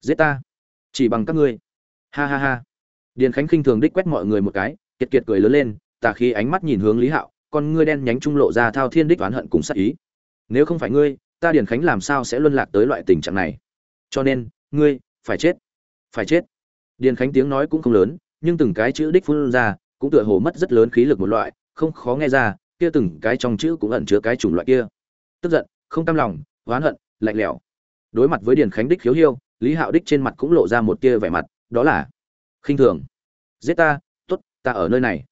giết ta. Chỉ bằng các ngươi. Ha ha ha. Điền khánh khinh thường đích quét mọi người một cái, kiệt kiệt cười lớn lên, tà khi ánh mắt nhìn hướng lý hạo, con ngươi đen nhánh trung lộ ra thao thiên đích oán hận cùng sát ý. Nếu không phải ngươi, ta điền khánh làm sao sẽ luân lạc tới loại tình trạng này? Cho nên, ngươi, phải chết. Phải chết. Điền khánh tiếng nói cũng không lớn, nhưng từng cái chữ đích phun ra, cũng tựa hồ mất rất lớn khí lực một loại, không khó nghe ra, kia từng cái trong chữ cũng ẩn chứa cái chủng loại kia. Tức giận, không cam lòng, oán hận, lạnh lẽo. Đối mặt với điền khánh đích khiếu hiêu lý hạo đích trên mặt cũng lộ ra một tia vẻ mặt, đó là, khinh thường. Giết ta t ố t ta ở nơi này.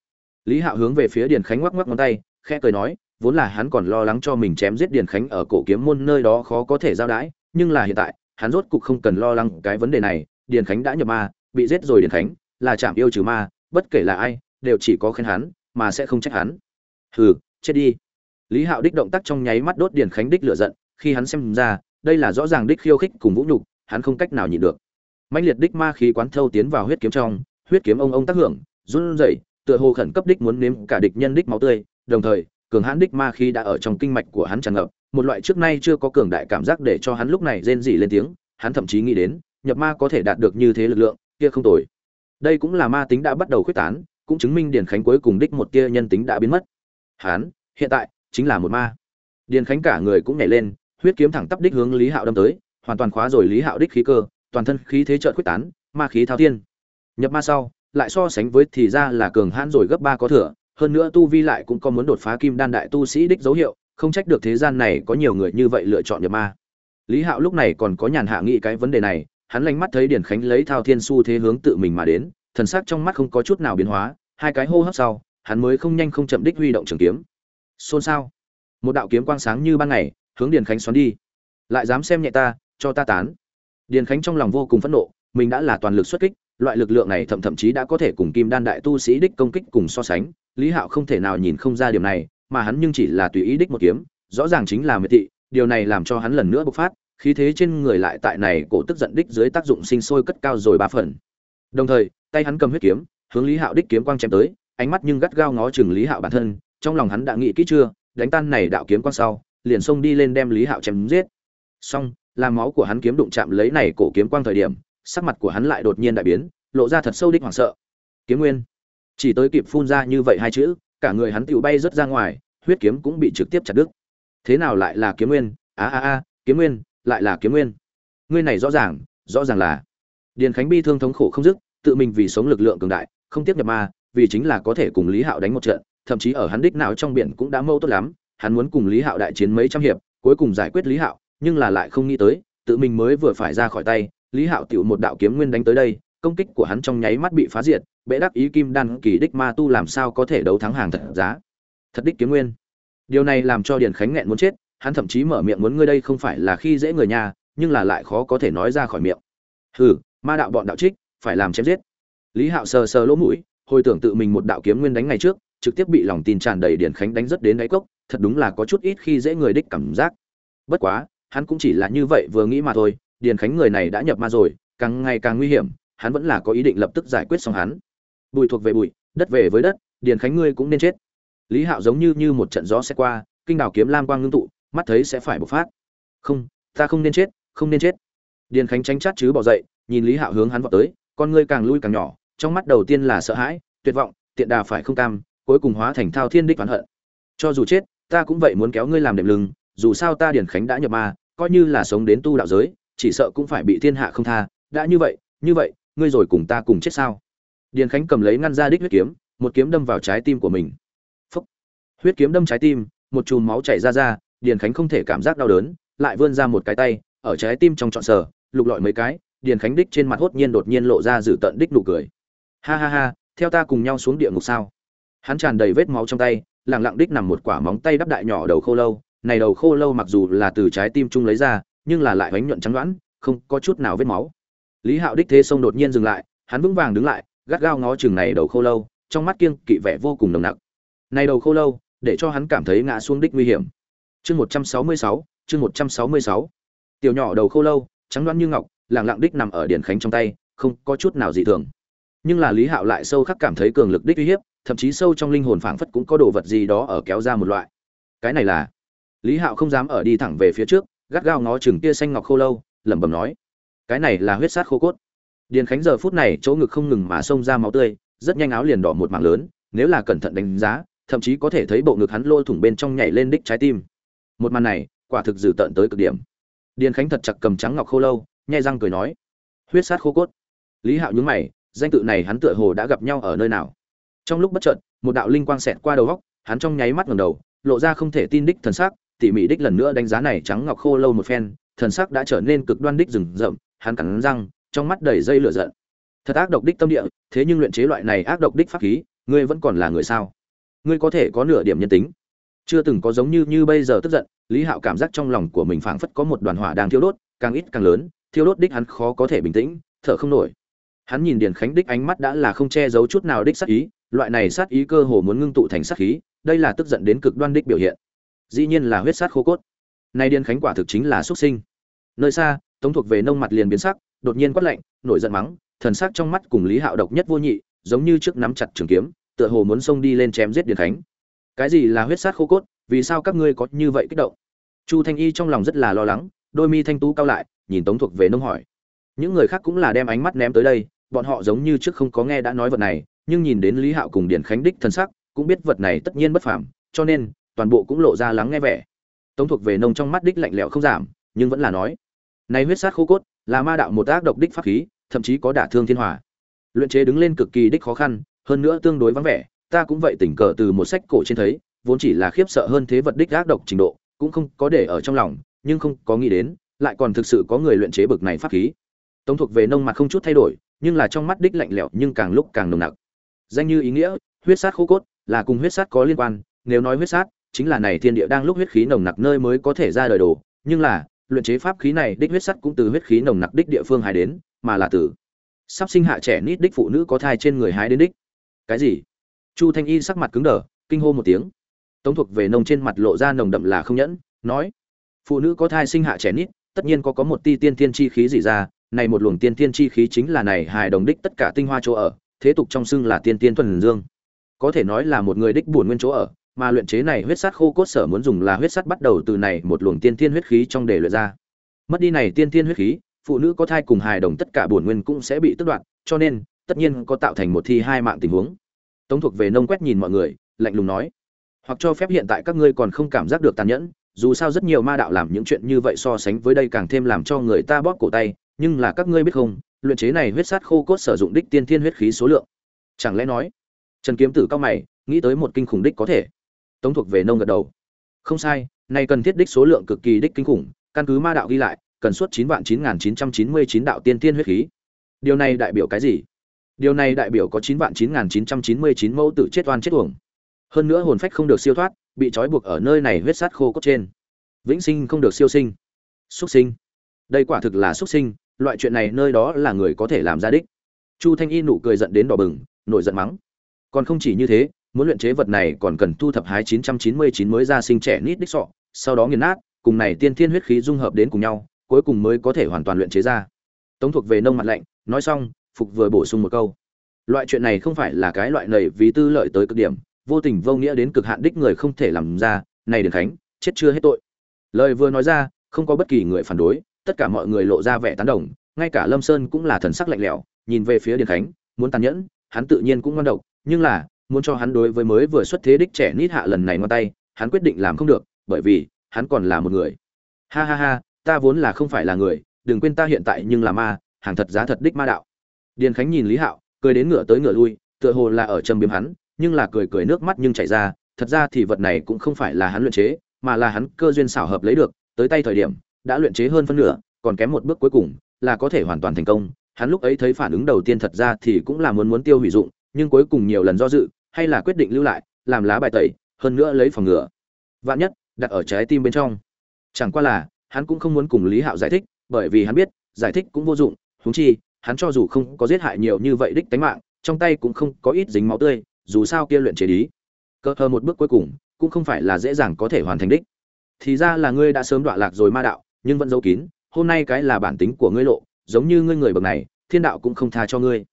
Lý hạo hướng về phía điền khánh ngoắc ngoắc ngón tay, khẽ cười nói, vốn là hắn còn lo lắng cho mình chém giết điền khánh ở cổ kiếm môn nơi đó khó có thể giao đãi nhưng là hiện tại, hắn rốt cục không cần lo lắng cái vấn đề này, điền khánh đã nhập ma, bị giết rồi điền khánh, là chạm yêu trừ ma, bất kể là ai, đều chỉ có khen hắn, mà sẽ không trách hắn. Hừ, chết đi. Lý hạo đích động tác trong nháy mắt đốt điền khánh đích lửa giận, khi hắn xem ra, đây là rõ ràng đích khiêu khích cùng vũ nhục hắn không cách nào nhịn được. Mạnh liệt đích ma khí quán thâu tiến vào huyết kiếm trong, huyết kiếm ông ông tác hưởng, run rẩy, tựa hồ khẩn cấp đích muốn nếm cả địch nhân đích máu tươi, đồng thời, cường hãn đích ma khí đã ở trong kinh mạch của hắn tràn ngập, một loại trước nay chưa có cường đại cảm giác để cho hắn lúc này rên rỉ lên tiếng, hắn thậm chí nghĩ đến, nhập ma có thể đạt được như thế lực lượng, kia không tồi. Đây cũng là ma tính đã bắt đầu khuếch tán, cũng chứng minh điền khánh cuối cùng đích một tia nhân tính đã biến mất. Hắn, hiện tại, chính là một ma. Điền khánh cả người cũng nhảy lên, huyết kiếm thẳng tắp đích hướng lý hạo đâm tới hoàn toàn khóa rồi lý hạo đích khí cơ, toàn thân khí thế trợn quyết tán, ma khí thao thiên. Nhập ma sau, lại so sánh với thì ra là cường hãn rồi gấp ba có thừa, hơn nữa tu vi lại cũng có muốn đột phá kim đan đại tu sĩ đích dấu hiệu, không trách được thế gian này có nhiều người như vậy lựa chọn nhập ma. Lý hạo lúc này còn có nhàn hạ nghĩ cái vấn đề này, hắn lánh mắt thấy điển khánh lấy thao thiên su thế hướng tự mình mà đến, thần sắc trong mắt không có chút nào biến hóa, hai cái hô hấp sau, hắn mới không nhanh không chậm đích huy động trường kiếm. Xôn xao. Một đạo kiếm quang sáng như ban ngày, hướng điền khánh xoắn đi. Lại dám xem nhẹ ta cho ta tán. Điền khánh trong lòng vô cùng phẫn nộ, mình đã là toàn lực xuất kích, loại lực lượng này thậm thậm chí đã có thể cùng kim đan đại tu sĩ đích công kích cùng so sánh, lý hạo không thể nào nhìn không ra điểm này, mà hắn nhưng chỉ là tùy ý đích một kiếm, rõ ràng chính là miệt thị, điều này làm cho hắn lần nữa bộc phát, khí thế trên người lại tại này cổ tức giận đích dưới tác dụng sinh sôi cất cao rồi ba phần. Đồng thời, tay hắn cầm huyết kiếm, hướng lý hạo đích kiếm quang chém tới, ánh mắt nhưng gắt gao ngó chừng lý hạo bản thân, trong lòng hắn đã nghĩ kỹ chưa, đánh tan này đạo kiếm quang sau, liền xông đi lên đem lý hạo chém giết xong làm máu của hắn kiếm đụng chạm lấy này cổ kiếm quang thời điểm, sắc mặt của hắn lại đột nhiên đại biến, lộ ra thật sâu đích hoảng sợ. Kiếm nguyên. Chỉ tới kịp phun ra như vậy hai chữ, cả người hắn tựu bay rớt ra ngoài, huyết kiếm cũng bị trực tiếp chặt đứt. Thế nào lại là kiếm nguyên? A a a, kiếm nguyên, lại là kiếm nguyên. Ngươi này rõ ràng rõ ràng là điền khánh bi thương thống khổ không dứt, tự mình vì sống lực lượng cường đại, không tiếp nhập ma, vì chính là có thể cùng lý hạo đánh một trận, thậm chí ở hắn đích nào trong biển cũng đã mâu tốt lắm, hắn muốn cùng lý hạo đại chiến mấy trăm hiệp, cuối cùng giải quyết lý hạo nhưng là lại không nghĩ tới, tự mình mới vừa phải ra khỏi tay, lý hạo tiểu một đạo kiếm nguyên đánh tới đây, công kích của hắn trong nháy mắt bị phá diệt, bệ đắc ý kim đan kỳ đích ma tu làm sao có thể đấu thắng hàng thật giá. Thật đích kiếm nguyên. Điều này làm cho điền khánh nghẹn muốn chết, hắn thậm chí mở miệng muốn ngươi đây không phải là khi dễ người nhà, nhưng là lại khó có thể nói ra khỏi miệng. Hừ, ma đạo bọn đạo trích, phải làm chém giết. Lý hạo sờ sờ lỗ mũi, hồi tưởng tự mình một đạo kiếm nguyên đánh ngày trước, trực tiếp bị lòng tin tràn đầy điển khánh đánh rất đến đáy cốc, thật đúng là có chút ít khi dễ người đích cảm giác. Bất quá hắn cũng chỉ là như vậy vừa nghĩ mà thôi, điền khánh người này đã nhập ma rồi, càng ngày càng nguy hiểm, hắn vẫn là có ý định lập tức giải quyết xong hắn. Bụi thuộc về bụi, đất về với đất, điền khánh ngươi cũng nên chết. Lý hạo giống như như một trận gió sẽ qua, kinh đào kiếm lam quang ngưng tụ, mắt thấy sẽ phải bộc phát. Không, ta không nên chết, không nên chết. Điền khánh tránh chát chứ bỏ dậy, nhìn lý hạo hướng hắn vọt tới, con ngươi càng lui càng nhỏ, trong mắt đầu tiên là sợ hãi, tuyệt vọng, tiện đà phải không cam, cuối cùng hóa thành thao thiên đích oán hận. Cho dù chết, ta cũng vậy muốn kéo ngươi làm đệm lưng dù sao ta điển khánh đã nhập ma, coi như là sống đến tu đạo giới, chỉ sợ cũng phải bị thiên hạ không tha. Đã như vậy như vậy, ngươi rồi cùng ta cùng chết sao? Điền khánh cầm lấy ngăn ra đích huyết kiếm, một kiếm đâm vào trái tim của mình. Phúc. huyết kiếm đâm trái tim, một chùm máu chảy ra ra, điền khánh không thể cảm giác đau đớn, lại vươn ra một cái tay, ở trái tim trong trọn sở lục lọi mấy cái, điền khánh đích trên mặt hốt nhiên đột nhiên lộ ra dự tận đích nụ cười. Ha ha ha, theo ta cùng nhau xuống địa ngục sao? Hắn tràn đầy vết máu trong tay lẳng lặng đích nằm một quả móng tay đắp đại nhỏ đầu khô lâu này đầu khô lâu mặc dù là từ trái tim trung lấy ra, nhưng là lại bánh nhuận trắng loãng không có chút nào vết máu. Lý hạo đích thế sông đột nhiên dừng lại, hắn vững vàng đứng lại, gắt gao ngó chừng này đầu khô lâu, trong mắt kiêng kỵ vẻ vô cùng nồng nặc. Này đầu khô lâu, để cho hắn cảm thấy ngã xuống đích nguy hiểm. Chương một trăm sáu mươi sáu, chương một trăm sáu mươi sáu. Tiểu nhỏ đầu khô lâu, trắng loãng như ngọc lẳng lặng đích nằm ở điển khánh trong tay, không có chút nào dị thường. Nhưng là lý hạo lại sâu khắc cảm thấy cường lực đích uy hiếp, thậm chí sâu trong linh hồn phảng phất cũng có đồ vật gì đó ở kéo ra một loại. Cái này là lý hạo không dám ở đi thẳng về phía trước, gắt gao ngó chừng kia xanh ngọc khô lâu, lẩm bẩm nói, cái này là huyết sát khô cốt. Điền khánh giờ phút này chỗ ngực không ngừng mà xông ra máu tươi, rất nhanh áo liền đỏ một mảng lớn, nếu là cẩn thận đánh giá, thậm chí có thể thấy bộ ngực hắn lôi thủng bên trong nhảy lên đích trái tim. Một màn này, quả thực dử tận tới cực điểm. Điền khánh thật chặt cầm trắng ngọc khô lâu, nhai răng cười nói, huyết sát khô cốt. Lý hạo nhún mày, danh tự này hắn tựa hồ đã gặp nhau ở nơi nào. Trong lúc bất chợt, một đạo linh quang xẹt qua đầu góc, hắn trong nháy mắt ngẩng đầu, lộ ra không thể tin đích thần sắc tỉ mỉ đích lần nữa đánh giá này trắng ngọc khô lâu một phen, thần sắc đã trở nên cực đoan đích rừng rậm, hắn cắn răng, trong mắt đầy dây lửa giận. Thật ác độc đích tâm địa, thế nhưng luyện chế loại này ác độc đích pháp khí, ngươi vẫn còn là người sao? Ngươi có thể có nửa điểm nhân tính. Chưa từng có giống như như bây giờ tức giận, lý hạo cảm giác trong lòng của mình phảng phất có một đoàn hỏa đang thiêu đốt, càng ít càng lớn, thiêu đốt đích hắn khó có thể bình tĩnh, thở không nổi. Hắn nhìn điền khánh đích ánh mắt đã là không che giấu chút nào đích sát ý, loại này sát ý cơ hồ muốn ngưng tụ thành sát khí, đây là tức giận đến cực đoan đích biểu hiện dĩ nhiên là huyết sát khô cốt. Nay điền khánh quả thực chính là xuất sinh. Nơi xa, tống thuộc về nông mặt liền biến sắc, đột nhiên quát lạnh, nổi giận mắng, thần sắc trong mắt cùng lý hạo độc nhất vô nhị, giống như trước nắm chặt trường kiếm, tựa hồ muốn xông đi lên chém giết điền khánh. Cái gì là huyết sát khô cốt, vì sao các ngươi có như vậy kích động? Chu thanh y trong lòng rất là lo lắng, đôi mi thanh tú cao lại, nhìn tống thuộc về nông hỏi. Những người khác cũng là đem ánh mắt ném tới đây, bọn họ giống như trước không có nghe đã nói vật này, nhưng nhìn đến lý hạo cùng điển khánh đích thân sắc, cũng biết vật này tất nhiên bất phàm, cho nên toàn bộ cũng lộ ra lắng nghe vẻ. Tống thuộc về nông trong mắt đích lạnh lẽo không giảm, nhưng vẫn là nói, này huyết sát khô cốt, là ma đạo một ác độc đích pháp khí, thậm chí có đả thương thiên hòa. Luyện chế đứng lên cực kỳ đích khó khăn, hơn nữa tương đối vắng vẻ, ta cũng vậy tình cờ từ một sách cổ trên thấy, vốn chỉ là khiếp sợ hơn thế vật đích ác độc trình độ, cũng không có để ở trong lòng, nhưng không có nghĩ đến, lại còn thực sự có người luyện chế bực này pháp khí. Tống thuộc về nông mặt không chút thay đổi, nhưng là trong mắt đích lạnh lẽo nhưng càng lúc càng nồng nặc. Danh như ý nghĩa, huyết sát khô cốt là cùng huyết sát có liên quan, nếu nói huyết sát chính là này thiên địa đang lúc huyết khí nồng nặc nơi mới có thể ra đời đồ, nhưng là, luyện chế pháp khí này đích huyết sắt cũng từ huyết khí nồng nặc đích địa phương hái đến, mà là từ sắp sinh hạ trẻ nít đích phụ nữ có thai trên người hái đến đích. Cái gì? Chu thanh y sắc mặt cứng đờ, kinh hô một tiếng. Tống thuộc về nông trên mặt lộ ra nồng đậm là không nhẫn, nói, phụ nữ có thai sinh hạ trẻ nít, tất nhiên có có một ti tiên thiên chi khí gì ra, này một luồng tiên tiên chi khí chính là này hài đồng đích tất cả tinh hoa chỗ ở, thế tục trong xưng là tiên tiên thuần dương. Có thể nói là một người đích buồn nguyên chỗ ở mà luyện chế này huyết sắt khô cốt sở muốn dùng là huyết sắt bắt đầu từ này một luồng tiên thiên huyết khí trong để luyện ra. Mất đi này tiên thiên huyết khí, phụ nữ có thai cùng hài đồng tất cả buồn nguyên cũng sẽ bị tước đoạt, cho nên, tất nhiên có tạo thành một thi hai mạng tình huống. Tống thuộc về nông quét nhìn mọi người, lạnh lùng nói, hoặc cho phép hiện tại các ngươi còn không cảm giác được tàn nhẫn, dù sao rất nhiều ma đạo làm những chuyện như vậy so sánh với đây càng thêm làm cho người ta bóp cổ tay, nhưng là các ngươi biết không, luyện chế này huyết sát khô cốt sử dụng đích tiên thiên huyết khí số lượng. Chẳng lẽ nói, trần kiếm tử cao mày, nghĩ tới một kinh khủng đích có thể tống thuộc về nông gật đầu. Không sai này cần thiết đích số lượng cực kỳ đích kinh khủng, căn cứ ma đạo ghi lại, cần suốt chín vạn chín nghìn chín trăm chín mươi chín đạo tiên tiên huyết khí. Điều này đại biểu cái gì? Điều này đại biểu có chín vạn chín nghìn chín trăm chín mươi chín mẫu tự chết oan chết uổng. Hơn nữa hồn phách không được siêu thoát, bị trói buộc ở nơi này huyết sát khô cốt trên. Vĩnh sinh không được siêu sinh. Xuất sinh. Đây quả thực là xuất sinh, loại chuyện này nơi đó là người có thể làm ra đích. Chu thanh y nụ cười giận đến đỏ bừng, nổi giận mắng. Còn không chỉ như thế muốn luyện chế vật này còn cần thu thập hái 999 mới ra sinh trẻ nít đích sọ, sau đó nghiền nát, cùng này tiên thiên huyết khí dung hợp đến cùng nhau, cuối cùng mới có thể hoàn toàn luyện chế ra. Tống thuộc về nông mặt lạnh, nói xong, phục vừa bổ sung một câu. Loại chuyện này không phải là cái loại lợi vì tư lợi tới cực điểm, vô tình vô nghĩa đến cực hạn đích người không thể làm ra, này điền khánh, chết chưa hết tội. Lời vừa nói ra, không có bất kỳ người phản đối, tất cả mọi người lộ ra vẻ tán đồng, ngay cả lâm sơn cũng là thần sắc lạnh lẽo, nhìn về phía điền khánh, muốn tàn nhẫn, hắn tự nhiên cũng ngon độc, nhưng là muốn cho hắn đối với mới vừa xuất thế đích trẻ nít hạ lần này ngón tay, hắn quyết định làm không được, bởi vì, hắn còn là một người. Ha ha ha, ta vốn là không phải là người, đừng quên ta hiện tại nhưng là ma, hàng thật giá thật đích ma đạo. Điền khánh nhìn lý hạo, cười đến ngựa tới ngựa lui, tựa hồ là ở châm biếm hắn, nhưng là cười cười nước mắt nhưng chảy ra, thật ra thì vật này cũng không phải là hắn luyện chế, mà là hắn cơ duyên xảo hợp lấy được, tới tay thời điểm, đã luyện chế hơn phân nửa, còn kém một bước cuối cùng, là có thể hoàn toàn thành công. Hắn lúc ấy thấy phản ứng đầu tiên thật ra thì cũng là muốn muốn tiêu hủy dụng, nhưng cuối cùng nhiều lần do dự hay là quyết định lưu lại làm lá bài tẩy hơn nữa lấy phòng ngừa. Vạn nhất đặt ở trái tim bên trong. Chẳng qua là hắn cũng không muốn cùng lý hạo giải thích bởi vì hắn biết giải thích cũng vô dụng húng chi hắn cho dù không có giết hại nhiều như vậy đích tánh mạng trong tay cũng không có ít dính máu tươi dù sao kia luyện chế lý, cơ hờ một bước cuối cùng cũng không phải là dễ dàng có thể hoàn thành đích. Thì ra là ngươi đã sớm đọa lạc rồi ma đạo nhưng vẫn giấu kín hôm nay cái là bản tính của ngươi lộ giống như ngươi người bậc này thiên đạo cũng không tha cho ngươi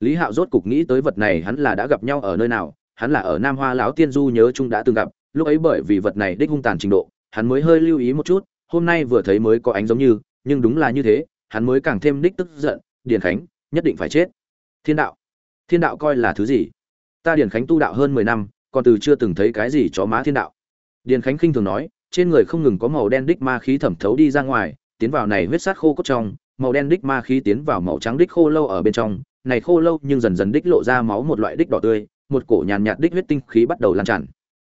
lý hạo rốt cục nghĩ tới vật này hắn là đã gặp nhau ở nơi nào, hắn là ở nam hoa lão tiên du nhớ chung đã từng gặp, lúc ấy bởi vì vật này đích hung tàn trình độ, hắn mới hơi lưu ý một chút, hôm nay vừa thấy mới có ánh giống như, nhưng đúng là như thế, hắn mới càng thêm đích tức giận, điền khánh, nhất định phải chết. Thiên đạo thiên đạo coi là thứ gì? Ta điền khánh tu đạo hơn mười năm, còn từ chưa từng thấy cái gì chó má thiên đạo. Điền khánh khinh thường nói, trên người không ngừng có màu đen đích ma khí thẩm thấu đi ra ngoài, tiến vào này huyết sát khô cốt trong, màu đen đích ma khí tiến vào màu trắng đích khô lâu ở bên trong này khô lâu nhưng dần dần đích lộ ra máu một loại đích đỏ tươi, một cổ nhàn nhạt đích huyết tinh khí bắt đầu lan tràn.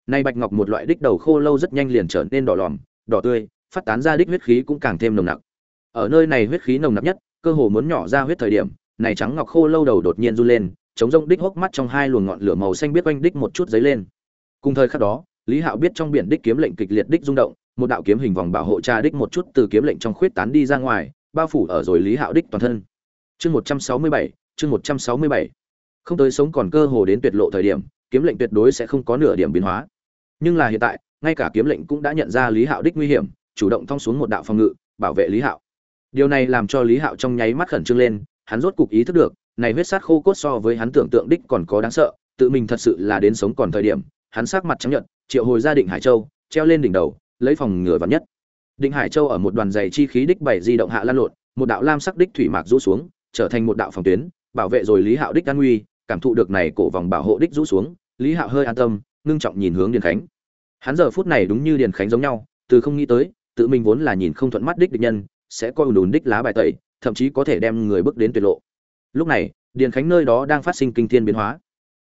Này bạch ngọc một loại đích đầu khô lâu rất nhanh liền trở nên đỏ lòm, đỏ tươi, phát tán ra đích huyết khí cũng càng thêm nồng nặc. Ở nơi này huyết khí nồng nặc nhất, cơ hồ muốn nhỏ ra huyết thời điểm, này trắng ngọc khô lâu đầu đột nhiên run lên, chống rông đích hốc mắt trong hai luồng ngọn lửa màu xanh biết quanh đích một chút giấy lên. Cùng thời khắc đó, lý hạo biết trong biển đích kiếm lệnh kịch liệt đích rung động, một đạo kiếm hình vòng bảo hộ tra đích một chút từ kiếm lệnh trong khuyết tán đi ra ngoài, bao phủ ở rồi lý hạo đích toàn thân. Chương một trăm sáu mươi bảy chương một trăm sáu mươi bảy. Không tới sống còn cơ hồ đến tuyệt lộ thời điểm, kiếm lệnh tuyệt đối sẽ không có nửa điểm biến hóa. Nhưng là hiện tại, ngay cả kiếm lệnh cũng đã nhận ra lý hạo đích nguy hiểm, chủ động thong xuống một đạo phòng ngự, bảo vệ lý hạo. Điều này làm cho lý hạo trong nháy mắt khẩn trương lên, hắn rốt cục ý thức được, này huyết sát khô cốt so với hắn tưởng tượng đích còn có đáng sợ, tự mình thật sự là đến sống còn thời điểm, hắn sắc mặt trắng nhận triệu hồi gia định hải châu, treo lên đỉnh đầu, lấy phòng ngừa vắn nhất. Định hải châu ở một đoàn dày chi khí đích bảy di động hạ lan lộn, một đạo lam sắc đích thủy mạc rũ xuống, trở thành một đạo phòng tuyến bảo vệ rồi lý hạo đích an nguy, cảm thụ được này cổ vòng bảo hộ đích rũ xuống, lý hạo hơi an tâm, ngưng trọng nhìn hướng điền khánh. Hắn giờ phút này đúng như điền khánh giống nhau, từ không nghĩ tới, tự mình vốn là nhìn không thuận mắt đích địch nhân, sẽ coi ùn ùn đích lá bài tẩy, thậm chí có thể đem người bước đến tuyệt lộ. Lúc này, điền khánh nơi đó đang phát sinh kinh thiên biến hóa.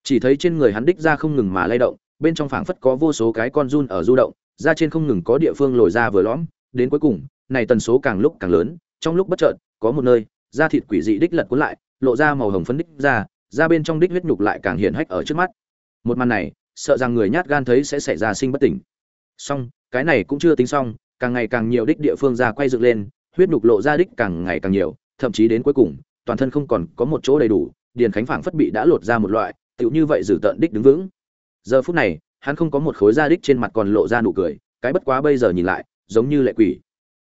Chỉ thấy trên người hắn đích ra không ngừng mà lay động, bên trong phảng phất có vô số cái con run ở du động ra trên không ngừng có địa phương lồi ra vừa lõm, đến cuối cùng, này tần số càng lúc càng lớn, trong lúc bất chợt, có một nơi, da thịt quỷ dị đích lật cuốn lại lộ ra màu hồng phấn đích ra ra bên trong đích huyết nhục lại càng hiện hách ở trước mắt. Một màn này, sợ rằng người nhát gan thấy sẽ xảy ra sinh bất tỉnh. Song cái này cũng chưa tính xong, càng ngày càng nhiều đích địa phương ra quay dựng lên, huyết nhục lộ ra đích càng ngày càng nhiều, thậm chí đến cuối cùng, toàn thân không còn có một chỗ đầy đủ, điền khánh phảng phất bị đã lột ra một loại, tựu như vậy giữ tận đích đứng vững. Giờ phút này, hắn không có một khối da đích trên mặt còn lộ ra nụ cười, cái bất quá bây giờ nhìn lại, giống như lệ quỷ.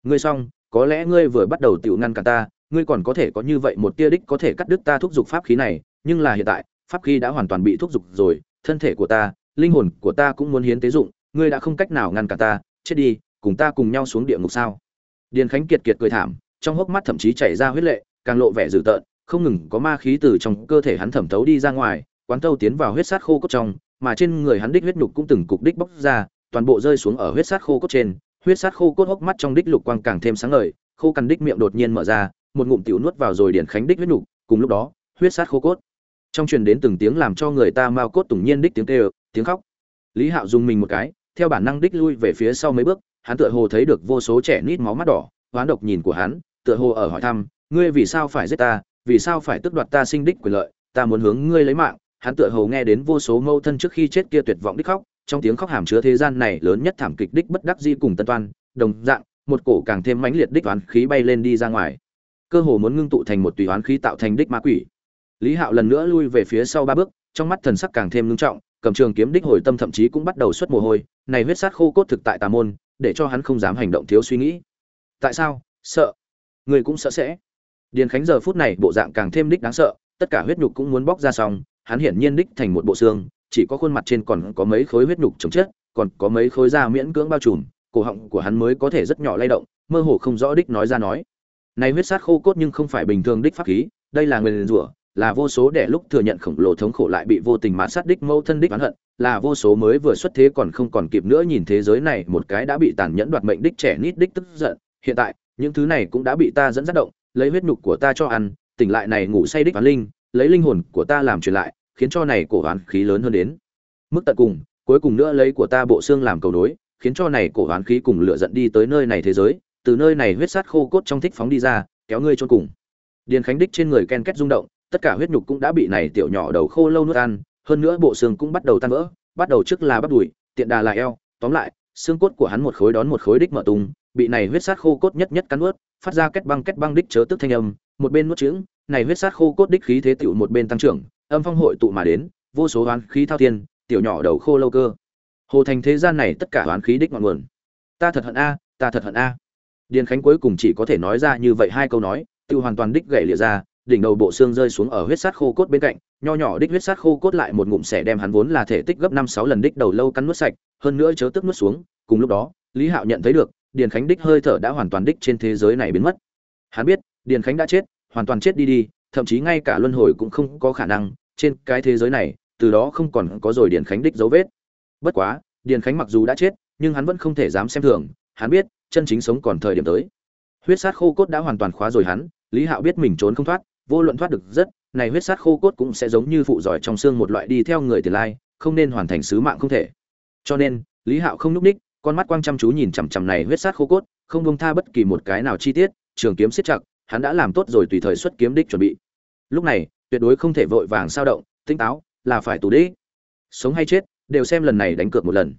Ngươi xong, có lẽ ngươi vừa bắt đầu tựu ngăn cả ta ngươi còn có thể có như vậy một tia đích có thể cắt đứt ta thúc giục pháp khí này, nhưng là hiện tại, pháp khí đã hoàn toàn bị thúc giục rồi, thân thể của ta, linh hồn của ta cũng muốn hiến tế dụng, ngươi đã không cách nào ngăn cả ta, chết đi, cùng ta cùng nhau xuống địa ngục sao? Điền khánh kiệt kiệt cười thảm, trong hốc mắt thậm chí chảy ra huyết lệ, càng lộ vẻ dữ tợn, không ngừng có ma khí từ trong cơ thể hắn thẩm thấu đi ra ngoài, quán tâu tiến vào huyết sát khô cốt trong, mà trên người hắn đích huyết nhục cũng từng cục đích bốc ra, toàn bộ rơi xuống ở huyết sát khô cốt trên, huyết sát khô cốt hốc mắt trong đích lục quang càng thêm sáng ngời, khô cằn đích miệng đột nhiên mở ra một ngụm tiểu nuốt vào rồi điển khánh đích huyết nhục, cùng lúc đó, huyết sát khô cốt. Trong truyền đến từng tiếng làm cho người ta mau cốt tùng nhiên đích tiếng kêu, tiếng khóc. Lý hạo dùng mình một cái, theo bản năng đích lui về phía sau mấy bước, hắn tựa hồ thấy được vô số trẻ nít máu mắt đỏ, hoán độc nhìn của hắn, tựa hồ ở hỏi thăm, ngươi vì sao phải giết ta? Vì sao phải tước đoạt ta sinh đích quyền lợi? Ta muốn hướng ngươi lấy mạng. Hắn tựa hồ nghe đến vô số mâu thân trước khi chết kia tuyệt vọng đích khóc, trong tiếng khóc hàm chứa thế gian này lớn nhất thảm kịch đích bất đắc di cùng tân toan, đồng dạng, một cổ càng thêm mãnh liệt đích toán khí bay lên đi ra ngoài cơ hồ muốn ngưng tụ thành một tùy oán khí tạo thành đích ma quỷ. Lý hạo lần nữa lui về phía sau ba bước, trong mắt thần sắc càng thêm ngưng trọng, cầm trường kiếm đích hồi tâm thậm chí cũng bắt đầu xuất mồ hôi, này huyết sát khô cốt thực tại tà môn, để cho hắn không dám hành động thiếu suy nghĩ. Tại sao? Sợ. Người cũng sợ sẽ. Điền khánh giờ phút này bộ dạng càng thêm đích đáng sợ, tất cả huyết nhục cũng muốn bóc ra xong, hắn hiển nhiên đích thành một bộ xương, chỉ có khuôn mặt trên còn có mấy khối huyết nhục chồng chết còn có mấy khối da miễn cưỡng bao trùm, cổ họng của hắn mới có thể rất nhỏ lay động, mơ hồ không rõ đích nói ra nói này huyết sát khô cốt nhưng không phải bình thường đích pháp khí, đây là nguyên rủa, là vô số để lúc thừa nhận khổng lồ thống khổ lại bị vô tình mã sát đích mâu thân đích oán hận, là vô số mới vừa xuất thế còn không còn kịp nữa nhìn thế giới này một cái đã bị tàn nhẫn đoạt mệnh đích trẻ nít đích tức giận. Hiện tại, những thứ này cũng đã bị ta dẫn dắt động, lấy huyết nhục của ta cho ăn, tỉnh lại này ngủ say đích oán linh, lấy linh hồn của ta làm truyền lại, khiến cho này cổ oán khí lớn hơn đến. Mức tận cùng, cuối cùng nữa lấy của ta bộ xương làm cầu nối, khiến cho này cổ oán khí cùng lửa giận đi tới nơi này thế giới từ nơi này huyết sát khô cốt trong thích phóng đi ra, kéo ngươi cho cùng. Điền khánh đích trên người ken két rung động, tất cả huyết nhục cũng đã bị này tiểu nhỏ đầu khô lâu nuốt ăn, hơn nữa bộ xương cũng bắt đầu tan vỡ, bắt đầu trước là bắt đùi, tiện đà là eo, tóm lại, xương cốt của hắn một khối đón một khối đích mở tung, bị này huyết sát khô cốt nhất nhất cắn nuốt, phát ra kết băng kết băng đích chớ tức thanh âm, một bên nuốt trứng này huyết sát khô cốt đích khí thế tiểu một bên tăng trưởng, âm phong hội tụ mà đến, vô số oán khí thao thiên, tiểu nhỏ đầu khô lâu cơ. Hồ thành thế gian này tất cả oán khí đích ngọn nguồn. Ta thật hận a, ta thật hận a điền khánh cuối cùng chỉ có thể nói ra như vậy hai câu nói tự hoàn toàn đích gãy lìa ra, đỉnh đầu bộ xương rơi xuống ở huyết sát khô cốt bên cạnh, nho nhỏ đích huyết sát khô cốt lại một ngụm xẻ đem hắn vốn là thể tích gấp năm sáu lần đích đầu lâu cắn nuốt sạch, hơn nữa chớ tức nuốt xuống, cùng lúc đó, lý hạo nhận thấy được, điền khánh đích hơi thở đã hoàn toàn đích trên thế giới này biến mất. Hắn biết, điền khánh đã chết, hoàn toàn chết đi đi, thậm chí ngay cả luân hồi cũng không có khả năng, trên cái thế giới này, từ đó không còn có rồi điền khánh đích dấu vết. Bất quá, điền khánh mặc dù đã chết, nhưng hắn vẫn không thể dám xem thường, hắn biết chân chính sống còn thời điểm tới. Huyết sát khô cốt đã hoàn toàn khóa rồi hắn, lý hạo biết mình trốn không thoát, vô luận thoát được rất, này huyết sát khô cốt cũng sẽ giống như phụ giỏi trong xương một loại đi theo người tiền lai, không nên hoàn thành sứ mạng không thể. Cho nên, lý hạo không núp ních, con mắt quang chăm chú nhìn chằm chằm này huyết sát khô cốt, không bông tha bất kỳ một cái nào chi tiết, trường kiếm siết chặt, hắn đã làm tốt rồi tùy thời xuất kiếm đích chuẩn bị. Lúc này, tuyệt đối không thể vội vàng sao động tinh táo, là phải tù đích. Sống hay chết, đều xem lần này đánh cược một lần.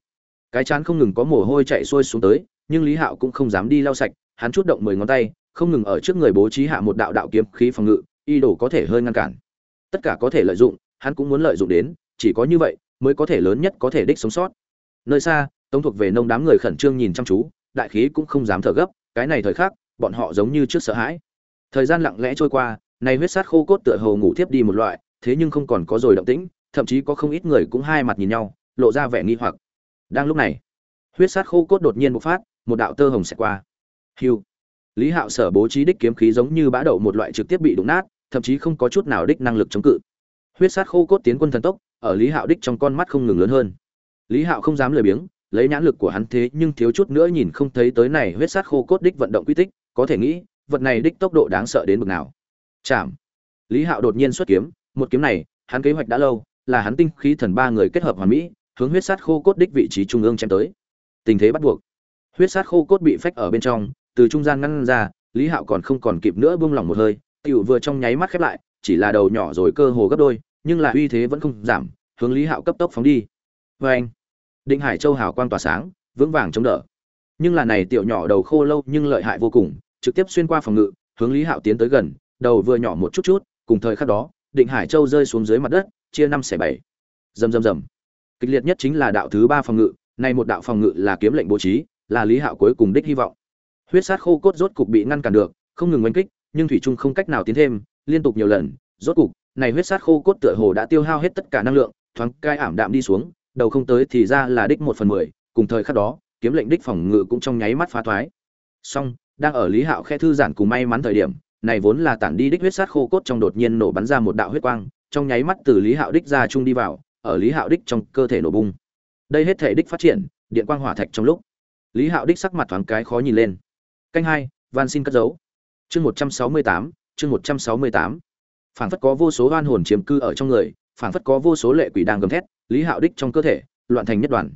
Cái chán không ngừng có mồ hôi chạy xuôi xuống tới nhưng lý hạo cũng không dám đi lau sạch, hắn chút động mười ngón tay, không ngừng ở trước người bố trí hạ một đạo đạo kiếm khí phòng ngự, y đồ có thể hơi ngăn cản. Tất cả có thể lợi dụng, hắn cũng muốn lợi dụng đến, chỉ có như vậy, mới có thể lớn nhất có thể đích sống sót. Nơi xa, tống thuộc về nông đám người khẩn trương nhìn chăm chú, đại khí cũng không dám thở gấp, cái này thời khắc, bọn họ giống như trước sợ hãi. Thời gian lặng lẽ trôi qua này huyết sát khô cốt tựa hồ ngủ thiếp đi một loại, thế nhưng không còn có rồi động tĩnh, thậm chí có không ít người cũng hai mặt nhìn nhau, lộ ra vẻ nghi hoặc. Đang lúc này, huyết sát khô cốt đột nhiên bộc phát một đạo tơ hồng sẽ qua. Hưu. lý hạo sở bố trí đích kiếm khí giống như bã đậu một loại trực tiếp bị đụng nát, thậm chí không có chút nào đích năng lực chống cự. Huyết sát khô cốt tiến quân thần tốc, ở lý hạo đích trong con mắt không ngừng lớn hơn. Lý hạo không dám lười biếng, lấy nhãn lực của hắn thế nhưng thiếu chút nữa nhìn không thấy tới này huyết sát khô cốt đích vận động quy tích, có thể nghĩ, vật này đích tốc độ đáng sợ đến mức nào. Chạm lý hạo đột nhiên xuất kiếm, một kiếm này, hắn kế hoạch đã lâu, là hắn tinh khí thần ba người kết hợp hoàn mỹ, hướng huyết sát khô cốt đích vị trí trung ương chém tới. Tình thế bắt buộc huyết sát khô cốt bị phách ở bên trong, từ trung gian ngăn ra, lý hạo còn không còn kịp nữa buông lỏng một hơi, tiểu vừa trong nháy mắt khép lại, chỉ là đầu nhỏ rồi cơ hồ gấp đôi, nhưng là uy thế vẫn không giảm, hướng lý hạo cấp tốc phóng đi. Vê anh, định hải châu hào quang tỏa sáng, vững vàng chống đỡ. Nhưng là này tiểu nhỏ đầu khô lâu nhưng lợi hại vô cùng, trực tiếp xuyên qua phòng ngự, hướng lý hạo tiến tới gần, đầu vừa nhỏ một chút chút, cùng thời khắc đó, định hải châu rơi xuống dưới mặt đất, chia năm xẻ bảy. Rầm rầm rầm. Kịch liệt nhất chính là đạo thứ ba phòng ngự, này một đạo phòng ngự là kiếm lệnh bố trí là lý hạo cuối cùng đích hy vọng. Huyết sát khô cốt rốt cục bị ngăn cản được, không ngừng oanh kích, nhưng thủy trung không cách nào tiến thêm, liên tục nhiều lần, rốt cục, này huyết sát khô cốt tựa hồ đã tiêu hao hết tất cả năng lượng, thoáng cai ảm đạm đi xuống, đầu không tới thì ra là đích một phần mười, cùng thời khắc đó, kiếm lệnh đích phòng ngự cũng trong nháy mắt phá thoái. Song đang ở lý hạo khe thư giản cùng may mắn thời điểm, này vốn là tản đi đích huyết sát khô cốt trong đột nhiên nổ bắn ra một đạo huyết quang, trong nháy mắt từ lý hạo đích ra trung đi vào, ở lý hạo đích trong cơ thể nổ bung. Đây hết thể đích phát triển, điện quang hỏa thạch trong lúc lý hạo đích sắc mặt thoáng cái khó nhìn lên. Canh hai, van xin cất giấu. Chương một trăm sáu mươi tám, chương một trăm sáu mươi tám. Phảng phất có vô số oan hồn chiếm cư ở trong người, phảng phất có vô số lệ quỷ đang gầm thét, lý hạo đích trong cơ thể, loạn thành nhất đoàn.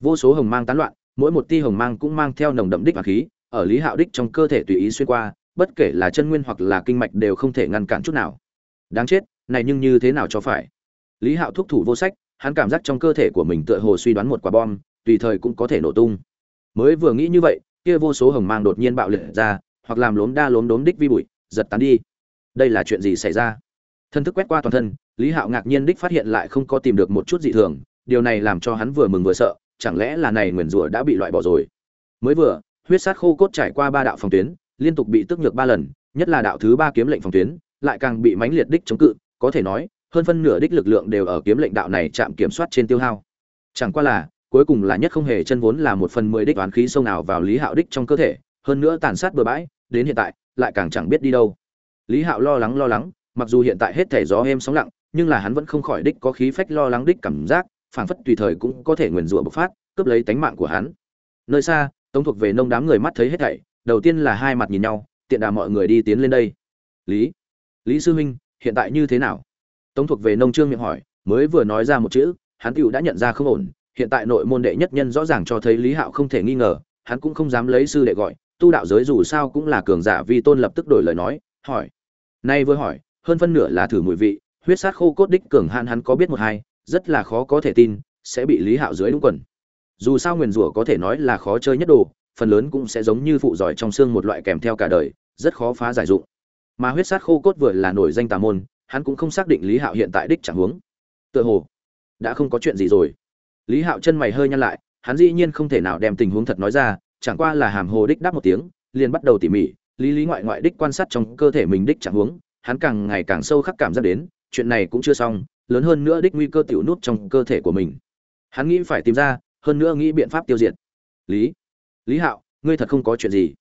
Vô số hồng mang tán loạn, mỗi một ti hồng mang cũng mang theo nồng đậm đích và khí, ở lý hạo đích trong cơ thể tùy ý xuyên qua, bất kể là chân nguyên hoặc là kinh mạch đều không thể ngăn cản chút nào. Đáng chết, này nhưng như thế nào cho phải? Lý hạo thúc thủ vô sách, hắn cảm giác trong cơ thể của mình tựa hồ suy đoán một quả bom, tùy thời cũng có thể nổ tung mới vừa nghĩ như vậy, kia vô số hồng mang đột nhiên bạo liệt ra, hoặc làm lốm đa lốm đốm đích vi bụi, giật tán đi. Đây là chuyện gì xảy ra? Thân thức quét qua toàn thân, lý hạo ngạc nhiên đích phát hiện lại không có tìm được một chút dị thường, điều này làm cho hắn vừa mừng vừa sợ, chẳng lẽ là này nguyền rủa đã bị loại bỏ rồi? Mới vừa, huyết sát khô cốt trải qua ba đạo phòng tuyến, liên tục bị tức nhược ba lần, nhất là đạo thứ ba kiếm lệnh phòng tuyến, lại càng bị mãnh liệt đích chống cự, có thể nói, hơn phân nửa đích lực lượng đều ở kiếm lệnh đạo này chạm kiểm soát trên tiêu hao. Chẳng qua là cuối cùng là nhất không hề chân vốn là một phần mười đích toán khí sâu nào vào lý hạo đích trong cơ thể, hơn nữa tàn sát bừa bãi, đến hiện tại, lại càng chẳng biết đi đâu. Lý hạo lo lắng lo lắng, mặc dù hiện tại hết thể gió êm sóng lặng, nhưng là hắn vẫn không khỏi đích có khí phách lo lắng đích cảm giác, phảng phất tùy thời cũng có thể nguyền rủa bộc phát, cướp lấy tánh mạng của hắn. Nơi xa, tống thuộc về nông đám người mắt thấy hết thảy, đầu tiên là hai mặt nhìn nhau, tiện đà mọi người đi tiến lên đây. Lý lý sư huynh, hiện tại như thế nào? Tống thuộc về nông trương miệng hỏi, mới vừa nói ra một chữ, hắn tựu đã nhận ra không ổn hiện tại nội môn đệ nhất nhân rõ ràng cho thấy lý hạo không thể nghi ngờ, hắn cũng không dám lấy sư đệ gọi, tu đạo giới dù sao cũng là cường giả vi tôn lập tức đổi lời nói, hỏi. Nay vừa hỏi, hơn phân nửa là thử mùi vị, huyết sát khô cốt đích cường hạn hắn có biết một hai, rất là khó có thể tin, sẽ bị lý hạo dưới đúng quần. Dù sao nguyền rủa có thể nói là khó chơi nhất đồ, phần lớn cũng sẽ giống như phụ giỏi trong xương một loại kèm theo cả đời, rất khó phá giải dụng. Mà huyết sát khô cốt vừa là nổi danh tà môn, hắn cũng không xác định lý hạo hiện tại đích chẳng huống. Tựa hồ, đã không có chuyện gì rồi lý hạo chân mày hơi nhăn lại, hắn dĩ nhiên không thể nào đem tình huống thật nói ra, chẳng qua là hàm hồ đích đáp một tiếng, liền bắt đầu tỉ mỉ, lý lý ngoại ngoại đích quan sát trong cơ thể mình đích trạng huống, hắn càng ngày càng sâu khắc cảm giác đến, chuyện này cũng chưa xong, lớn hơn nữa đích nguy cơ tiểu nút trong cơ thể của mình. Hắn nghĩ phải tìm ra, hơn nữa nghĩ biện pháp tiêu diệt. Lý lý hạo, ngươi thật không có chuyện gì.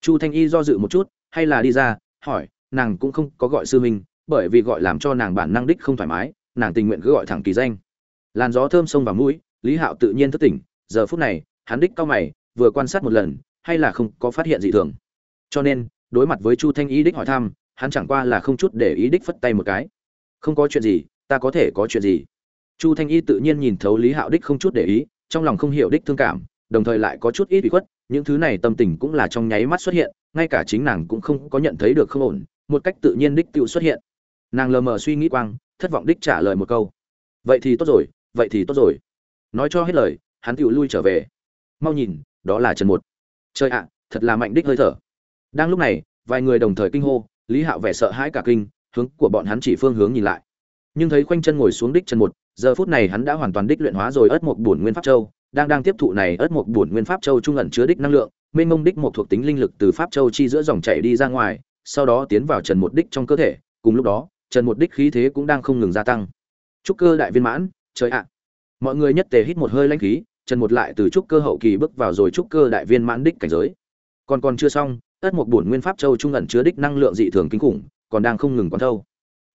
Chu thanh y do dự một chút, hay là đi ra, hỏi, nàng cũng không có gọi sư huynh, bởi vì gọi làm cho nàng bản năng đích không thoải mái, nàng tình nguyện cứ gọi thẳng kỳ danh. Làn gió thơm sông vào mũi lý hạo tự nhiên thức tỉnh, giờ phút này, hắn đích cao mày, vừa quan sát một lần, hay là không có phát hiện gì thường. Cho nên, đối mặt với chu thanh ý đích hỏi thăm, hắn chẳng qua là không chút để ý đích phất tay một cái. Không có chuyện gì, ta có thể có chuyện gì? Chu thanh y tự nhiên nhìn thấu lý hạo đích không chút để ý, trong lòng không hiểu đích thương cảm, đồng thời lại có chút ít bị khuất, những thứ này tâm tình cũng là trong nháy mắt xuất hiện, ngay cả chính nàng cũng không có nhận thấy được không ổn, một cách tự nhiên đích tự xuất hiện. Nàng lờ mờ suy nghĩ quang, thất vọng đích trả lời một câu. Vậy thì tốt rồi, vậy thì tốt rồi nói cho hết lời, hắn tự lui trở về. Mau nhìn, đó là trần một. Trời ạ, thật là mạnh đích hơi thở. Đang lúc này, vài người đồng thời kinh hô, lý hạo vẻ sợ hãi cả kinh, hướng của bọn hắn chỉ phương hướng nhìn lại. Nhưng thấy khoanh chân ngồi xuống đích chân một, giờ phút này hắn đã hoàn toàn đích luyện hóa rồi ớt một bổn nguyên pháp châu, đang đang tiếp thụ này ớt một bổn nguyên pháp châu trung ẩn chứa đích năng lượng, mênh mông đích một thuộc tính linh lực từ pháp châu chi giữa dòng chảy đi ra ngoài, sau đó tiến vào trần một đích trong cơ thể, cùng lúc đó, trần một đích khí thế cũng đang không ngừng gia tăng. Trúc cơ đại viên mãn, trời ạ mọi người nhất tề hít một hơi lãnh khí, trần một lại từ trúc cơ hậu kỳ bước vào rồi trúc cơ đại viên mãn đích cảnh giới. Còn còn chưa xong, ất một bổn nguyên pháp châu trung ẩn chứa đích năng lượng dị thường kinh khủng, còn đang không ngừng quán thâu.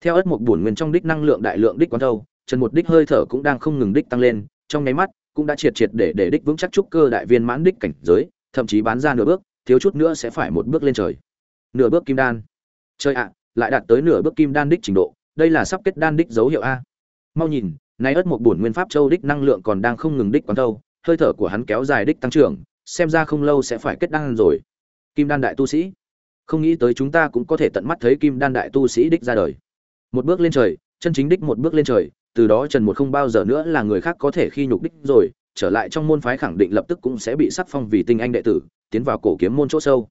Theo ất một bổn nguyên trong đích năng lượng đại lượng đích quán thâu, trần một đích hơi thở cũng đang không ngừng đích tăng lên, trong nháy mắt cũng đã triệt triệt để để đích vững chắc trúc cơ đại viên mãn đích cảnh giới, thậm chí bán ra nửa bước, thiếu chút nữa sẽ phải một bước lên trời. Nửa bước kim đan. Chơi ạ, lại đạt tới nửa bước kim đan đích trình độ, đây là sắp kết đan đích dấu hiệu a. Mau nhìn nay ất một bổn nguyên pháp châu đích năng lượng còn đang không ngừng đích quán thâu, hơi thở của hắn kéo dài đích tăng trưởng, xem ra không lâu sẽ phải kết đan rồi. Kim đan đại tu sĩ, không nghĩ tới chúng ta cũng có thể tận mắt thấy kim đan đại tu sĩ đích ra đời. Một bước lên trời, chân chính đích một bước lên trời, từ đó trần một không bao giờ nữa là người khác có thể khi nhục đích rồi, trở lại trong môn phái khẳng định lập tức cũng sẽ bị sắc phong vì tinh anh đệ tử, tiến vào cổ kiếm môn chỗ sâu.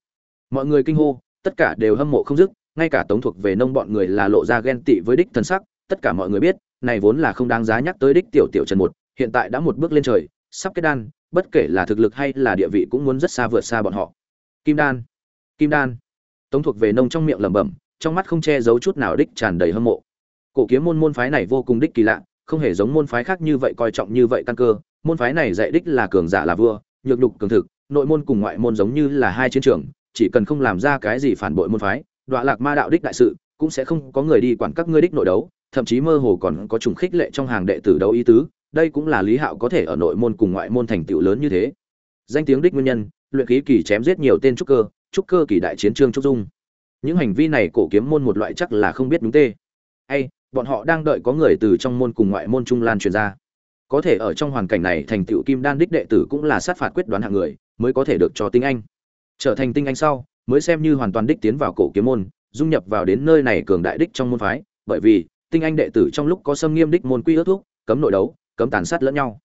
Mọi người kinh hô, tất cả đều hâm mộ không dứt, ngay cả tống thuộc về nông bọn người là lộ ra ghen tị với đích thần sắc tất cả mọi người biết, này vốn là không đáng giá nhắc tới đích tiểu tiểu trần một, hiện tại đã một bước lên trời, sắp kết đan, bất kể là thực lực hay là địa vị cũng muốn rất xa vượt xa bọn họ. Kim đan kim đan. Tống thuộc về nông trong miệng lẩm bẩm, trong mắt không che giấu chút nào đích tràn đầy hâm mộ. Cổ kiếm môn môn phái này vô cùng đích kỳ lạ, không hề giống môn phái khác như vậy coi trọng như vậy căn cơ. Môn phái này dạy đích là cường giả là vua, nhược đục cường thực, nội môn cùng ngoại môn giống như là hai chiến trường, chỉ cần không làm ra cái gì phản bội môn phái, đọa lạc ma đạo đích đại sự, cũng sẽ không có người đi quản các ngươi đích nội đấu thậm chí mơ hồ còn có trùng khích lệ trong hàng đệ tử đấu ý tứ, đây cũng là lý hạo có thể ở nội môn cùng ngoại môn thành tựu lớn như thế. Danh tiếng đích nguyên nhân, luyện khí kỳ chém giết nhiều tên trúc cơ trúc cơ kỳ đại chiến trương trúc dung. Những hành vi này cổ kiếm môn một loại chắc là không biết đúng tê. Hay, bọn họ đang đợi có người từ trong môn cùng ngoại môn trung lan truyền ra. Có thể ở trong hoàn cảnh này thành tựu kim đan đích đệ tử cũng là sát phạt quyết đoán hạng người, mới có thể được cho tinh anh. Trở thành tinh anh sau, mới xem như hoàn toàn đích tiến vào cổ kiếm môn, dung nhập vào đến nơi này cường đại đích trong môn phái, bởi vì tinh anh đệ tử trong lúc có xâm nghiêm đích môn quy ước thúc, cấm nội đấu, cấm tàn sát lẫn nhau.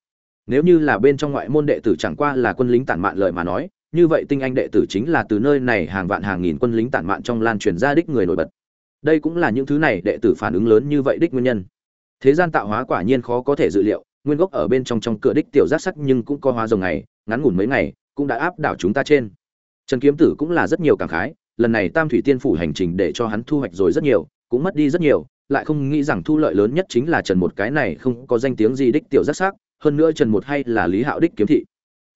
Nếu như là bên trong ngoại môn đệ tử chẳng qua là quân lính tản mạn lợi mà nói, như vậy tinh anh đệ tử chính là từ nơi này hàng vạn hàng nghìn quân lính tản mạn trong lan truyền ra đích người nổi bật. Đây cũng là những thứ này đệ tử phản ứng lớn như vậy đích nguyên nhân. Thế gian tạo hóa quả nhiên khó có thể dự liệu, nguyên gốc ở bên trong trong cửa đích tiểu giác sắc nhưng cũng có hóa rồng ngày, ngắn ngủn mấy ngày, cũng đã áp đảo chúng ta trên. Trần kiếm tử cũng là rất nhiều cảm khái, lần này tam thủy tiên phủ hành trình để cho hắn thu hoạch rồi rất nhiều, cũng mất đi rất nhiều lại không nghĩ rằng thu lợi lớn nhất chính là trần một cái này không có danh tiếng gì đích tiểu rất sắc, hơn nữa trần một hay là lý hạo đích kiếm thị.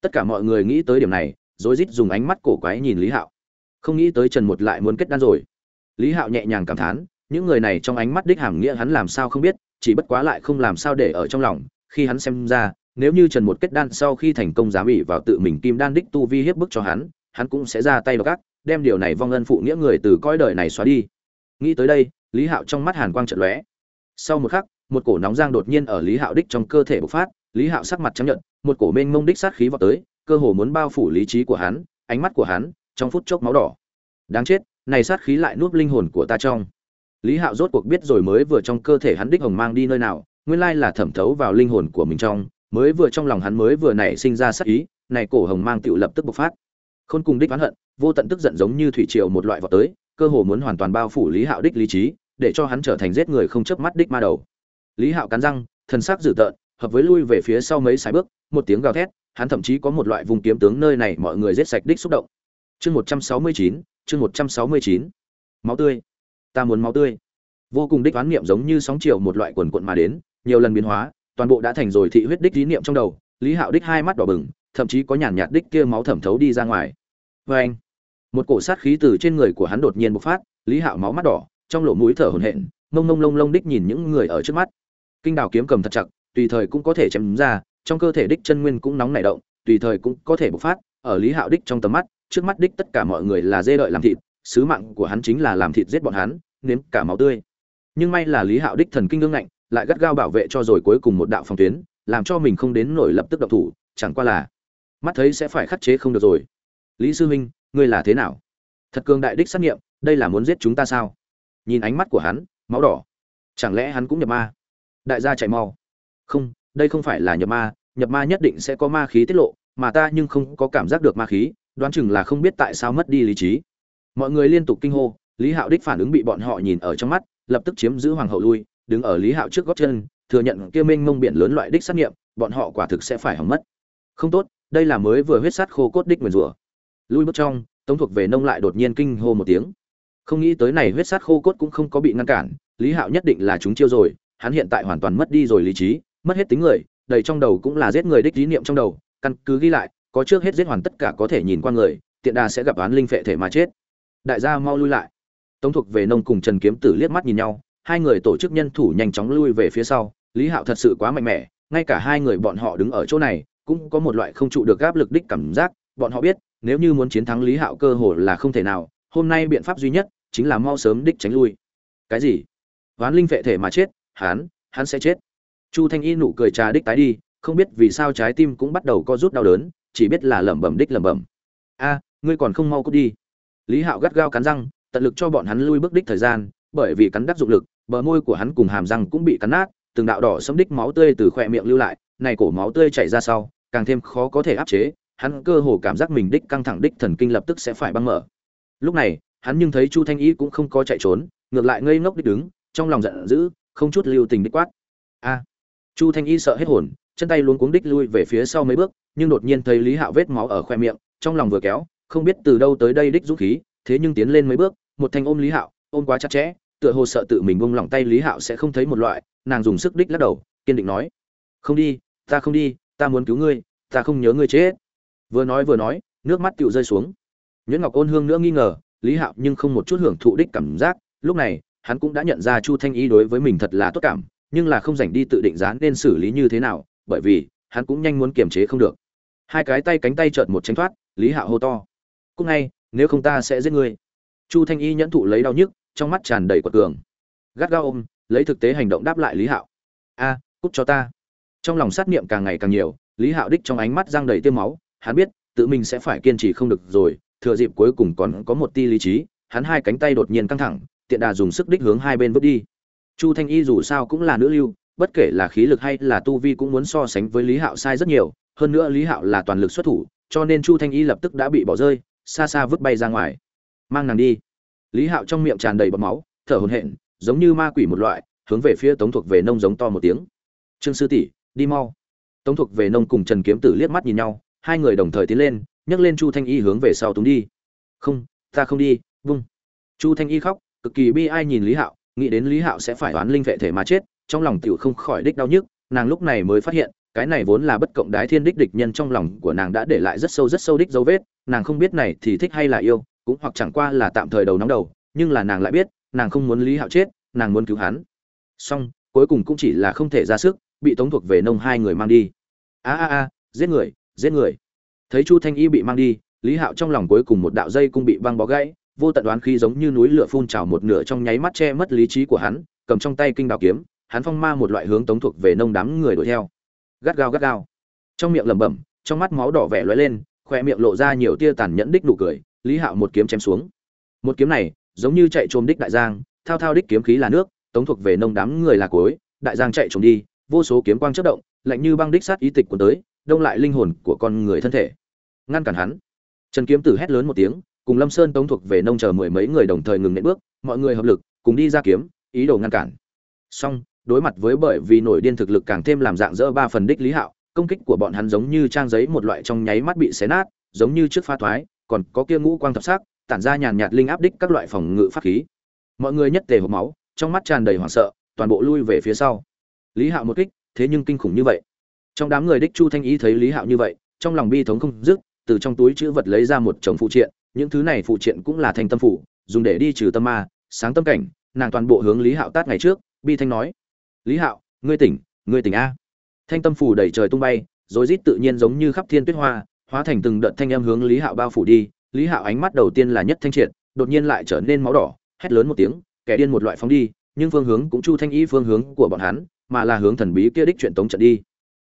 Tất cả mọi người nghĩ tới điểm này, rối rít dùng ánh mắt cổ quái nhìn lý hạo. Không nghĩ tới trần một lại muốn kết đan rồi. Lý hạo nhẹ nhàng cảm thán, những người này trong ánh mắt đích hàm nghĩa hắn làm sao không biết, chỉ bất quá lại không làm sao để ở trong lòng, khi hắn xem ra, nếu như trần một kết đan sau khi thành công dám ỉ vào tự mình kim đan đích tu vi hiếp bức cho hắn hắn cũng sẽ ra tay vào gác đem điều này vong ân phụ nghĩa người từ coi đời này xóa đi. Nghĩ tới đây lý hạo trong mắt hàn quang trận lóe. Sau một khắc, một cổ nóng giang đột nhiên ở lý hạo đích trong cơ thể bộc phát, lý hạo sắc mặt chấp nhận một cổ mênh mông đích sát khí vào tới, cơ hồ muốn bao phủ lý trí của hắn, ánh mắt của hắn trong phút chốc máu đỏ. Đáng chết, này sát khí lại nuốt linh hồn của ta trong. Lý hạo rốt cuộc biết rồi mới vừa trong cơ thể hắn đích hồng mang đi nơi nào, nguyên lai là thẩm thấu vào linh hồn của mình trong, mới vừa trong lòng hắn mới vừa nảy sinh ra sát ý, này cổ hồng mang tựu lập tức bộc phát. Khôn cùng đích oán hận, vô tận tức giận giống như thủy triều một loại vọt tới, cơ hồ muốn hoàn toàn bao phủ lý hạo đích lý trí để cho hắn trở thành giết người không chớp mắt đích ma đầu. Lý hạo cắn răng, thần sắc dữ tợn, hợp với lui về phía sau mấy sải bước, một tiếng gào thét, hắn thậm chí có một loại vùng kiếm tướng nơi này mọi người giết sạch đích xúc động. Chương một trăm sáu mươi chín, chương một trăm sáu mươi chín. Máu tươi. Ta muốn máu tươi. Vô cùng đích oán niệm giống như sóng chiều một loại quần quận mà đến, nhiều lần biến hóa, toàn bộ đã thành rồi thị huyết đích lý niệm trong đầu. Lý hạo đích hai mắt đỏ bừng, thậm chí có nhàn nhạt đích kia máu thẩm thấu đi ra ngoài. Vê anh một cổ sát khí từ trên người của hắn đột nhiên bộc phát, lý hạo máu mắt đỏ trong lỗ mũi thở hổn hển, mông mông lông lông đích nhìn những người ở trước mắt. Kinh đào kiếm cầm thật chặt, tùy thời cũng có thể chém ra, trong cơ thể đích chân nguyên cũng nóng nảy động, tùy thời cũng có thể bộc phát, ở lý hạo đích trong tầm mắt, trước mắt đích tất cả mọi người là dê đợi làm thịt, sứ mạng của hắn chính là làm thịt giết bọn hắn, nếm cả máu tươi. Nhưng may là lý hạo đích thần kinh ngưng ngạnh, lại gắt gao bảo vệ cho rồi cuối cùng một đạo phòng tuyến, làm cho mình không đến nổi lập tức động thủ, chẳng qua là mắt thấy sẽ phải khắc chế không được rồi. Lý sư huynh, ngươi là thế nào? Thật cường đại đích sát nghiệm, đây là muốn giết chúng ta sao? Nhìn ánh mắt của hắn, máu đỏ. Chẳng lẽ hắn cũng nhập ma? Đại gia chạy mau. Không, đây không phải là nhập ma nhập ma nhất định sẽ có ma khí tiết lộ, mà ta nhưng không có cảm giác được ma khí, đoán chừng là không biết tại sao mất đi lý trí. Mọi người liên tục kinh hô, lý hạo đích phản ứng bị bọn họ nhìn ở trong mắt, lập tức chiếm giữ hoàng hậu lui, đứng ở lý hạo trước gót chân, thừa nhận kia minh mông biển lớn loại đích xét nghiệm, bọn họ quả thực sẽ phải hỏng mất. Không tốt, đây là mới vừa huyết sát khô cốt đích nguyền rủa. Lui bước trong, tống thuộc về nông lại đột nhiên kinh hô một tiếng không nghĩ tới này huyết sát khô cốt cũng không có bị ngăn cản, lý hạo nhất định là chúng chiêu rồi, hắn hiện tại hoàn toàn mất đi rồi lý trí, mất hết tính người, đầy trong đầu cũng là giết người đích lý niệm trong đầu, căn cứ ghi lại, có trước hết giết hoàn tất cả có thể nhìn qua người, tiện đà sẽ gặp án linh phệ thể mà chết. Đại gia mau lui lại. Tống thuộc về nông cùng trần kiếm tử liếc mắt nhìn nhau, hai người tổ chức nhân thủ nhanh chóng lui về phía sau, lý hạo thật sự quá mạnh mẽ, ngay cả hai người bọn họ đứng ở chỗ này, cũng có một loại không trụ được áp lực đích cảm giác, bọn họ biết, nếu như muốn chiến thắng lý hạo cơ hồ là không thể nào hôm nay biện pháp duy nhất chính là mau sớm đích tránh lui. Cái gì? Ván linh vệ thể mà chết, hắn hắn sẽ chết. Chu thanh y nụ cười trà đích tái đi, không biết vì sao trái tim cũng bắt đầu co rút đau đớn, chỉ biết là lẩm bẩm đích lẩm bẩm. A, ngươi còn không mau cút đi. Lý hạo gắt gao cắn răng, tận lực cho bọn hắn lui bước đích thời gian, bởi vì cắn đắc dụng lực, bờ môi của hắn cùng hàm răng cũng bị cắn nát, từng đạo đỏ sẫm đích máu tươi từ khỏe miệng lưu lại, này cổ máu tươi chảy ra sau, càng thêm khó có thể áp chế, hắn cơ hồ cảm giác mình đích căng thẳng đích thần kinh lập tức sẽ phải băng mở lúc này, hắn nhưng thấy chu thanh y cũng không có chạy trốn, ngược lại ngây ngốc đích đứng, trong lòng giận dữ, không chút lưu tình đích quát. A! Chu thanh y sợ hết hồn, chân tay luống cuống đích lui về phía sau mấy bước, nhưng đột nhiên thấy lý hạo vết máu ở khoe miệng, trong lòng vừa kéo, không biết từ đâu tới đây đích dũng khí, thế nhưng tiến lên mấy bước, một thanh ôm lý hạo, ôm quá chặt chẽ, tựa hồ sợ tự mình buông lỏng tay lý hạo sẽ không thấy một loại, nàng dùng sức đích lắc đầu, kiên định nói. Không đi, ta không đi, ta muốn cứu ngươi, ta không nhớ ngươi chết. Vừa nói vừa nói, nước mắt tựu rơi xuống nhuyễn ngọc ôn hương nữa nghi ngờ, lý hạo nhưng không một chút hưởng thụ đích cảm giác. Lúc này, hắn cũng đã nhận ra chu thanh y đối với mình thật là tốt cảm, nhưng là không dành đi tự định giá nên xử lý như thế nào, bởi vì, hắn cũng nhanh muốn kiềm chế không được. Hai cái tay cánh tay chợt một tránh thoát, lý hạo hô to cúc ngay, nếu không ta sẽ giết ngươi. Chu thanh y nhẫn thụ lấy đau nhức, trong mắt tràn đầy quật cường. Gắt gao ôm, lấy thực tế hành động đáp lại lý hạo, a, cút cho ta. Trong lòng sát niệm càng ngày càng nhiều, lý hạo đích trong ánh mắt răng đầy tiêm máu, hắn biết, tự mình sẽ phải kiên trì không được rồi thừa dịp cuối cùng còn có một ti lý trí, hắn hai cánh tay đột nhiên căng thẳng, tiện đà dùng sức đích hướng hai bên vứt đi. Chu thanh y dù sao cũng là nữ lưu, bất kể là khí lực hay là tu vi cũng muốn so sánh với lý hạo sai rất nhiều, hơn nữa lý hạo là toàn lực xuất thủ, cho nên chu thanh y lập tức đã bị bỏ rơi, xa xa vứt bay ra ngoài. Mang nàng đi. Lý hạo trong miệng tràn đầy bọt máu, thở hổn hển, giống như ma quỷ một loại, hướng về phía tống thuộc về nông giống to một tiếng. Trương sư tỷ, đi mau. Tống thuộc về nông cùng trần kiếm tử liếc mắt nhìn nhau, hai người đồng thời tiến lên nhấc lên chu thanh y hướng về sau túng đi. Không, ta không đi, vung. Chu thanh y khóc, cực kỳ bi ai nhìn lý hạo, nghĩ đến lý hạo sẽ phải oán linh vệ thể mà chết, trong lòng tiểu không khỏi đích đau nhức, nàng lúc này mới phát hiện, cái này vốn là bất cộng đái thiên đích địch nhân trong lòng của nàng đã để lại rất sâu rất sâu đích dấu vết, nàng không biết này thì thích hay là yêu, cũng hoặc chẳng qua là tạm thời đầu nóng đầu, nhưng là nàng lại biết, nàng không muốn lý hạo chết, nàng muốn cứu hắn. Song cuối cùng cũng chỉ là không thể ra sức, bị tống thuộc về nông hai người mang đi. A a a, giết người giết người thấy chu thanh y bị mang đi, lý hạo trong lòng cuối cùng một đạo dây cung bị băng bó gãy, vô tận đoán khí giống như núi lửa phun trào một nửa trong nháy mắt che mất lý trí của hắn, cầm trong tay kinh đào kiếm, hắn phong ma một loại hướng tống thuộc về nông đám người đuổi theo. Gắt gao gắt gao. Trong miệng lẩm bẩm, trong mắt máu đỏ vẻ lóe lên khoe miệng lộ ra nhiều tia tàn nhẫn đích nụ cười, lý hạo một kiếm chém xuống. Một kiếm này, giống như chạy trồm đích đại giang, thao thao đích kiếm khí là nước, tống thuộc về nông đám người là cối, đại giang chạy trồm đi, vô số kiếm quang chất động, lạnh như băng đích sát ý tịch của tới, đông lại linh hồn của con người thân thể ngăn cản hắn. Trần kiếm tử hét lớn một tiếng, cùng lâm sơn tống thuộc về nông chờ mười mấy người đồng thời ngừng nện bước, mọi người hợp lực, cùng đi ra kiếm, ý đồ ngăn cản. Song, đối mặt với bởi vì nổi điên thực lực càng thêm làm dạng dỡ ba phần đích lý hạo, công kích của bọn hắn giống như trang giấy một loại trong nháy mắt bị xé nát, giống như trước pha thoái, còn có kia ngũ quang thập sắc, tản ra nhàn nhạt linh áp đích các loại phòng ngự pháp khí. Mọi người nhất tề hộp máu, trong mắt tràn đầy hoảng sợ, toàn bộ lui về phía sau. Lý hạo một kích, thế nhưng kinh khủng như vậy. Trong đám người đích chu thanh ý thấy lý hạo như vậy, trong lòng bi thống không dứt từ trong túi chữ vật lấy ra một chồng phụ triện, những thứ này phụ triện cũng là thanh tâm phủ, dùng để đi trừ tâm ma, sáng tâm cảnh, nàng toàn bộ hướng lý hạo tát ngày trước, bi thanh nói, lý hạo, ngươi tỉnh ngươi tỉnh a. Thanh tâm phủ đẩy trời tung bay rồi rít tự nhiên giống như khắp thiên tuyết hoa, hóa thành từng đợt thanh âm hướng lý hạo bao phủ đi, lý hạo ánh mắt đầu tiên là nhất thanh triệt, đột nhiên lại trở nên máu đỏ, hét lớn một tiếng, kẻ điên một loại phóng đi, nhưng phương hướng cũng chu thanh y phương hướng của bọn hắn, mà là hướng thần bí kia đích chuyện tống trận đi.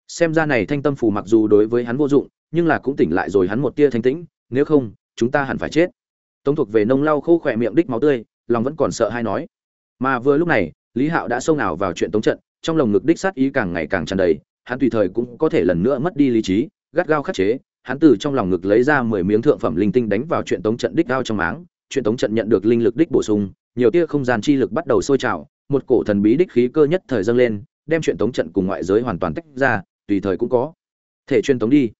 Xem ra này thanh tâm phủ mặc dù đối với hắn vô dụng nhưng là cũng tỉnh lại rồi hắn một tia thanh tĩnh, nếu không, chúng ta hẳn phải chết. Tống thuộc về nông lau khô khỏe miệng đích máu tươi, lòng vẫn còn sợ hay nói. Mà vừa lúc này, lý hạo đã xông ảo vào chuyện tống trận, trong lồng ngực đích sát ý càng ngày càng tràn đầy, hắn tùy thời cũng có thể lần nữa mất đi lý trí, gắt gao khắc chế, hắn từ trong lòng ngực lấy ra mười miếng thượng phẩm linh tinh đánh vào chuyện tống trận đích đao trong máng, chuyện tống trận nhận được linh lực đích bổ sung, nhiều tia không gian chi lực bắt đầu sôi trào, một cổ thần bí đích khí cơ nhất thời dâng lên, đem chuyện tống trận cùng ngoại giới hoàn toàn tách ra, tùy thời cũng có. Thể truyền tống đi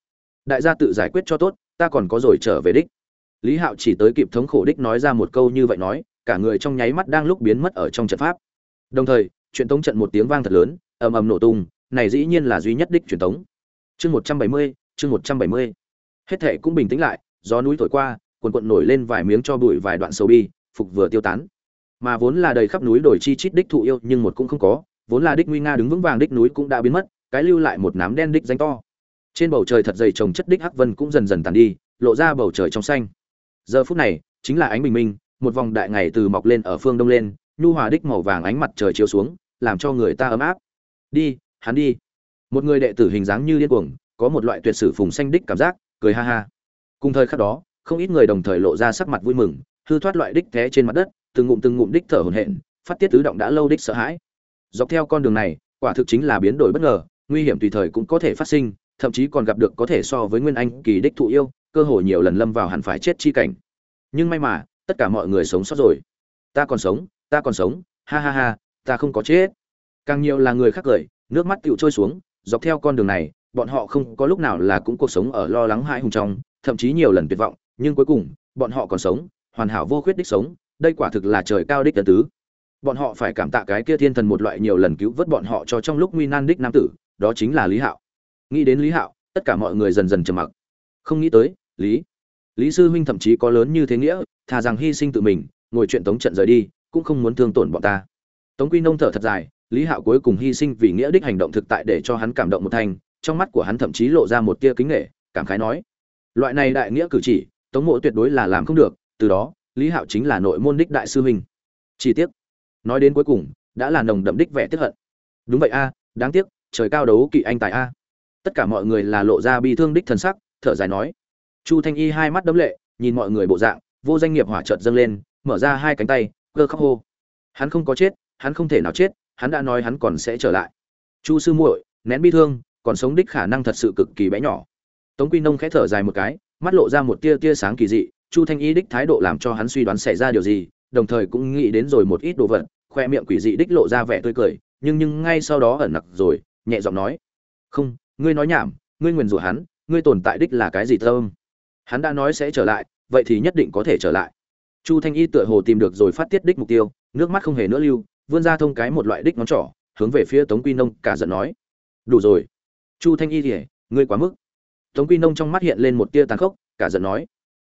đại gia tự giải quyết cho tốt, ta còn có rồi trở về đích. Lý hạo chỉ tới kịp thống khổ đích nói ra một câu như vậy nói, cả người trong nháy mắt đang lúc biến mất ở trong trận pháp. Đồng thời, truyền tống trận một tiếng vang thật lớn, ầm ầm nổ tung, này dĩ nhiên là duy nhất đích truyền tống. Chương một trăm bảy mươi, chương một trăm bảy mươi. Hết thệ cũng bình tĩnh lại, gió núi thổi qua quần quận nổi lên vài miếng cho bụi vài đoạn sầu bi, phục vừa tiêu tán. Mà vốn là đầy khắp núi đồi chi chít đích thụ yêu nhưng một cũng không có, vốn là đích nguy nga đứng vững vàng đích núi cũng đã biến mất, cái lưu lại một nám đen đích danh to trên bầu trời thật dày trồng chất đích hắc vân cũng dần dần tàn đi, lộ ra bầu trời trong xanh. Giờ phút này, chính là ánh bình minh, một vòng đại ngày từ mọc lên ở phương đông lên, nhu hòa đích màu vàng ánh mặt trời chiếu xuống, làm cho người ta ấm áp. Đi, hắn đi. Một người đệ tử hình dáng như điên cuồng, có một loại tuyệt sử phùng xanh đích cảm giác, cười ha ha. Cùng thời khắc đó, không ít người đồng thời lộ ra sắc mặt vui mừng, hư thoát loại đích té trên mặt đất, từng ngụm từng ngụm đích thở hổn hển, phát tiết tứ động đã lâu đích sợ hãi. Dọc theo con đường này, quả thực chính là biến đổi bất ngờ, nguy hiểm tùy thời cũng có thể phát sinh thậm chí còn gặp được có thể so với nguyên anh kỳ đích thụ yêu, cơ hội nhiều lần lâm vào hẳn phải chết chi cảnh. Nhưng may mà, tất cả mọi người sống sót rồi. Ta còn sống, ta còn sống, ha ha ha, ta không có chết. Càng nhiều là người khác cười, nước mắt tựu trôi xuống, dọc theo con đường này, bọn họ không có lúc nào là cũng cuộc sống ở lo lắng hãi hùng trong, thậm chí nhiều lần tuyệt vọng, nhưng cuối cùng, bọn họ còn sống, hoàn hảo vô khuyết đích sống, đây quả thực là trời cao đích tấn tứ. Bọn họ phải cảm tạ cái kia thiên thần một loại nhiều lần cứu vớt bọn họ cho trong lúc nguy nan đích nam tử, đó chính là lý hạo nghĩ đến lý hạo, tất cả mọi người dần dần trầm mặc. Không nghĩ tới, lý lý sư huynh thậm chí có lớn như thế nghĩa, thà rằng hy sinh tự mình, ngồi chuyện tống trận rời đi, cũng không muốn thương tổn bọn ta. Tống quy nông thở thật dài, lý hạo cuối cùng hy sinh vì nghĩa đích hành động thực tại để cho hắn cảm động một thành trong mắt của hắn thậm chí lộ ra một tia kính nghệ cảm khái nói, loại này đại nghĩa cử chỉ, tống mộ tuyệt đối là làm không được, từ đó, lý hạo chính là nội môn đích đại sư huynh. Chi tiết nói đến cuối cùng, đã là nồng đậm đích vẻ tiếp hận. Đúng vậy a, đáng tiếc, trời cao đấu kỵ anh tài a tất cả mọi người là lộ ra bi thương đích thần sắc, thở dài nói. Chu thanh y hai mắt đấm lệ, nhìn mọi người bộ dạng, vô danh nghiệp hỏa trợt dâng lên, mở ra hai cánh tay, cơ khóc hô. Hắn không có chết, hắn không thể nào chết, hắn đã nói hắn còn sẽ trở lại. Chu sư muội, nén bi thương, còn sống đích khả năng thật sự cực kỳ bé nhỏ. Tống quy nông khẽ thở dài một cái, mắt lộ ra một tia tia sáng kỳ dị, chu thanh y đích thái độ làm cho hắn suy đoán xảy ra điều gì, đồng thời cũng nghĩ đến rồi một ít đồ vật, khoe miệng quỷ dị đích lộ ra vẻ tươi cười, nhưng nhưng ngay sau đó ẩn nặc rồi, nhẹ giọng nói. Không ngươi nói nhảm, ngươi nguyền rủa hắn, ngươi tồn tại đích là cái gì thơm hắn đã nói sẽ trở lại, vậy thì nhất định có thể trở lại. Chu thanh y tựa hồ tìm được rồi phát tiết đích mục tiêu, nước mắt không hề nữa lưu, vươn ra thông cái một loại đích ngón trỏ, hướng về phía tống quy nông cả giận nói. Đủ rồi. Chu thanh y thì ngươi quá mức. Tống quy nông trong mắt hiện lên một tia tàn khốc, cả giận nói.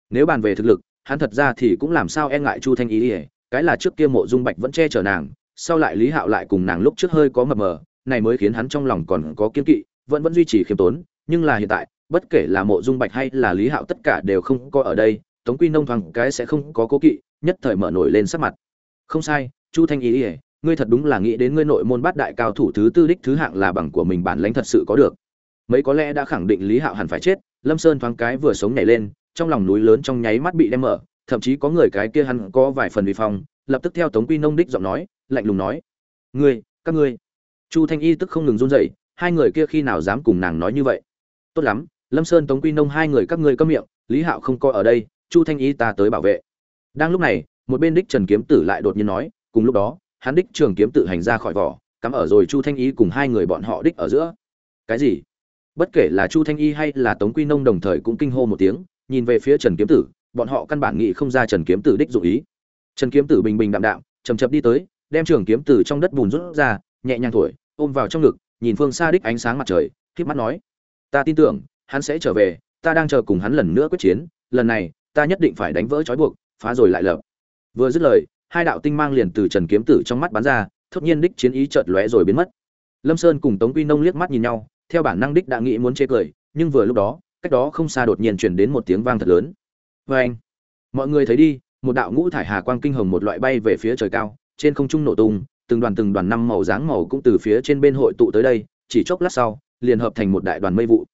Nếu bàn về thực lực, hắn thật ra thì cũng làm sao e ngại chu thanh y ỉa cái là trước kia mộ dung bạch vẫn che chở nàng, sau lại lý hạo lại cùng nàng lúc trước hơi có mập mờ, này mới khiến hắn trong lòng còn có kiên kỵ vẫn vẫn duy trì khiêm tốn, nhưng là hiện tại, bất kể là mộ dung bạch hay là lý hạo tất cả đều không có ở đây, tống quy nông thoáng cái sẽ không có cố kỵ, nhất thời mở nổi lên sắc mặt. Không sai, chu thanh ý ỉa ngươi thật đúng là nghĩ đến ngươi nội môn bát đại cao thủ thứ tư đích thứ hạng là bằng của mình bản lãnh thật sự có được. Mấy có lẽ đã khẳng định lý hạo hẳn phải chết, lâm sơn thoáng cái vừa sống nhảy lên, trong lòng núi lớn trong nháy mắt bị đem mở, thậm chí có người cái kia hắn có vài phần vi phong, lập tức theo tống quy nông đích giọng nói, lạnh lùng nói, ngươi, các ngươi. Chu thanh y tức không ngừng run rẩy hai người kia khi nào dám cùng nàng nói như vậy? Tốt lắm, lâm sơn, tống quy nông hai người các ngươi câm miệng, lý hạo không coi ở đây, chu thanh y ta tới bảo vệ. Đang lúc này, một bên đích trần kiếm tử lại đột nhiên nói, cùng lúc đó, hắn đích trường kiếm tự hành ra khỏi vỏ, cắm ở rồi chu thanh y cùng hai người bọn họ đích ở giữa. Cái gì? Bất kể là chu thanh y hay là tống quy nông đồng thời cũng kinh hô một tiếng, nhìn về phía trần kiếm tử, bọn họ căn bản nghĩ không ra trần kiếm tử đích dụ ý. Trần kiếm tử bình bình đạm đạm chầm chập đi tới, đem trường kiếm tử trong đất bùn rút ra, nhẹ nhàng thổi, ôm vào trong ngực nhìn phương xa đích ánh sáng mặt trời k mắt nói, ta tin tưởng, hắn sẽ trở về, ta đang chờ cùng hắn lần nữa quyết chiến, lần này, ta nhất định phải đánh vỡ trói buộc, phá rồi lại lập. Vừa dứt lời, hai đạo tinh mang liền từ trần kiếm tử trong mắt bắn ra, thốt nhiên đích chiến ý chợt lóe rồi biến mất. Lâm sơn cùng tống quy nông liếc mắt nhìn nhau, theo bản năng đích đã nghĩ muốn chế cười, nhưng vừa lúc đó, cách đó không xa đột nhiên chuyển đến một tiếng vang thật lớn. Vê anh, mọi người thấy đi, một đạo ngũ thải hà quang kinh hồng một loại bay về phía trời cao, trên không trung nổ tung từng đoàn từng đoàn năm màu dáng màu cũng từ phía trên bên hội tụ tới đây, chỉ chốc lát sau, liền hợp thành một đại đoàn mây vụ.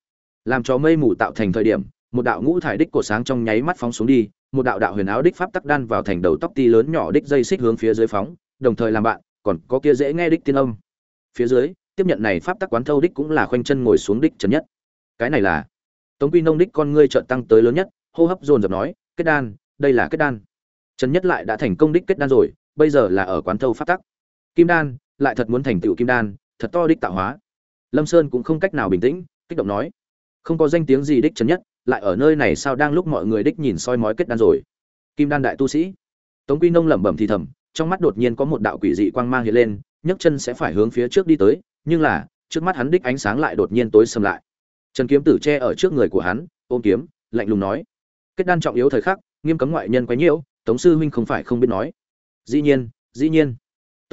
Làm cho mây mù tạo thành thời điểm, một đạo ngũ thải đích cổ sáng trong nháy mắt phóng xuống đi, một đạo đạo huyền áo đích pháp tắc đan vào thành đầu tóc ti lớn nhỏ đích dây xích hướng phía dưới phóng, đồng thời làm bạn, còn có kia dễ nghe đích tiên âm. Phía dưới, tiếp nhận này pháp tắc quán thâu đích cũng là khoanh chân ngồi xuống đích trần nhất. Cái này là tống quy nông đích con ngươi chợt tăng tới lớn nhất, hô hấp dồn dập nói, kết đan, đây là kết đan. Trần nhất lại đã thành công đích kết đan rồi, bây giờ là ở quán thâu pháp tắc kim đan, lại thật muốn thành tựu kim đan, thật to đích tạo hóa. Lâm sơn cũng không cách nào bình tĩnh, kích động nói. Không có danh tiếng gì đích trần nhất, lại ở nơi này sao đang lúc mọi người đích nhìn soi mói kết đan rồi. Kim đan đại tu sĩ. Tống quy nông lẩm bẩm thì thầm, trong mắt đột nhiên có một đạo quỷ dị quang mang hiện lên, nhấc chân sẽ phải hướng phía trước đi tới, nhưng là, trước mắt hắn đích ánh sáng lại đột nhiên tối sầm lại. Trần kiếm tử che ở trước người của hắn, ôm kiếm, lạnh lùng nói. Kết đan trọng yếu thời khắc, nghiêm cấm ngoại nhân quấy nhiễu, tống sư huynh không phải không biết nói. Dĩ nhiên dĩ nhiên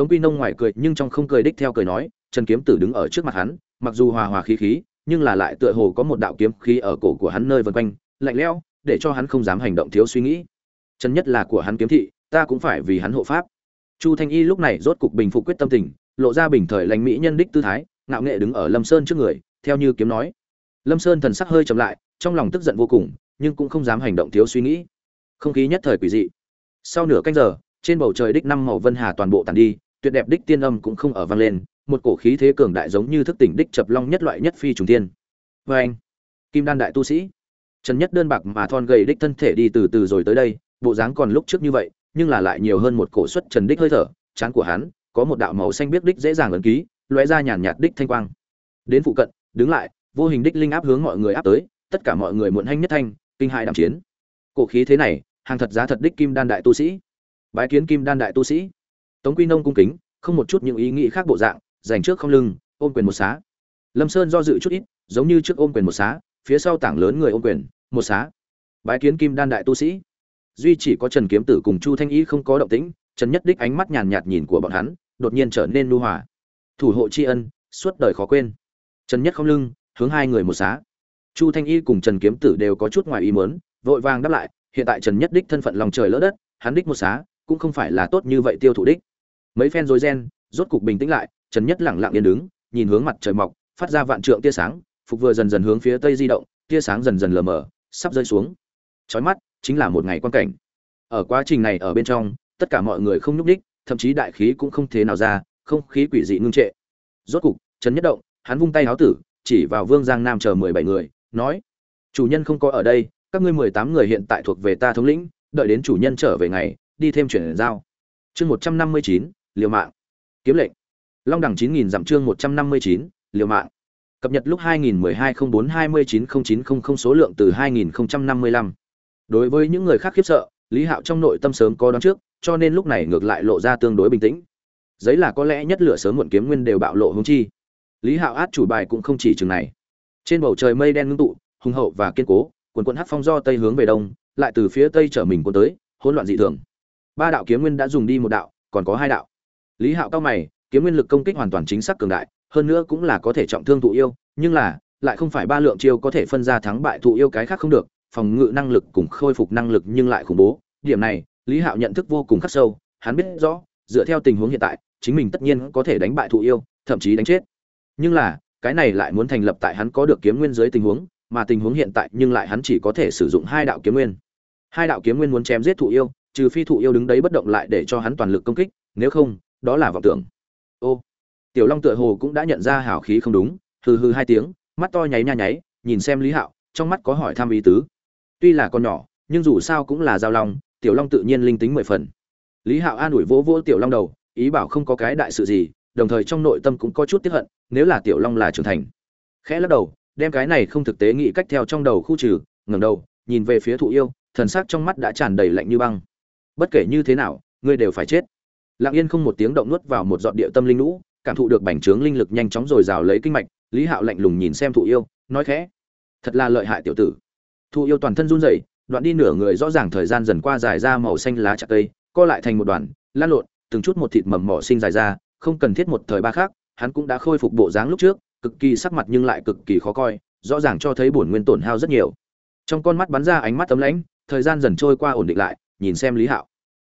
tống quy nông ngoài cười nhưng trong không cười đích theo cười nói, trần kiếm tử đứng ở trước mặt hắn, mặc dù hòa hòa khí khí, nhưng là lại tựa hồ có một đạo kiếm khí ở cổ của hắn nơi vân quanh, lạnh lẽo, để cho hắn không dám hành động thiếu suy nghĩ. Chân nhất là của hắn kiếm thị, ta cũng phải vì hắn hộ pháp. Chu thanh y lúc này rốt cục bình phục quyết tâm tình, lộ ra bình thời lãnh mỹ nhân đích tư thái, ngạo nghệ đứng ở lâm sơn trước người, theo như kiếm nói. Lâm sơn thần sắc hơi chậm lại, trong lòng tức giận vô cùng, nhưng cũng không dám hành động thiếu suy nghĩ. Không khí nhất thời quỷ dị. Sau nửa canh giờ, trên bầu trời đích năm màu vân hà toàn bộ tàn đi tuyệt đẹp đích tiên âm cũng không ở vang lên, một cổ khí thế cường đại giống như thức tỉnh đích chập long nhất loại nhất phi trùng tiên. Vê anh, kim đan đại tu sĩ. Trần nhất đơn bạc mà thon gầy đích thân thể đi từ từ rồi tới đây, bộ dáng còn lúc trước như vậy, nhưng là lại nhiều hơn một cổ suất trần đích hơi thở chán của hắn có một đạo màu xanh biết đích dễ dàng ấn ký, lóe ra nhàn nhạt đích thanh quang. Đến phụ cận, đứng lại, vô hình đích linh áp hướng mọi người áp tới, tất cả mọi người muộn hanh nhất thanh, kinh hại đạm chiến. Cổ khí thế này, hàng thật giá thật đích kim đan đại tu sĩ. Bái kiến kim đan đại tu sĩ tống quy nông cung kính, không một chút những ý nghĩ khác bộ dạng dành trước không lưng, ôm quyền một xá. Lâm sơn do dự chút ít, giống như trước ôm quyền một xá, phía sau tảng lớn người ôm quyền, một xá. Bái kiến kim đan đại tu sĩ. Duy chỉ có trần kiếm tử cùng chu thanh y không có động tĩnh, trần nhất đích ánh mắt nhàn nhạt nhìn của bọn hắn, đột nhiên trở nên nu hòa. Thủ hộ tri ân, suốt đời khó quên. Trần nhất không lưng, hướng hai người một xá. Chu thanh y cùng trần kiếm tử đều có chút ngoài ý muốn, vội vàng đáp lại, hiện tại trần nhất đích thân phận lòng trời lỡ đất, hắn đích một xá, cũng không phải là tốt như vậy tiêu thụ đích mấy phen rối ren rốt cục bình tĩnh lại, trần nhất lẳng lặng yên đứng, nhìn hướng mặt trời mọc, phát ra vạn trượng tia sáng, phục vừa dần dần hướng phía tây di động, tia sáng dần dần lờ mờ, sắp rơi xuống. Trói mắt, chính là một ngày quan cảnh. Ở quá trình này ở bên trong, tất cả mọi người không nhúc đích thậm chí đại khí cũng không thế nào ra, không khí quỷ dị ngưng trệ. Rốt cục, trần nhất động, hắn vung tay háo tử, chỉ vào vương giang nam chờ mười bảy người, nói, chủ nhân không có ở đây, các ngươi mười tám người hiện tại thuộc về ta thống lĩnh, đợi đến chủ nhân trở về ngày, đi thêm chuyển giao. Chương một trăm năm mươi chín liều mạng. Kiếm lệnh. Long đẳng chín nghìn dặm chương một trăm năm mươi chín, liều mạng. Cập nhật lúc hai nghìn mười hai không bốn hai mươi chín không chín không không số lượng từ hai nghìn không trăm năm mươi lăm. Đối với những người khác khiếp sợ, lý hạo trong nội tâm sớm có đón trước, cho nên lúc này ngược lại lộ ra tương đối bình tĩnh. Giấy là có lẽ nhất lửa sớm muộn kiếm nguyên đều bạo lộ hung chi. Lý hạo át chủ bài cũng không chỉ chừng này. Trên bầu trời mây đen ngưng tụ, hùng hậu và kiên cố, quần quận hát phong do tây hướng về đông, lại từ phía tây trở mình quân tới, hỗn loạn dị thường. Ba đạo kiếm nguyên đã dùng đi một đạo, còn có hai đạo lý hạo cao mày, kiếm nguyên lực công kích hoàn toàn chính xác cường đại, hơn nữa cũng là có thể trọng thương thụ yêu, nhưng là, lại không phải ba lượng chiêu có thể phân ra thắng bại thụ yêu cái khác không được, phòng ngự năng lực cùng khôi phục năng lực nhưng lại khủng bố. Điểm này, lý hạo nhận thức vô cùng khắc sâu, hắn biết rõ, dựa theo tình huống hiện tại, chính mình tất nhiên có thể đánh bại thụ yêu, thậm chí đánh chết. Nhưng là, cái này lại muốn thành lập tại hắn có được kiếm nguyên dưới tình huống, mà tình huống hiện tại nhưng lại hắn chỉ có thể sử dụng hai đạo kiếm nguyên. Hai đạo kiếm nguyên muốn chém giết thụ yêu, trừ phi thụ yêu đứng đấy bất động lại để cho hắn toàn lực công kích, nếu không đó là vọng tưởng. Ô, tiểu long tựa hồ cũng đã nhận ra hào khí không đúng, hừ hừ hai tiếng, mắt to nháy nha nháy, nhìn xem lý hạo, trong mắt có hỏi thăm ý tứ. Tuy là con nhỏ, nhưng dù sao cũng là giao long, tiểu long tự nhiên linh tính mười phần. Lý hạo an ủi vỗ vỗ tiểu long đầu, ý bảo không có cái đại sự gì, đồng thời trong nội tâm cũng có chút tiếc hận, nếu là tiểu long là trưởng thành. Khẽ lắc đầu, đem cái này không thực tế nghĩ cách theo trong đầu khu trừ, ngẩng đầu, nhìn về phía thụ yêu, thần sắc trong mắt đã tràn đầy lạnh như băng. Bất kể như thế nào, ngươi đều phải chết lặng yên không một tiếng động nuốt vào một giọt địa tâm linh lũ cảm thụ được bành trướng linh lực nhanh chóng rồi rào lấy kinh mạch, lý hạo lạnh lùng nhìn xem thụ yêu, nói khẽ, thật là lợi hại tiểu tử. Thụ yêu toàn thân run rẩy, đoạn đi nửa người rõ ràng thời gian dần qua dài ra màu xanh lá chặt cây, co lại thành một đoàn lan lộn, từng chút một thịt mầm mỏ sinh dài ra, không cần thiết một thời ba khác, hắn cũng đã khôi phục bộ dáng lúc trước, cực kỳ sắc mặt nhưng lại cực kỳ khó coi, rõ ràng cho thấy bổn nguyên tổn hao rất nhiều. Trong con mắt bắn ra ánh mắt tấm lãnh, thời gian dần trôi qua ổn định lại, nhìn xem lý hạo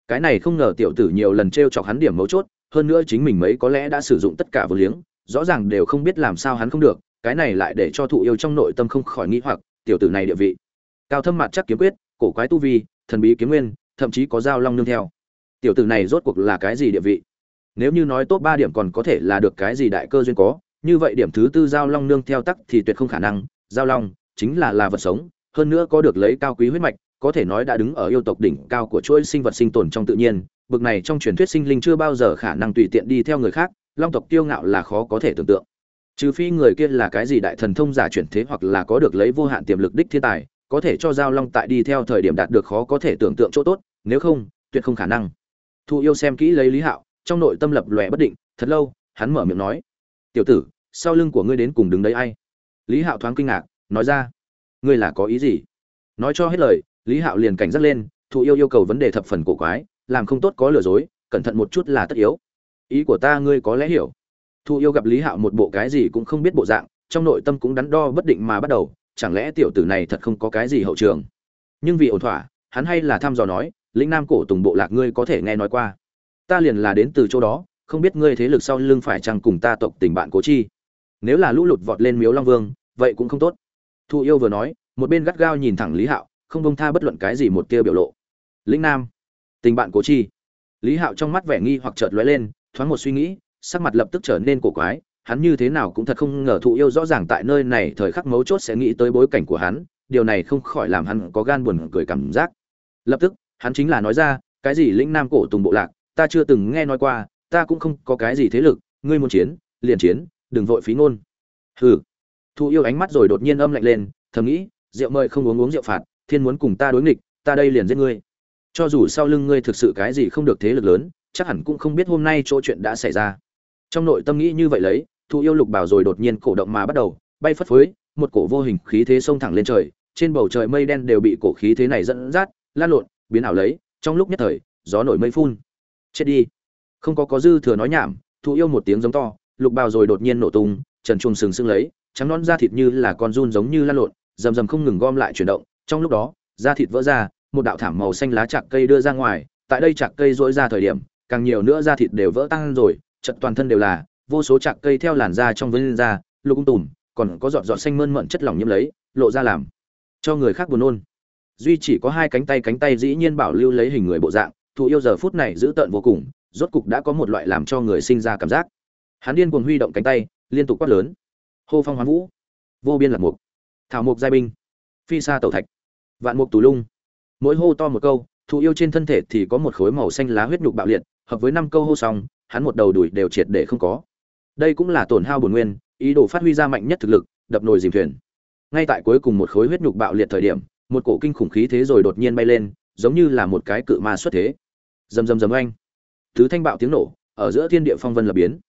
cái này không ngờ tiểu tử nhiều lần t r e o chọc hắn điểm mấu chốt, hơn nữa chính mình mấy có lẽ đã sử dụng tất cả vô liếng, rõ ràng đều không biết làm sao hắn không được, cái này lại để cho thụ yêu trong nội tâm không khỏi nghĩ hoặc, tiểu tử này địa vị. Cao thâm mặt chắc kiếm quyết, cổ quái tu vi, thần bí kiếm nguyên, thậm chí có dao long nương theo. Tiểu tử này rốt cuộc là cái gì địa vị? Nếu như nói top ba điểm còn có thể là được cái gì đại cơ duyên có, như vậy điểm thứ tư giao long nương theo tắc thì tuyệt không khả năng, giao long chính là là vật sống, hơn nữa có được lấy cao quý huyết mạch có thể nói đã đứng ở yêu tộc đỉnh cao của chuỗi sinh vật sinh tồn trong tự nhiên, bực này trong truyền thuyết sinh linh chưa bao giờ khả năng tùy tiện đi theo người khác, long tộc kiêu ngạo là khó có thể tưởng tượng. Trừ phi người kia là cái gì đại thần thông giả chuyển thế hoặc là có được lấy vô hạn tiềm lực đích thiên tài, có thể cho giao long tại đi theo thời điểm đạt được khó có thể tưởng tượng chỗ tốt, nếu không, tuyệt không khả năng. Thu yêu xem kỹ lấy lý hạo, trong nội tâm lập lòe bất định, thật lâu, hắn mở miệng nói, tiểu tử, sau lưng của ngươi đến cùng đứng đấy ai? Lý hạo thoáng kinh ngạc, nói ra, ngươi là có ý gì? Nói cho hết lời lý hạo liền cảnh giác lên, thụ yêu yêu cầu vấn đề thập phần cổ quái, làm không tốt có lừa dối, cẩn thận một chút là tất yếu. Ý của ta ngươi có lẽ hiểu. Thụ yêu gặp lý hạo một bộ cái gì cũng không biết bộ dạng, trong nội tâm cũng đắn đo bất định mà bắt đầu, chẳng lẽ tiểu tử này thật không có cái gì hậu trường? Nhưng vì ổn thỏa, hắn hay là thăm dò nói, lĩnh nam cổ tùng bộ lạc ngươi có thể nghe nói qua. Ta liền là đến từ chỗ đó, không biết ngươi thế lực sau lưng phải chăng cùng ta tộc tình bạn cố chi. Nếu là lũ lụt vọt lên miếu long vương, vậy cũng không tốt. Thu yêu vừa nói, một bên gắt gao nhìn thẳng lý hạo không bông tha bất luận cái gì một tia biểu lộ. Lĩnh nam, tình bạn cố chi. Lý hạo trong mắt vẻ nghi hoặc chợt lóe lên, thoáng một suy nghĩ, sắc mặt lập tức trở nên cổ quái, hắn như thế nào cũng thật không ngờ thụ yêu rõ ràng tại nơi này thời khắc mấu chốt sẽ nghĩ tới bối cảnh của hắn, điều này không khỏi làm hắn có gan buồn cười cảm giác. Lập tức, hắn chính là nói ra, cái gì lĩnh nam cổ tùng bộ lạc, ta chưa từng nghe nói qua, ta cũng không có cái gì thế lực, ngươi muốn chiến, liền chiến, đừng vội phí ngôn. Hừ. Thu yêu ánh mắt rồi đột nhiên âm lạnh lên, thầm nghĩ, rượu mời không uống uống rượu phạt thiên muốn cùng ta đối nghịch, ta đây liền giết ngươi. Cho dù sau lưng ngươi thực sự cái gì không được thế lực lớn, chắc hẳn cũng không biết hôm nay chỗ chuyện đã xảy ra. Trong nội tâm nghĩ như vậy lấy, thu yêu lục bảo rồi đột nhiên cổ động mà bắt đầu, bay phất phới, một cổ vô hình khí thế xông thẳng lên trời, trên bầu trời mây đen đều bị cổ khí thế này dẫn dắt, lan lộn, biến ảo lấy, trong lúc nhất thời, gió nổi mây phun. Chết đi. Không có có dư thừa nói nhảm, thu yêu một tiếng giống to, lục bào rồi đột nhiên nổ tung, trần chuồng sừng sững lấy, trắng non da thịt như là con run giống như lan lộn, rầm rầm không ngừng gom lại chuyển động trong lúc đó, da thịt vỡ ra, một đạo thảm màu xanh lá chạc cây đưa ra ngoài, tại đây chạc cây dỗi ra thời điểm, càng nhiều nữa da thịt đều vỡ tăng rồi, chật toàn thân đều là, vô số chạc cây theo làn da trong vân da lục ung tùm, còn có giọt giọt xanh mơn mận chất lỏng nhiễm lấy, lộ ra làm cho người khác buồn nôn. Duy chỉ có hai cánh tay cánh tay dĩ nhiên bảo lưu lấy hình người bộ dạng thụ yêu giờ phút này giữ tợn vô cùng, rốt cục đã có một loại làm cho người sinh ra cảm giác. Hắn điên cuồng huy động cánh tay, liên tục quát lớn. Hô phong hoán vũ, vô biên lạc mục. Thảo mục giai binh. Phi sa tẩu thạch vạn mục tù lung. Mỗi hô to một câu, thụ yêu trên thân thể thì có một khối màu xanh lá huyết nhục bạo liệt, hợp với năm câu hô xong, hắn một đầu đùi đều triệt để không có. Đây cũng là tổn hao bổn nguyên, ý đồ phát huy ra mạnh nhất thực lực, đập nồi dìm thuyền. Ngay tại cuối cùng một khối huyết nhục bạo liệt thời điểm, một cổ kinh khủng khí thế rồi đột nhiên bay lên, giống như là một cái cự ma xuất thế. Rầm rầm rầm oanh. Thứ thanh bạo tiếng nổ, ở giữa thiên địa phong vân lập biến.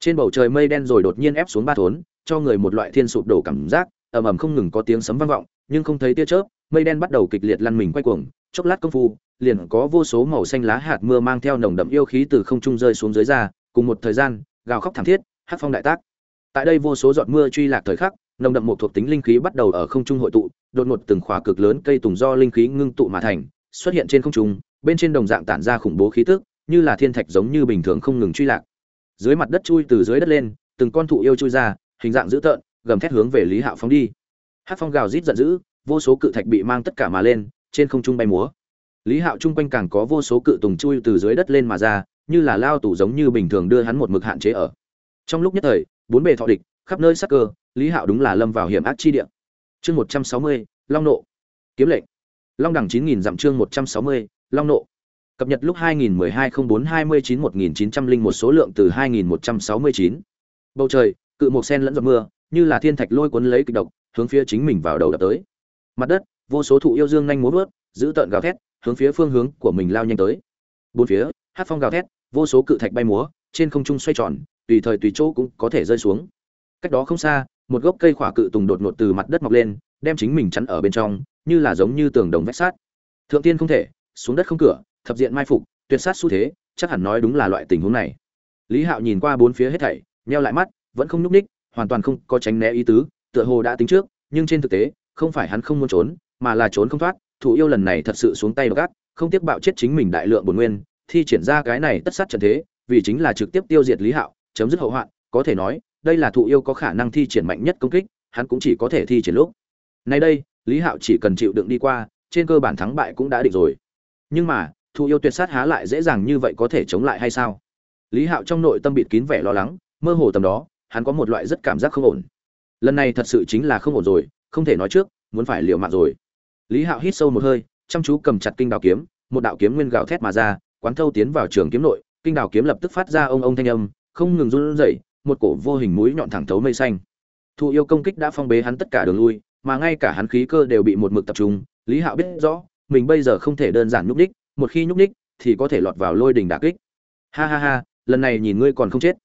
Trên bầu trời mây đen rồi đột nhiên ép xuống ba thốn, cho người một loại thiên sụp đổ cảm giác, ầm ầm không ngừng có tiếng sấm vang vọng, nhưng không thấy tia chớp mây đen bắt đầu kịch liệt lăn mình quay cuồng, chốc lát công phu, liền có vô số màu xanh lá hạt mưa mang theo nồng đậm yêu khí từ không trung rơi xuống dưới ra, cùng một thời gian, gào khóc thảm thiết hắc phong đại tác. Tại đây vô số giọt mưa truy lạc thời khắc, nồng đậm một thuộc tính linh khí bắt đầu ở không trung hội tụ, đột ngột từng khóa cực lớn cây tùng do linh khí ngưng tụ mà thành, xuất hiện trên không trung, bên trên đồng dạng tản ra khủng bố khí tức, như là thiên thạch giống như bình thường không ngừng truy lạc. Dưới mặt đất chui từ dưới đất lên, từng con thụ yêu chui ra, hình dạng dữ tợn, gầm thét hướng về lý hạo phóng đi. Hắc phong gào rít giận dữ vô số cự thạch bị mang tất cả mà lên trên không trung bay múa. Lý hạo chung quanh càng có vô số cự tùng chui từ dưới đất lên mà ra như là lao tủ giống như bình thường đưa hắn một mực hạn chế ở. Trong lúc nhất thời bốn bề thọ địch khắp nơi sắc cơ lý hạo đúng là lâm vào hiểm ác chi địa. Chương một trăm sáu mươi long nộ. Kiếm lệnh. Long đẳng chín nghìn dặm chương một trăm sáu mươi long nộ. Cập nhật lúc 2012-04-29-1901 số lượng từ 2169. Bầu trời, cự một sen lẫn giọt mưa, như là thiên thạch lôi cuốn lấy kịch độc, hướng phía chính mình vào đầu đập tới. Mặt đất, vô số thụ yêu dương nhanh múa vớt, giữ tợn gào thét, hướng phía phương hướng của mình lao nhanh tới. Bốn phía, hát phong gào thét, vô số cự thạch bay múa, trên không trung xoay tròn, tùy thời tùy chỗ cũng có thể rơi xuống. Cách đó không xa, một gốc cây khỏa cự tùng đột ngột từ mặt đất mọc lên, đem chính mình chắn ở bên trong, như là giống như tường đồng vách sắt. Thượng tiên không thể, xuống đất không cửa, thập diện mai phục tuyệt sát xu thế chắc hẳn nói đúng là loại tình huống này lý hạo nhìn qua bốn phía hết thảy neo lại mắt vẫn không nhúc ních hoàn toàn không có tránh né ý tứ tựa hồ đã tính trước nhưng trên thực tế không phải hắn không muốn trốn, mà là trốn không thoát, thủ yêu lần này thật sự xuống tay gắt, không tiếc bạo chết chính mình đại lượng bổn nguyên, thi triển ra cái này tất sát trận thế, vì chính là trực tiếp tiêu diệt lý hạo, chấm dứt hậu hoạn, có thể nói, đây là thụ yêu có khả năng thi triển mạnh nhất công kích, hắn cũng chỉ có thể thi triển lúc. Nay đây, lý hạo chỉ cần chịu đựng đi qua, trên cơ bản thắng bại cũng đã định rồi. Nhưng mà thụ yêu tuyệt sát há lại dễ dàng như vậy có thể chống lại hay sao? Lý hạo trong nội tâm bịt kín vẻ lo lắng, mơ hồ tầm đó, hắn có một loại rất cảm giác không ổn. Lần này thật sự chính là không ổn rồi không thể nói trước, muốn phải liều mạng rồi. Lý hạo hít sâu một hơi, chăm chú cầm chặt kinh đào kiếm, một đạo kiếm nguyên gào thét mà ra, quán thâu tiến vào trường kiếm nội, kinh đào kiếm lập tức phát ra ông ông thanh âm, không ngừng run rẩy, một cổ vô hình mũi nhọn thẳng thấu mây xanh. Thụ yêu công kích đã phong bế hắn tất cả đường lui, mà ngay cả hắn khí cơ đều bị một mực tập trung. Lý hạo biết rõ, mình bây giờ không thể đơn giản nhúc ních một khi nhúc ních thì có thể lọt vào lôi đình đả kích. Ha ha ha, lần này nhìn ngươi còn không chết.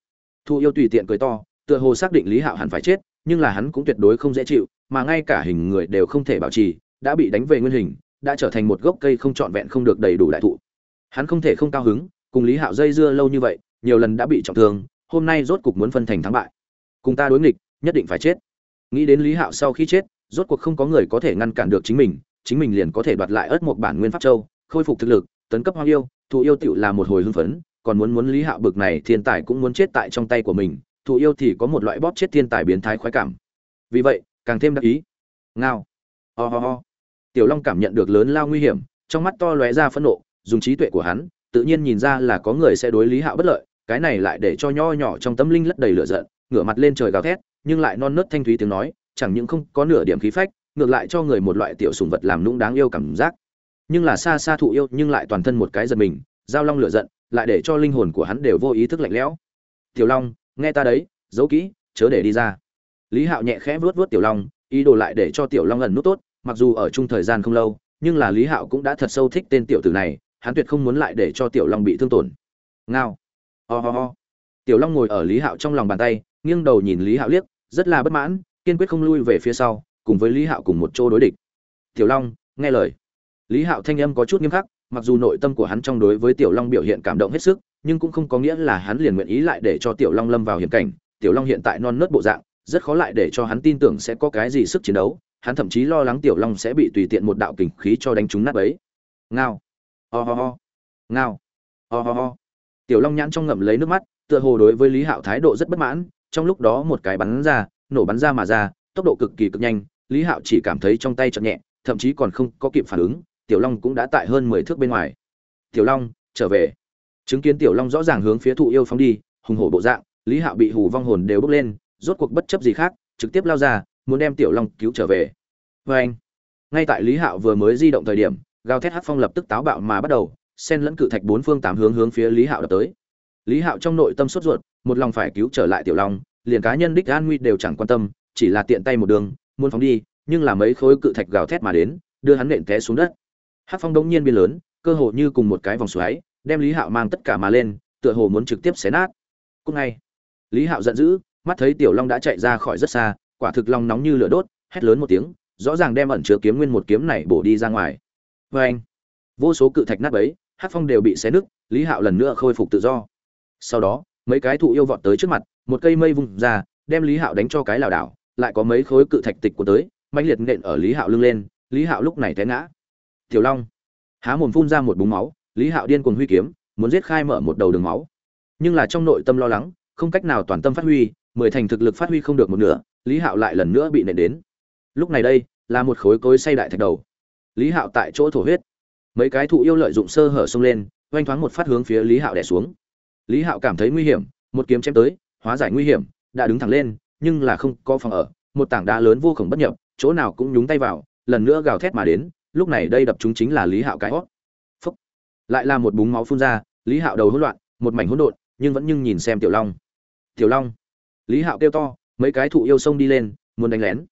Thụ yêu tùy tiện cười to, tựa hồ xác định lý hạo hẳn phải chết nhưng là hắn cũng tuyệt đối không dễ chịu, mà ngay cả hình người đều không thể bảo trì, đã bị đánh về nguyên hình, đã trở thành một gốc cây không trọn vẹn không được đầy đủ đại thụ. Hắn không thể không cao hứng, cùng lý hạo dây dưa lâu như vậy, nhiều lần đã bị trọng thương, hôm nay rốt cục muốn phân thành thắng bại. Cùng ta đối nghịch, nhất định phải chết. Nghĩ đến lý hạo sau khi chết, rốt cuộc không có người có thể ngăn cản được chính mình chính mình liền có thể đoạt lại ớt một bản nguyên pháp châu, khôi phục thực lực, tấn cấp hoang yêu thụ yêu tiểu là một hồi hưng phấn, còn muốn muốn lý hạo bực này thiên tài cũng muốn chết tại trong tay của mình thụ yêu thì có một loại bóp chết thiên tài biến thái khoái cảm. Vì vậy, càng thêm đắc ý. Ngao. Ho、oh ho. Tiểu long cảm nhận được lớn lao nguy hiểm, trong mắt to lóe ra phẫn nộ, dùng trí tuệ của hắn, tự nhiên nhìn ra là có người sẽ đối lý hạo bất lợi, cái này lại để cho nho nhỏ trong tấm linh lất đầy lửa giận, ngửa mặt lên trời gào thét, nhưng lại non nớt thanh thúy tiếng nói, chẳng những không có nửa điểm khí phách, ngược lại cho người một loại tiểu sùng vật làm nũng đáng yêu cảm giác. Nhưng là xa xa thụ yêu, nhưng lại toàn thân một cái giật mình, giao long lửa giận, lại để cho linh hồn của hắn đều vô ý thức lạnh lẽo. Tiểu long nghe ta đấy, giấu kỹ, chớ để đi ra. Lý hạo nhẹ khẽ vuốt vuốt tiểu long, ý đồ lại để cho tiểu long ẩn nút tốt, mặc dù ở chung thời gian không lâu, nhưng là lý hạo cũng đã thật sâu thích tên tiểu tử này, hắn tuyệt không muốn lại để cho tiểu long bị thương tổn. Ngao. Ho、oh、ho、oh. ho. Tiểu long ngồi ở lý hạo trong lòng bàn tay, nghiêng đầu nhìn lý hạo liếc, rất là bất mãn, kiên quyết không lui về phía sau, cùng với lý hạo cùng một chỗ đối địch. Tiểu long, nghe lời. Lý hạo thanh âm có chút nghiêm khắc, mặc dù nội tâm của hắn trong đối với tiểu long biểu hiện cảm động hết sức nhưng cũng không có nghĩa là hắn liền nguyện ý lại để cho tiểu long lâm vào hiểm cảnh. Tiểu long hiện tại non nớt bộ dạng, rất khó lại để cho hắn tin tưởng sẽ có cái gì sức chiến đấu. Hắn thậm chí lo lắng tiểu long sẽ bị tùy tiện một đạo kình khí cho đánh trúng nát ấy ngao. Ho、oh、ho、oh. ho. Ngao. Ho、oh、ho、oh. ho. Tiểu long nhãn trong ngậm lấy nước mắt, tựa hồ đối với lý hạo thái độ rất bất mãn. Trong lúc đó một cái bắn ra, nổ bắn ra mà ra, tốc độ cực kỳ cực nhanh. Lý hạo chỉ cảm thấy trong tay chậm nhẹ, thậm chí còn không có kịp phản ứng. Tiểu long cũng đã tại hơn mười thước bên ngoài. Tiểu long, trở về chứng kiến tiểu long rõ ràng hướng phía thụ yêu phóng đi, hùng hổ bộ dạng, lý hạo bị hù vong hồn đều bốc lên, rốt cuộc bất chấp gì khác, trực tiếp lao ra, muốn đem tiểu long cứu trở về. Vê anh, ngay tại lý hạo vừa mới di động thời điểm, gào thét hát phong lập tức táo bạo mà bắt đầu sen lẫn cự thạch bốn phương tám hướng hướng phía lý hạo đập tới. Lý hạo trong nội tâm sốt ruột, một lòng phải cứu trở lại tiểu long, liền cá nhân đích an nguy đều chẳng quan tâm, chỉ là tiện tay một đường, muốn phóng đi, nhưng là mấy khối cự thạch gào thét mà đến, đưa hắn nện té xuống đất. Hát phong đống nhiên biên lớn, cơ hồ như cùng một cái vòng xoáy đem lý hạo mang tất cả mà lên, tựa hồ muốn trực tiếp xé nát. Cúc ngay, lý hạo giận dữ, mắt thấy tiểu long đã chạy ra khỏi rất xa, quả thực long nóng như lửa đốt, hét lớn một tiếng, rõ ràng đem ẩn chứa kiếm nguyên một kiếm này bổ đi ra ngoài. Vê anh, vô số cự thạch nát ấy hát phong đều bị xé nứt, lý hạo lần nữa khôi phục tự do. Sau đó, mấy cái thụ yêu vọt tới trước mặt, một cây mây vùng ra, đem lý hạo đánh cho cái lảo đảo, lại có mấy khối cự thạch tịch của tới mạnh liệt nện ở lý hạo lưng lên, lý hạo lúc này té ngã. Tiểu long, há mồm phun ra một búng máu lý hạo điên cuồng huy kiếm, muốn giết khai mở một đầu đường máu. Nhưng là trong nội tâm lo lắng, không cách nào toàn tâm phát huy, mười thành thực lực phát huy không được một nửa, lý hạo lại lần nữa bị nện đến. Lúc này đây, là một khối cối say đại thạch đầu. Lý hạo tại chỗ thổ huyết. Mấy cái thụ yêu lợi dụng sơ hở xông lên, oanh thoáng một phát hướng phía lý hạo đẻ xuống. Lý hạo cảm thấy nguy hiểm, một kiếm chém tới, hóa giải nguy hiểm, đã đứng thẳng lên, nhưng là không có phòng ở, một tảng đá lớn vô khổng bất nhập, chỗ nào cũng nhúng tay vào, lần nữa gào thét mà đến, lúc này đây đập chúng chính là lý hạo cái hót lại là một búng máu phun ra, lý hạo đầu hỗn loạn, một mảnh hỗn độn, nhưng vẫn nhưng nhìn xem tiểu long. Tiểu long? Lý hạo kêu to, mấy cái thụ yêu sông đi lên, muốn đánh lén.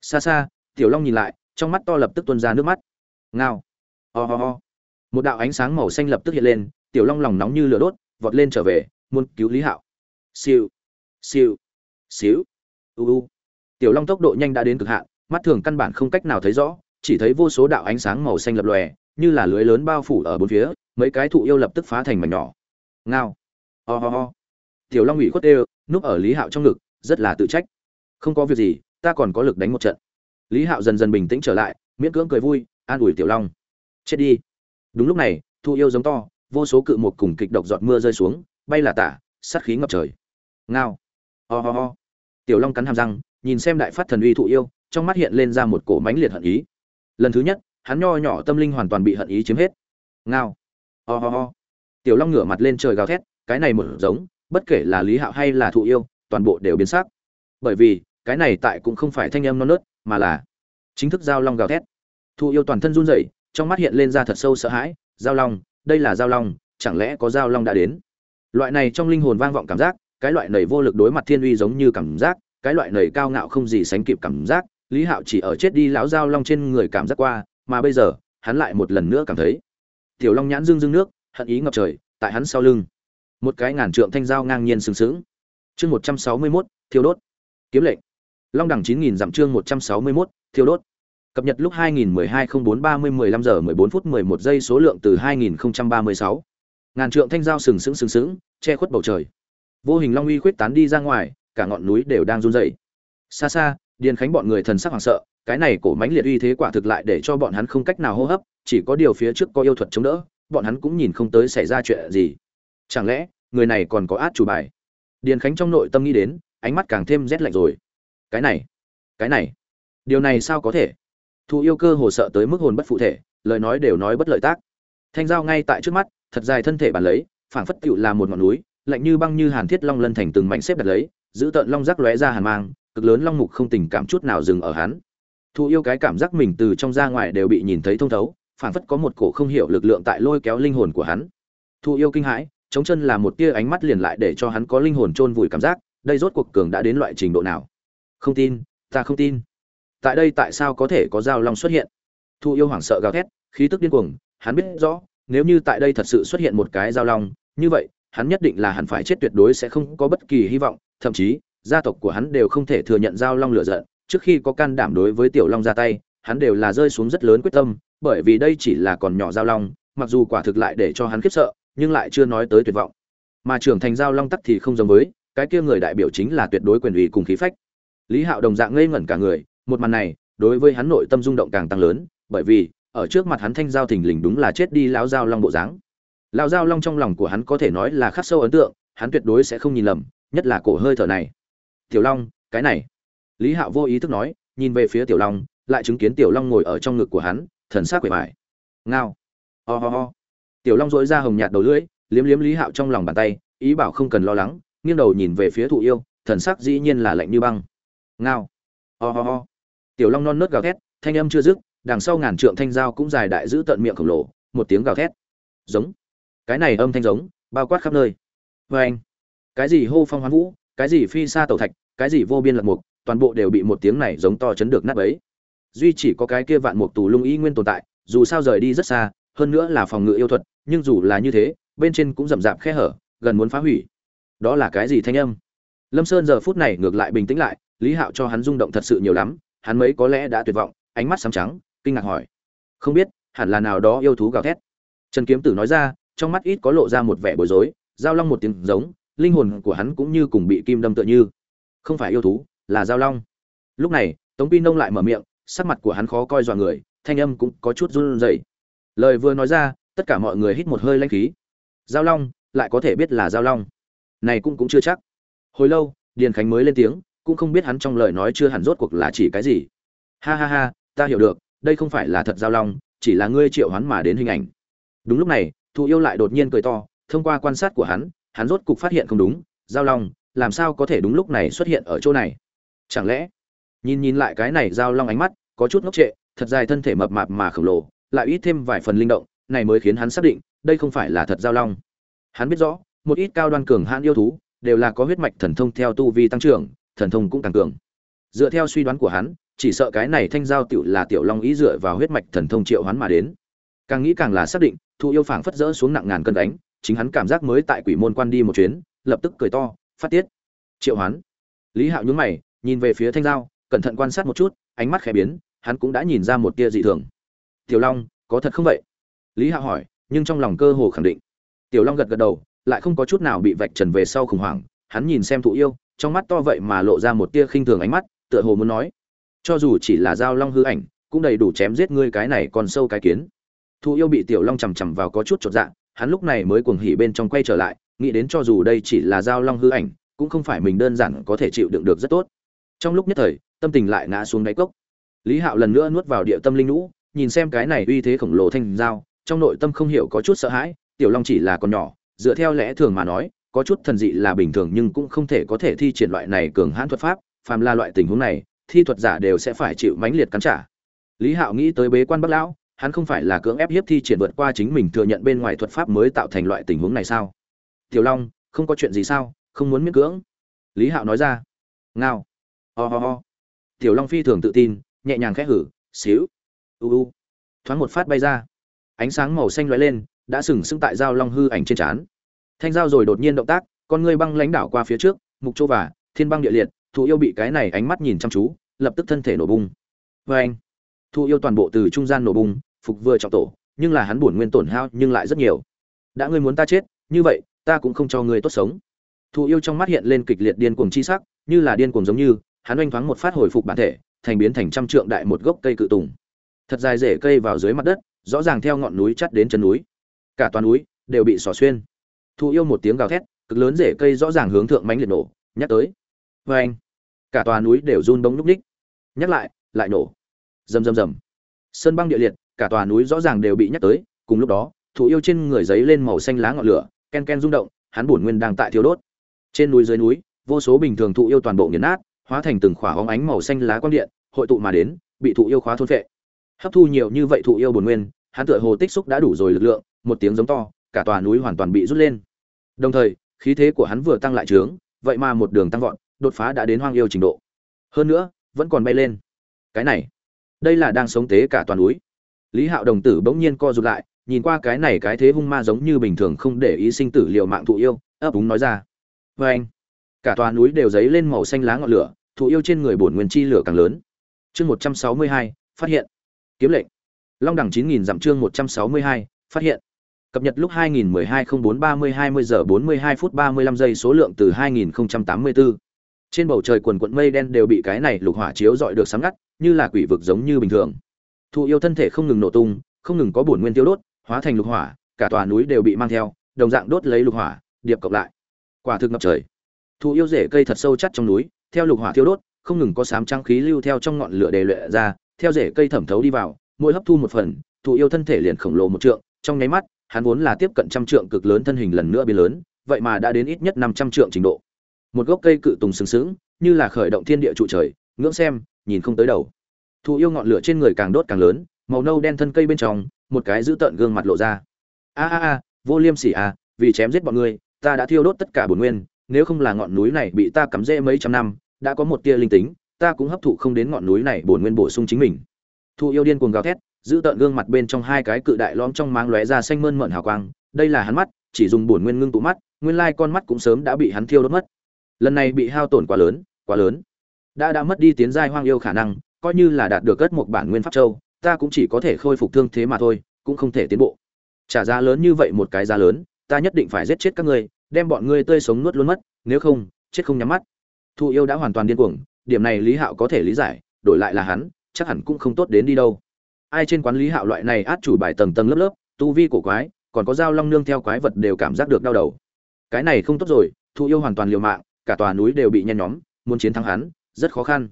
Xa xa, tiểu long nhìn lại, trong mắt to lập tức tuôn ra nước mắt. Ngao. Ho、oh、ho、oh. ho. Một đạo ánh sáng màu xanh lập tức hiện lên, tiểu long lòng nóng như lửa đốt, vọt lên trở về, muốn cứu lý hạo. Siêu. Siêu. Xíu. U u. Tiểu long tốc độ nhanh đã đến cực hạn, mắt thường căn bản không cách nào thấy rõ, chỉ thấy vô số đạo ánh sáng màu xanh lập lòe như là lưới lớn bao phủ ở bốn phía, mấy cái thụ yêu lập tức phá thành mảnh nhỏ. Ngao. Ho ho ho. Tiểu long ủy khuất đều núp ở lý hạo trong ngực, rất là tự trách. Không có việc gì, ta còn có lực đánh một trận. Lý hạo dần dần bình tĩnh trở lại, miễn cưỡng cười vui, an ủi tiểu long. Chết đi. Đúng lúc này, thụ yêu giống to, vô số cự một cùng kịch độc giọt mưa rơi xuống, bay là tả, sát khí ngập trời. Ngao. Ho ho ho. Tiểu long cắn hàm răng, nhìn xem đại phát thần uy thụ yêu, trong mắt hiện lên ra một cổ mãnh liệt hận ý. Lần thứ nhất hắn nho nhỏ tâm linh hoàn toàn bị hận ý chiếm hết. Ngao. Ho ho ho. Tiểu long ngửa mặt lên trời gào thét, cái này một giống, bất kể là lý hạo hay là thụ yêu, toàn bộ đều biến sắc. Bởi vì, cái này tại cũng không phải thanh âm non nớt, mà là chính thức giao long gào thét. Thụ yêu toàn thân run rẩy, trong mắt hiện lên ra thật sâu sợ hãi, giao long, đây là giao long, chẳng lẽ có giao long đã đến? Loại này trong linh hồn vang vọng cảm giác, cái loại nầy vô lực đối mặt thiên uy giống như cảm giác, cái loại nầy cao ngạo không gì sánh kịp cảm giác, lý hạo chỉ ở chết đi lão giao long trên người cảm giác qua mà bây giờ, hắn lại một lần nữa cảm thấy, tiểu long nhãn dương dương nước, hận ý ngập trời, tại hắn sau lưng. Một cái ngàn trượng thanh dao ngang nhiên sừng sững. Chương một trăm sáu mươi mốt, thiêu đốt. Kiếm lệnh. Long đẳng chín nghìn dặm chương một trăm sáu mươi mốt, thiêu đốt. Cập nhật lúc 2012 04 30 15 giờ 14 phút 11 giây số lượng từ 2036 ngàn trượng thanh dao sừng sững sừng sững, che khuất bầu trời. Vô hình long uy khuyết tán đi ra ngoài, cả ngọn núi đều đang run rẩy. Xa xa, điền khánh bọn người thần sắc hoảng sợ cái này cổ mãnh liệt uy thế quả thực lại để cho bọn hắn không cách nào hô hấp, chỉ có điều phía trước có yêu thuật chống đỡ, bọn hắn cũng nhìn không tới xảy ra chuyện gì. Chẳng lẽ, người này còn có át chủ bài? Điền khánh trong nội tâm nghĩ đến, ánh mắt càng thêm rét lạnh rồi. Cái này cái này, điều này sao có thể? Thu yêu cơ hồ sợ tới mức hồn bất phụ thể, lời nói đều nói bất lợi tác. Thanh dao ngay tại trước mắt, thật dài thân thể bản lấy, phảng phất tựu là một ngọn núi, lạnh như băng như hàn thiết long lân thành từng mảnh xếp đặt lấy, giữ tợn long rắc lóe ra hàn mang, cực lớn long mục không tình cảm chút nào dừng ở hắn thụ yêu cái cảm giác mình từ trong ra ngoài đều bị nhìn thấy thông thấu, phảng phất có một cổ không hiểu lực lượng tại lôi kéo linh hồn của hắn. Thụ yêu kinh hãi, chống chân là một tia ánh mắt liền lại để cho hắn có linh hồn chôn vùi cảm giác, đây rốt cuộc cường đã đến loại trình độ nào? Không tin, ta không tin. Tại đây tại sao có thể có giao long xuất hiện? Thu yêu hoảng sợ gào thét, khí tức điên cuồng, hắn biết rõ, nếu như tại đây thật sự xuất hiện một cái giao long, như vậy, hắn nhất định là hẳn phải chết tuyệt đối sẽ không có bất kỳ hy vọng, thậm chí, gia tộc của hắn đều không thể thừa nhận giao long lựa giận trước khi có can đảm đối với tiểu long ra tay, hắn đều là rơi xuống rất lớn quyết tâm, bởi vì đây chỉ là còn nhỏ giao long, mặc dù quả thực lại để cho hắn khiếp sợ, nhưng lại chưa nói tới tuyệt vọng. Mà trưởng thành giao long tắc thì không giống với, cái kia người đại biểu chính là tuyệt đối quyền ủy cùng khí phách. Lý hạo đồng dạng ngây ngẩn cả người, một màn này, đối với hắn nội tâm rung động càng tăng lớn, bởi vì, ở trước mặt hắn thanh giao thình lình đúng là chết đi lão giao long bộ dáng. Lão giao long trong lòng của hắn có thể nói là khắc sâu ấn tượng, hắn tuyệt đối sẽ không nhìn lầm, nhất là cổ hơi thở này. Tiểu long, cái này lý hạo vô ý thức nói, nhìn về phía tiểu long, lại chứng kiến tiểu long ngồi ở trong ngực của hắn, thần sắc quệ vải ngao. Ho ho tiểu long dỗi ra hồng nhạt đầu lưỡi, liếm liếm lý hạo trong lòng bàn tay, ý bảo không cần lo lắng, nghiêng đầu nhìn về phía thụ yêu, thần sắc dĩ nhiên là lạnh như băng. Ngao. Ho ho tiểu long non nớt gào thét, thanh âm chưa dứt, đằng sau ngàn trượng thanh dao cũng dài đại giữ tận miệng khổng lồ, một tiếng gào thét. Giống. Cái này âm thanh giống, bao quát khắp nơi. Vê anh cái gì hô phong hoán vũ, cái gì phi xa tẩu thạch, cái gì vô biên lật mục toàn bộ đều bị một tiếng này giống to chấn được nát ấy duy chỉ có cái kia vạn mục tù lung y nguyên tồn tại, dù sao rời đi rất xa, hơn nữa là phòng ngự yêu thuật, nhưng dù là như thế, bên trên cũng rậm rạp khe hở, gần muốn phá hủy. Đó là cái gì thanh âm? Lâm sơn giờ phút này ngược lại bình tĩnh lại, lý hạo cho hắn rung động thật sự nhiều lắm, hắn mấy có lẽ đã tuyệt vọng, ánh mắt sám trắng, kinh ngạc hỏi. Không biết, hẳn là nào đó yêu thú gào thét. Trần kiếm tử nói ra, trong mắt ít có lộ ra một vẻ bối rối, giao long một tiếng giống, linh hồn của hắn cũng như cùng bị kim đâm tựa như. Không phải yêu thú là giao long. Lúc này, tống pi nông lại mở miệng, sắc mặt của hắn khó coi dọa người, thanh âm cũng có chút run rẩy. Lời vừa nói ra, tất cả mọi người hít một hơi lanh khí. Giao long, lại có thể biết là giao long. Này cũng cũng chưa chắc. Hồi lâu, điền khánh mới lên tiếng, cũng không biết hắn trong lời nói chưa hẳn rốt cuộc là chỉ cái gì. Ha ha ha, ta hiểu được, đây không phải là thật giao long, chỉ là ngươi triệu hoán mà đến hình ảnh. Đúng lúc này, thụ yêu lại đột nhiên cười to, thông qua quan sát của hắn hắn rốt cục phát hiện không đúng, giao long, làm sao có thể đúng lúc này xuất hiện ở chỗ này? Chẳng lẽ? Nhìn nhìn lại cái này giao long ánh mắt, có chút ngốc trệ, thật dài thân thể mập mạp mà khổng lồ, lại ít thêm vài phần linh động, này mới khiến hắn xác định, đây không phải là thật giao long. Hắn biết rõ, một ít cao đoan cường hãn yêu thú, đều là có huyết mạch thần thông theo tu vi tăng trưởng, thần thông cũng càng cường. Dựa theo suy đoán của hắn, chỉ sợ cái này thanh giao tiểu là tiểu long ý dựa vào huyết mạch thần thông triệu hoán mà đến. Càng nghĩ càng là xác định, thụ yêu phảng phất rỡ xuống nặng ngàn cân đánh, chính hắn cảm giác mới tại quỷ môn quan đi một chuyến, lập tức cười to, phát tiết. Triệu hoán lý hạo nhún mày nhìn về phía thanh giao, cẩn thận quan sát một chút, ánh mắt khẽ biến, hắn cũng đã nhìn ra một tia dị thường. Tiểu long, có thật không vậy? Lý hạo hỏi, nhưng trong lòng cơ hồ khẳng định. Tiểu long gật gật đầu, lại không có chút nào bị vạch trần về sau khủng hoảng, hắn nhìn xem thụ yêu, trong mắt to vậy mà lộ ra một tia khinh thường ánh mắt, tựa hồ muốn nói, cho dù chỉ là dao long hư ảnh, cũng đầy đủ chém giết ngươi cái này còn sâu cái kiến. Thụ yêu bị tiểu long chằm chằm vào có chút chột dạ hắn lúc này mới cuồng hỉ bên trong quay trở lại, nghĩ đến cho dù đây chỉ là dao long hư ảnh, cũng không phải mình đơn giản có thể chịu đựng được rất tốt trong lúc nhất thời, tâm tình lại ngã xuống đáy cốc. Lý hạo lần nữa nuốt vào địa tâm linh lũ nhìn xem cái này uy thế khổng lồ thanh dao trong nội tâm không hiểu có chút sợ hãi, tiểu long chỉ là còn nhỏ, dựa theo lẽ thường mà nói, có chút thần dị là bình thường nhưng cũng không thể có thể thi triển loại này cường hãn thuật pháp, phàm là loại tình huống này, thi thuật giả đều sẽ phải chịu mãnh liệt cắn trả. Lý hạo nghĩ tới bế quan bắc lão, hắn không phải là cưỡng ép hiếp thi triển vượt qua chính mình thừa nhận bên ngoài thuật pháp mới tạo thành loại tình huống này sao? Tiểu long, không có chuyện gì sao? Không muốn miễn cưỡng? Lý hạo nói ra. Ngao ho、oh、ho、oh. ho. Tiểu long phi thường tự tin, nhẹ nhàng khẽ hử, xíu. U u. Thoáng một phát bay ra. Ánh sáng màu xanh lóe lên, đã sừng sững tại dao long hư ảnh trên trán. Thanh dao rồi đột nhiên động tác, con ngươi băng lãnh đảo qua phía trước, mục châu và, thiên băng địa liệt thụ yêu bị cái này ánh mắt nhìn chăm chú, lập tức thân thể nổ bung. Vê anh thụ yêu toàn bộ từ trung gian nổ bung, phục vừa trọng tổ, nhưng là hắn buồn nguyên tổn hao nhưng lại rất nhiều. Đã ngươi muốn ta chết, như vậy, ta cũng không cho ngươi tốt sống. Thụ yêu trong mắt hiện lên kịch liệt điên cuồng chi sắc, như là điên cuồng giống như hắn oanh thoáng một phát hồi phục bản thể, thành biến thành trăm trượng đại một gốc cây cự tùng. Thật dài rễ cây vào dưới mặt đất, rõ ràng theo ngọn núi chắt đến chân núi. Cả toàn núi đều bị xỏ xuyên. Thụ yêu một tiếng gào thét, cực lớn rễ cây rõ ràng hướng thượng mánh liệt nổ, nhắc tới. Vê anh, cả toàn núi đều run bóng núc ních nhắc lại lại nổ. Rầm rầm rầm. Sơn băng địa liệt, cả tòa núi rõ ràng đều bị nhắc tới. Cùng lúc đó thụ yêu trên người giấy lên màu xanh lá ngọn lửa, ken ken rung động, hắn bổn nguyên đang tại thiếu đốt. Trên núi dưới núi, vô số bình thường thụ yêu toàn bộ nghiền nát hóa thành từng khỏa hóng ánh màu xanh lá quang điện, hội tụ mà đến, bị thụ yêu khóa thôn phệ. Hấp thu nhiều như vậy thụ yêu bổn nguyên, hắn tựa hồ tích xúc đã đủ rồi lực lượng, một tiếng giống to, cả tòa núi hoàn toàn bị rút lên. Đồng thời, khí thế của hắn vừa tăng lại trướng, vậy mà một đường tăng vọt, đột phá đã đến hoang yêu trình độ. Hơn nữa, vẫn còn bay lên. Cái này, đây là đang sống tế cả toàn núi. Lý hạo đồng tử bỗng nhiên co rụt lại, nhìn qua cái này cái thế hung ma giống như bình thường không để ý sinh tử liệu mạng thụ yêu, ấp úng nói ra. Vê anh cả tòa núi đều dấy lên màu xanh lá ngọn lửa, thụ yêu trên người bổn nguyên chi lửa càng lớn. Chương một trăm sáu mươi hai, phát hiện. Kiếm lệnh. Long đẳng chín nghìn dặm chương một trăm sáu mươi hai, phát hiện. Cập nhật lúc 2012 04 30 20 giờ 42 phút 35 giây số lượng từ 2084 trên bầu trời quần quận mây đen đều bị cái này lục hỏa chiếu dọi được sáng ngắt, như là quỷ vực giống như bình thường. Thụ yêu thân thể không ngừng nổ tung, không ngừng có bổn nguyên tiêu đốt, hóa thành lục hỏa, cả tòa núi đều bị mang theo, đồng dạng đốt lấy lục hỏa, điệp cộng lại. Quả thực ngập trời thụ yêu rễ cây thật sâu chắt trong núi, theo lục hỏa thiêu đốt, không ngừng có sám trắng khí lưu theo trong ngọn lửa đề luyện ra, theo rễ cây thẩm thấu đi vào, mỗi hấp thu một phần thụ yêu thân thể liền khổng lồ một trượng, trong nháy mắt, hắn vốn là tiếp cận trăm trượng cực lớn thân hình lần nữa biến lớn, vậy mà đã đến ít nhất năm trăm trượng trình độ. Một gốc cây cự tùng sừng sững, như là khởi động thiên địa trụ trời, ngưỡng xem, nhìn không tới đầu. Thụ yêu ngọn lửa trên người càng đốt càng lớn, màu nâu đen thân cây bên trong, một cái giữ tợn gương mặt lộ ra. A a a, vô liêm sỉ a, vì chém giết bọn ngươi, ta đã thiêu đốt tất cả bổn nguyên nếu không là ngọn núi này bị ta cắm rễ mấy trăm năm, đã có một tia linh tính, ta cũng hấp thụ không đến ngọn núi này bổn nguyên bổ sung chính mình. Thu yêu điên cuồng gào thét, giữ tợn gương mặt bên trong hai cái cự đại lõm trong máng lóe ra xanh mơn mởn hào quang, đây là hắn mắt, chỉ dùng bổn nguyên ngưng tụ mắt, nguyên lai con mắt cũng sớm đã bị hắn thiêu đốt mất. Lần này bị hao tổn quá lớn quá lớn. Đã đã mất đi tiến giai hoang yêu khả năng, coi như là đạt được cất một bản nguyên pháp châu, ta cũng chỉ có thể khôi phục thương thế mà thôi, cũng không thể tiến bộ. Trả giá lớn như vậy một cái giá lớn, ta nhất định phải giết chết các ngươi đem bọn ngươi tươi sống nuốt luôn mất, nếu không, chết không nhắm mắt. Thụ yêu đã hoàn toàn điên cuồng, điểm này lý hạo có thể lý giải, đổi lại là hắn, chắc hẳn cũng không tốt đến đi đâu. Ai trên quán lý hạo loại này át chủ bài tầng tầng lớp lớp, tu vi cổ quái, còn có dao long nương theo quái vật đều cảm giác được đau đầu. Cái này không tốt rồi thụ yêu hoàn toàn liều mạng, cả tòa núi đều bị nhen nhóm, muốn chiến thắng hắn, rất khó khăn.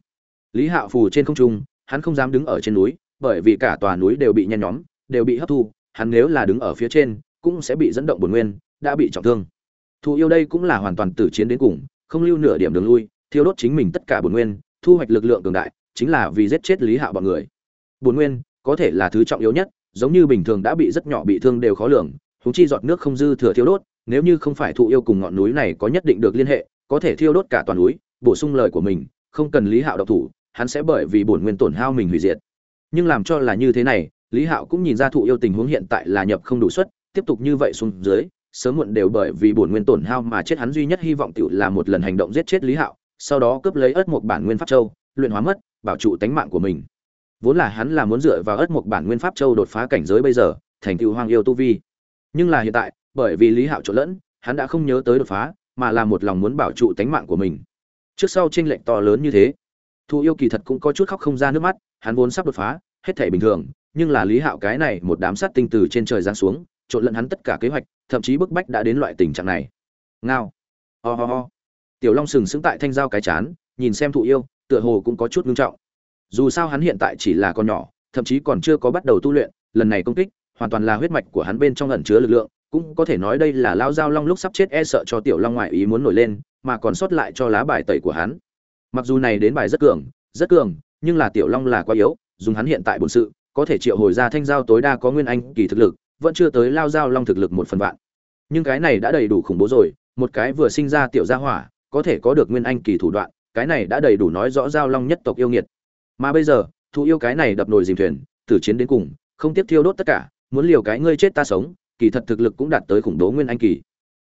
Lý hạo phù trên không trung, hắn không dám đứng ở trên núi, bởi vì cả tòa núi đều bị nhen nhóm, đều bị hấp thu, hắn nếu là đứng ở phía trên, cũng sẽ bị dẫn động bổn nguyên, đã bị trọng thương thù yêu đây cũng là hoàn toàn tử chiến đến cùng, không lưu nửa điểm đường lui, thiêu đốt chính mình tất cả bổn nguyên, thu hoạch lực lượng cường đại, chính là vì giết chết lý hạo bọn người. Bổn nguyên, có thể là thứ trọng yếu nhất, giống như bình thường đã bị rất nhỏ bị thương đều khó lường húng chi giọt nước không dư thừa thiêu đốt, nếu như không phải thụ yêu cùng ngọn núi này có nhất định được liên hệ, có thể thiêu đốt cả toàn núi, bổ sung lời của mình, không cần lý hạo độc thủ, hắn sẽ bởi vì bổn nguyên tổn hao mình hủy diệt. Nhưng làm cho là như thế này, lý hạo cũng nhìn ra thụ yêu tình huống hiện tại là nhập không đủ suất, tiếp tục như vậy xuống dưới sớm muộn đều bởi vì bổn nguyên tổn hao mà chết hắn duy nhất hy vọng tiểu là một lần hành động giết chết lý hạo, sau đó cướp lấy ớt một bản nguyên pháp châu, luyện hóa mất, bảo trụ tánh mạng của mình. Vốn là hắn là muốn dựa vào ớt một bản nguyên pháp châu đột phá cảnh giới bây giờ, thành tựu hoang yêu tu vi. Nhưng là hiện tại, bởi vì lý hạo trộn lẫn, hắn đã không nhớ tới đột phá, mà là một lòng muốn bảo trụ tánh mạng của mình. Trước sau chênh lệch to lớn như thế, Thu yêu kỳ thật cũng có chút khóc không ra nước mắt, hắn vốn sắp đột phá, hết thảy bình thường, nhưng là lý hạo cái này một đám sát tinh từ trên trời giáng xuống trộn lẫn hắn tất cả kế hoạch, thậm chí bức bách đã đến loại tình trạng này. Ngao. Ho、oh、ho、oh、ho、oh. ho tiểu long sừng sững tại thanh giao cái chán, nhìn xem thụ yêu, tựa hồ cũng có chút ngưng trọng. Dù sao hắn hiện tại chỉ là con nhỏ, thậm chí còn chưa có bắt đầu tu luyện, lần này công kích, hoàn toàn là huyết mạch của hắn bên trong ẩn chứa lực lượng, cũng có thể nói đây là lao dao long lúc sắp chết e sợ cho tiểu long ngoại ý muốn nổi lên, mà còn sót lại cho lá bài tẩy của hắn. Mặc dù này đến bài rất cường rất cường, nhưng là tiểu long là quá yếu, dùng hắn hiện tại bổn sự, có thể triệu hồi ra thanh giao tối đa có nguyên anh kỳ thực lực vẫn chưa tới lao dao long thực lực một phần vạn. Nhưng cái này đã đầy đủ khủng bố rồi, một cái vừa sinh ra tiểu gia hỏa, có thể có được nguyên anh kỳ thủ đoạn, cái này đã đầy đủ nói rõ giao long nhất tộc yêu nghiệt. Mà bây giờ thú yêu cái này đập nồi dìm thuyền, tử chiến đến cùng, không tiếp thiêu đốt tất cả, muốn liều cái ngươi chết ta sống, kỳ thật thực lực cũng đạt tới khủng bố nguyên anh kỳ.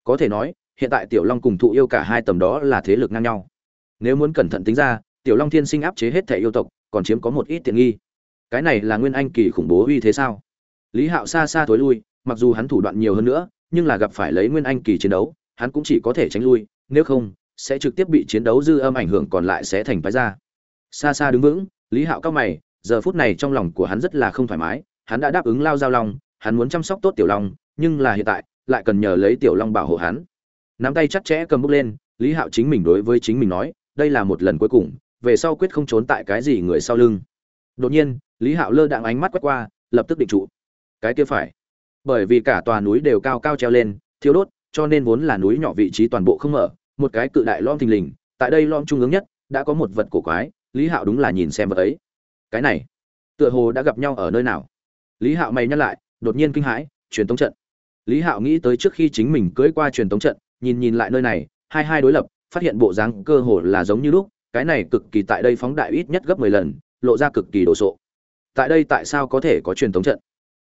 Có thể nói, hiện tại tiểu long cùng thụ yêu cả hai tầm đó là thế lực ngang nhau. Nếu muốn cẩn thận tính ra, tiểu long thiên sinh áp chế hết thẻ yêu tộc, còn chiếm có một ít tiện nghi. Cái này là nguyên anh kỳ khủng bố uy thế sao? Lý hạo xa xa thối lui, mặc dù hắn thủ đoạn nhiều hơn nữa, nhưng là gặp phải lấy nguyên anh kỳ chiến đấu, hắn cũng chỉ có thể tránh lui, nếu không, sẽ trực tiếp bị chiến đấu dư âm ảnh hưởng còn lại sẽ thành phái ra. Xa xa đứng vững, lý hạo cao mày, giờ phút này trong lòng của hắn rất là không thoải mái, hắn đã đáp ứng lao giao long, hắn muốn chăm sóc tốt tiểu long, nhưng là hiện tại, lại cần nhờ lấy tiểu long bảo hộ hắn. Nắm tay chặt chẽ cầm bút lên, lý hạo chính mình đối với chính mình nói, đây là một lần cuối cùng, về sau quyết không trốn tại cái gì người sau lưng. Đột nhiên, lý hạo lơ đạng ánh mắt quét qua, lập tức định trụ cái kia phải. Bởi vì cả tòa núi đều cao cao treo lên thiếu đốt, cho nên vốn là núi nhỏ vị trí toàn bộ không mở, một cái cự đại lom thình lình, tại đây lom trung ương nhất, đã có một vật cổ quái, lý hạo đúng là nhìn xem vật ấy. Cái này, tựa hồ đã gặp nhau ở nơi nào? Lý hạo mày nhắc lại, đột nhiên kinh hãi, truyền tống trận. Lý hạo nghĩ tới trước khi chính mình cưỡi qua truyền tống trận, nhìn nhìn lại nơi này, hai hai đối lập, phát hiện bộ dáng cơ hồ là giống như lúc, cái này cực kỳ tại đây phóng đại ít nhất gấp mười lần, lộ ra cực kỳ đồ sộ. Tại đây tại sao có thể có truyền tống trận?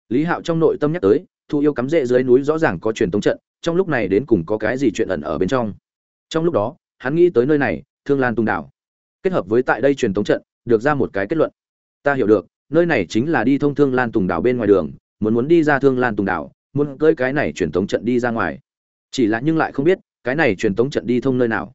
Lý hạo trong nội tâm nhắc tới, thu yêu cắm rễ dưới núi rõ ràng có truyền tống trận, trong lúc này đến cùng có cái gì chuyện ẩn ở bên trong. Trong lúc đó, hắn nghĩ tới nơi này, thương lan tung đảo. Kết hợp với tại đây truyền tống trận, được ra một cái kết luận. Ta hiểu được, nơi này chính là đi thông thương lan tùng đảo bên ngoài đường, muốn muốn đi ra thương lan tùng đảo, muốn cưỡi cái này truyền tống trận đi ra ngoài. Chỉ là nhưng lại không biết, cái này truyền tống trận đi thông nơi nào.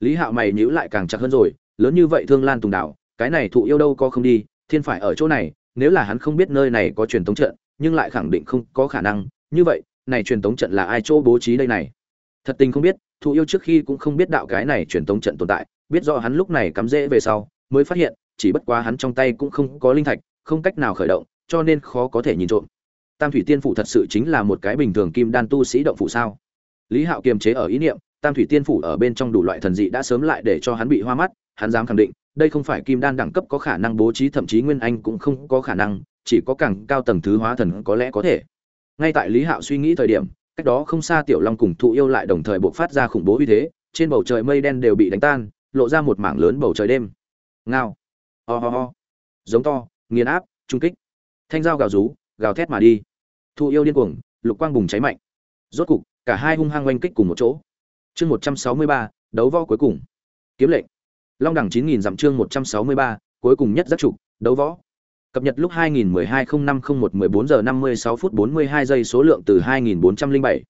Lý hạo mày nhíu lại càng chặt hơn rồi, lớn như vậy thương lan tùng đảo, cái này thụ yêu đâu có không đi, thiên phải ở chỗ này, nếu là hắn không biết nơi này có truyền tống trận nhưng lại khẳng định không có khả năng. Như vậy, này truyền tống trận là ai chỗ bố trí đây này? Thật tình không biết, thụ yêu trước khi cũng không biết đạo cái này truyền tống trận tồn tại, biết rõ hắn lúc này cắm rễ về sau, mới phát hiện, chỉ bất quá hắn trong tay cũng không có linh thạch, không cách nào khởi động, cho nên khó có thể nhìn trộm. Tam thủy tiên phủ thật sự chính là một cái bình thường kim đan tu sĩ động phủ sao? Lý hạo kiềm chế ở ý niệm, tam thủy tiên phủ ở bên trong đủ loại thần dị đã sớm lại để cho hắn bị hoa mắt, hắn dám khẳng định, đây không phải kim đan đẳng cấp có khả năng bố trí, thậm chí nguyên anh cũng không có khả năng chỉ có càng cao tầng thứ hóa thần có lẽ có thể. Ngay tại lý hạo suy nghĩ thời điểm, cách đó không xa tiểu long cùng thụ yêu lại đồng thời bộc phát ra khủng bố uy thế, trên bầu trời mây đen đều bị đánh tan, lộ ra một mảng lớn bầu trời đêm. Ngao. Ho、oh、ho、oh、ho. Ho. giống to, nghiền áp, trung kích. Thanh dao gào rú, gào thét mà đi. Thụ yêu điên cuồng, lục quang bùng cháy mạnh. Rốt cục, cả hai hung hăng oanh kích cùng một chỗ. Chương một trăm sáu mươi ba, đấu võ cuối cùng. Kiếm lệnh. Long đẳng chín nghìn dặm chương một trăm sáu mươi ba, cuối cùng nhất giác trục đấu võ cập nhật lúc 2012-05-01-14 giờ 56 phút 42 giây số lượng từ 2407.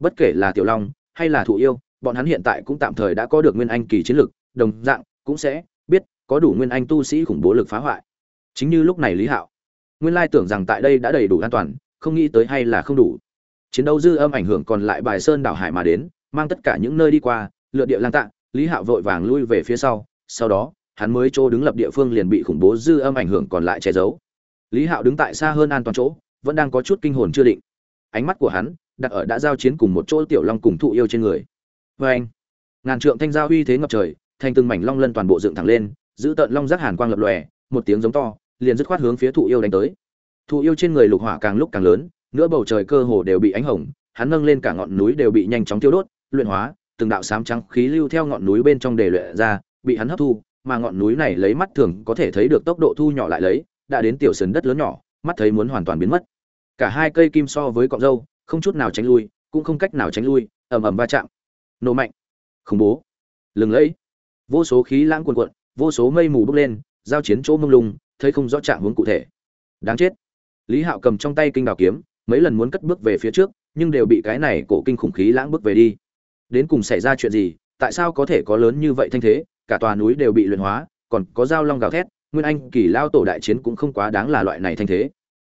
bất kể là tiểu long hay là thụ yêu, bọn hắn hiện tại cũng tạm thời đã có được nguyên anh kỳ chiến lực đồng dạng cũng sẽ biết có đủ nguyên anh tu sĩ khủng bố lực phá hoại chính như lúc này lý hạo, nguyên lai tưởng rằng tại đây đã đầy đủ an toàn, không nghĩ tới hay là không đủ chiến đấu dư âm ảnh hưởng còn lại bài sơn đảo hải mà đến, mang tất cả những nơi đi qua lựa địa lang tạ lý hạo vội vàng lui về phía sau sau đó hắn mới chỗ đứng lập địa phương liền bị khủng bố dư âm ảnh hưởng còn lại che giấu. Lý hạo đứng tại xa hơn an toàn chỗ, vẫn đang có chút kinh hồn chưa định. Ánh mắt của hắn đặt ở đã giao chiến cùng một chỗ tiểu long cùng thụ yêu trên người. Vê anh, ngàn trượng thanh giao uy thế ngập trời, thành từng mảnh long lân toàn bộ dựng thẳng lên, giữ tận long giác hàn quang lập lòe, một tiếng giống to, liền dứt khoát hướng phía thụ yêu đánh tới. Thụ yêu trên người lục hỏa càng lúc càng lớn, nửa bầu trời cơ hồ đều bị ánh hồng, hắn nâng lên cả ngọn núi đều bị nhanh chóng tiêu đốt, luyện hóa, từng đạo sám trắng khí lưu theo ngọn núi bên trong để luyện ra, bị hắn hấp thu mà ngọn núi này lấy mắt thường có thể thấy được tốc độ thu nhỏ lại lấy, đã đến tiểu sườn đất lớn nhỏ, mắt thấy muốn hoàn toàn biến mất. Cả hai cây kim so với cọng dâu không chút nào tránh lui, cũng không cách nào tránh lui, ầm ầm va chạm. Nổ mạnh. Khủng bố. Lừng lẫy. Vô số khí lãng cuồn cuộn, vô số mây mù bốc lên, giao chiến chỗ mông lung, thấy không rõ trạng hướng cụ thể. Đáng chết. Lý hạo cầm trong tay kinh đào kiếm, mấy lần muốn cất bước về phía trước, nhưng đều bị cái này cổ kinh khủng khí lãng bước về đi. Đến cùng xảy ra chuyện gì, tại sao có thể có lớn như vậy thanh thế? Cả tòa núi đều bị luyện hóa, còn có dao long gào thét, nguyên anh kỳ lao tổ đại chiến cũng không quá đáng là loại này thanh thế.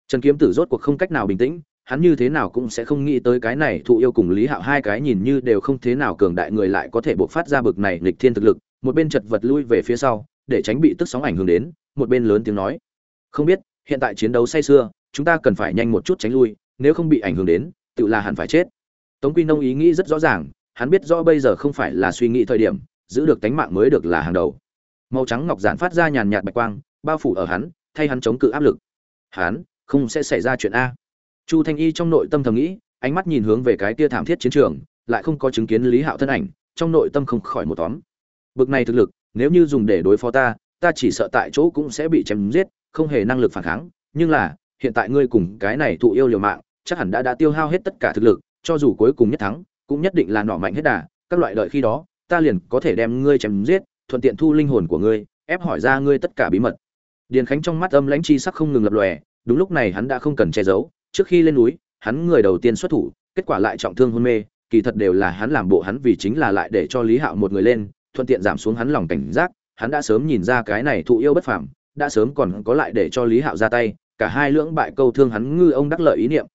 Trần kiếm tử rốt cuộc không cách nào bình tĩnh, hắn như thế nào cũng sẽ không nghĩ tới cái này thụ yêu cùng lý hạo hai cái nhìn như đều không thế nào cường đại người lại có thể bộc phát ra bực này nghịch thiên thực lực, một bên chật vật lui về phía sau, để tránh bị tức sóng ảnh hưởng đến, một bên lớn tiếng nói. Không biết, hiện tại chiến đấu say sưa, chúng ta cần phải nhanh một chút tránh lui, nếu không bị ảnh hưởng đến, tự là hẳn phải chết. Tống quy nông ý nghĩ rất rõ ràng, hắn biết rõ bây giờ không phải là suy nghĩ thời điểm giữ được tánh mạng mới được là hàng đầu. Màu trắng ngọc giản phát ra nhàn nhạt bạch quang, bao phủ ở hắn, thay hắn chống cự áp lực. Hắn, không sẽ xảy ra chuyện a. Chu thanh y trong nội tâm thầm nghĩ, ánh mắt nhìn hướng về cái tia thảm thiết chiến trường, lại không có chứng kiến lý hạo thân ảnh, trong nội tâm không khỏi một tóm. Bực này thực lực, nếu như dùng để đối phó ta ta chỉ sợ tại chỗ cũng sẽ bị chém giết, không hề năng lực phản kháng. Nhưng là, hiện tại ngươi cùng cái này thụ yêu liều mạng, chắc hẳn đã đã tiêu hao hết tất cả thực lực, cho dù cuối cùng nhất thắng, cũng nhất định là nỏ mạnh hết đà, các loại đợi khi đó ta liền có thể đem ngươi chém giết, thuận tiện thu linh hồn của ngươi, ép hỏi ra ngươi tất cả bí mật. Điền khánh trong mắt âm lãnh chi sắc không ngừng lập lòe, đúng lúc này hắn đã không cần che giấu, trước khi lên núi, hắn người đầu tiên xuất thủ, kết quả lại trọng thương hôn mê, kỳ thật đều là hắn làm bộ hắn vì chính là lại để cho lý hạo một người lên, thuận tiện giảm xuống hắn lòng cảnh giác, hắn đã sớm nhìn ra cái này thụ yêu bất phàm, đã sớm còn có lại để cho lý hạo ra tay, cả hai lưỡng bại câu thương hắn ngư ông đắc lợi ý niệm.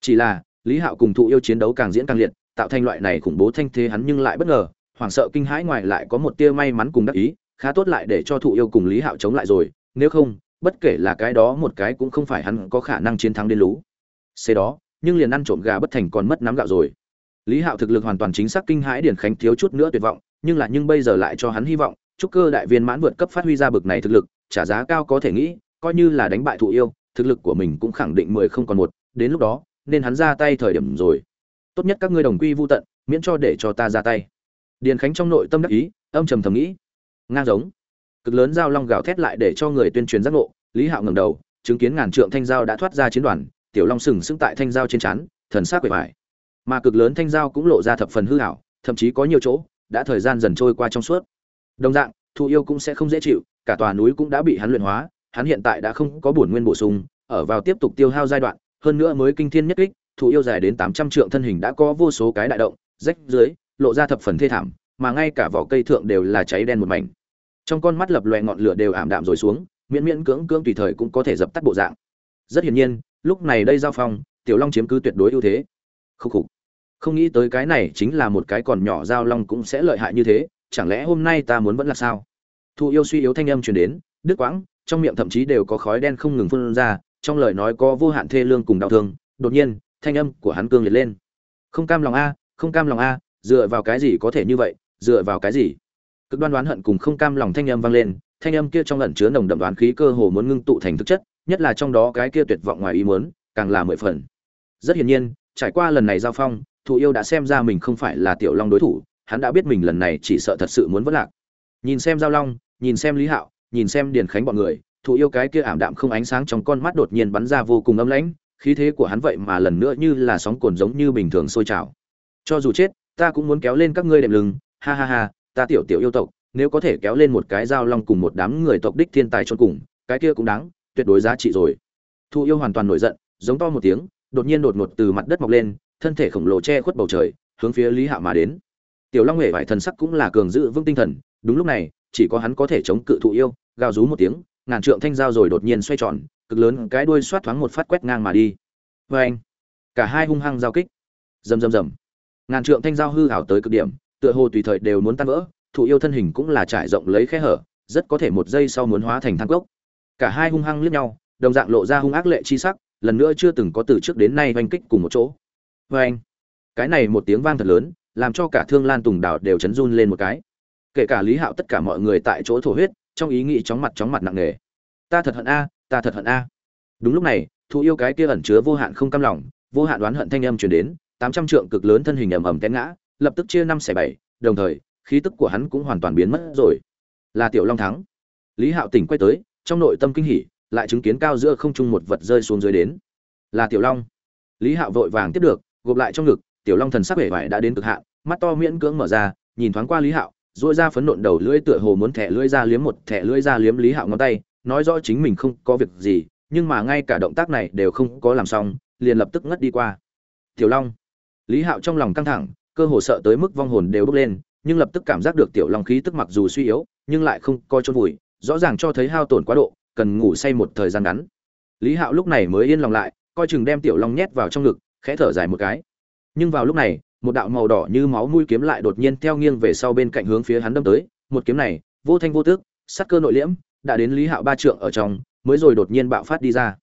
Chỉ là, lý hạo cùng thụ yêu chiến đấu càng diễn càng liệt, tạo thành loại này khủng bố thanh thế hắn nhưng lại bất ngờ hoảng sợ kinh hãi ngoài lại có một tia may mắn cùng đắc ý, khá tốt lại để cho thụ yêu cùng lý hạo chống lại rồi, nếu không, bất kể là cái đó một cái cũng không phải hắn có khả năng chiến thắng đến lú xế đó, nhưng liền ăn trộm gà bất thành còn mất nắm gạo rồi. Lý hạo thực lực hoàn toàn chính xác kinh hãi điển khánh thiếu chút nữa tuyệt vọng, nhưng là nhưng bây giờ lại cho hắn hy vọng, chúc cơ đại viên mãn vượt cấp phát huy ra bực này thực lực, trả giá cao có thể nghĩ, coi như là đánh bại thụ yêu, thực lực của mình cũng khẳng định mười không còn một, đến lúc đó, nên hắn ra tay thời điểm rồi. Tốt nhất các ngươi đồng quy vô tận, miễn cho để cho ta ra tay điền khánh trong nội tâm đắc ý, âm trầm thầm nghĩ. Ngang giống. Cực lớn dao long gào thét lại để cho người tuyên truyền giác ngộ, lý hạo ngẩng đầu, chứng kiến ngàn trượng thanh dao đã thoát ra chiến đoàn, tiểu long sừng sững tại thanh dao trên chắn thần sắc quệ vải mà cực lớn thanh dao cũng lộ ra thập phần hư hảo thậm chí có nhiều chỗ, đã thời gian dần trôi qua trong suốt. Đồng dạng thụ yêu cũng sẽ không dễ chịu, cả tòa núi cũng đã bị hắn luyện hóa, hắn hiện tại đã không có bổn nguyên bổ sung, ở vào tiếp tục tiêu hao giai đoạn, hơn nữa mới kinh thiên nhất kích thụ yêu dài đến tám trăm trượng thân hình đã có vô số cái đại động, rách dưới lộ ra thập phần thê thảm, mà ngay cả vỏ cây thượng đều là cháy đen một mảnh. Trong con mắt lập loè ngọn lửa đều ảm đạm rồi xuống, miễn miễn cưỡng cưỡng tùy thời cũng có thể dập tắt bộ dạng. Rất hiển nhiên, lúc này đây giao phong, tiểu long chiếm cứ tuyệt đối ưu thế. Khúc khục. Không nghĩ tới cái này chính là một cái còn nhỏ giao long cũng sẽ lợi hại như thế, chẳng lẽ hôm nay ta muốn vẫn là sao? Thụ yêu suy yếu thanh âm truyền đến, đứt quãng, trong miệng thậm chí đều có khói đen không ngừng phun ra, trong lời nói có vô hạn thê lương cùng đau thương, đột nhiên, thanh âm của hắn cương liệt lên. Không cam lòng a, không cam lòng a dựa vào cái gì có thể như vậy, dựa vào cái gì? Cực đoan đoán hận cùng không cam lòng thanh âm vang lên, thanh âm kia trong lẩn chứa nồng đậm đoán khí cơ hồ muốn ngưng tụ thành thực chất, nhất là trong đó cái kia tuyệt vọng ngoài ý muốn, càng là mười phần. Rất hiển nhiên, trải qua lần này giao phong, thụ yêu đã xem ra mình không phải là tiểu long đối thủ, hắn đã biết mình lần này chỉ sợ thật sự muốn vất lạc. Nhìn xem giao long, nhìn xem lý hạo, nhìn xem điền khánh bọn người, thụ yêu cái kia ảm đạm không ánh sáng trong con mắt đột nhiên bắn ra vô cùng âm lãnh, khí thế của hắn vậy mà lần nữa như là sóng cồn giống như bình thường sôi trào. Cho dù chết ta cũng muốn kéo lên các ngươi đệm lưng, ha ha ha, ta tiểu tiểu yêu tộc, nếu có thể kéo lên một cái dao long cùng một đám người tộc đích thiên tài cho cùng, cái kia cũng đáng, tuyệt đối giá trị rồi. Thụ yêu hoàn toàn nổi giận, giống to một tiếng, đột nhiên đột ngột từ mặt đất mọc lên, thân thể khổng lồ che khuất bầu trời, hướng phía lý hạ mà đến. Tiểu long huệ vải thần sắc cũng là cường giữ vững tinh thần, đúng lúc này, chỉ có hắn có thể chống cự thụ yêu, gào rú một tiếng, ngàn trượng thanh dao rồi đột nhiên xoay tròn, cực lớn cái đuôi xoát thoáng một phát quét ngang mà đi. Vê anh cả hai hung hăng giao kích. Rầm rầm rầm ngàn trượng thanh giao hư hảo tới cực điểm, tựa hồ tùy thời đều muốn tan vỡ thụ yêu thân hình cũng là trải rộng lấy khe hở, rất có thể một giây sau muốn hóa thành thang cốc. Cả hai hung hăng liếc nhau, đồng dạng lộ ra hung ác lệ chi sắc, lần nữa chưa từng có từ trước đến nay oanh kích cùng một chỗ. Vê anh cái này một tiếng vang thật lớn, làm cho cả thương lan tùng đảo đều chấn run lên một cái. Kể cả lý hạo tất cả mọi người tại chỗ thổ huyết, trong ý nghĩ chóng mặt chóng mặt nặng nề. Ta thật hận a, ta thật hận a. Đúng lúc này thụ yêu cái kia ẩn chứa vô hạn không cam lòng, vô hạn đoán hận thanh âm truyền đến tám trăm trượng cực lớn thân hình ầm ầm té ngã, lập tức chia năm xẻ bảy, đồng thời, khí tức của hắn cũng hoàn toàn biến mất rồi. Là tiểu long thắng. Lý hạo tỉnh quay tới, trong nội tâm kinh hỉ, lại chứng kiến cao giữa không trung một vật rơi xuống dưới đến. Là tiểu long. Lý hạo vội vàng tiếp được, gộp lại trong ngực, tiểu long thần sắc vẻ vải đã đến cực hạn, mắt to miễn cưỡng mở ra, nhìn thoáng qua lý hạo dội ra phấn nộn đầu lưỡi tựa hồ muốn thẻ lưỡi ra liếm một thẻ lưỡi ra liếm lý hạo ngón tay, nói rõ chính mình không có việc gì, nhưng mà ngay cả động tác này đều không có làm xong, liền lập tức ngất đi qua. Tiểu long lý hạo trong lòng căng thẳng, cơ hồ sợ tới mức vong hồn đều bốc lên, nhưng lập tức cảm giác được tiểu long khí tức mặc dù suy yếu, nhưng lại không coi chôn vùi, rõ ràng cho thấy hao tổn quá độ, cần ngủ say một thời gian ngắn. Lý hạo lúc này mới yên lòng lại, coi chừng đem tiểu long nhét vào trong ngực, khẽ thở dài một cái. Nhưng vào lúc này, một đạo màu đỏ như máu mũi kiếm lại đột nhiên theo nghiêng về sau bên cạnh hướng phía hắn đâm tới, một kiếm này, vô thanh vô tước sắc cơ nội liễm, đã đến lý hạo ba trượng ở trong, mới rồi đột nhiên bạo phát đi ra.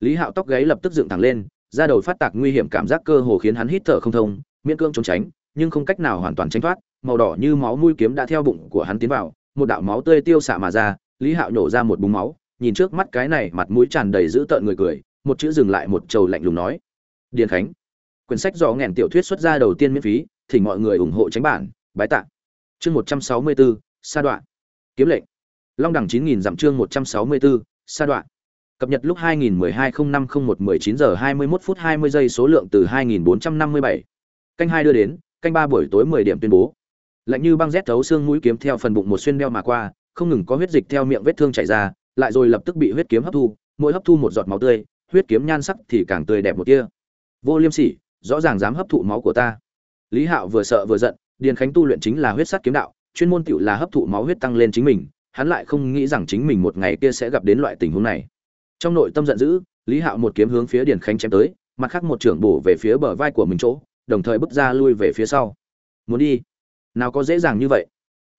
Lý hạo tóc gáy lập tức dựng thẳng lên ra đầu phát tạc nguy hiểm cảm giác cơ hồ khiến hắn hít thở không thông, miễn cưỡng trốn tránh, nhưng không cách nào hoàn toàn tránh thoát, màu đỏ như máu mũi kiếm đã theo bụng của hắn tiến vào, một đạo máu tươi tiêu xạ mà ra, lý hạo nhổ ra một búng máu, nhìn trước mắt cái này mặt mũi tràn đầy dữ tợn người cười, một chữ dừng lại một trầu lạnh lùng nói, điền khánh. Quyển sách do nghèn tiểu thuyết xuất ra đầu tiên miễn phí, thỉnh mọi người ủng hộ tránh bản, bái tạ. Chương một trăm sáu mươi bốn, sa đoạn. Kiếm lệnh. Long đẳng chín nghìn chương một trăm sáu mươi bốn, sa đoạn cập nhật lúc 2012-05-01-19 giờ 21 phút 20 giây số lượng từ 2457. canh hai đưa đến, canh ba buổi tối 10 điểm tuyên bố. Lạnh như băng rét thấu xương mũi kiếm theo phần bụng một xuyên đeo mà qua, không ngừng có huyết dịch theo miệng vết thương chảy ra, lại rồi lập tức bị huyết kiếm hấp thu, mỗi hấp thu một giọt máu tươi, huyết kiếm nhan sắc thì càng tươi đẹp một kia vô liêm sỉ, rõ ràng dám hấp thụ máu của ta. Lý hạo vừa sợ vừa giận, điền khánh tu luyện chính là huyết sát kiếm đạo, chuyên môn tiểu là hấp thụ máu huyết tăng lên chính mình, hắn lại không nghĩ rằng chính mình một ngày kia sẽ gặp đến loại tình huống này trong nội tâm giận dữ, lý hạo một kiếm hướng phía điền khánh chém tới, mặt khác một trưởng bổ về phía bờ vai của mình chỗ, đồng thời bước ra lui về phía sau. Muốn đi? Nào có dễ dàng như vậy.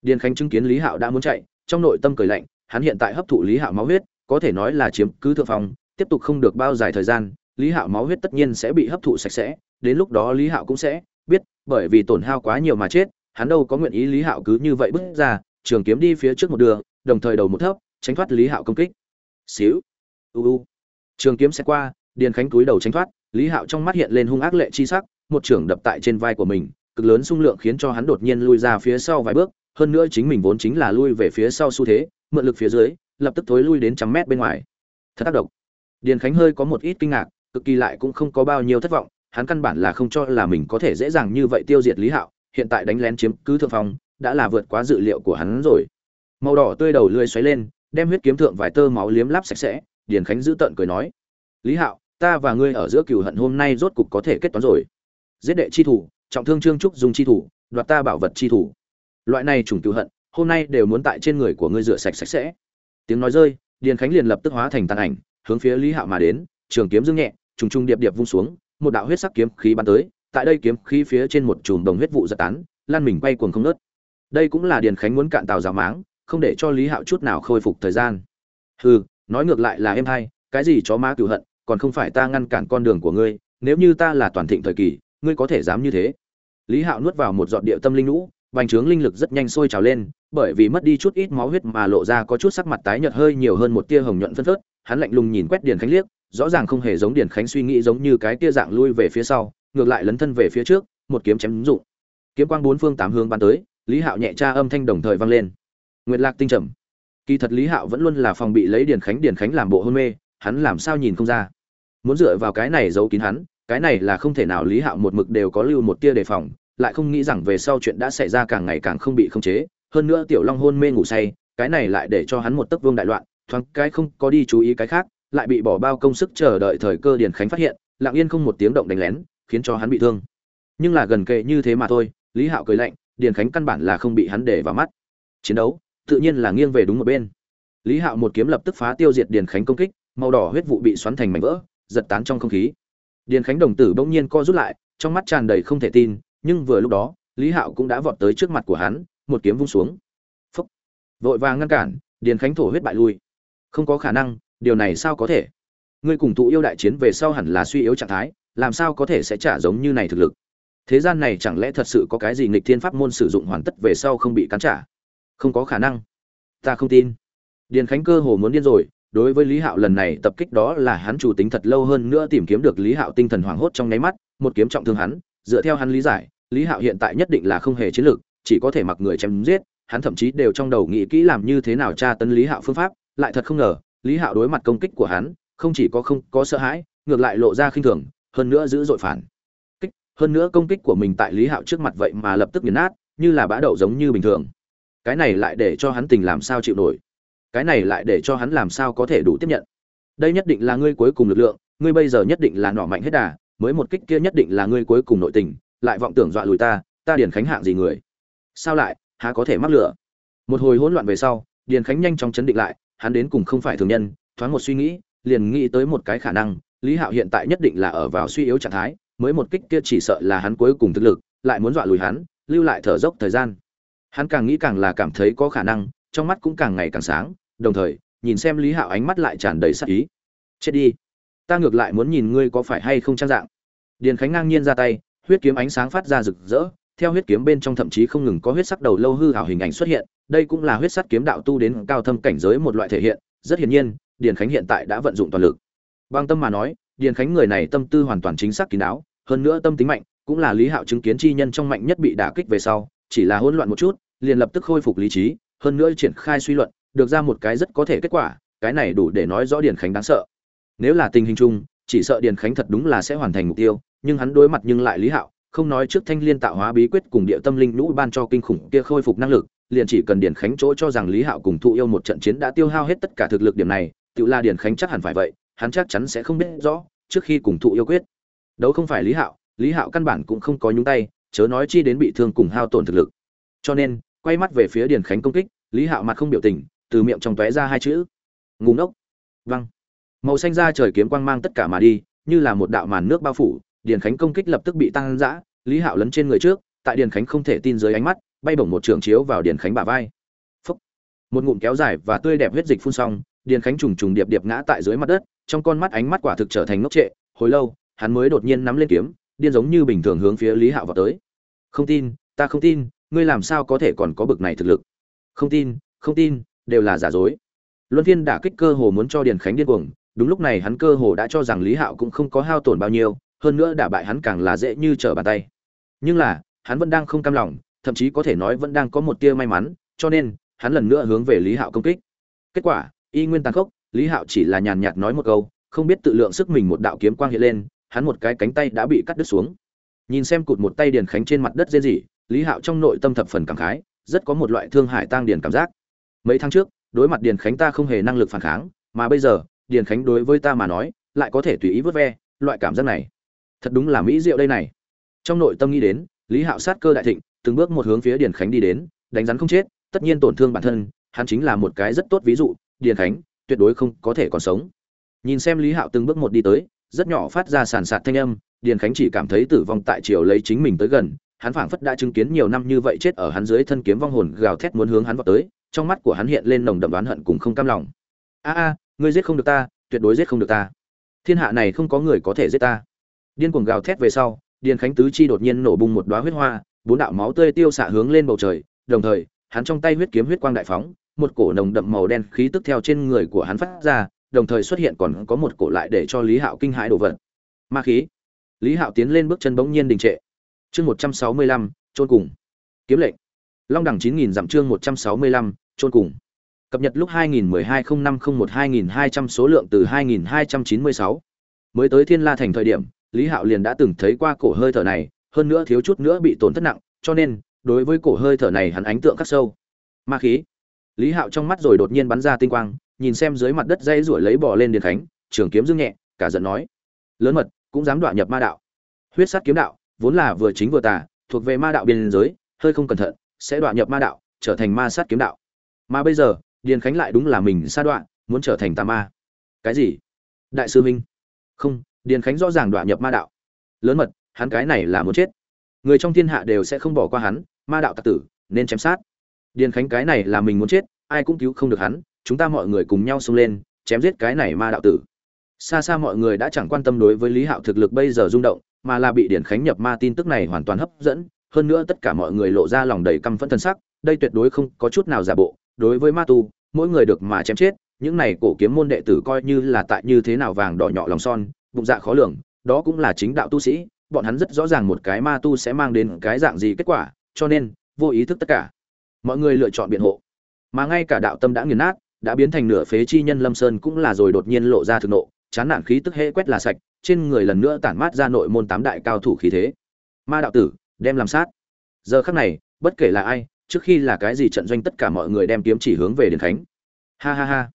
Điền khánh chứng kiến lý hạo đã muốn chạy, trong nội tâm cười lạnh, hắn hiện tại hấp thụ lý hạo máu huyết, có thể nói là chiếm cứ thượng phong, tiếp tục không được bao dài thời gian, lý hạo máu huyết tất nhiên sẽ bị hấp thụ sạch sẽ, đến lúc đó lý hạo cũng sẽ biết, bởi vì tổn hao quá nhiều mà chết, hắn đâu có nguyện ý lý hạo cứ như vậy bước ra, trường kiếm đi phía trước một đường, đồng thời đầu một thấp, tránh thoát lý hạo công kích. Xíu uu trường kiếm sẽ qua, điền khánh túi đầu tránh thoát, lý hạo trong mắt hiện lên hung ác lệ chi sắc, một trưởng đập tại trên vai của mình, cực lớn xung lượng khiến cho hắn đột nhiên lui ra phía sau vài bước, hơn nữa chính mình vốn chính là lui về phía sau xu thế, mượn lực phía dưới, lập tức thối lui đến trăm mét bên ngoài. Thật tác động điền khánh hơi có một ít kinh ngạc, cực kỳ lại cũng không có bao nhiêu thất vọng, hắn căn bản là không cho là mình có thể dễ dàng như vậy tiêu diệt lý hạo, hiện tại đánh lén chiếm cứ thượng phong, đã là vượt quá dự liệu của hắn rồi. Màu đỏ tươi đầu lưỡi xoáy lên, đem huyết kiếm thượng vài tơ máu liếm láp sạch sẽ điền khánh giữ tợn cười nói, lý hạo, ta và ngươi ở giữa cừu hận hôm nay rốt cục có thể kết toán rồi. Giết đệ chi thủ, trọng thương trương trúc dùng chi thủ, đoạt ta bảo vật chi thủ. Loại này trùng cừu hận, hôm nay đều muốn tại trên người của ngươi rửa sạch sạch sẽ. Tiếng nói rơi, điền khánh liền lập tức hóa thành tàn ảnh, hướng phía lý hạo mà đến, trường kiếm dương nhẹ, trùng trùng điệp điệp vung xuống, một đạo huyết sắc kiếm khí bắn tới, tại đây kiếm khí phía trên một chùm đồng huyết vụ giật tán, lan mình quay cuồng không nớt đây cũng là điền khánh muốn cạn tàu rào máng, không để cho lý hạo chút nào khôi phục thời gian. Hừ nói ngược lại là em hay cái gì chó má cửu hận, còn không phải ta ngăn cản con đường của ngươi, nếu như ta là toàn thịnh thời kỳ, ngươi có thể dám như thế. Lý hạo nuốt vào một giọt địa tâm linh lũ bành trướng linh lực rất nhanh sôi trào lên, bởi vì mất đi chút ít máu huyết mà lộ ra có chút sắc mặt tái nhợt hơi nhiều hơn một tia hồng nhuận phân phớt, hắn lạnh lùng nhìn quét điền khánh liếc, rõ ràng không hề giống điền khánh suy nghĩ giống như cái tia dạng lui về phía sau, ngược lại lấn thân về phía trước, một kiếm chém dụng. Kiếm quang bốn phương tám hướng bắn tới, lý hạo nhẹ tra âm thanh đồng thời vang lên. Nguyệt lạc tinh trầm kỳ thật lý hạo vẫn luôn là phòng bị lấy điền khánh điền khánh làm bộ hôn mê, hắn làm sao nhìn không ra. Muốn dựa vào cái này giấu kín hắn, cái này là không thể nào lý hạo một mực đều có lưu một tia đề phòng, lại không nghĩ rằng về sau chuyện đã xảy ra càng ngày càng không bị khống chế. Hơn nữa tiểu long hôn mê ngủ say, cái này lại để cho hắn một tấc vương đại loạn, thoáng cái không có đi chú ý cái khác, lại bị bỏ bao công sức chờ đợi thời cơ điền khánh phát hiện, lặng yên không một tiếng động đánh lén, khiến cho hắn bị thương. Nhưng là gần kề như thế mà thôi, lý hạo cười lạnh, điền khánh căn bản là không bị hắn để vào mắt. Chiến đấu tự nhiên là nghiêng về đúng một bên. Lý hạo một kiếm lập tức phá tiêu diệt điền khánh công kích, màu đỏ huyết vụ bị xoắn thành mảnh vỡ, giật tán trong không khí. Điền khánh đồng tử bỗng nhiên co rút lại, trong mắt tràn đầy không thể tin, nhưng vừa lúc đó, lý hạo cũng đã vọt tới trước mặt của hắn, một kiếm vung xuống. Phúc! Vội vàng ngăn cản, điền khánh thổ huyết bại lui. Không có khả năng, điều này sao có thể? Ngươi cùng tụ yêu đại chiến về sau hẳn là suy yếu trạng thái, làm sao có thể sẽ trả giống như này thực lực? Thế gian này chẳng lẽ thật sự có cái gì nghịch thiên pháp môn sử dụng hoàn tất về sau không bị cắn trả? Không có khả năng. Ta không tin. Điền khánh cơ hồ muốn điên rồi, đối với lý hạo lần này tập kích đó là hắn chủ tính thật lâu hơn nữa tìm kiếm được lý hạo tinh thần hoảng hốt trong nháy mắt, một kiếm trọng thương hắn, dựa theo hắn lý giải, lý hạo hiện tại nhất định là không hề chiến lược, chỉ có thể mặc người chém giết, hắn thậm chí đều trong đầu nghĩ kỹ làm như thế nào tra tấn lý hạo phương pháp, lại thật không ngờ, lý hạo đối mặt công kích của hắn, không chỉ có không có sợ hãi, ngược lại lộ ra khinh thường, hơn nữa giữ dội phản. Kích, hơn nữa công kích của mình tại lý hạo trước mặt vậy mà lập tức nghiền nát, như là bã đậu giống như bình thường cái này lại để cho hắn tình làm sao chịu nổi. Cái này lại để cho hắn làm sao có thể đủ tiếp nhận. Đây nhất định là ngươi cuối cùng lực lượng, ngươi bây giờ nhất định là nỏ mạnh hết đà, mới một kích kia nhất định là ngươi cuối cùng nội tình, lại vọng tưởng dọa lùi ta ta điền khánh hạng gì người? Sao lại, há có thể mắc lửa? Một hồi hỗn loạn về sau, điền khánh nhanh chóng chấn định lại, hắn đến cùng không phải thường nhân, thoáng một suy nghĩ, liền nghĩ tới một cái khả năng, lý hạo hiện tại nhất định là ở vào suy yếu trạng thái, mới một kích kia chỉ sợ là hắn cuối cùng thực lực, lại muốn dọa lùi hắn, lưu lại thở dốc thời gian hắn càng nghĩ càng là cảm thấy có khả năng, trong mắt cũng càng ngày càng sáng, đồng thời, nhìn xem lý hạo ánh mắt lại tràn đầy sắc ý. Chết đi. Ta ngược lại muốn nhìn ngươi có phải hay không trang dạng. Điền khánh ngang nhiên ra tay, huyết kiếm ánh sáng phát ra rực rỡ, theo huyết kiếm bên trong thậm chí không ngừng có huyết sắc đầu lâu hư hảo hình ảnh xuất hiện, đây cũng là huyết sắc kiếm đạo tu đến cao thâm cảnh giới một loại thể hiện, rất hiển nhiên, điền khánh hiện tại đã vận dụng toàn lực. Bằng tâm mà nói, điền khánh người này tâm tư hoàn toàn chính xác kín đáo, hơn nữa tâm tính mạnh, cũng là lý hạo chứng kiến chi nhân trong mạnh nhất bị đả kích về sau chỉ là hỗn loạn một chút, liền lập tức khôi phục lý trí, hơn nữa triển khai suy luận, được ra một cái rất có thể kết quả, cái này đủ để nói rõ điền khánh đáng sợ. Nếu là tình hình chung, chỉ sợ điền khánh thật đúng là sẽ hoàn thành mục tiêu, nhưng hắn đối mặt nhưng lại lý hạo, không nói trước thanh liên tạo hóa bí quyết cùng địa tâm linh nũ ban cho kinh khủng kia khôi phục năng lực, liền chỉ cần điền khánh chỗ cho rằng lý hạo cùng thụ yêu một trận chiến đã tiêu hao hết tất cả thực lực điểm này, tự la điền khánh chắc hẳn phải vậy, hắn chắc chắn sẽ không biết rõ, trước khi cùng thụ yêu quyết. Đấu không phải lý hạo lý hạo căn bản cũng không có nhúng tay chớ nói chi đến bị thương cùng hao tổn thực lực. Cho nên quay mắt về phía điền khánh công kích lý hạo mặt không biểu tình từ miệng trong tóe ra hai chữ. Ngủ ngốc. Văng màu xanh ra trời kiếm quang mang tất cả mà đi như là một đạo màn nước bao phủ điền khánh công kích lập tức bị tăng dã, lý hạo lấn trên người trước tại điền khánh không thể tin dưới ánh mắt bay bổng một trường chiếu vào điền khánh bả vai. Phốc. một ngụm kéo dài và tươi đẹp huyết dịch phun xong điền khánh trùng trùng điệp điệp ngã tại dưới mặt đất trong con mắt ánh mắt quả thực trở thành ngốc trệ hồi lâu hắn mới đột nhiên nắm lên kiếm điên giống như bình thường hướng phía lý hạo vào tới. Không tin, ta không tin, ngươi làm sao có thể còn có bực này thực lực? Không tin không tin, đều là giả dối. Luân phiên đả kích cơ hồ muốn cho điền khánh điên cuồng, đúng lúc này hắn cơ hồ đã cho rằng lý hạo cũng không có hao tổn bao nhiêu, hơn nữa đả bại hắn càng là dễ như trở bàn tay. Nhưng là, hắn vẫn đang không cam lòng, thậm chí có thể nói vẫn đang có một tia may mắn, cho nên, hắn lần nữa hướng về lý hạo công kích. Kết quả, y nguyên tàn khốc, lý hạo chỉ là nhàn nhạt nói một câu, không biết tự lượng sức mình một đạo kiếm quang hiện lên hắn một cái cánh tay đã bị cắt đứt xuống. Nhìn xem cụt một tay điền khánh trên mặt đất rên rỉ, lý hạo trong nội tâm thập phần cảm khái, rất có một loại thương hải tang điền cảm giác. Mấy tháng trước, đối mặt điền khánh ta không hề năng lực phản kháng, mà bây giờ, điền khánh đối với ta mà nói, lại có thể tùy ý vớt ve, loại cảm giác này. Thật đúng là mỹ diệu đây này. Trong nội tâm nghĩ đến, lý hạo sát cơ đại thịnh, từng bước một hướng phía điền khánh đi đến, đánh rắn không chết, tất nhiên tổn thương bản thân, hắn chính là một cái rất tốt ví dụ, điền khánh, tuyệt đối không có thể còn sống. Nhìn xem lý hạo từng bước một đi tới rất nhỏ phát ra sàn sạt thanh âm, điền khánh chỉ cảm thấy tử vong tại chiều lấy chính mình tới gần, hắn phảng phất đã chứng kiến nhiều năm như vậy chết ở hắn dưới thân kiếm vong hồn gào thét muốn hướng hắn vào tới, trong mắt của hắn hiện lên nồng đậm đoán hận cùng không cam lòng. A a, ngươi giết không được ta, tuyệt đối giết không được ta. Thiên hạ này không có người có thể giết ta. Điên cuồng gào thét về sau, điền khánh tứ chi đột nhiên nổ bung một đóa huyết hoa, bốn đạo máu tươi tiêu xạ hướng lên bầu trời, đồng thời, hắn trong tay huyết kiếm huyết quang đại phóng, một cổ nồng đậm màu đen khí tức theo trên người của hắn phát ra đồng thời xuất hiện còn có một cổ lại để cho lý hạo kinh hãi đổ vật. Ma khí. Lý hạo tiến lên bước chân bỗng nhiên đình trệ. Chương một trăm sáu mươi lăm trôn cùng. Kiếm lệnh. Long đẳng chín nghìn dặm chương một trăm sáu mươi lăm trôn cùng. Cập nhật lúc 2012-0501-2200 số lượng từ 2296. mới tới thiên la thành thời điểm, lý hạo liền đã từng thấy qua cổ hơi thở này, hơn nữa thiếu chút nữa bị tổn thất nặng, cho nên, đối với cổ hơi thở này hắn ánh tượng khắc sâu. Ma khí. Lý hạo trong mắt rồi đột nhiên bắn ra tinh quang nhìn xem dưới mặt đất dây ruổi lấy bò lên điền khánh, trường kiếm dương nhẹ, cả giận nói, lớn mật, cũng dám đoạn nhập ma đạo. Huyết sát kiếm đạo, vốn là vừa chính vừa tà, thuộc về ma đạo biên giới, hơi không cẩn thận, sẽ đoạn nhập ma đạo, trở thành ma sát kiếm đạo. Mà bây giờ, điền khánh lại đúng là mình sa đoạn muốn trở thành tà ma. Cái gì? Đại sư minh không, điền khánh rõ ràng đoạn nhập ma đạo. Lớn mật, hắn cái này là muốn chết. Người trong thiên hạ đều sẽ không bỏ qua hắn, ma đạo tặc tử, nên chém sát. Điền khánh cái này là mình muốn chết, ai cũng cứu không được hắn chúng ta mọi người cùng nhau xông lên, chém giết cái này ma đạo tử. Xa xa mọi người đã chẳng quan tâm đối với lý hạo thực lực bây giờ rung động, mà là bị điển khánh nhập ma tin tức này hoàn toàn hấp dẫn. Hơn nữa tất cả mọi người lộ ra lòng đầy căm phẫn thân sắc, đây tuyệt đối không có chút nào giả bộ. Đối với ma tu, mỗi người được mà chém chết, những này cổ kiếm môn đệ tử coi như là tại như thế nào vàng đỏ nhỏ lòng son, bụng dạ khó lường, đó cũng là chính đạo tu sĩ, bọn hắn rất rõ ràng một cái ma tu sẽ mang đến cái dạng gì kết quả, cho nên vô ý thức tất cả. Mọi người lựa chọn biện hộ. Mà ngay cả đạo tâm đã nghiền nát đã biến thành nửa phế chi nhân lâm sơn cũng là rồi đột nhiên lộ ra thực nộ, chán nản khí tức hễ quét là sạch, trên người lần nữa tản mát ra nội môn tám đại cao thủ khí thế. Ma đạo tử, đem làm sát. Giờ khắc này, bất kể là ai, trước khi là cái gì trận doanh tất cả mọi người đem kiếm chỉ hướng về điền khánh. Ha ha ha.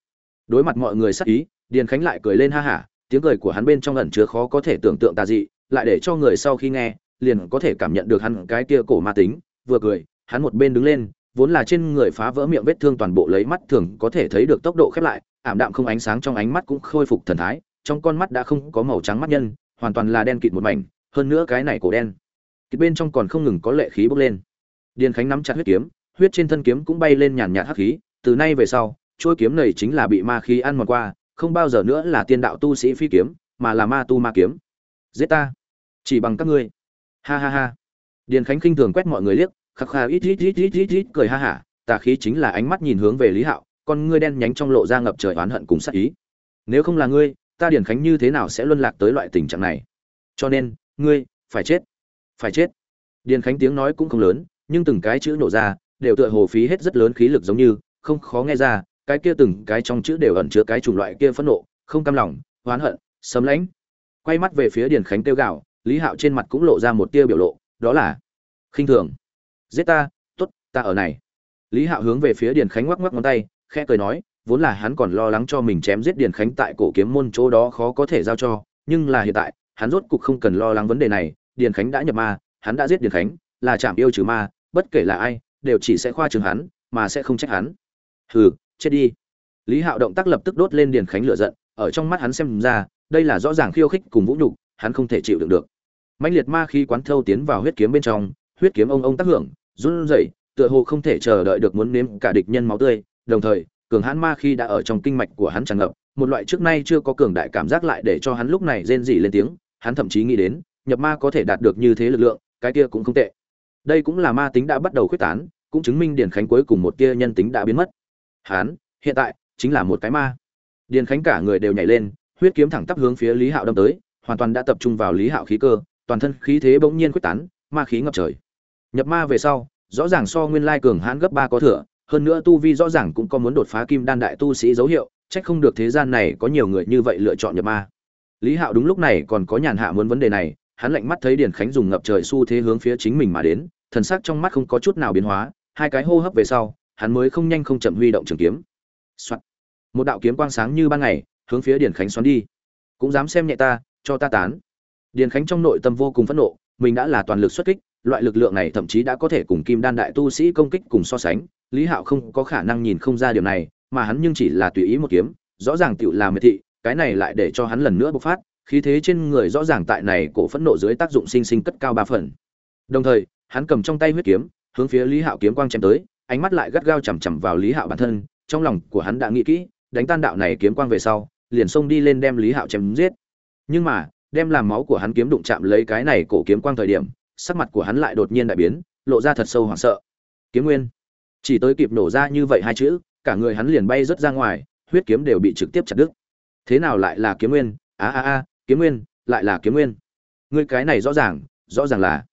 Đối mặt mọi người sắc ý, điền khánh lại cười lên ha hả, tiếng cười của hắn bên trong ẩn chứa khó có thể tưởng tượng tà dị, lại để cho người sau khi nghe, liền có thể cảm nhận được hắn cái kia cổ ma tính, vừa cười, hắn một bên đứng lên vốn là trên người phá vỡ miệng vết thương toàn bộ lấy mắt thường có thể thấy được tốc độ khép lại, ảm đạm không ánh sáng trong ánh mắt cũng khôi phục thần thái, trong con mắt đã không có màu trắng mắt nhân, hoàn toàn là đen kịt một mảnh, hơn nữa cái này cổ đen. Kịt bên trong còn không ngừng có lệ khí bốc lên. Điền khánh nắm chặt huyết kiếm, huyết trên thân kiếm cũng bay lên nhàn nhạt hắc khí, từ nay về sau, chuôi kiếm này chính là bị ma khí ăn mòn qua, không bao giờ nữa là tiên đạo tu sĩ phi kiếm, mà là ma tu ma kiếm. Giết ta. Chỉ bằng các ngươi. Ha ha ha. Điền khánh khinh thường quét mọi người liếc khắc khà ít ít ít ít ít ít cười ha hả, tà khí chính là ánh mắt nhìn hướng về lý hạo, con ngươi đen nhánh trong lộ ra ngập trời oán hận cùng sát ý. Nếu không là ngươi, ta điền khánh như thế nào sẽ luân lạc tới loại tình trạng này? Cho nên, ngươi, phải chết. Phải chết. Điền khánh tiếng nói cũng không lớn, nhưng từng cái chữ nổ ra, đều tựa hồ phí hết rất lớn khí lực giống như, không khó nghe ra, cái kia từng cái trong chữ đều ẩn chứa cái chủng loại kia phẫn nộ, không cam lòng, oán hận, sấm lãnh. Quay mắt về phía điền khánh tiêu gạo lý hạo trên mặt cũng lộ ra một tia biểu lộ, đó là khinh thường giết ta t ố t ta ở này. Lý hạo hướng về phía điền khánh ngoắc ngoắc ngón tay, khẽ cười nói, vốn là hắn còn lo lắng cho mình chém giết điền khánh tại cổ kiếm môn chỗ đó khó có thể giao cho, nhưng là hiện tại, hắn rốt cục không cần lo lắng vấn đề này, điền khánh đã nhập ma, hắn đã giết điền khánh, là chạm yêu trừ ma, bất kể là ai, đều chỉ sẽ khoa trường hắn, mà sẽ không trách hắn. Hừ, chết đi. Lý hạo động tác lập tức đốt lên điền khánh lửa giận, ở trong mắt hắn xem ra, đây là rõ ràng khiêu khích cùng vũ nhục, hắn không thể chịu đựng được. Mãnh liệt ma khí quán thâu tiến vào huyết kiếm bên trong huyết kiếm ông ông tác hưởng, run rẩy, tựa hồ không thể chờ đợi được muốn nếm cả địch nhân máu tươi. Đồng thời, cường hãn ma khí đã ở trong kinh mạch của hắn tràn ngập, một loại trước nay chưa có cường đại cảm giác lại để cho hắn lúc này rên rỉ lên tiếng. Hắn thậm chí nghĩ đến, nhập ma có thể đạt được như thế lực lượng, cái kia cũng không tệ. Đây cũng là ma tính đã bắt đầu khuyết tán, cũng chứng minh điền khánh cuối cùng một kia nhân tính đã biến mất. Hắn, hiện tại, chính là một cái ma. Điền khánh cả người đều nhảy lên, huyết kiếm thẳng tắp hướng phía lý hạo đâm tới, hoàn toàn đã tập trung vào lý hạo khí cơ, toàn thân khí thế bỗng nhiên khuếch tán, ma khí ngập trời nhập ma về sau, rõ ràng so nguyên lai cường hãn gấp ba có thừa, hơn nữa tu vi rõ ràng cũng có muốn đột phá kim đan đại tu sĩ dấu hiệu trách không được thế gian này có nhiều người như vậy lựa chọn nhập ma. Lý hạo đúng lúc này còn có nhàn hạ muốn vấn đề này, hắn lạnh mắt thấy điền khánh dùng ngập trời xu thế hướng phía chính mình mà đến, thần sắc trong mắt không có chút nào biến hóa, hai cái hô hấp về sau, hắn mới không nhanh không chậm huy động trường kiếm、Soạn. Một đạo kiếm quang sáng như ban ngày, hướng phía điền khánh xoắn đi. Cũng dám xem nhẹ ta, cho ta tán. Điền khánh trong nội tâm vô cùng phẫn nộ, mình đã là toàn lực xuất kích loại lực lượng này thậm chí đã có thể cùng kim đan đại tu sĩ công kích cùng so sánh, lý hạo không có khả năng nhìn không ra điều này, mà hắn nhưng chỉ là tùy ý một kiếm, rõ ràng tựu là miệt thị, cái này lại để cho hắn lần nữa bộc phát, khí thế trên người rõ ràng tại này cổ phẫn nộ dưới tác dụng sinh sinh cất cao ba phần. Đồng thời, hắn cầm trong tay huyết kiếm, hướng phía lý hạo kiếm quang chém tới, ánh mắt lại gắt gao chằm chằm vào lý hạo bản thân, trong lòng của hắn đã nghĩ kỹ, đánh tan đạo này kiếm quang về sau, liền xông đi lên đem lý hạo chém giết. Nhưng mà, đem làm máu của hắn kiếm đụng chạm lấy cái này cổ kiếm quang thời điểm sắc mặt của hắn lại đột nhiên đại biến, lộ ra thật sâu hoảng sợ. Kiếm nguyên, chỉ tới kịp nổ ra như vậy hai chữ, cả người hắn liền bay rớt ra ngoài, huyết kiếm đều bị trực tiếp chặt đứt. Thế nào lại là kiếm nguyên? A a a, kiếm nguyên, lại là kiếm nguyên. Ngươi cái này rõ ràng rõ ràng là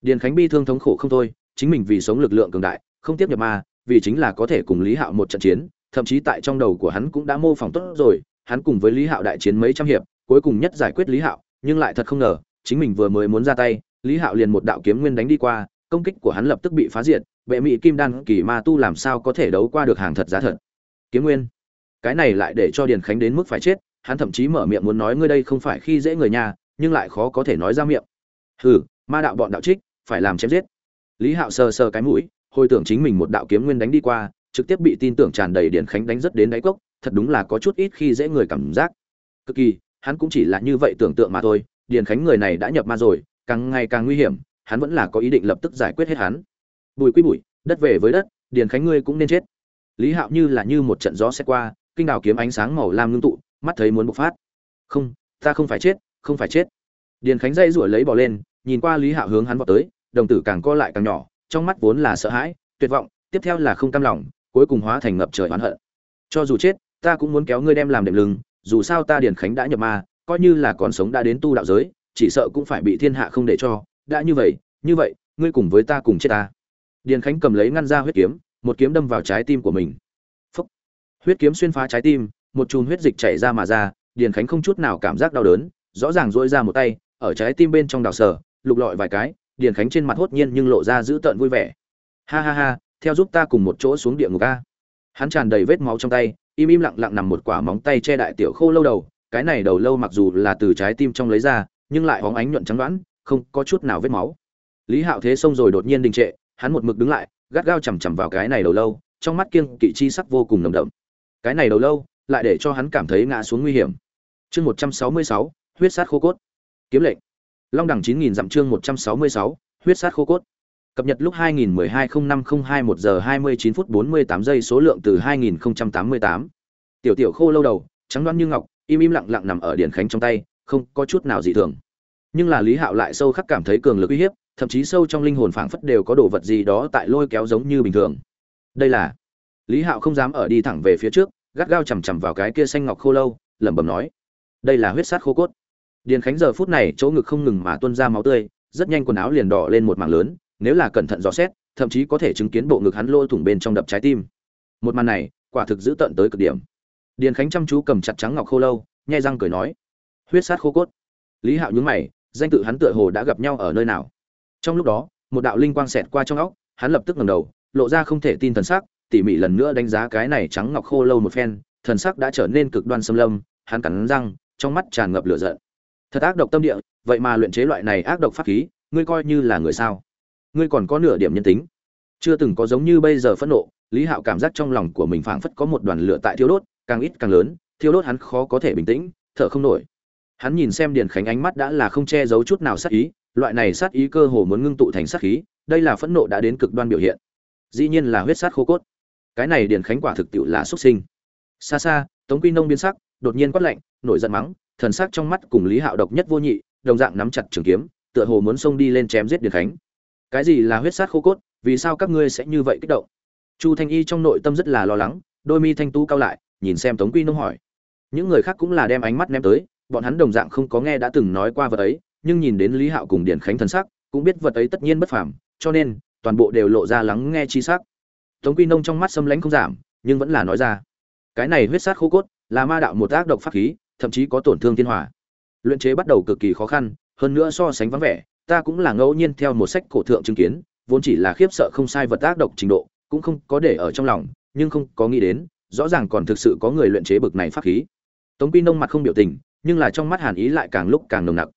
điền khánh bi thương thống khổ không thôi, chính mình vì sống lực lượng cường đại, không tiếp nhập ma, vì chính là có thể cùng lý hạo một trận chiến, thậm chí tại trong đầu của hắn cũng đã mô phỏng tốt rồi, hắn cùng với lý hạo đại chiến mấy trăm hiệp, cuối cùng nhất giải quyết lý hạo, nhưng lại thật không ngờ, chính mình vừa mới muốn ra tay lý hạo liền một đạo kiếm nguyên đánh đi qua, công kích của hắn lập tức bị phá diệt, bệ mỹ kim đan kỳ ma tu làm sao có thể đấu qua được hàng thật giá thật. Kiếm nguyên. Cái này lại để cho điền khánh đến mức phải chết, hắn thậm chí mở miệng muốn nói ngươi đây không phải khi dễ người nhà, nhưng lại khó có thể nói ra miệng. Hừ, ma đạo bọn đạo trích, phải làm chém giết. Lý hạo sờ sờ cái mũi, hồi tưởng chính mình một đạo kiếm nguyên đánh đi qua, trực tiếp bị tin tưởng tràn đầy điền khánh đánh rất đến đáy cốc, thật đúng là có chút ít khi dễ người cảm giác. Cực kỳ, hắn cũng chỉ là như vậy tưởng tượng mà thôi, điền khánh người này đã nhập ma rồi càng ngày càng nguy hiểm, hắn vẫn là có ý định lập tức giải quyết hết hắn. Bùi quy bụi đất về với đất, điền khánh ngươi cũng nên chết. Lý hạo như là như một trận gió xét qua, kinh đào kiếm ánh sáng màu lam ngưng tụ, mắt thấy muốn bộc phát. Không, ta không phải chết, không phải chết. Điền khánh dây rủi lấy bỏ lên, nhìn qua lý hạo hướng hắn vào tới, đồng tử càng co lại càng nhỏ, trong mắt vốn là sợ hãi, tuyệt vọng, tiếp theo là không cam lòng, cuối cùng hóa thành ngập trời oán hận. Cho dù chết, ta cũng muốn kéo ngươi đem làm đệm lưng, dù sao ta điền khánh đã nhập ma, coi như là còn sống đã đến tu đạo giới chỉ sợ cũng phải bị thiên hạ không để cho. Đã như vậy như vậy, ngươi cùng với ta cùng chết ta. Điền khánh cầm lấy ngăn ra huyết kiếm, một kiếm đâm vào trái tim của mình. Phúc. huyết kiếm xuyên phá trái tim, một chùm huyết dịch chảy ra mà ra, điền khánh không chút nào cảm giác đau đớn, rõ ràng dỗi ra một tay, ở trái tim bên trong đào sở lục lọi vài cái, điền khánh trên mặt hốt nhiên nhưng lộ ra dữ tợn vui vẻ. Ha ha ha, theo giúp ta cùng một chỗ xuống địa ngục a. Hắn tràn đầy vết máu trong tay, im im lặng lặng nằm một quả móng tay che đại tiểu khô lâu đầu, cái này đầu lâu mặc dù là từ trái tim trong lấy ra nhưng lại hóng ánh nhuận trắng đoán không có chút nào vết máu. Lý hạo thế xông rồi đột nhiên đình trệ, hắn một mực đứng lại, gắt gao chằm chằm vào cái này đầu lâu, trong mắt kiêng kỵ chi sắc vô cùng nồng đậm. Cái này đầu lâu, lại để cho hắn cảm thấy ngã xuống nguy hiểm. Chương một trăm sáu mươi sáu, huyết sát khô cốt. Kiếm lệnh. Long đẳng chín nghìn dặm chương một trăm sáu mươi sáu, huyết sát khô cốt. Cập nhật lúc 2012-05-021 giờ 29 phút 48 giây số lượng từ 2088. tiểu tiểu khô lâu đầu, trắng đoan như ngọc, im im lặng lặng nằm ở điện khánh trong tay không có chút nào dị thường. Nhưng là lý hạo lại sâu khắc cảm thấy cường lực uy hiếp, thậm chí sâu trong linh hồn phảng phất đều có đồ vật gì đó tại lôi kéo giống như bình thường. Đây là, lý hạo không dám ở đi thẳng về phía trước, gắt gao chằm chằm vào cái kia xanh ngọc khô lâu, lẩm bẩm nói, đây là huyết sát khô cốt. Điền khánh giờ phút này chỗ ngực không ngừng mà tuôn ra máu tươi, rất nhanh quần áo liền đỏ lên một mảng lớn, nếu là cẩn thận dò xét, thậm chí có thể chứng kiến bộ ngực hắn lôi thủng bên trong đập trái tim. Một màn này, quả thực giữ tận tới cực điểm. Điền khánh chăm chú cầm chặt trắng ngọc khô lâu, nhai răng cười nói huyết sát khô cốt. Lý hạo nhướng mày, danh tự hắn tựa hồ đã gặp nhau ở nơi nào. Trong lúc đó, một đạo linh quang xẹt qua trong óc, hắn lập tức ngẩng đầu, lộ ra không thể tin thần sắc, tỉ mỉ lần nữa đánh giá cái này trắng ngọc khô lâu một phen, thần sắc đã trở nên cực đoan xâm lâm, hắn cắn răng, trong mắt tràn ngập lửa giận. Thật ác độc tâm địa, vậy mà luyện chế loại này ác độc pháp khí, ngươi coi như là người sao? Ngươi còn có nửa điểm nhân tính. Chưa từng có giống như bây giờ phẫn nộ, lý hạo cảm giác trong lòng của mình phảng phất có một đoàn lửa tại thiêu đốt, càng ít càng lớn, thiêu đốt hắn khó có thể bình tĩnh, thở không nổi hắn nhìn xem điền khánh ánh mắt đã là không che giấu chút nào sát ý, loại này sát ý cơ hồ muốn ngưng tụ thành sát khí, đây là phẫn nộ đã đến cực đoan biểu hiện. Dĩ nhiên là huyết sát khô cốt. Cái này điền khánh quả thực tiệu là xuất sinh. Xa xa, tống quy nông biến sắc, đột nhiên quát lạnh, nổi giận mắng, thần sắc trong mắt cùng lý hạo độc nhất vô nhị, đồng dạng nắm chặt trường kiếm, tựa hồ muốn xông đi lên chém giết điền khánh. Cái gì là huyết sát khô cốt, vì sao các ngươi sẽ như vậy kích động? Chu thanh y trong nội tâm rất là lo lắng, đôi mi thanh tú cao lại, nhìn xem tống quy nông hỏi. Những người khác cũng là đem ánh mắt ném tới bọn hắn đồng dạng không có nghe đã từng nói qua vật ấy, nhưng nhìn đến lý hạo cùng điển khánh thần sắc, cũng biết vật ấy tất nhiên bất phàm, cho nên, toàn bộ đều lộ ra lắng nghe chi sắc. Tống quy nông trong mắt xâm lãnh không giảm, nhưng vẫn là nói ra, cái này huyết sát khô cốt, là ma đạo một ác độc pháp khí, thậm chí có tổn thương thiên hòa. Luyện chế bắt đầu cực kỳ khó khăn, hơn nữa so sánh vắng vẻ, ta cũng là ngẫu nhiên theo một sách cổ thượng chứng kiến, vốn chỉ là khiếp sợ không sai vật ác độc trình độ, cũng không có để ở trong lòng, nhưng không có nghĩ đến, rõ ràng còn thực sự có người luyện chế bực này pháp khí. Tống quy nông mặt không biểu tình nhưng là trong mắt hàn ý lại càng lúc càng nồng nặc.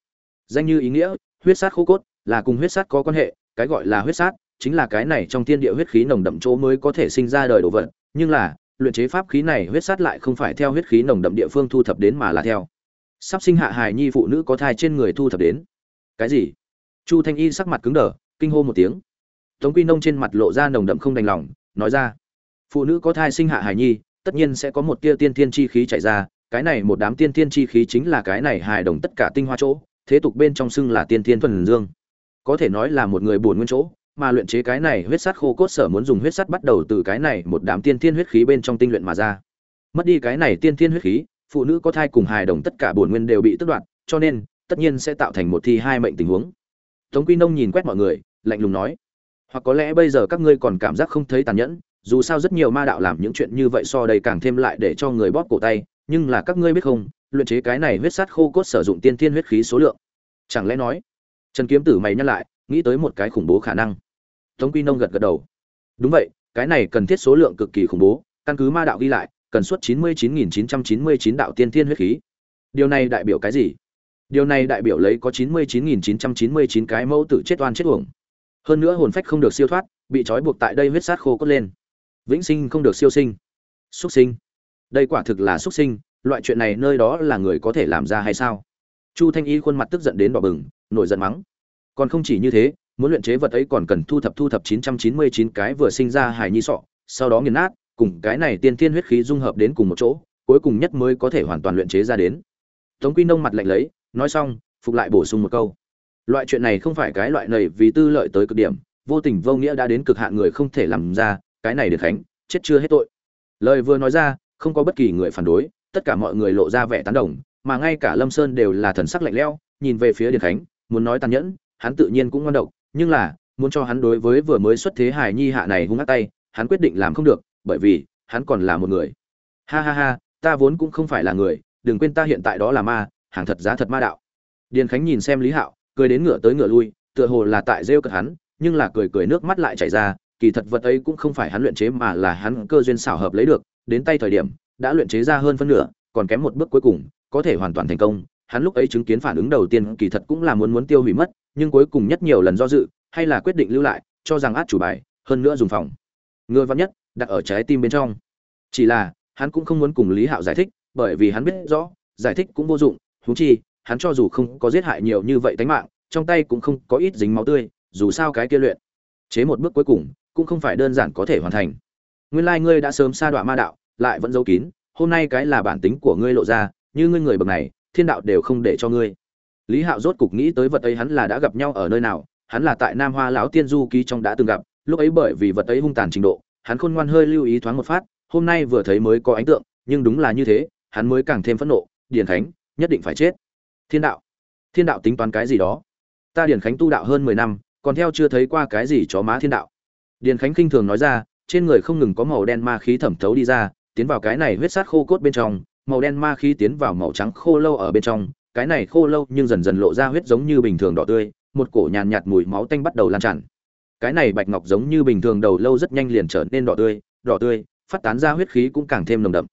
Danh như ý nghĩa, huyết sát khô cốt, là cùng huyết sát có quan hệ, cái gọi là huyết sát, chính là cái này trong thiên địa huyết khí nồng đậm chỗ mới có thể sinh ra đời đồ vật, nhưng là, luyện chế pháp khí này huyết sát lại không phải theo huyết khí nồng đậm địa phương thu thập đến mà là theo. Sắp sinh hạ hài nhi phụ nữ có thai trên người thu thập đến. Cái gì? Chu thanh y sắc mặt cứng đờ, kinh hô một tiếng. Tống quy nông trên mặt lộ ra nồng đậm không đành lòng, nói ra. Phụ nữ có thai sinh hạ hài nhi, tất nhiên sẽ có một tia tiên thiên chi khí chạy ra cái này một đám tiên thiên chi khí chính là cái này hài đồng tất cả tinh hoa chỗ, thế tục bên trong xưng là tiên thiên thuần dương. Có thể nói là một người buồn nguyên chỗ, mà luyện chế cái này huyết sắt khô cốt sở muốn dùng huyết sắt bắt đầu từ cái này một đám tiên thiên huyết khí bên trong tinh luyện mà ra. Mất đi cái này tiên thiên huyết khí, phụ nữ có thai cùng hài đồng tất cả buồn nguyên đều bị tước đoạt, cho nên, tất nhiên sẽ tạo thành một thi hai mệnh tình huống. Tống quy nông nhìn quét mọi người, lạnh lùng nói, hoặc có lẽ bây giờ các ngươi còn cảm giác không thấy tàn nhẫn, dù sao rất nhiều ma đạo làm những chuyện như vậy so đây càng thêm lại để cho người bóp cổ tay nhưng là các ngươi biết không, luyện chế cái này huyết sát khô cốt sử dụng tiên thiên huyết khí số lượng. Chẳng lẽ nói, trần kiếm tử mày nhắc lại, nghĩ tới một cái khủng bố khả năng. Tống quy nông gật gật đầu. Đúng vậy, cái này cần thiết số lượng cực kỳ khủng bố, căn cứ ma đạo ghi lại, cần suất chín mươi chín nghìn chín trăm chín mươi chín đạo tiên thiên huyết khí. Điều này đại biểu cái gì? Điều này đại biểu lấy có chín mươi chín nghìn chín trăm chín mươi chín cái mẫu tự chết oan chết uổng. Hơn nữa hồn phách không được siêu thoát, bị trói buộc tại đây huyết sát khô cốt lên. Vĩnh sinh không được siêu sinh. Xuất sinh đây quả thực là xuất sinh, loại chuyện này nơi đó là người có thể làm ra hay sao? Chu thanh y khuôn mặt tức giận đến đỏ bừng, nổi giận mắng. Còn không chỉ như thế, muốn luyện chế vật ấy còn cần thu thập thu thập 999 cái vừa sinh ra hài nhi sọ, sau đó nghiền nát, cùng cái này tiên thiên huyết khí dung hợp đến cùng một chỗ, cuối cùng nhất mới có thể hoàn toàn luyện chế ra đến. Tống quy nông mặt lạnh lấy, nói xong, phục lại bổ sung một câu. Loại chuyện này không phải cái loại này vì tư lợi tới cực điểm, vô tình vô nghĩa đã đến cực hạn người không thể làm ra, cái này được khánh, chết chưa hết tội. Lời vừa nói ra không có bất kỳ người phản đối, tất cả mọi người lộ ra vẻ tán đồng, mà ngay cả lâm sơn đều là thần sắc lạnh lẽo, nhìn về phía điền khánh, muốn nói tàn nhẫn, hắn tự nhiên cũng ngon độc, nhưng là, muốn cho hắn đối với vừa mới xuất thế hài nhi hạ này hung ác tay, hắn quyết định làm không được, bởi vì, hắn còn là một người. Ha ha ha, ta vốn cũng không phải là người, đừng quên ta hiện tại đó là ma, hàng thật giá thật ma đạo. Điền khánh nhìn xem lý hạo, cười đến ngựa tới ngựa lui, tựa hồ là tại rêu cợt hắn, nhưng là cười cười nước mắt lại chảy ra, kỳ thật vật ấy cũng không phải hắn luyện chế mà là hắn cơ duyên xảo hợp lấy được đến tay thời điểm, đã luyện chế ra hơn phân nửa, còn kém một bước cuối cùng, có thể hoàn toàn thành công. Hắn lúc ấy chứng kiến phản ứng đầu tiên kỳ thật cũng là muốn muốn tiêu hủy mất, nhưng cuối cùng nhất nhiều lần do dự, hay là quyết định lưu lại, cho rằng át chủ bài, hơn nữa dùng phòng. Ngựa vắn nhất, đặt ở trái tim bên trong. Chỉ là, hắn cũng không muốn cùng lý hạo giải thích, bởi vì hắn biết rõ, giải thích cũng vô dụng húng chi, hắn cho dù không có giết hại nhiều như vậy tánh mạng, trong tay cũng không có ít dính máu tươi, dù sao cái kia luyện chế một bước cuối cùng, cũng không phải đơn giản có thể hoàn thành nguyên lai ngươi đã sớm sa đọa ma đạo, lại vẫn giấu kín, hôm nay cái là bản tính của ngươi lộ ra, như ngươi người bậc này, thiên đạo đều không để cho ngươi. Lý hạo rốt cục nghĩ tới vật ấy hắn là đã gặp nhau ở nơi nào, hắn là tại nam hoa lão tiên du ký trong đã từng gặp, lúc ấy bởi vì vật ấy hung tàn trình độ, hắn khôn ngoan hơi lưu ý thoáng một phát, hôm nay vừa thấy mới có ánh tượng, nhưng đúng là như thế, hắn mới càng thêm phẫn nộ, điền khánh, nhất định phải chết. Thiên đạo thiên đạo tính toán cái gì đó? Ta điền khánh tu đạo hơn mười năm, còn theo chưa thấy qua cái gì chó má thiên đạo. Điền khánh khinh thường nói ra trên người không ngừng có màu đen ma khí thẩm thấu đi ra tiến vào cái này huyết sát khô cốt bên trong màu đen ma khí tiến vào màu trắng khô lâu ở bên trong cái này khô lâu nhưng dần dần lộ ra huyết giống như bình thường đỏ tươi một cổ nhàn nhạt, mùi máu tanh bắt đầu lan tràn. Cái này bạch ngọc giống như bình thường đầu lâu rất nhanh liền trở nên đỏ tươi đỏ tươi phát tán ra huyết khí cũng càng thêm nồng đậm.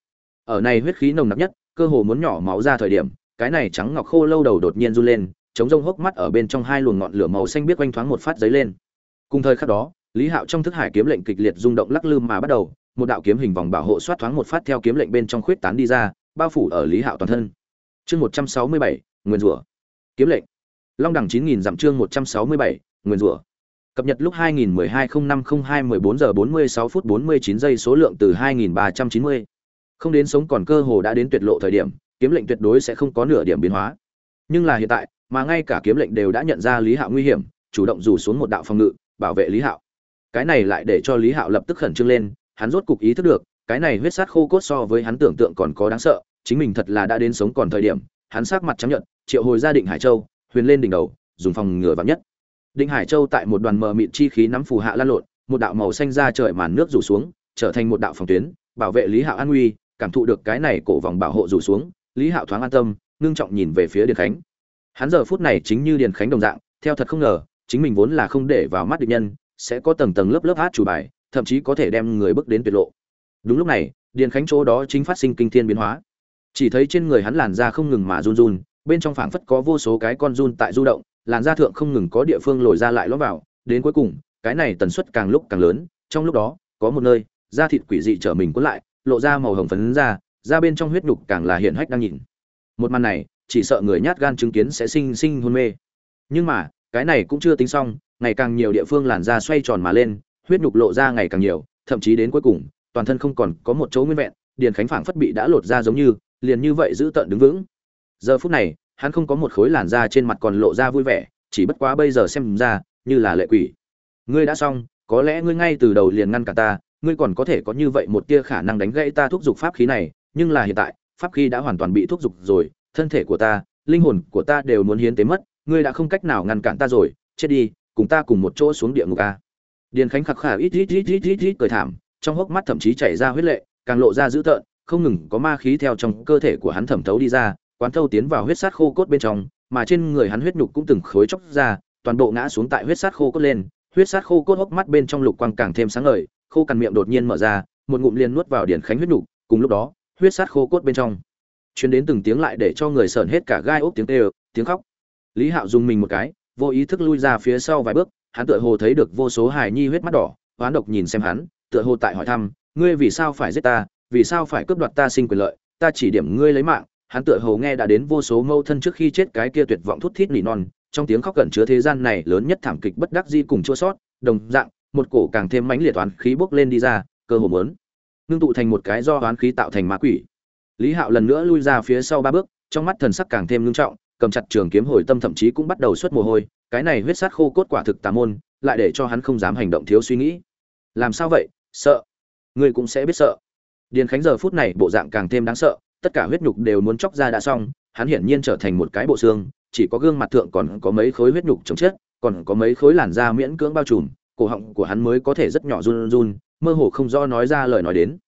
Ở này huyết khí nồng nặc nhất cơ hồ muốn nhỏ máu ra thời điểm cái này trắng ngọc khô lâu đầu đột nhiên run lên chống rông hốc mắt ở bên trong hai luồng ngọn lửa màu xanh biết quanh thoáng một phát giấy lên. Cùng thời khắc đó lý hạo trong thức hải kiếm lệnh kịch liệt rung động lắc lư mà bắt đầu, một đạo kiếm hình vòng bảo hộ xoát thoáng một phát theo kiếm lệnh bên trong khuyết tán đi ra, bao phủ ở lý hạo toàn thân. Chương một trăm sáu mươi bảy, nguyên rủa. Kiếm lệnh. Long đẳng chín nghìn dặm chương một trăm sáu mươi bảy, nguyên rủa. Cập nhật lúc 2012-05-02-14 giờ 46 phút 49 giây số lượng từ 2390. không đến sống còn cơ hồ đã đến tuyệt lộ thời điểm, kiếm lệnh tuyệt đối sẽ không có nửa điểm biến hóa. Nhưng là hiện tại, mà ngay cả kiếm lệnh đều đã nhận ra lý hạo nguy hiểm, chủ động rủ xuống một đạo phòng ngự, bảo vệ lý hạo cái này lại để cho lý hạo lập tức khẩn trương lên, hắn rốt cục ý thức được, cái này huyết sát khô cốt so với hắn tưởng tượng còn có đáng sợ, chính mình thật là đã đến sống còn thời điểm, hắn sát mặt trắng nhận triệu hồi gia định hải châu, huyền lên đỉnh đầu, dùng phòng ngừa vắng nhất. Định hải châu tại một đoàn mờ mịn chi khí nắm phù hạ lan lộn, một đạo màu xanh ra trời màn nước rủ xuống, trở thành một đạo phòng tuyến, bảo vệ lý hạo an nguy, cảm thụ được cái này cổ vòng bảo hộ rủ xuống, lý hạo thoáng an tâm, ngưng trọng nhìn về phía điền khánh. Hắn giờ phút này chính như điền khánh đồng dạng, theo thật không ngờ, chính mình vốn là không để vào mắt địch nhân sẽ có tầng tầng lớp lớp hát chủ bài, thậm chí có thể đem người bước đến tuyệt lộ. Đúng lúc này, điền khánh chỗ đó chính phát sinh kinh thiên biến hóa. Chỉ thấy trên người hắn làn da không ngừng mà run run, bên trong phảng phất có vô số cái con run tại du động, làn da thượng không ngừng có địa phương lồi ra lại lõm vào, đến cuối cùng, cái này tần suất càng lúc càng lớn, trong lúc đó, có một nơi, da thịt quỷ dị trở mình cuốn lại, lộ ra màu hồng phấn ra da bên trong huyết nhục càng là hiện hách đang nhìn. Một màn này, chỉ sợ người nhát gan chứng kiến sẽ sinh sinh hôn mê. Nhưng mà, cái này cũng chưa tính xong ngày càng nhiều địa phương làn da xoay tròn mà lên, huyết nhục lộ ra ngày càng nhiều, thậm chí đến cuối cùng, toàn thân không còn có một chỗ nguyên vẹn, điền khánh phảng phất bị đã lột ra giống như, liền như vậy giữ tận đứng vững. Giờ phút này, hắn không có một khối làn da trên mặt còn lộ ra vui vẻ, chỉ bất quá bây giờ xem ra, như là lệ quỷ. Ngươi đã xong, có lẽ ngươi ngay từ đầu liền ngăn cả ta, ngươi còn có thể có như vậy một tia khả năng đánh gãy ta thúc giục pháp khí này, nhưng là hiện tại, pháp khí đã hoàn toàn bị thúc giục rồi, thân thể của ta, linh hồn của ta đều muốn hiến tế mất, ngươi đã không cách nào ngăn cản ta rồi, chết đi cùng ta cùng một chỗ xuống địa ngục a điền khánh khạc khả ít ít ít ít ít ít cười thảm, trong hốc mắt thậm chí chảy ra huyết lệ, càng lộ ra dữ tợn, không ngừng có ma khí theo trong cơ thể của hắn thẩm thấu đi ra, quán thâu tiến vào huyết sát khô cốt bên trong, mà trên người hắn huyết nhục cũng từng khối chóc ra, toàn bộ ngã xuống tại huyết sát khô cốt lên. Huyết sát khô cốt hốc mắt bên trong lục quang càng thêm sáng ngời, khô cằn miệng đột nhiên mở ra, một ngụm liền nuốt vào điển khánh huyết nhục, cùng lúc đó, huyết sát khô cốt bên trong. Chuyến đến từng tiếng lại để cho người sởn hết cả gai ốc tiếng tê tiếng khóc. Lý hạo dùng mình một cái vô ý thức lui ra phía sau vài bước, hắn tựa hồ thấy được vô số hài nhi huyết mắt đỏ, hoán độc nhìn xem hắn, tựa hồ tại hỏi thăm, ngươi vì sao phải giết ta? Vì sao phải cướp đoạt ta sinh quyền lợi? Ta chỉ điểm ngươi lấy mạng. Hắn tựa hồ nghe đã đến vô số mâu thân trước khi chết cái kia tuyệt vọng thút thít nỉ non, trong tiếng khóc cẩn chứa thế gian này lớn nhất thảm kịch bất đắc di cùng chua sót, đồng dạng, một cổ càng thêm mãnh liệt toán khí bốc lên đi ra, cơ hồ muốn ngưng tụ thành một cái do oán khí tạo thành ma quỷ. Lý hạo lần nữa lui ra phía sau ba bước, trong mắt thần sắc càng thêm ngưng trọng cầm chặt trường kiếm hồi tâm thậm chí cũng bắt đầu xuất mồ hôi, cái này huyết sát khô cốt quả thực tà môn, lại để cho hắn không dám hành động thiếu suy nghĩ. Làm sao vậy? Sợ. Ngươi cũng sẽ biết sợ. Điền khánh giờ phút này bộ dạng càng thêm đáng sợ, tất cả huyết nhục đều muốn chóc ra đã xong, hắn hiển nhiên trở thành một cái bộ xương, chỉ có gương mặt thượng còn có mấy khối huyết nhục chống chết, còn có mấy khối làn da miễn cưỡng bao trùm, cổ họng của hắn mới có thể rất nhỏ run run, mơ hồ không rõ nói ra lời nói đến.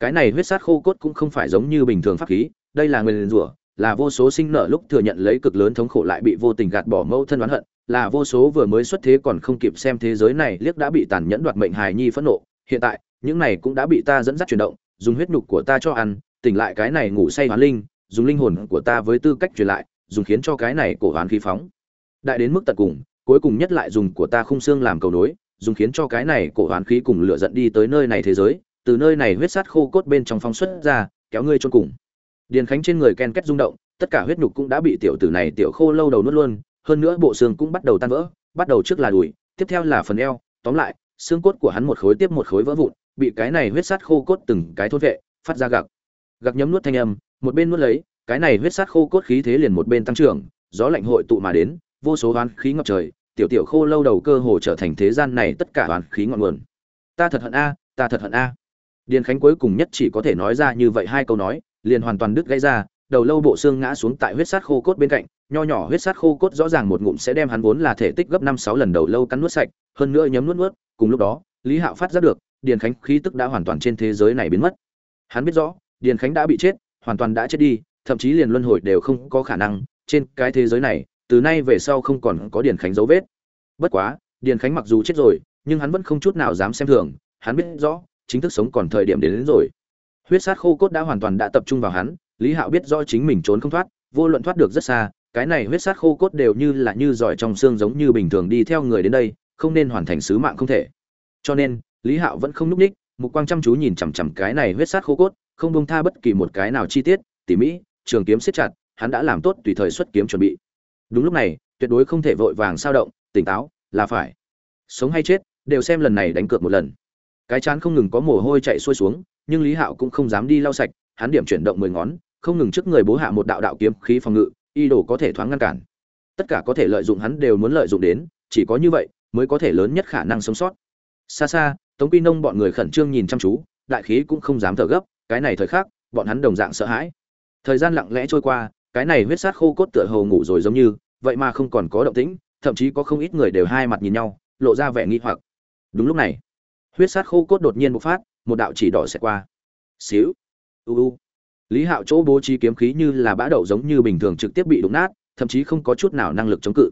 Cái này huyết sát khô cốt cũng không phải giống như bình thường pháp khí, đây là nguyên rủa là vô số sinh nợ lúc thừa nhận lấy cực lớn thống khổ lại bị vô tình gạt bỏ mẫu thân oán hận, là vô số vừa mới xuất thế còn không kịp xem thế giới này liếc đã bị tàn nhẫn đoạt mệnh hài nhi phẫn nộ. Hiện tại, những này cũng đã bị ta dẫn dắt chuyển động, dùng huyết nhục của ta cho ăn, tỉnh lại cái này ngủ say hoán linh, dùng linh hồn của ta với tư cách truyền lại, dùng khiến cho cái này cổ hoán khí phóng. Đại đến mức tận cùng, cuối cùng nhất lại dùng của ta khung xương làm cầu nối, dùng khiến cho cái này cổ hoán khí cùng lửa giận đi tới nơi này thế giới, từ nơi này huyết sát khô cốt bên trong phong xuất ra, kéo ngươi chôn cùng điền khánh trên người ken kết rung động, tất cả huyết nhục cũng đã bị tiểu tử này tiểu khô lâu đầu nuốt luôn, hơn nữa bộ xương cũng bắt đầu tan vỡ, bắt đầu trước là đùi, tiếp theo là phần eo, tóm lại, xương cốt của hắn một khối tiếp một khối vỡ vụn, bị cái này huyết sát khô cốt từng cái thốt vệ, phát ra gặc gặc nhấm nuốt thanh âm, một bên nuốt lấy, cái này huyết sát khô cốt khí thế liền một bên tăng trưởng, gió lạnh hội tụ mà đến, vô số oán khí ngập trời, tiểu tiểu khô lâu đầu cơ hồ trở thành thế gian này tất cả oán khí ngọn nguồn. Ta thật hận a, ta thật hận a. Điền khánh cuối cùng nhất chỉ có thể nói ra như vậy hai câu nói liền hoàn toàn đứt gãy ra đầu lâu bộ xương ngã xuống tại huyết sát khô cốt bên cạnh nho nhỏ huyết sát khô cốt rõ ràng một ngụm sẽ đem hắn vốn là thể tích gấp năm sáu lần đầu lâu cắn nuốt sạch hơn nữa nhấm nuốt nuốt cùng lúc đó lý hạo phát giác được điền khánh khí tức đã hoàn toàn trên thế giới này biến mất. Hắn biết rõ điền khánh đã bị chết hoàn toàn đã chết đi thậm chí liền luân hồi đều không có khả năng trên cái thế giới này từ nay về sau không còn có điền khánh dấu vết. Bất quá điền khánh mặc dù chết rồi nhưng hắn vẫn không chút nào dám xem thường hắn biết rõ chính thức sống còn thời điểm đến, đến rồi huyết sát khô cốt đã hoàn toàn đã tập trung vào hắn, lý hạo biết rõ chính mình trốn không thoát, vô luận thoát được rất xa, cái này huyết sát khô cốt đều như là như giỏi trong xương giống như bình thường đi theo người đến đây, không nên hoàn thành sứ mạng không thể. Cho nên, lý hạo vẫn không núp ních, mục quang chăm chú nhìn chằm chằm cái này huyết sát khô cốt, không bông tha bất kỳ một cái nào chi tiết, tỉ mỹ trường kiếm siết chặt, hắn đã làm tốt tùy thời xuất kiếm chuẩn bị. Đúng lúc này, tuyệt đối không thể vội vàng sao động, tỉnh táo, là phải. Sống hay chết, đều xem lần này đánh cược một lần cái chán không ngừng có mồ hôi chạy xuôi xuống, nhưng lý hạo cũng không dám đi lau sạch, hắn điểm chuyển động mười ngón, không ngừng trước người bố hạ một đạo đạo kiếm khí phòng ngự y đồ có thể thoáng ngăn cản. Tất cả có thể lợi dụng hắn đều muốn lợi dụng đến, chỉ có như vậy mới có thể lớn nhất khả năng sống sót. Xa xa, tống quy nông bọn người khẩn trương nhìn chăm chú, đại khí cũng không dám thở gấp, cái này thời khắc, bọn hắn đồng dạng sợ hãi. Thời gian lặng lẽ trôi qua, cái này huyết sát khô cốt tựa hồ ngủ rồi giống như, vậy mà không còn có động tĩnh, thậm chí có không ít người đều hai mặt nhìn nhau, lộ ra vẻ nghi hoặc. Đúng lúc này huyết sát khô cốt đột nhiên bộc phát, một đạo chỉ đỏ sẽ qua. Xíu. U u. Lý hạo chỗ bố trí kiếm khí như là bã đậu giống như bình thường trực tiếp bị đụng nát, thậm chí không có chút nào năng lực chống cự.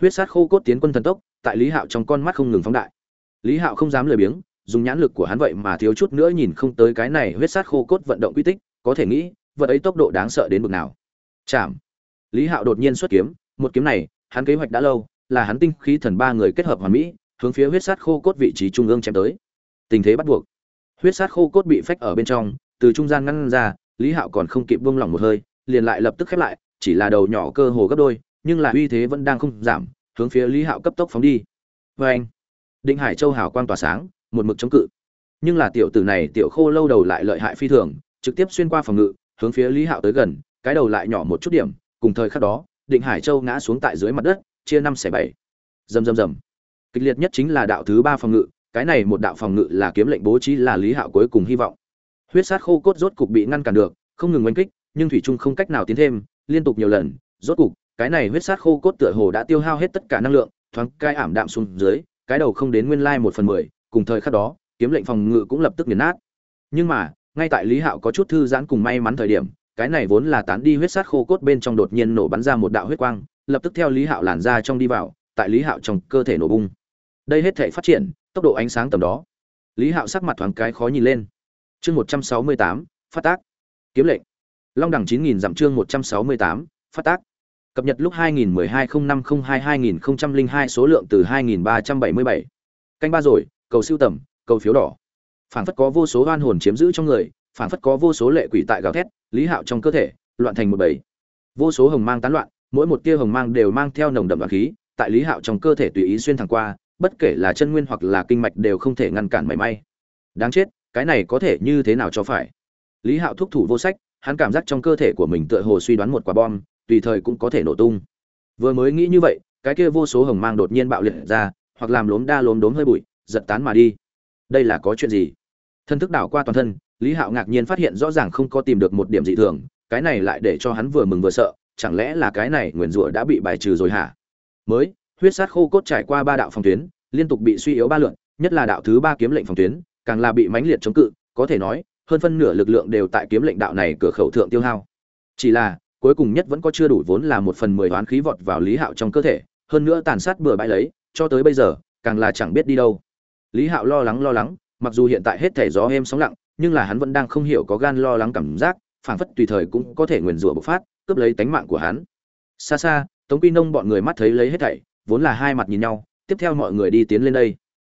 Huyết sát khô cốt tiến quân thần tốc, tại lý hạo trong con mắt không ngừng phóng đại. Lý hạo không dám lười biếng, dùng nhãn lực của hắn vậy mà thiếu chút nữa nhìn không tới cái này huyết sát khô cốt vận động quy tích, có thể nghĩ, vật ấy tốc độ đáng sợ đến mực nào. Chạm lý hạo đột nhiên xuất kiếm, một kiếm này, hắn kế hoạch đã lâu, là hắn tinh khí thần ba người kết hợp hoàn mỹ hướng phía huyết sát khô cốt vị trí trung ương chém tới. Tình thế bắt buộc. Huyết sát khô cốt bị phách ở bên trong, từ trung gian ngăn ra, lý hạo còn không kịp buông lỏng một hơi, liền lại lập tức khép lại, chỉ là đầu nhỏ cơ hồ gấp đôi, nhưng là uy thế vẫn đang không giảm, hướng phía lý hạo cấp tốc phóng đi. Oeng. anh định hải châu hào quang tỏa sáng, một mực chống cự. Nhưng là tiểu tử này tiểu khô lâu đầu lại lợi hại phi thường, trực tiếp xuyên qua phòng ngự, hướng phía lý hạo tới gần, cái đầu lại nhỏ một chút điểm, cùng thời khắc đó, định hải châu ngã xuống tại dưới mặt đất, chia năm xẻ bảy. Rầm rầm rầm kịch liệt nhất chính là đạo thứ ba phòng ngự, cái này một đạo phòng ngự là kiếm lệnh bố trí là lý hạo cuối cùng hy vọng. Huyết sát khô cốt rốt cục bị ngăn cản được, không ngừng oanh kích, nhưng thủy trung không cách nào tiến thêm, liên tục nhiều lần, rốt cục, cái này huyết sát khô cốt tựa hồ đã tiêu hao hết tất cả năng lượng, thoáng cai ảm đạm xuống dưới, cái đầu không đến nguyên lai một phần mười, cùng thời khắc đó, kiếm lệnh phòng ngự cũng lập tức nghiền nát. Nhưng mà, ngay tại lý hạo có chút thư giãn cùng may mắn thời điểm, cái này vốn là tán đi huyết sát khô cốt bên trong đột nhiên nổ bắn ra một đạo huyết quang, lập tức theo lý hạo làn ra trong đi vào, tại lý hạo trong cơ thể nổ bung đây hết thể phát triển, tốc độ ánh sáng tầm đó. Lý hạo sắc mặt thoáng cái khó nhìn lên. Chương một trăm sáu mươi tám, phát tác. Kiếm lệnh. Long đẳng chín nghìn dặm chương một trăm sáu mươi tám, phát tác. Cập nhật lúc hai nghìn mười hai không năm không hai hai nghìn không trăm linh hai số lượng từ hai nghìn ba trăm bảy mươi bảy. Canh ba rồi, cầu siêu tầm, cầu phiếu đỏ. Phản phất có vô số oan hồn chiếm giữ trong người phản phất có vô số lệ quỷ tại gào thét, lý hạo trong cơ thể, loạn thành một bầy. Vô số hồng mang tán loạn, mỗi một tia hồng mang đều mang theo nồng đậm đoạn khí, tại lý hạo trong cơ thể tùy ý xuyên thẳng qua bất kể là chân nguyên hoặc là kinh mạch đều không thể ngăn cản mảy may. Đáng chết, cái này có thể như thế nào cho phải? Lý hạo thúc thủ vô sách, hắn cảm giác trong cơ thể của mình tựa hồ suy đoán một quả bom, tùy thời cũng có thể nổ tung. Vừa mới nghĩ như vậy, cái kia vô số hồng mang đột nhiên bạo liệt ra, hoặc làm lốm đa lốm đốm hơi bụi, giật tán mà đi. Đây là có chuyện gì? Thân thức đảo qua toàn thân, lý hạo ngạc nhiên phát hiện rõ ràng không có tìm được một điểm dị thường, cái này lại để cho hắn vừa mừng vừa sợ, chẳng lẽ là cái này nguyền rủa đã bị bài trừ rồi hả? Mới huyết sát khô cốt trải qua ba đạo phòng tuyến, liên tục bị suy yếu ba lượn, nhất là đạo thứ ba kiếm lệnh phòng tuyến, càng là bị mãnh liệt chống cự, có thể nói, hơn phân nửa lực lượng đều tại kiếm lệnh đạo này cửa khẩu thượng tiêu hao. Chỉ là, cuối cùng nhất vẫn có chưa đủ vốn là một phần mười hoán khí vọt vào lý hạo trong cơ thể, hơn nữa tàn sát bừa bãi lấy, cho tới bây giờ, càng là chẳng biết đi đâu. Lý hạo lo lắng lo lắng, mặc dù hiện tại hết thể gió êm sóng lặng, nhưng là hắn vẫn đang không hiểu có gan lo lắng cảm giác, phảng phất tùy thời cũng có thể nguyền rủa bộc phát, cướp lấy tánh mạng của hắn. Xa xa, tống quy nông bọn người mắt thấy lấy hết thảy vốn là hai mặt nhìn nhau, tiếp theo mọi người đi tiến lên đây.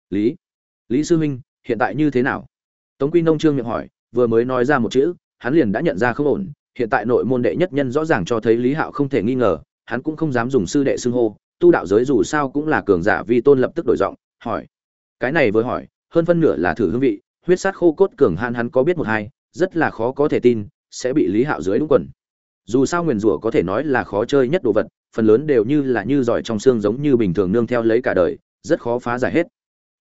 Lý lý sư huynh, hiện tại như thế nào? Tống quy nông trương miệng hỏi, vừa mới nói ra một chữ, hắn liền đã nhận ra không ổn. Hiện tại nội môn đệ nhất nhân rõ ràng cho thấy lý hạo không thể nghi ngờ, hắn cũng không dám dùng sư đệ xưng hô. Tu đạo giới dù sao cũng là cường giả vi tôn lập tức đổi giọng, hỏi. Cái này vừa hỏi, hơn phân nửa là thử hương vị, huyết sát khô cốt cường han hắn có biết một hai, rất là khó có thể tin, sẽ bị lý hạo dưới đúng quần. Dù sao nguyền rủa có thể nói là khó chơi nhất đồ vật phần lớn đều như là như giỏi trong xương giống như bình thường nương theo lấy cả đời, rất khó phá giải hết.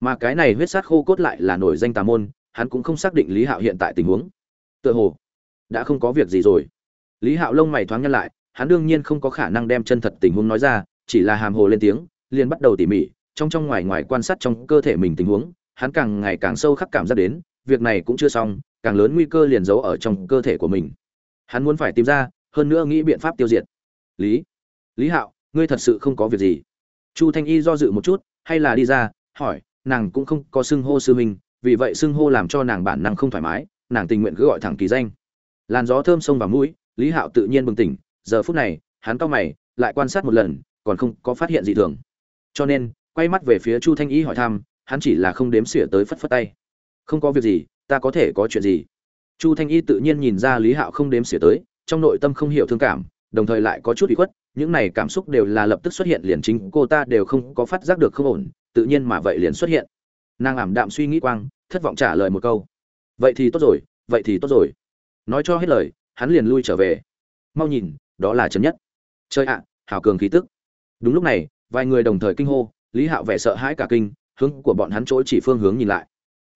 Mà cái này huyết sát khô cốt lại là nổi danh tà môn, hắn cũng không xác định lý hạo hiện tại tình huống. Tựa hồ, đã không có việc gì rồi. Lý hạo lông mày thoáng nhăn lại, hắn đương nhiên không có khả năng đem chân thật tình huống nói ra, chỉ là hàm hồ lên tiếng, liền bắt đầu tỉ mỉ, trong trong ngoài ngoài quan sát trong cơ thể mình tình huống, hắn càng ngày càng sâu khắc cảm giác đến, việc này cũng chưa xong, càng lớn nguy cơ liền giấu ở trong cơ thể của mình. Hắn muốn phải tìm ra, hơn nữa nghĩ biện pháp tiêu diệt. Lý lý hạo, ngươi thật sự không có việc gì? Chu thanh y do dự một chút, hay là đi ra, hỏi, nàng cũng không có xưng hô sư huynh, vì vậy xưng hô làm cho nàng bản năng không thoải mái, nàng tình nguyện cứ gọi thẳng kỳ danh. Làn gió thơm sông vào mũi, lý hạo tự nhiên bừng tỉnh, giờ phút này, hắn cau mày, lại quan sát một lần, còn không có phát hiện gì thường. Cho nên, quay mắt về phía chu thanh y hỏi thăm, hắn chỉ là không đếm xỉa tới phất phất tay. Không có việc gì, ta có thể có chuyện gì? Chu thanh y tự nhiên nhìn ra lý hạo không đếm xỉa tới, trong nội tâm không hiểu thương cảm, đồng thời lại có chút bị khuất những này cảm xúc đều là lập tức xuất hiện liền chính cô ta đều không có phát giác được không ổn, tự nhiên mà vậy liền xuất hiện. Nàng ảm đạm suy nghĩ quang, thất vọng trả lời một câu. Vậy thì tốt rồi, vậy thì tốt rồi. Nói cho hết lời, hắn liền lui trở về. Mau nhìn, đó là chấm nhất. Chơi ạ, hào cường khí tức. Đúng lúc này, vài người đồng thời kinh hô, lý hạo vẻ sợ hãi cả kinh, hướng của bọn hắn chỗ chỉ phương hướng nhìn lại.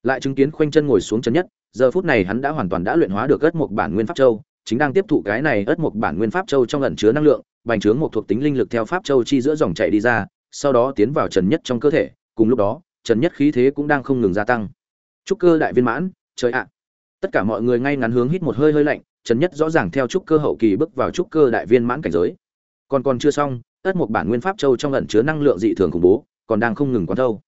Lại chứng kiến khoanh chân ngồi xuống chấm nhất, giờ phút này hắn đã hoàn toàn đã luyện hóa được gất một bản nguyên pháp châu chính đang tiếp thụ cái này ớt một bản nguyên pháp châu trong ẩn chứa năng lượng, bành trướng một thuộc tính linh lực theo pháp châu chi giữa dòng chảy đi ra, sau đó tiến vào trần nhất trong cơ thể, cùng lúc đó, trần nhất khí thế cũng đang không ngừng gia tăng. Trúc cơ đại viên mãn, trời ạ. Tất cả mọi người ngay ngắn hướng hít một hơi hơi lạnh, trần nhất rõ ràng theo trúc cơ hậu kỳ bước vào trúc cơ đại viên mãn cảnh giới. Còn còn chưa xong, ớt một bản nguyên pháp châu trong ẩn chứa năng lượng dị thường khủng bố, còn đang không ngừng quán thâu.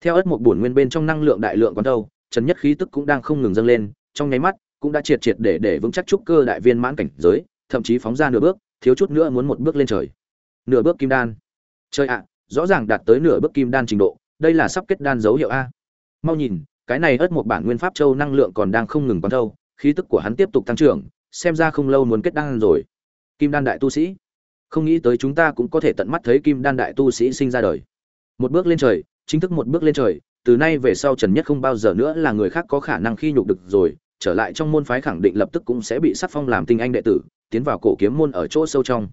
Theo ớt một bổn nguyên bên trong năng lượng đại lượng quán thâu, trần nhất khí tức cũng đang không ngừng dâng lên, trong nháy mắt cũng đã triệt triệt để để vững chắc trúc cơ đại viên mãn cảnh giới, thậm chí phóng ra nửa bước, thiếu chút nữa muốn một bước lên trời. Nửa bước kim đan. Chơi ạ, rõ ràng đạt tới nửa bước kim đan trình độ, đây là sắp kết đan dấu hiệu a. Mau nhìn, cái này ớt một bản nguyên pháp châu năng lượng còn đang không ngừng quán thâu, khí tức của hắn tiếp tục tăng trưởng, xem ra không lâu muốn kết đan rồi. Kim đan đại tu sĩ. Không nghĩ tới chúng ta cũng có thể tận mắt thấy kim đan đại tu sĩ sinh ra đời. Một bước lên trời, chính thức một bước lên trời, từ nay về sau trần nhất không bao giờ nữa là người khác có khả năng khi nhục được rồi trở lại trong môn phái khẳng định lập tức cũng sẽ bị sắc phong làm tinh anh đệ tử, tiến vào cổ kiếm môn ở chỗ sâu trong.